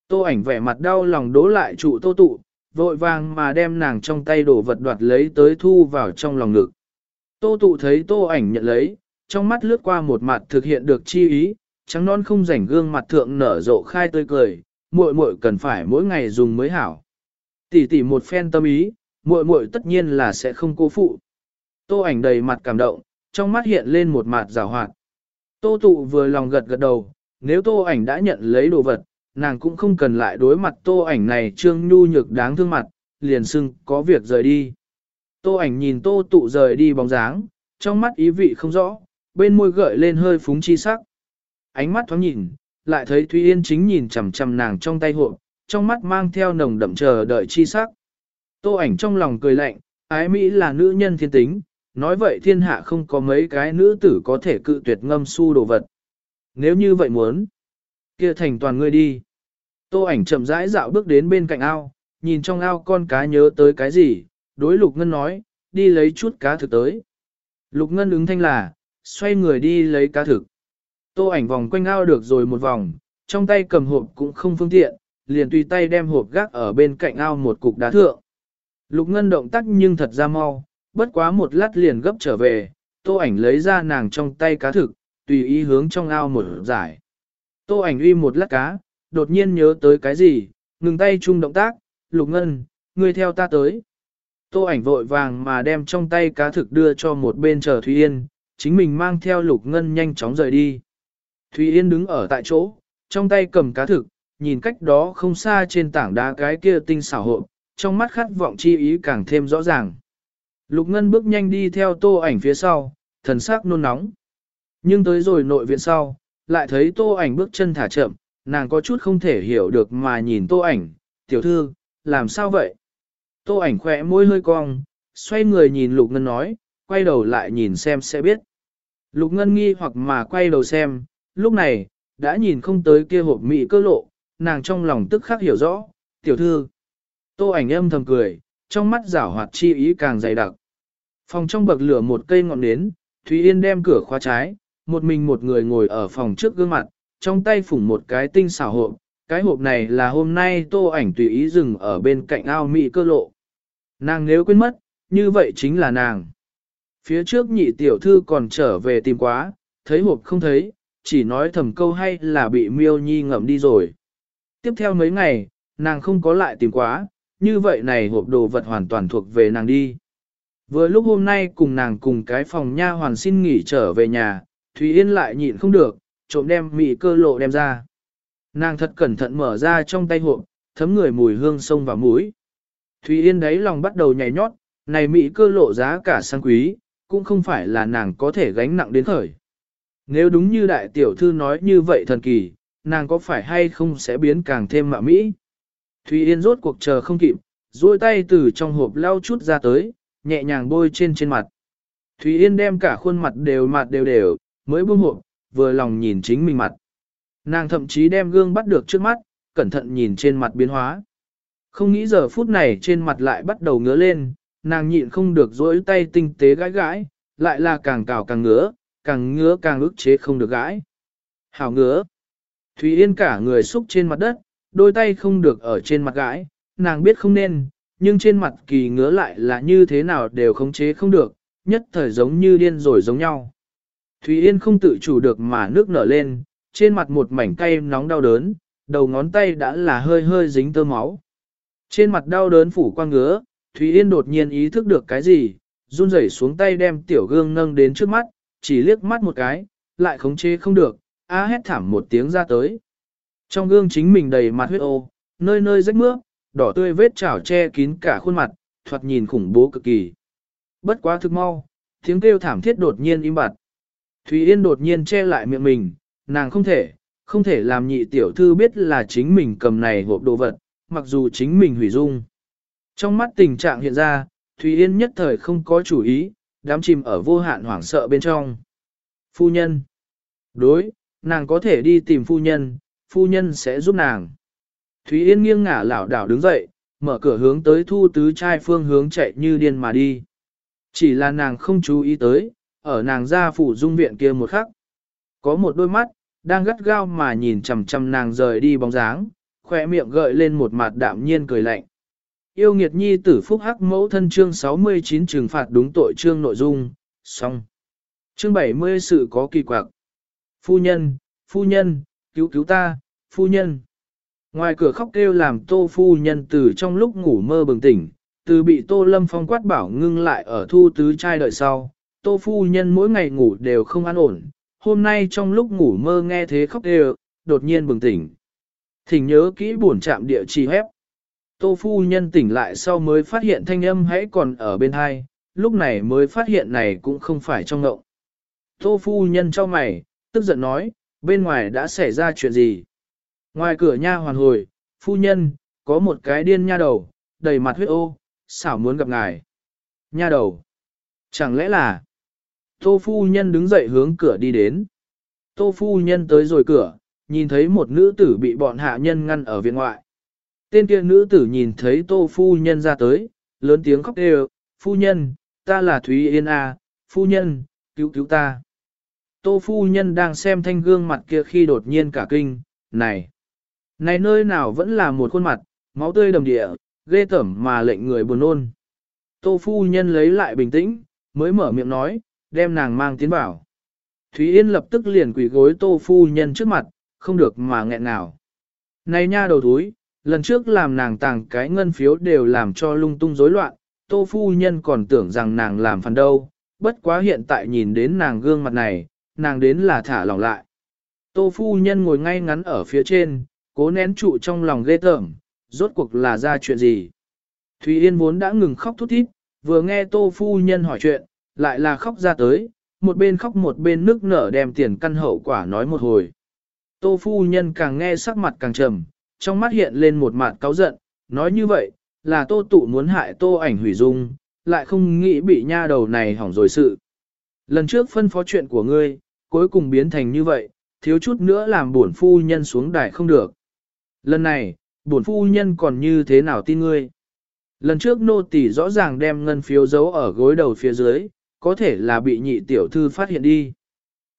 Tô ảnh vẻ mặt đau lòng đố lại trụ tô tụ, vội vàng mà đem nàng trong tay đồ vật đoạt lấy tới thu vào trong lòng ngực. Tô tụ thấy tô ảnh nhận lấy, trong mắt lướt qua một mặt thực hiện được chi ý, trắng non không rảnh gương mặt thượng nở rộ khai tươi cười, muội muội cần phải mỗi ngày dùng mới hảo. Tỷ tỷ một phen tâm ý, muội muội tất nhiên là sẽ không cố phụ. Tô ảnh đầy mặt cảm động, trong mắt hiện lên một mặt rào hoạt. Tô tụ vừa lòng gật gật đầu, nếu tô ảnh đã nhận lấy đồ vật, nàng cũng không cần lại đối mặt tô ảnh này trương nhu nhược đáng thương mặt, liền xưng có việc rời đi. Tô ảnh nhìn tô tụ rời đi bóng dáng, trong mắt ý vị không rõ, bên môi gợi lên hơi phúng chi sắc. Ánh mắt thoáng nhìn, lại thấy Thúy Yên chính nhìn chằm chằm nàng trong tay hộp, trong mắt mang theo nồng đậm chờ đợi chi sắc. Tô ảnh trong lòng cười lạnh, ái Mỹ là nữ nhân thiên tính, nói vậy thiên hạ không có mấy cái nữ tử có thể cự tuyệt ngâm su đồ vật. Nếu như vậy muốn, kia thành toàn ngươi đi. Tô ảnh chậm rãi dạo bước đến bên cạnh ao, nhìn trong ao con cá nhớ tới cái gì, đối Lục Ngân nói, đi lấy chút cá thực tới. Lục Ngân ứng thanh là, xoay người đi lấy cá thực. Tô ảnh vòng quanh ao được rồi một vòng, trong tay cầm hộp cũng không phương tiện, liền tùy tay đem hộp gác ở bên cạnh ao một cục đá thượng. Lục Ngân động tác nhưng thật ra mau, bất quá một lát liền gấp trở về, tô ảnh lấy ra nàng trong tay cá thực, tùy ý hướng trong ao một giải. Tô ảnh uy một lát cá, đột nhiên nhớ tới cái gì, ngừng tay chung động tác, Lục Ngân, ngươi theo ta tới. Tô ảnh vội vàng mà đem trong tay cá thực đưa cho một bên chờ Thúy Yên, chính mình mang theo Lục Ngân nhanh chóng rời đi. Thúy Yên đứng ở tại chỗ, trong tay cầm cá thực, nhìn cách đó không xa trên tảng đá cái kia tinh xảo hộp, trong mắt khát vọng chi ý càng thêm rõ ràng. Lục Ngân bước nhanh đi theo tô ảnh phía sau, thần sắc nôn nóng. Nhưng tới rồi nội viện sau, lại thấy tô ảnh bước chân thả chậm, nàng có chút không thể hiểu được mà nhìn tô ảnh, tiểu thư, làm sao vậy? Tô ảnh khẽ môi hơi cong, xoay người nhìn Lục Ngân nói, quay đầu lại nhìn xem sẽ biết. Lục Ngân nghi hoặc mà quay đầu xem, lúc này, đã nhìn không tới kia hộp mị cơ lộ, nàng trong lòng tức khắc hiểu rõ, tiểu thư. Tô ảnh âm thầm cười, trong mắt rảo hoạt chi ý càng dày đặc. Phòng trong bậc lửa một cây ngọn nến, Thúy Yên đem cửa khóa trái, một mình một người ngồi ở phòng trước gương mặt, trong tay phủng một cái tinh xảo hộp. Cái hộp này là hôm nay tô ảnh tùy ý dừng ở bên cạnh ao mị cơ lộ. Nàng nếu quên mất, như vậy chính là nàng. Phía trước nhị tiểu thư còn trở về tìm quá, thấy hộp không thấy, chỉ nói thầm câu hay là bị miêu nhi ngậm đi rồi. Tiếp theo mấy ngày, nàng không có lại tìm quá, như vậy này hộp đồ vật hoàn toàn thuộc về nàng đi. Vừa lúc hôm nay cùng nàng cùng cái phòng nha hoàn xin nghỉ trở về nhà, Thúy Yên lại nhịn không được, trộm đem mị cơ lộ đem ra. Nàng thật cẩn thận mở ra trong tay hộp, thấm người mùi hương sông vào mũi. Thúy Yên đấy lòng bắt đầu nhảy nhót, này mị cơ lộ giá cả sang quý, cũng không phải là nàng có thể gánh nặng đến khởi. Nếu đúng như đại tiểu thư nói như vậy thần kỳ, nàng có phải hay không sẽ biến càng thêm mạ mỹ? Thúy Yên rốt cuộc chờ không kịp, duỗi tay từ trong hộp lau chút ra tới, nhẹ nhàng bôi trên trên mặt. Thúy Yên đem cả khuôn mặt đều mặt đều đều, mới buông hộp, vừa lòng nhìn chính mình mặt. Nàng thậm chí đem gương bắt được trước mắt, cẩn thận nhìn trên mặt biến hóa. Không nghĩ giờ phút này trên mặt lại bắt đầu ngứa lên, nàng nhịn không được dỗi tay tinh tế gãi gãi, lại là càng cào càng ngứa, càng ngứa càng ức chế không được gãi. Hảo ngứa. Thúy Yên cả người xúc trên mặt đất, đôi tay không được ở trên mặt gãi, nàng biết không nên, nhưng trên mặt kỳ ngứa lại là như thế nào đều khống chế không được, nhất thời giống như điên rồi giống nhau. Thúy Yên không tự chủ được mà nước nở lên, trên mặt một mảnh cay nóng đau đớn, đầu ngón tay đã là hơi hơi dính tơ máu. Trên mặt đau đớn phủ qua ngứa, Thúy Yên đột nhiên ý thức được cái gì, run rẩy xuống tay đem tiểu gương nâng đến trước mắt, chỉ liếc mắt một cái, lại khống chế không được, á hét thảm một tiếng ra tới. Trong gương chính mình đầy mặt huyết ô, nơi nơi rách mướp, đỏ tươi vết chảo che kín cả khuôn mặt, thoạt nhìn khủng bố cực kỳ. Bất quá thực mau, tiếng kêu thảm thiết đột nhiên im bặt. Thúy Yên đột nhiên che lại miệng mình, nàng không thể, không thể làm nhị tiểu thư biết là chính mình cầm này hộp đồ vật, mặc dù chính mình hủy dung. Trong mắt tình trạng hiện ra, Thúy Yên nhất thời không có chủ ý, đám chìm ở vô hạn hoảng sợ bên trong. Phu nhân. Đối, nàng có thể đi tìm phu nhân, phu nhân sẽ giúp nàng. Thúy Yên nghiêng ngả lảo đảo đứng dậy, mở cửa hướng tới thu tứ trai phương hướng chạy như điên mà đi. Chỉ là nàng không chú ý tới, ở nàng ra phủ dung viện kia một khắc. Có một đôi mắt, đang gắt gao mà nhìn chằm chằm nàng rời đi bóng dáng, khỏe miệng gợi lên một mặt đạm nhiên cười lạnh. Yêu nghiệt nhi tử phúc hắc mẫu thân chương 69 trừng phạt đúng tội chương nội dung, xong. Chương 70 sự có kỳ quặc. Phu nhân, phu nhân, cứu cứu ta, phu nhân. Ngoài cửa khóc kêu làm tô phu nhân từ trong lúc ngủ mơ bừng tỉnh, từ bị tô lâm phong quát bảo ngưng lại ở thu tứ trai đợi sau, tô phu nhân mỗi ngày ngủ đều không an ổn, hôm nay trong lúc ngủ mơ nghe thế khóc đều, đột nhiên bừng tỉnh. Thỉnh nhớ kỹ buồn chạm địa chỉ hép. Tô phu nhân tỉnh lại sau mới phát hiện thanh âm hãy còn ở bên hai, lúc này mới phát hiện này cũng không phải trong ngộng. Tô phu nhân cho mày, tức giận nói, bên ngoài đã xảy ra chuyện gì? Ngoài cửa nha hoàn hồi, phu nhân, có một cái điên nha đầu, đầy mặt huyết ô, xảo muốn gặp ngài. Nha đầu. Chẳng lẽ là... Tô phu nhân đứng dậy hướng cửa đi đến. Tô phu nhân tới rồi cửa, nhìn thấy một nữ tử bị bọn hạ nhân ngăn ở viện ngoại. Tên kia nữ tử nhìn thấy tô phu nhân ra tới, lớn tiếng khóc đều, phu nhân, ta là Thúy Yên A, phu nhân, cứu cứu ta. Tô phu nhân đang xem thanh gương mặt kia khi đột nhiên cả kinh, này, này nơi nào vẫn là một khuôn mặt, máu tươi đầm địa, ghê tẩm mà lệnh người buồn nôn. Tô phu nhân lấy lại bình tĩnh, mới mở miệng nói, đem nàng mang tiến bảo. Thúy Yên lập tức liền quỳ gối tô phu nhân trước mặt, không được mà nghẹn nào. Này nha đầu thúi, lần trước làm nàng tàng cái ngân phiếu đều làm cho lung tung rối loạn, tô phu nhân còn tưởng rằng nàng làm phần đâu, bất quá hiện tại nhìn đến nàng gương mặt này, nàng đến là thả lỏng lại. Tô phu nhân ngồi ngay ngắn ở phía trên, cố nén trụ trong lòng ghê tởm, rốt cuộc là ra chuyện gì. Thúy Yên vốn đã ngừng khóc thút thít, vừa nghe tô phu nhân hỏi chuyện, lại là khóc ra tới, một bên khóc một bên nước nở đem tiền căn hậu quả nói một hồi. Tô phu nhân càng nghe sắc mặt càng trầm, trong mắt hiện lên một mặt cáu giận, nói như vậy, là tô tụ muốn hại tô ảnh hủy dung, lại không nghĩ bị nha đầu này hỏng rồi sự. Lần trước phân phó chuyện của ngươi, cuối cùng biến thành như vậy, thiếu chút nữa làm bổn phu nhân xuống đài không được. Lần này, bổn phu nhân còn như thế nào tin ngươi? Lần trước nô tỳ rõ ràng đem ngân phiếu giấu ở gối đầu phía dưới, có thể là bị nhị tiểu thư phát hiện đi.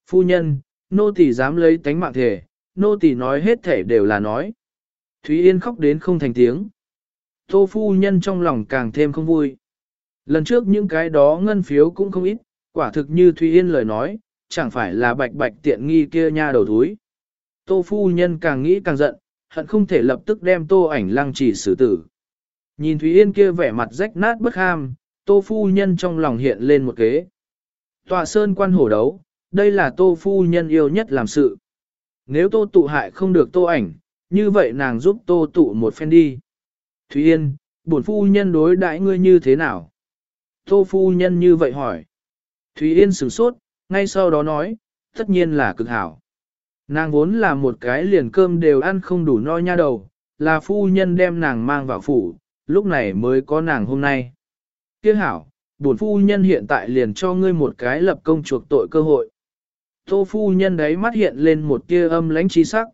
Phu nhân, nô tỳ dám lấy tánh mạng thể, nô tỳ nói hết thể đều là nói. Thúy Yên khóc đến không thành tiếng. Tô phu nhân trong lòng càng thêm không vui. Lần trước những cái đó ngân phiếu cũng không ít, quả thực như Thúy Yên lời nói, chẳng phải là bạch bạch tiện nghi kia nha đầu túi. Tô phu nhân càng nghĩ càng giận, hận không thể lập tức đem tô ảnh lăng chỉ xử tử. Nhìn Thúy Yên kia vẻ mặt rách nát bất ham, tô phu nhân trong lòng hiện lên một kế. Tọa sơn quan hổ đấu, đây là tô phu nhân yêu nhất làm sự. Nếu tô tụ hại không được tô ảnh, như vậy nàng giúp tô tụ một phen đi. Thúy Yên, bổn phu nhân đối đãi ngươi như thế nào? Tô phu nhân như vậy hỏi. Thúy Yên sửng sốt, ngay sau đó nói, tất nhiên là cực hảo. Nàng vốn là một cái liền cơm đều ăn không đủ no nha đầu, là phu nhân đem nàng mang vào phủ, lúc này mới có nàng hôm nay. Kia hảo, bổn phu nhân hiện tại liền cho ngươi một cái lập công chuộc tội cơ hội. Tô phu nhân đấy mắt hiện lên một tia âm lãnh trí sắc.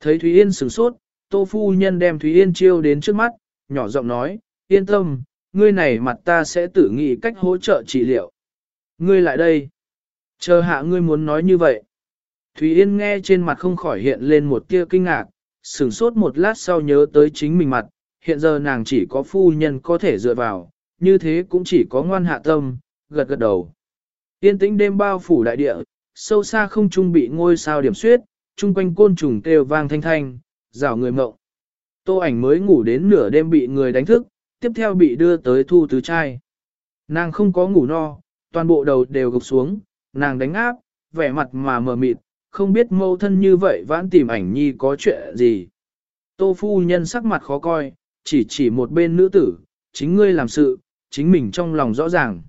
Thấy Thúy Yên sửng sốt, Tô phu nhân đem Thúy Yên chiêu đến trước mắt, nhỏ giọng nói, yên tâm, ngươi này mặt ta sẽ tự nghĩ cách hỗ trợ trị liệu. Ngươi lại đây. Chờ hạ ngươi muốn nói như vậy. Thúy Yên nghe trên mặt không khỏi hiện lên một tia kinh ngạc, sửng sốt một lát sau nhớ tới chính mình mặt, hiện giờ nàng chỉ có phu nhân có thể dựa vào, như thế cũng chỉ có ngoan hạ tâm, gật gật đầu. Yên tĩnh đêm bao phủ đại địa, sâu xa không trung bị ngôi sao điểm xuyết chung quanh côn trùng kêu vang thanh thanh, rào người mộng. Tô ảnh mới ngủ đến nửa đêm bị người đánh thức, tiếp theo bị đưa tới thu tứ trai. Nàng không có ngủ no, toàn bộ đầu đều gục xuống, nàng đánh áp, vẻ mặt mà mờ mịt, không biết mâu thân như vậy vãn tìm ảnh nhi có chuyện gì. Tô phu nhân sắc mặt khó coi, chỉ chỉ một bên nữ tử, chính ngươi làm sự, chính mình trong lòng rõ ràng.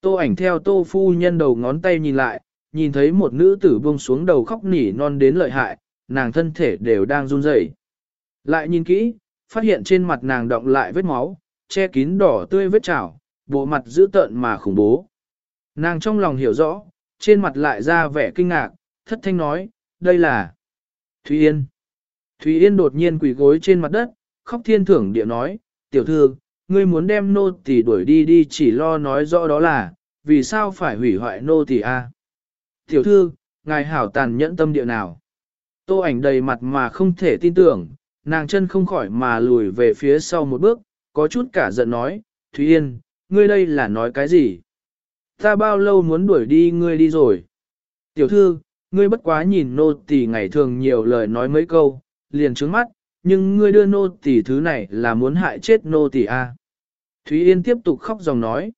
Tô ảnh theo tô phu nhân đầu ngón tay nhìn lại, nhìn thấy một nữ tử buông xuống đầu khóc nỉ non đến lợi hại, nàng thân thể đều đang run rẩy. Lại nhìn kỹ, phát hiện trên mặt nàng động lại vết máu, che kín đỏ tươi vết chảo, bộ mặt dữ tợn mà khủng bố. Nàng trong lòng hiểu rõ, trên mặt lại ra vẻ kinh ngạc, thất thanh nói, đây là Thúy Yên. Thúy Yên đột nhiên quỳ gối trên mặt đất, khóc thiên thưởng địa nói, tiểu thư, ngươi muốn đem nô tỳ đuổi đi đi chỉ lo nói rõ đó là, vì sao phải hủy hoại nô tỳ a? Tiểu thư, ngài hảo tàn nhẫn tâm địa nào? Tô ảnh đầy mặt mà không thể tin tưởng, nàng chân không khỏi mà lùi về phía sau một bước, có chút cả giận nói, Thúy Yên, ngươi đây là nói cái gì? Ta bao lâu muốn đuổi đi ngươi đi rồi? Tiểu thư, ngươi bất quá nhìn nô tỳ ngày thường nhiều lời nói mấy câu, liền trướng mắt, nhưng ngươi đưa nô tỳ thứ này là muốn hại chết nô tỳ a. À? Thúy Yên tiếp tục khóc dòng nói.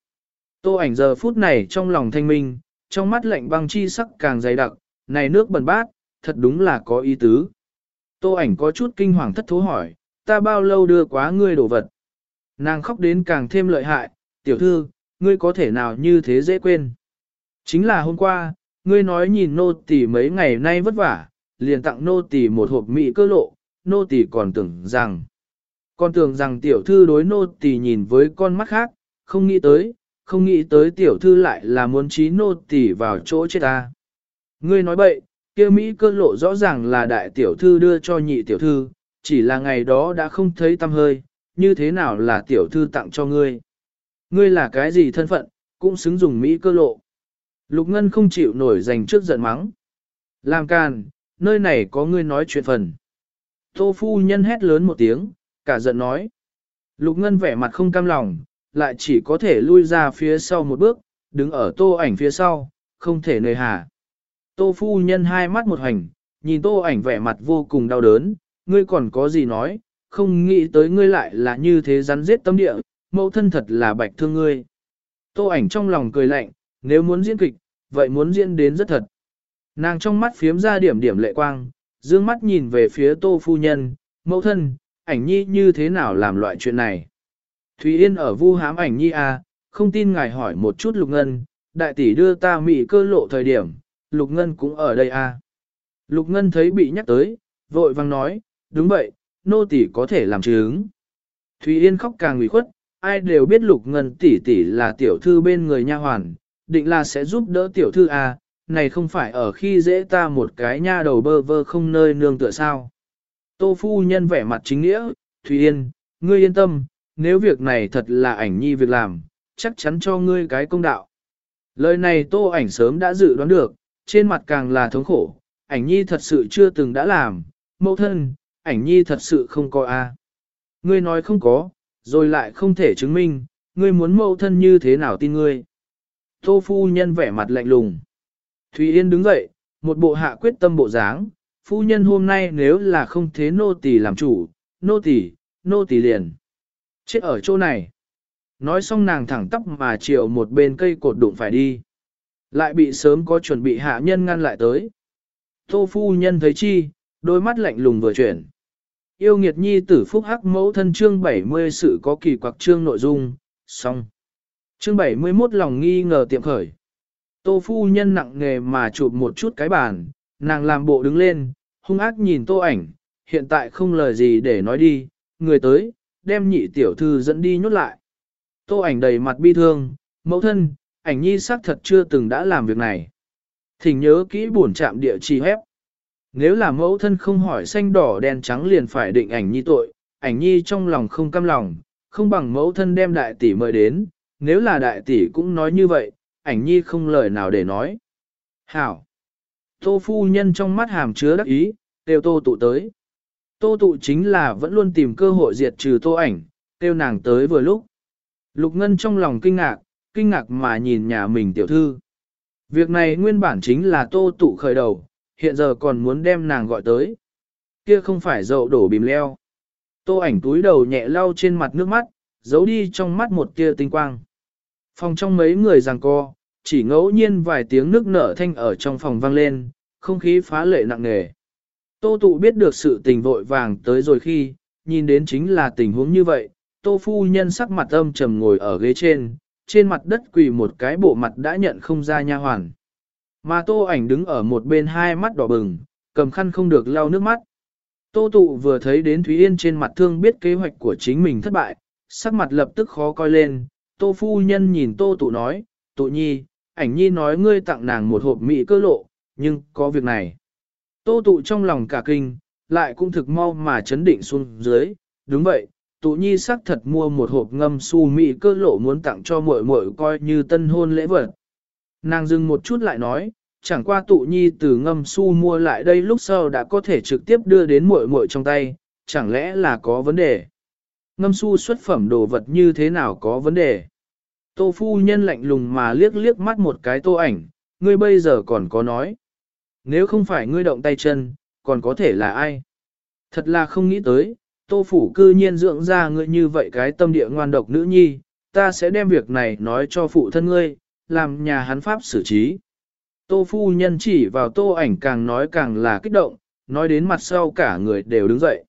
Tô ảnh giờ phút này trong lòng thanh minh, trong mắt lạnh băng chi sắc càng dày đặc, này nước bẩn bát, thật đúng là có ý tứ. Tô ảnh có chút kinh hoàng thất thố hỏi, ta bao lâu đưa quá ngươi đồ vật? Nàng khóc đến càng thêm lợi hại, tiểu thư, ngươi có thể nào như thế dễ quên? Chính là hôm qua, ngươi nói nhìn nô tỳ mấy ngày nay vất vả, liền tặng nô tỳ một hộp mị cơ lộ, nô tỳ còn tưởng rằng, con tưởng rằng tiểu thư đối nô tỳ nhìn với con mắt khác, không nghĩ tới, không nghĩ tới tiểu thư lại là muốn trí nô tỳ vào chỗ chết ta. Ngươi nói bậy, kia Mỹ cơ lộ rõ ràng là đại tiểu thư đưa cho nhị tiểu thư, chỉ là ngày đó đã không thấy tâm hơi, như thế nào là tiểu thư tặng cho ngươi. Ngươi là cái gì thân phận, cũng xứng dùng Mỹ cơ lộ. Lục Ngân không chịu nổi dành trước giận mắng. Làm càn, nơi này có ngươi nói chuyện phần. Tô phu nhân hét lớn một tiếng, cả giận nói. Lục Ngân vẻ mặt không cam lòng, lại chỉ có thể lui ra phía sau một bước, đứng ở tô ảnh phía sau, không thể nơi hà. Tô phu nhân hai mắt một hành, nhìn tô ảnh vẻ mặt vô cùng đau đớn, ngươi còn có gì nói, không nghĩ tới ngươi lại là như thế rắn giết tâm địa, mẫu thân thật là bạch thương ngươi. Tô ảnh trong lòng cười lạnh, nếu muốn diễn kịch, vậy muốn diễn đến rất thật. Nàng trong mắt phiếm ra điểm điểm lệ quang, dương mắt nhìn về phía tô phu nhân, mẫu thân, ảnh nhi như thế nào làm loại chuyện này. Thúy Yên ở vu hám ảnh nhi à, không tin ngài hỏi một chút lục ngân, đại tỷ đưa ta mị cơ lộ thời điểm, lục ngân cũng ở đây à. Lục ngân thấy bị nhắc tới, vội vang nói, đúng vậy, nô tỷ có thể làm chứng. Thúy Yên khóc càng ủy khuất, ai đều biết lục ngân tỷ tỷ là tiểu thư bên người nha hoàn, định là sẽ giúp đỡ tiểu thư à, này không phải ở khi dễ ta một cái nha đầu bơ vơ không nơi nương tựa sao. Tô phu nhân vẻ mặt chính nghĩa, Thùy Yên, ngươi yên tâm, nếu việc này thật là ảnh nhi việc làm, chắc chắn cho ngươi cái công đạo. Lời này tô ảnh sớm đã dự đoán được, trên mặt càng là thống khổ, ảnh nhi thật sự chưa từng đã làm, mẫu thân, ảnh nhi thật sự không có a. Ngươi nói không có, rồi lại không thể chứng minh, ngươi muốn mẫu thân như thế nào tin ngươi. Tô phu nhân vẻ mặt lạnh lùng. Thùy Yên đứng dậy, một bộ hạ quyết tâm bộ dáng, phu nhân hôm nay nếu là không thế nô tỳ làm chủ, nô tỳ, nô tỳ liền. Chết ở chỗ này. Nói xong nàng thẳng tắp mà chiều một bên cây cột đụng phải đi. Lại bị sớm có chuẩn bị hạ nhân ngăn lại tới. Tô phu nhân thấy chi, đôi mắt lạnh lùng vừa chuyển. Yêu nghiệt nhi tử phúc hắc mẫu thân chương 70 sự có kỳ quặc chương nội dung, xong. Chương 71 lòng nghi ngờ tiệm khởi. Tô phu nhân nặng nghề mà chụp một chút cái bàn, nàng làm bộ đứng lên, hung ác nhìn tô ảnh, hiện tại không lời gì để nói đi, người tới, đem nhị tiểu thư dẫn đi nhốt lại. Tô ảnh đầy mặt bi thương, Mẫu thân, ảnh nhi xác thật chưa từng đã làm việc này. Thỉnh nhớ kỹ buồn chạm địa chỉ hép. Nếu là mẫu thân không hỏi xanh đỏ đen trắng liền phải định ảnh nhi tội, ảnh nhi trong lòng không cam lòng, không bằng mẫu thân đem đại tỷ mời đến, nếu là đại tỷ cũng nói như vậy, ảnh nhi không lời nào để nói. Hảo! Tô phu nhân trong mắt hàm chứa đắc ý, đều tô tụ tới. Tô tụ chính là vẫn luôn tìm cơ hội diệt trừ tô ảnh, tiêu nàng tới vừa lúc. Lục Ngân trong lòng kinh ngạc, kinh ngạc mà nhìn nhà mình tiểu thư. Việc này nguyên bản chính là tô tụ khởi đầu, hiện giờ còn muốn đem nàng gọi tới. Kia không phải dậu đổ bìm leo. Tô ảnh túi đầu nhẹ lau trên mặt nước mắt, giấu đi trong mắt một tia tinh quang. Phòng trong mấy người giằng co, chỉ ngẫu nhiên vài tiếng nước nở thanh ở trong phòng vang lên, không khí phá lệ nặng nề. Tô tụ biết được sự tình vội vàng tới rồi khi, nhìn đến chính là tình huống như vậy, tô phu nhân sắc mặt âm trầm ngồi ở ghế trên, trên mặt đất quỳ một cái bộ mặt đã nhận không ra nha hoàn. Mà tô ảnh đứng ở một bên hai mắt đỏ bừng, cầm khăn không được lau nước mắt. Tô tụ vừa thấy đến Thúy Yên trên mặt thương biết kế hoạch của chính mình thất bại, sắc mặt lập tức khó coi lên, tô phu nhân nhìn tô tụ nói, tụ nhi, ảnh nhi nói ngươi tặng nàng một hộp mỹ cơ lộ, nhưng có việc này. Tô tụ trong lòng cả kinh, lại cũng thực mau mà chấn định xuống dưới, đúng vậy, tụ nhi sắc thật mua một hộp ngâm su mỹ cơ lộ muốn tặng cho muội muội coi như tân hôn lễ vật. Nàng dừng một chút lại nói, chẳng qua tụ nhi từ ngâm su mua lại đây lúc sau đã có thể trực tiếp đưa đến muội muội trong tay, chẳng lẽ là có vấn đề. Ngâm su xuất phẩm đồ vật như thế nào có vấn đề. Tô phu nhân lạnh lùng mà liếc liếc mắt một cái tô ảnh, ngươi bây giờ còn có nói. Nếu không phải ngươi động tay chân, còn có thể là ai? Thật là không nghĩ tới, tô phủ cư nhiên dưỡng ra ngươi như vậy cái tâm địa ngoan độc nữ nhi, ta sẽ đem việc này nói cho phụ thân ngươi, làm nhà hắn pháp xử trí. Tô phu nhân chỉ vào tô ảnh càng nói càng là kích động, nói đến mặt sau cả người đều đứng dậy.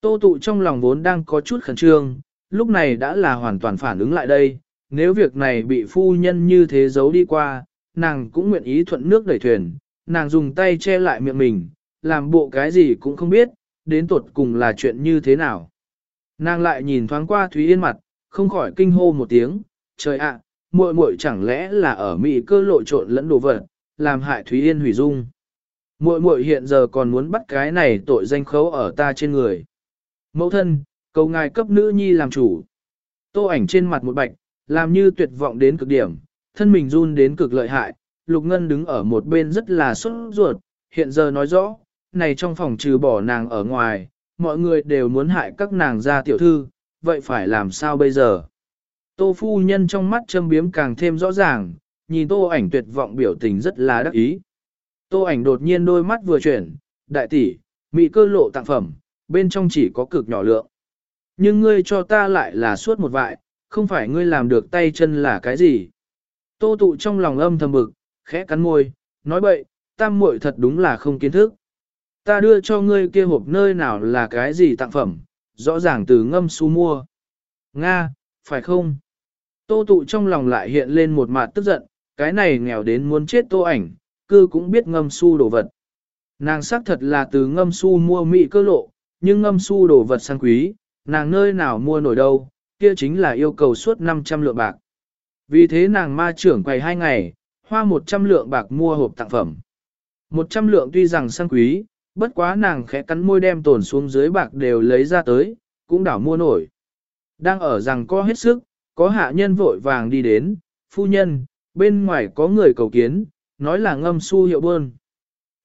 Tô tụ trong lòng vốn đang có chút khẩn trương, lúc này đã là hoàn toàn phản ứng lại đây, nếu việc này bị phu nhân như thế giấu đi qua, nàng cũng nguyện ý thuận nước đẩy thuyền, nàng dùng tay che lại miệng mình, làm bộ cái gì cũng không biết, đến tột cùng là chuyện như thế nào. Nàng lại nhìn thoáng qua Thúy Yên mặt, không khỏi kinh hô một tiếng, trời ạ, muội muội chẳng lẽ là ở Mỹ cơ lộ trộn lẫn đồ vật, làm hại Thúy Yên hủy dung. Muội muội hiện giờ còn muốn bắt cái này tội danh khấu ở ta trên người. Mẫu thân, cầu ngài cấp nữ nhi làm chủ. Tô ảnh trên mặt một bạch, làm như tuyệt vọng đến cực điểm, thân mình run đến cực lợi hại, Lục Ngân đứng ở một bên rất là sốt ruột, hiện giờ nói rõ, này trong phòng trừ bỏ nàng ở ngoài, mọi người đều muốn hại các nàng ra tiểu thư, vậy phải làm sao bây giờ? Tô phu nhân trong mắt châm biếm càng thêm rõ ràng, nhìn tô ảnh tuyệt vọng biểu tình rất là đắc ý. Tô ảnh đột nhiên đôi mắt vừa chuyển, đại tỷ, mị cơ lộ tặng phẩm, bên trong chỉ có cực nhỏ lượng. Nhưng ngươi cho ta lại là suốt một vại, không phải ngươi làm được tay chân là cái gì. Tô tụ trong lòng âm thầm bực, khẽ cắn môi, nói bậy, tam muội thật đúng là không kiến thức. Ta đưa cho ngươi kia hộp nơi nào là cái gì tặng phẩm, rõ ràng từ ngâm su mua. Nga, phải không? Tô tụ trong lòng lại hiện lên một mặt tức giận, cái này nghèo đến muốn chết tô ảnh, cư cũng biết ngâm su đồ vật. Nàng xác thật là từ ngâm su mua mỹ cơ lộ, nhưng ngâm su đồ vật sang quý, nàng nơi nào mua nổi đâu, kia chính là yêu cầu suốt 500 lượng bạc. Vì thế nàng ma trưởng quầy hai ngày, hoa 100 lượng bạc mua hộp tặng phẩm. 100 lượng tuy rằng sang quý, bất quá nàng khẽ cắn môi đem tổn xuống dưới bạc đều lấy ra tới, cũng đảo mua nổi. Đang ở rằng có hết sức, có hạ nhân vội vàng đi đến, phu nhân, bên ngoài có người cầu kiến, nói là ngâm su hiệu buôn.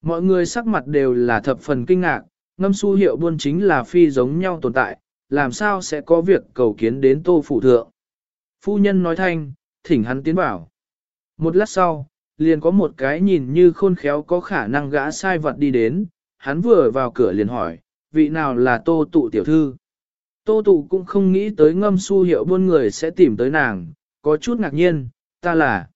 Mọi người sắc mặt đều là thập phần kinh ngạc, ngâm su hiệu buôn chính là phi giống nhau tồn tại, làm sao sẽ có việc cầu kiến đến tô phủ thượng. Phu nhân nói thanh, thỉnh hắn tiến vào. Một lát sau, liền có một cái nhìn như khôn khéo có khả năng gã sai vật đi đến, hắn vừa vào cửa liền hỏi, vị nào là tô tụ tiểu thư. Tô tụ cũng không nghĩ tới ngâm su hiệu buôn người sẽ tìm tới nàng, có chút ngạc nhiên, ta là.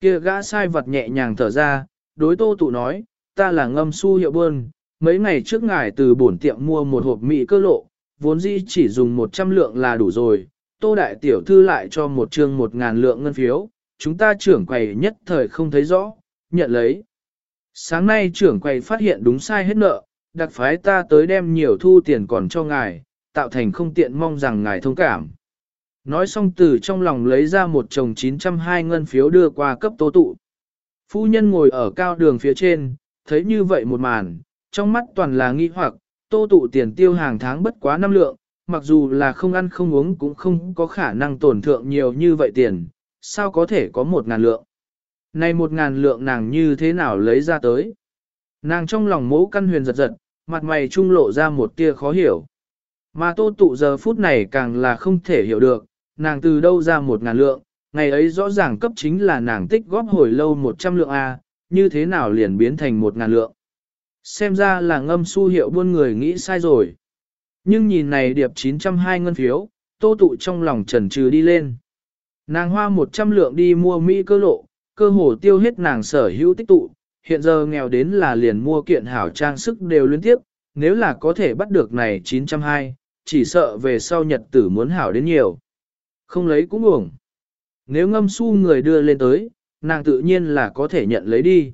kia gã sai vật nhẹ nhàng thở ra, đối tô tụ nói, ta là ngâm su hiệu buôn, mấy ngày trước ngài từ bổn tiệm mua một hộp mị cơ lộ, vốn dĩ chỉ dùng 100 lượng là đủ rồi, tô đại tiểu thư lại cho một chương một ngàn lượng ngân phiếu, chúng ta trưởng quầy nhất thời không thấy rõ, nhận lấy. Sáng nay trưởng quầy phát hiện đúng sai hết nợ, đặc phái ta tới đem nhiều thu tiền còn cho ngài, tạo thành không tiện mong rằng ngài thông cảm. Nói xong từ trong lòng lấy ra một chồng 902 ngân phiếu đưa qua cấp tô tụ. Phu nhân ngồi ở cao đường phía trên, thấy như vậy một màn, trong mắt toàn là nghi hoặc, tô tụ tiền tiêu hàng tháng bất quá năm lượng, mặc dù là không ăn không uống cũng không có khả năng tổn thượng nhiều như vậy tiền, sao có thể có một ngàn lượng. Này một ngàn lượng nàng như thế nào lấy ra tới? Nàng trong lòng mẫu căn huyền giật giật, mặt mày trung lộ ra một tia khó hiểu. Mà tô tụ giờ phút này càng là không thể hiểu được, nàng từ đâu ra một ngàn lượng, ngày ấy rõ ràng cấp chính là nàng tích góp hồi lâu một trăm lượng A, như thế nào liền biến thành một ngàn lượng. Xem ra là ngâm su hiệu buôn người nghĩ sai rồi. Nhưng nhìn này điệp 902 ngân phiếu, tô tụ trong lòng trần trừ đi lên. Nàng hoa 100 lượng đi mua Mỹ cơ lộ, cơ hồ tiêu hết nàng sở hữu tích tụ, hiện giờ nghèo đến là liền mua kiện hảo trang sức đều liên tiếp, nếu là có thể bắt được này 920, chỉ sợ về sau nhật tử muốn hảo đến nhiều. Không lấy cũng uổng. Nếu ngâm su người đưa lên tới, nàng tự nhiên là có thể nhận lấy đi.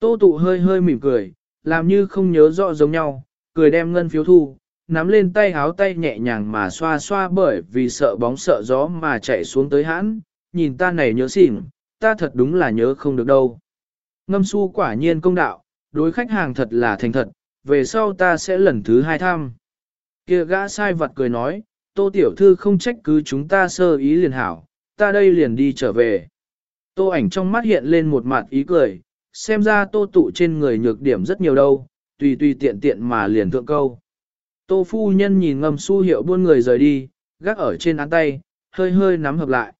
Tô tụ hơi hơi mỉm cười, làm như không nhớ rõ giống nhau, cười đem ngân phiếu thu, nắm lên tay háo tay nhẹ nhàng mà xoa xoa bởi vì sợ bóng sợ gió mà chạy xuống tới hãn, nhìn ta này nhớ xỉn, ta thật đúng là nhớ không được đâu. Ngâm su quả nhiên công đạo, đối khách hàng thật là thành thật, về sau ta sẽ lần thứ hai thăm. Kia gã sai vật cười nói, tô tiểu thư không trách cứ chúng ta sơ ý liền hảo, ta đây liền đi trở về. Tô ảnh trong mắt hiện lên một mặt ý cười, xem ra tô tụ trên người nhược điểm rất nhiều đâu, tùy tùy tiện tiện mà liền thượng câu. Tô phu nhân nhìn ngâm su hiệu buôn người rời đi, gác ở trên án tay, hơi hơi nắm hợp lại.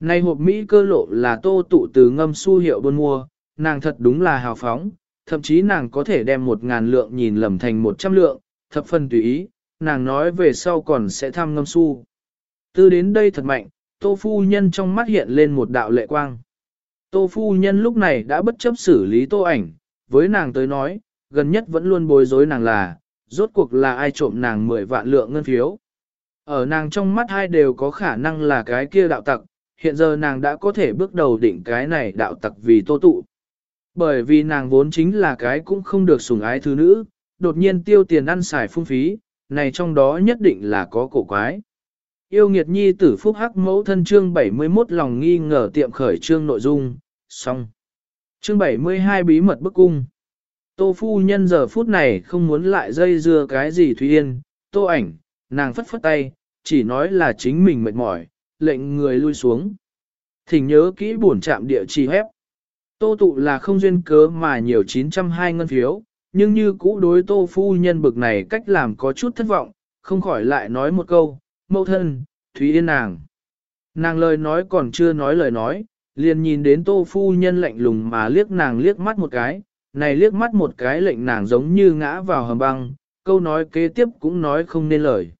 Này hộp Mỹ cơ lộ là tô tụ từ ngâm su hiệu buôn mua, nàng thật đúng là hào phóng, thậm chí nàng có thể đem một ngàn lượng nhìn lầm thành một trăm lượng, thập phần tùy ý, nàng nói về sau còn sẽ thăm ngâm su. Từ đến đây thật mạnh, tô phu nhân trong mắt hiện lên một đạo lệ quang. Tô phu nhân lúc này đã bất chấp xử lý tô ảnh, với nàng tới nói, gần nhất vẫn luôn bối rối nàng là, rốt cuộc là ai trộm nàng 10 vạn lượng ngân phiếu. Ở nàng trong mắt hai đều có khả năng là cái kia đạo tặc, hiện giờ nàng đã có thể bước đầu định cái này đạo tặc vì tô tụ. Bởi vì nàng vốn chính là cái cũng không được sủng ái thứ nữ, đột nhiên tiêu tiền ăn xài phung phí, này trong đó nhất định là có cổ quái. Yêu nghiệt nhi tử phúc hắc mẫu thân chương 71 lòng nghi ngờ tiệm khởi chương nội dung, xong. Chương 72 bí mật bức cung. Tô phu nhân giờ phút này không muốn lại dây dưa cái gì Thúy Yên, tô ảnh, nàng phất phất tay, chỉ nói là chính mình mệt mỏi, lệnh người lui xuống. Thỉnh nhớ kỹ buồn chạm địa chỉ hép. Tô tụ là không duyên cớ mà nhiều 902 ngân phiếu, nhưng như cũ đối tô phu nhân bực này cách làm có chút thất vọng, không khỏi lại nói một câu, mẫu thân, Thúy Yên nàng. Nàng lời nói còn chưa nói lời nói, liền nhìn đến tô phu nhân lạnh lùng mà liếc nàng liếc mắt một cái, này liếc mắt một cái lệnh nàng giống như ngã vào hầm băng, câu nói kế tiếp cũng nói không nên lời.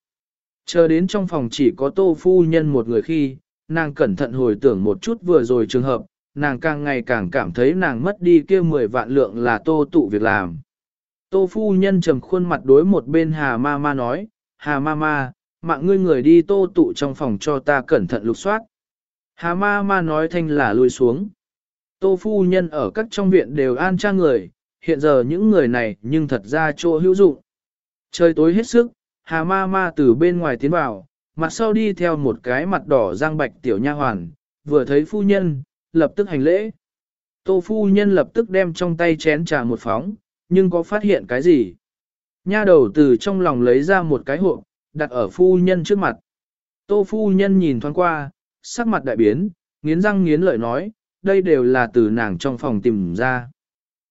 Chờ đến trong phòng chỉ có tô phu nhân một người khi, nàng cẩn thận hồi tưởng một chút vừa rồi trường hợp, nàng càng ngày càng cảm thấy nàng mất đi kia 10 vạn lượng là tô tụ việc làm. Tô phu nhân trầm khuôn mặt đối một bên hà ma ma nói, hà ma ma, mạng ngươi người đi tô tụ trong phòng cho ta cẩn thận lục soát. Hà ma ma nói thanh là lùi xuống. Tô phu nhân ở các trong viện đều an trang người, hiện giờ những người này nhưng thật ra chỗ hữu dụng. Trời tối hết sức, hà ma ma từ bên ngoài tiến vào, mặt sau đi theo một cái mặt đỏ giang bạch tiểu nha hoàn, vừa thấy phu nhân, lập tức hành lễ. Tô phu nhân lập tức đem trong tay chén trà một phóng, nhưng có phát hiện cái gì? Nha đầu từ trong lòng lấy ra một cái hộp, đặt ở phu nhân trước mặt. Tô phu nhân nhìn thoáng qua, sắc mặt đại biến, nghiến răng nghiến lợi nói, đây đều là từ nàng trong phòng tìm ra.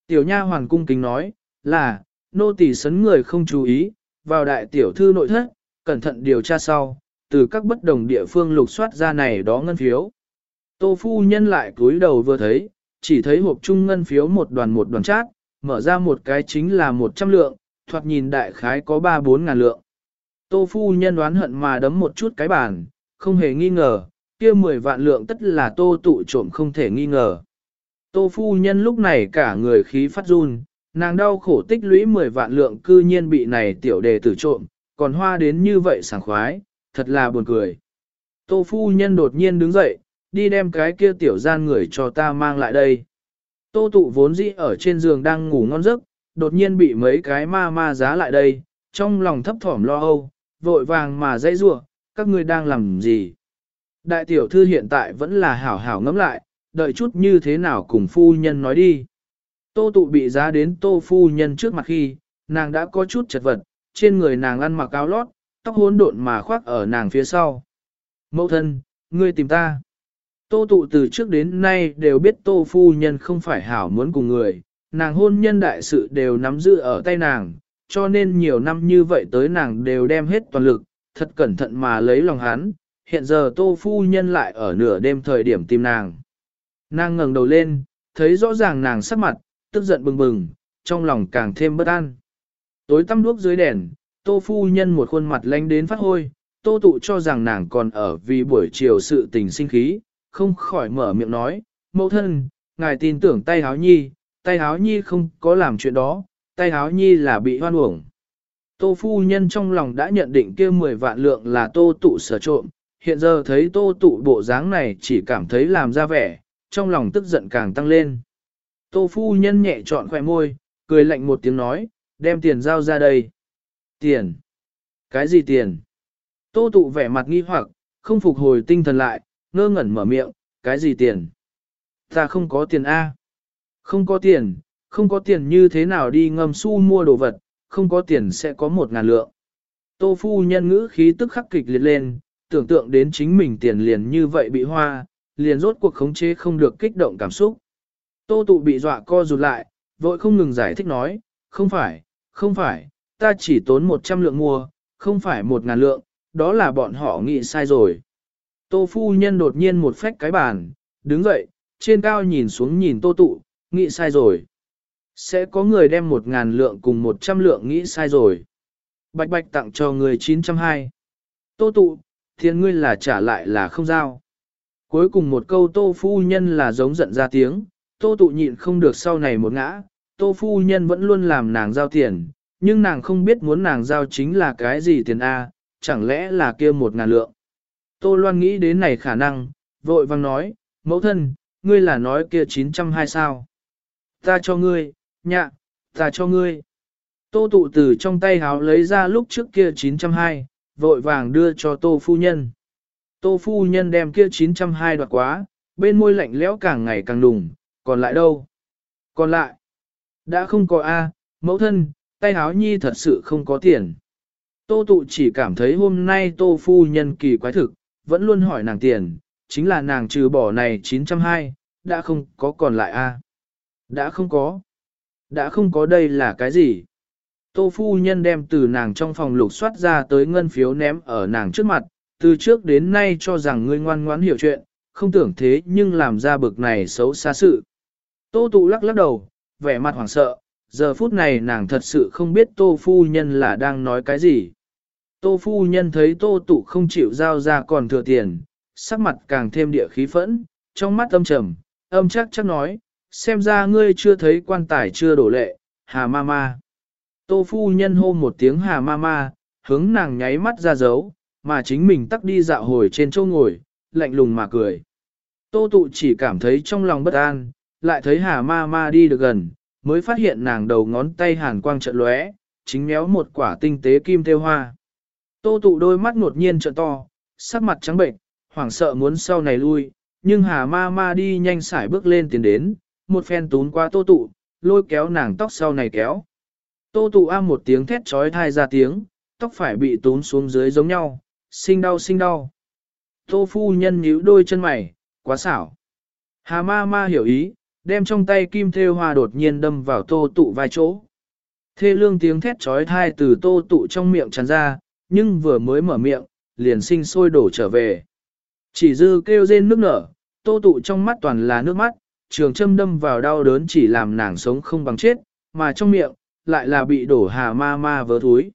Tiểu nha hoàng cung kính nói, là, nô tỳ sấn người không chú ý, vào đại tiểu thư nội thất, cẩn thận điều tra sau, từ các bất đồng địa phương lục soát ra này đó ngân phiếu. Tô phu nhân lại cúi đầu vừa thấy, chỉ thấy hộp chung ngân phiếu một đoàn một đoàn chát, mở ra một cái chính là 100 lượng, thoạt nhìn đại khái có 3-4 ngàn lượng. Tô phu nhân đoán hận mà đấm một chút cái bàn, không hề nghi ngờ, kia 10 vạn lượng tất là tô tụ trộm không thể nghi ngờ. Tô phu nhân lúc này cả người khí phát run, nàng đau khổ tích lũy 10 vạn lượng cư nhiên bị này tiểu đề tử trộm, còn hoa đến như vậy sảng khoái, thật là buồn cười. Tô phu nhân đột nhiên đứng dậy, đi đem cái kia tiểu gian người cho ta mang lại đây. Tô tụ vốn dĩ ở trên giường đang ngủ ngon giấc, đột nhiên bị mấy cái ma ma giá lại đây, trong lòng thấp thỏm lo âu, vội vàng mà dãy rủa, các ngươi đang làm gì? Đại tiểu thư hiện tại vẫn là hảo hảo ngẫm lại, đợi chút như thế nào cùng phu nhân nói đi. Tô tụ bị giá đến tô phu nhân trước mặt khi, nàng đã có chút chật vật, trên người nàng ăn mặc áo lót, tóc hỗn độn mà khoác ở nàng phía sau. Mẫu thân, ngươi tìm ta. Tô tụ từ trước đến nay đều biết tô phu nhân không phải hảo muốn cùng người, nàng hôn nhân đại sự đều nắm giữ ở tay nàng, cho nên nhiều năm như vậy tới nàng đều đem hết toàn lực, thật cẩn thận mà lấy lòng hắn, hiện giờ tô phu nhân lại ở nửa đêm thời điểm tìm nàng. Nàng ngẩng đầu lên, thấy rõ ràng nàng sắc mặt, tức giận bừng bừng, trong lòng càng thêm bất an. Tối tăm đuốc dưới đèn, tô phu nhân một khuôn mặt lánh đến phát hôi, tô tụ cho rằng nàng còn ở vì buổi chiều sự tình sinh khí, không khỏi mở miệng nói, mẫu thân, ngài tin tưởng tay háo nhi, tay háo nhi không có làm chuyện đó, tay háo nhi là bị hoan uổng. Tô phu nhân trong lòng đã nhận định kia 10 vạn lượng là tô tụ sở trộm, hiện giờ thấy tô tụ bộ dáng này chỉ cảm thấy làm ra vẻ, trong lòng tức giận càng tăng lên. Tô phu nhân nhẹ trọn khỏe môi, cười lạnh một tiếng nói, đem tiền giao ra đây. Tiền? Cái gì tiền? Tô tụ vẻ mặt nghi hoặc, không phục hồi tinh thần lại, ngơ ngẩn mở miệng, cái gì tiền? Ta không có tiền A. Không có tiền, không có tiền như thế nào đi ngâm su mua đồ vật, không có tiền sẽ có một ngàn lượng. Tô phu nhân ngữ khí tức khắc kịch liệt lên, tưởng tượng đến chính mình tiền liền như vậy bị hoa, liền rốt cuộc khống chế không được kích động cảm xúc. Tô tụ bị dọa co rụt lại, vội không ngừng giải thích nói, không phải, không phải, ta chỉ tốn 100 lượng mua, không phải một ngàn lượng, đó là bọn họ nghĩ sai rồi. Tô phu nhân đột nhiên một phách cái bàn, đứng dậy, trên cao nhìn xuống nhìn tô tụ, nghĩ sai rồi. Sẽ có người đem một ngàn lượng cùng một trăm lượng nghĩ sai rồi. Bạch bạch tặng cho người 920. Tô tụ, thiên ngươi là trả lại là không giao. Cuối cùng một câu tô phu nhân là giống giận ra tiếng, tô tụ nhịn không được sau này một ngã, tô phu nhân vẫn luôn làm nàng giao tiền, nhưng nàng không biết muốn nàng giao chính là cái gì tiền A, chẳng lẽ là kia một ngàn lượng. Tô loan nghĩ đến này khả năng, vội vang nói, mẫu thân, ngươi là nói kia 920 sao. Ta cho ngươi, nhạ, ta cho ngươi. Tô tụ từ trong tay háo lấy ra lúc trước kia 920, vội vàng đưa cho tô phu nhân. Tô phu nhân đem kia 920 đoạt quá, bên môi lạnh lẽo càng ngày càng đùng, còn lại đâu? Còn lại, đã không có A, mẫu thân, tay háo nhi thật sự không có tiền. Tô tụ chỉ cảm thấy hôm nay tô phu nhân kỳ quái thực, vẫn luôn hỏi nàng tiền, chính là nàng trừ bỏ này 920, đã không có còn lại A. Đã không có. Đã không có đây là cái gì? Tô phu nhân đem từ nàng trong phòng lục soát ra tới ngân phiếu ném ở nàng trước mặt, từ trước đến nay cho rằng ngươi ngoan ngoãn hiểu chuyện, không tưởng thế nhưng làm ra bực này xấu xa sự. Tô tụ lắc lắc đầu, vẻ mặt hoảng sợ, giờ phút này nàng thật sự không biết tô phu nhân là đang nói cái gì. Tô phu nhân thấy tô tụ không chịu giao ra còn thừa tiền, sắc mặt càng thêm địa khí phẫn, trong mắt âm trầm, âm chắc chắc nói, xem ra ngươi chưa thấy quan tài chưa đổ lệ, hà ma ma. Tô phu nhân hô một tiếng hà ma ma, hướng nàng nháy mắt ra dấu, mà chính mình tắc đi dạo hồi trên châu ngồi, lạnh lùng mà cười. Tô tụ chỉ cảm thấy trong lòng bất an, lại thấy hà ma ma đi được gần, mới phát hiện nàng đầu ngón tay hàn quang trận lóe, chính méo một quả tinh tế kim theo hoa. Tô tụ đôi mắt ngột nhiên trợ to, sắc mặt trắng bệnh, hoảng sợ muốn sau này lui, nhưng hà ma ma đi nhanh sải bước lên tiến đến, một phen tún qua tô tụ, lôi kéo nàng tóc sau này kéo. Tô tụ a một tiếng thét trói thai ra tiếng, tóc phải bị tốn xuống dưới giống nhau, sinh đau sinh đau. Tô phu nhân nhíu đôi chân mày, quá xảo. Hà ma ma hiểu ý, đem trong tay kim thêu hoa đột nhiên đâm vào tô tụ vai chỗ. Thê lương tiếng thét trói thai từ tô tụ trong miệng tràn ra, nhưng vừa mới mở miệng, liền sinh sôi đổ trở về. Chỉ dư kêu rên nước nở, tô tụ trong mắt toàn là nước mắt, trường châm đâm vào đau đớn chỉ làm nàng sống không bằng chết, mà trong miệng, lại là bị đổ hà ma ma vớ thúi.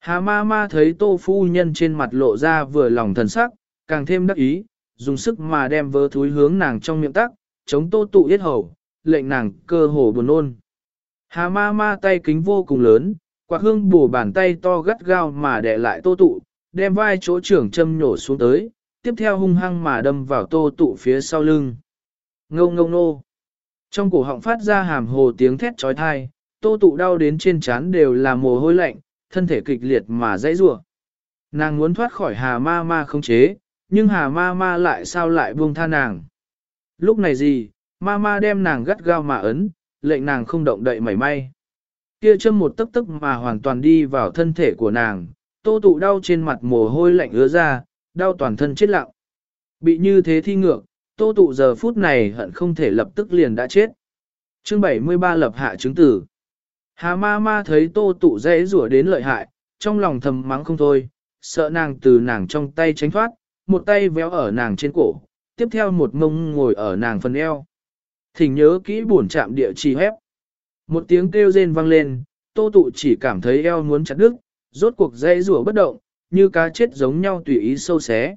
Hà ma ma thấy tô phu nhân trên mặt lộ ra vừa lòng thần sắc, càng thêm đắc ý, dùng sức mà đem vớ thúi hướng nàng trong miệng tắc, chống tô tụ yết hầu, lệnh nàng cơ hồ buồn nôn. Hà ma ma tay kính vô cùng lớn, quạt hương bổ bàn tay to gắt gao mà đè lại tô tụ, đem vai chỗ trưởng châm nhổ xuống tới, tiếp theo hung hăng mà đâm vào tô tụ phía sau lưng. Ngông ngông nô. Trong cổ họng phát ra hàm hồ tiếng thét trói thai, tô tụ đau đến trên trán đều là mồ hôi lạnh, thân thể kịch liệt mà dãy rủa. Nàng muốn thoát khỏi hà ma ma không chế, nhưng hà ma ma lại sao lại buông tha nàng. Lúc này gì, ma ma đem nàng gắt gao mà ấn, lệnh nàng không động đậy mảy may. Kia châm một tức tức mà hoàn toàn đi vào thân thể của nàng, tô tụ đau trên mặt mồ hôi lạnh ứa ra, đau toàn thân chết lặng. Bị như thế thi ngược, tô tụ giờ phút này hận không thể lập tức liền đã chết. chương 73 lập hạ chứng tử. Hà ma ma thấy tô tụ dễ rủa đến lợi hại, trong lòng thầm mắng không thôi, sợ nàng từ nàng trong tay tránh thoát, một tay véo ở nàng trên cổ, tiếp theo một mông ngồi ở nàng phần eo. Thỉnh nhớ kỹ buồn chạm địa chỉ hép. Một tiếng kêu rên vang lên, tô tụ chỉ cảm thấy eo muốn chặt đứt, rốt cuộc dây rủa bất động, như cá chết giống nhau tùy ý sâu xé.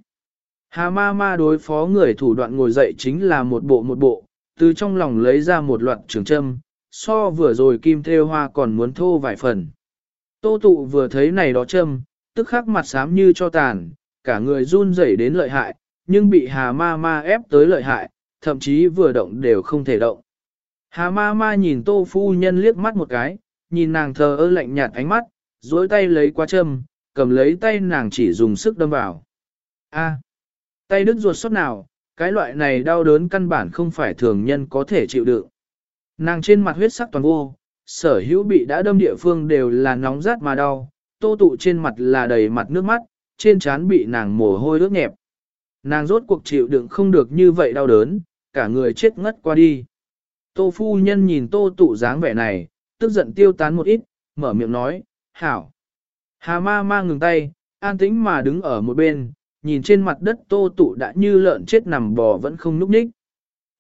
Hà ma ma đối phó người thủ đoạn ngồi dậy chính là một bộ một bộ, từ trong lòng lấy ra một loạt trường châm, so vừa rồi kim thêu hoa còn muốn thô vài phần. Tô tụ vừa thấy này đó châm, tức khắc mặt xám như cho tàn, cả người run rẩy đến lợi hại, nhưng bị hà ma ma ép tới lợi hại, thậm chí vừa động đều không thể động. Hà ma ma nhìn tô phu nhân liếc mắt một cái, nhìn nàng thờ ơ lạnh nhạt ánh mắt, duỗi tay lấy qua châm, cầm lấy tay nàng chỉ dùng sức đâm vào. A, tay đứt ruột sốt nào, cái loại này đau đớn căn bản không phải thường nhân có thể chịu đựng. Nàng trên mặt huyết sắc toàn vô, sở hữu bị đã đâm địa phương đều là nóng rát mà đau, tô tụ trên mặt là đầy mặt nước mắt, trên trán bị nàng mồ hôi ướt nhẹp. Nàng rốt cuộc chịu đựng không được như vậy đau đớn, cả người chết ngất qua đi. Tô phu nhân nhìn tô tụ dáng vẻ này, tức giận tiêu tán một ít, mở miệng nói, hảo. Hà ma ma ngừng tay, an tĩnh mà đứng ở một bên, nhìn trên mặt đất tô tụ đã như lợn chết nằm bò vẫn không núp ních.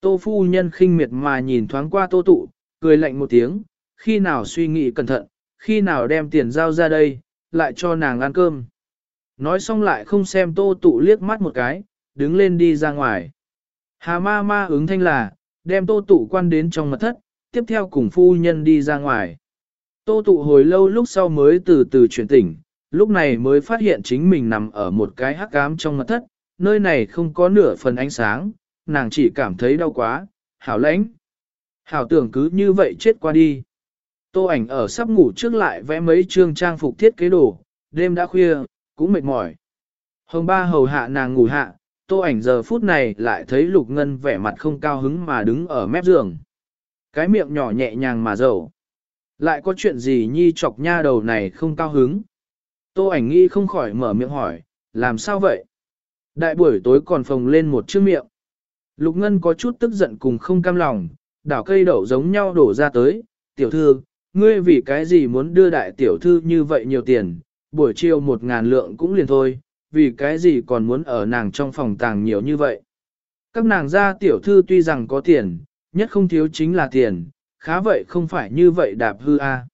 Tô phu nhân khinh miệt mà nhìn thoáng qua tô tụ, cười lạnh một tiếng, khi nào suy nghĩ cẩn thận, khi nào đem tiền giao ra đây, lại cho nàng ăn cơm. Nói xong lại không xem tô tụ liếc mắt một cái, đứng lên đi ra ngoài. Hà ma ma ứng thanh là, đem tô tụ quan đến trong mật thất, tiếp theo cùng phu nhân đi ra ngoài. Tô tụ hồi lâu lúc sau mới từ từ chuyển tỉnh, lúc này mới phát hiện chính mình nằm ở một cái hắc ám trong mật thất, nơi này không có nửa phần ánh sáng, nàng chỉ cảm thấy đau quá, hảo lãnh. Hảo tưởng cứ như vậy chết qua đi. Tô ảnh ở sắp ngủ trước lại vẽ mấy chương trang phục thiết kế đồ, đêm đã khuya, cũng mệt mỏi. Hồng ba hầu hạ nàng ngủ hạ, tô ảnh giờ phút này lại thấy lục ngân vẻ mặt không cao hứng mà đứng ở mép giường. Cái miệng nhỏ nhẹ nhàng mà dầu. Lại có chuyện gì nhi chọc nha đầu này không cao hứng. Tô ảnh nghi không khỏi mở miệng hỏi, làm sao vậy? Đại buổi tối còn phồng lên một chữ miệng. Lục Ngân có chút tức giận cùng không cam lòng, đảo cây đậu giống nhau đổ ra tới, tiểu thư, ngươi vì cái gì muốn đưa đại tiểu thư như vậy nhiều tiền, buổi chiều một ngàn lượng cũng liền thôi, vì cái gì còn muốn ở nàng trong phòng tàng nhiều như vậy. Các nàng gia tiểu thư tuy rằng có tiền, nhất không thiếu chính là tiền, khá vậy không phải như vậy đạp hư a.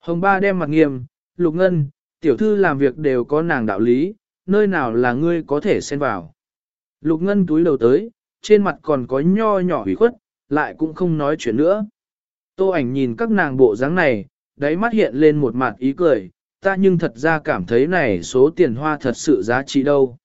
Hồng ba đem mặt nghiêm, lục ngân, tiểu thư làm việc đều có nàng đạo lý, nơi nào là ngươi có thể xen vào. Lục ngân túi đầu tới, trên mặt còn có nho nhỏ hủy khuất, lại cũng không nói chuyện nữa. Tô ảnh nhìn các nàng bộ dáng này, đáy mắt hiện lên một mặt ý cười, ta nhưng thật ra cảm thấy này số tiền hoa thật sự giá trị đâu.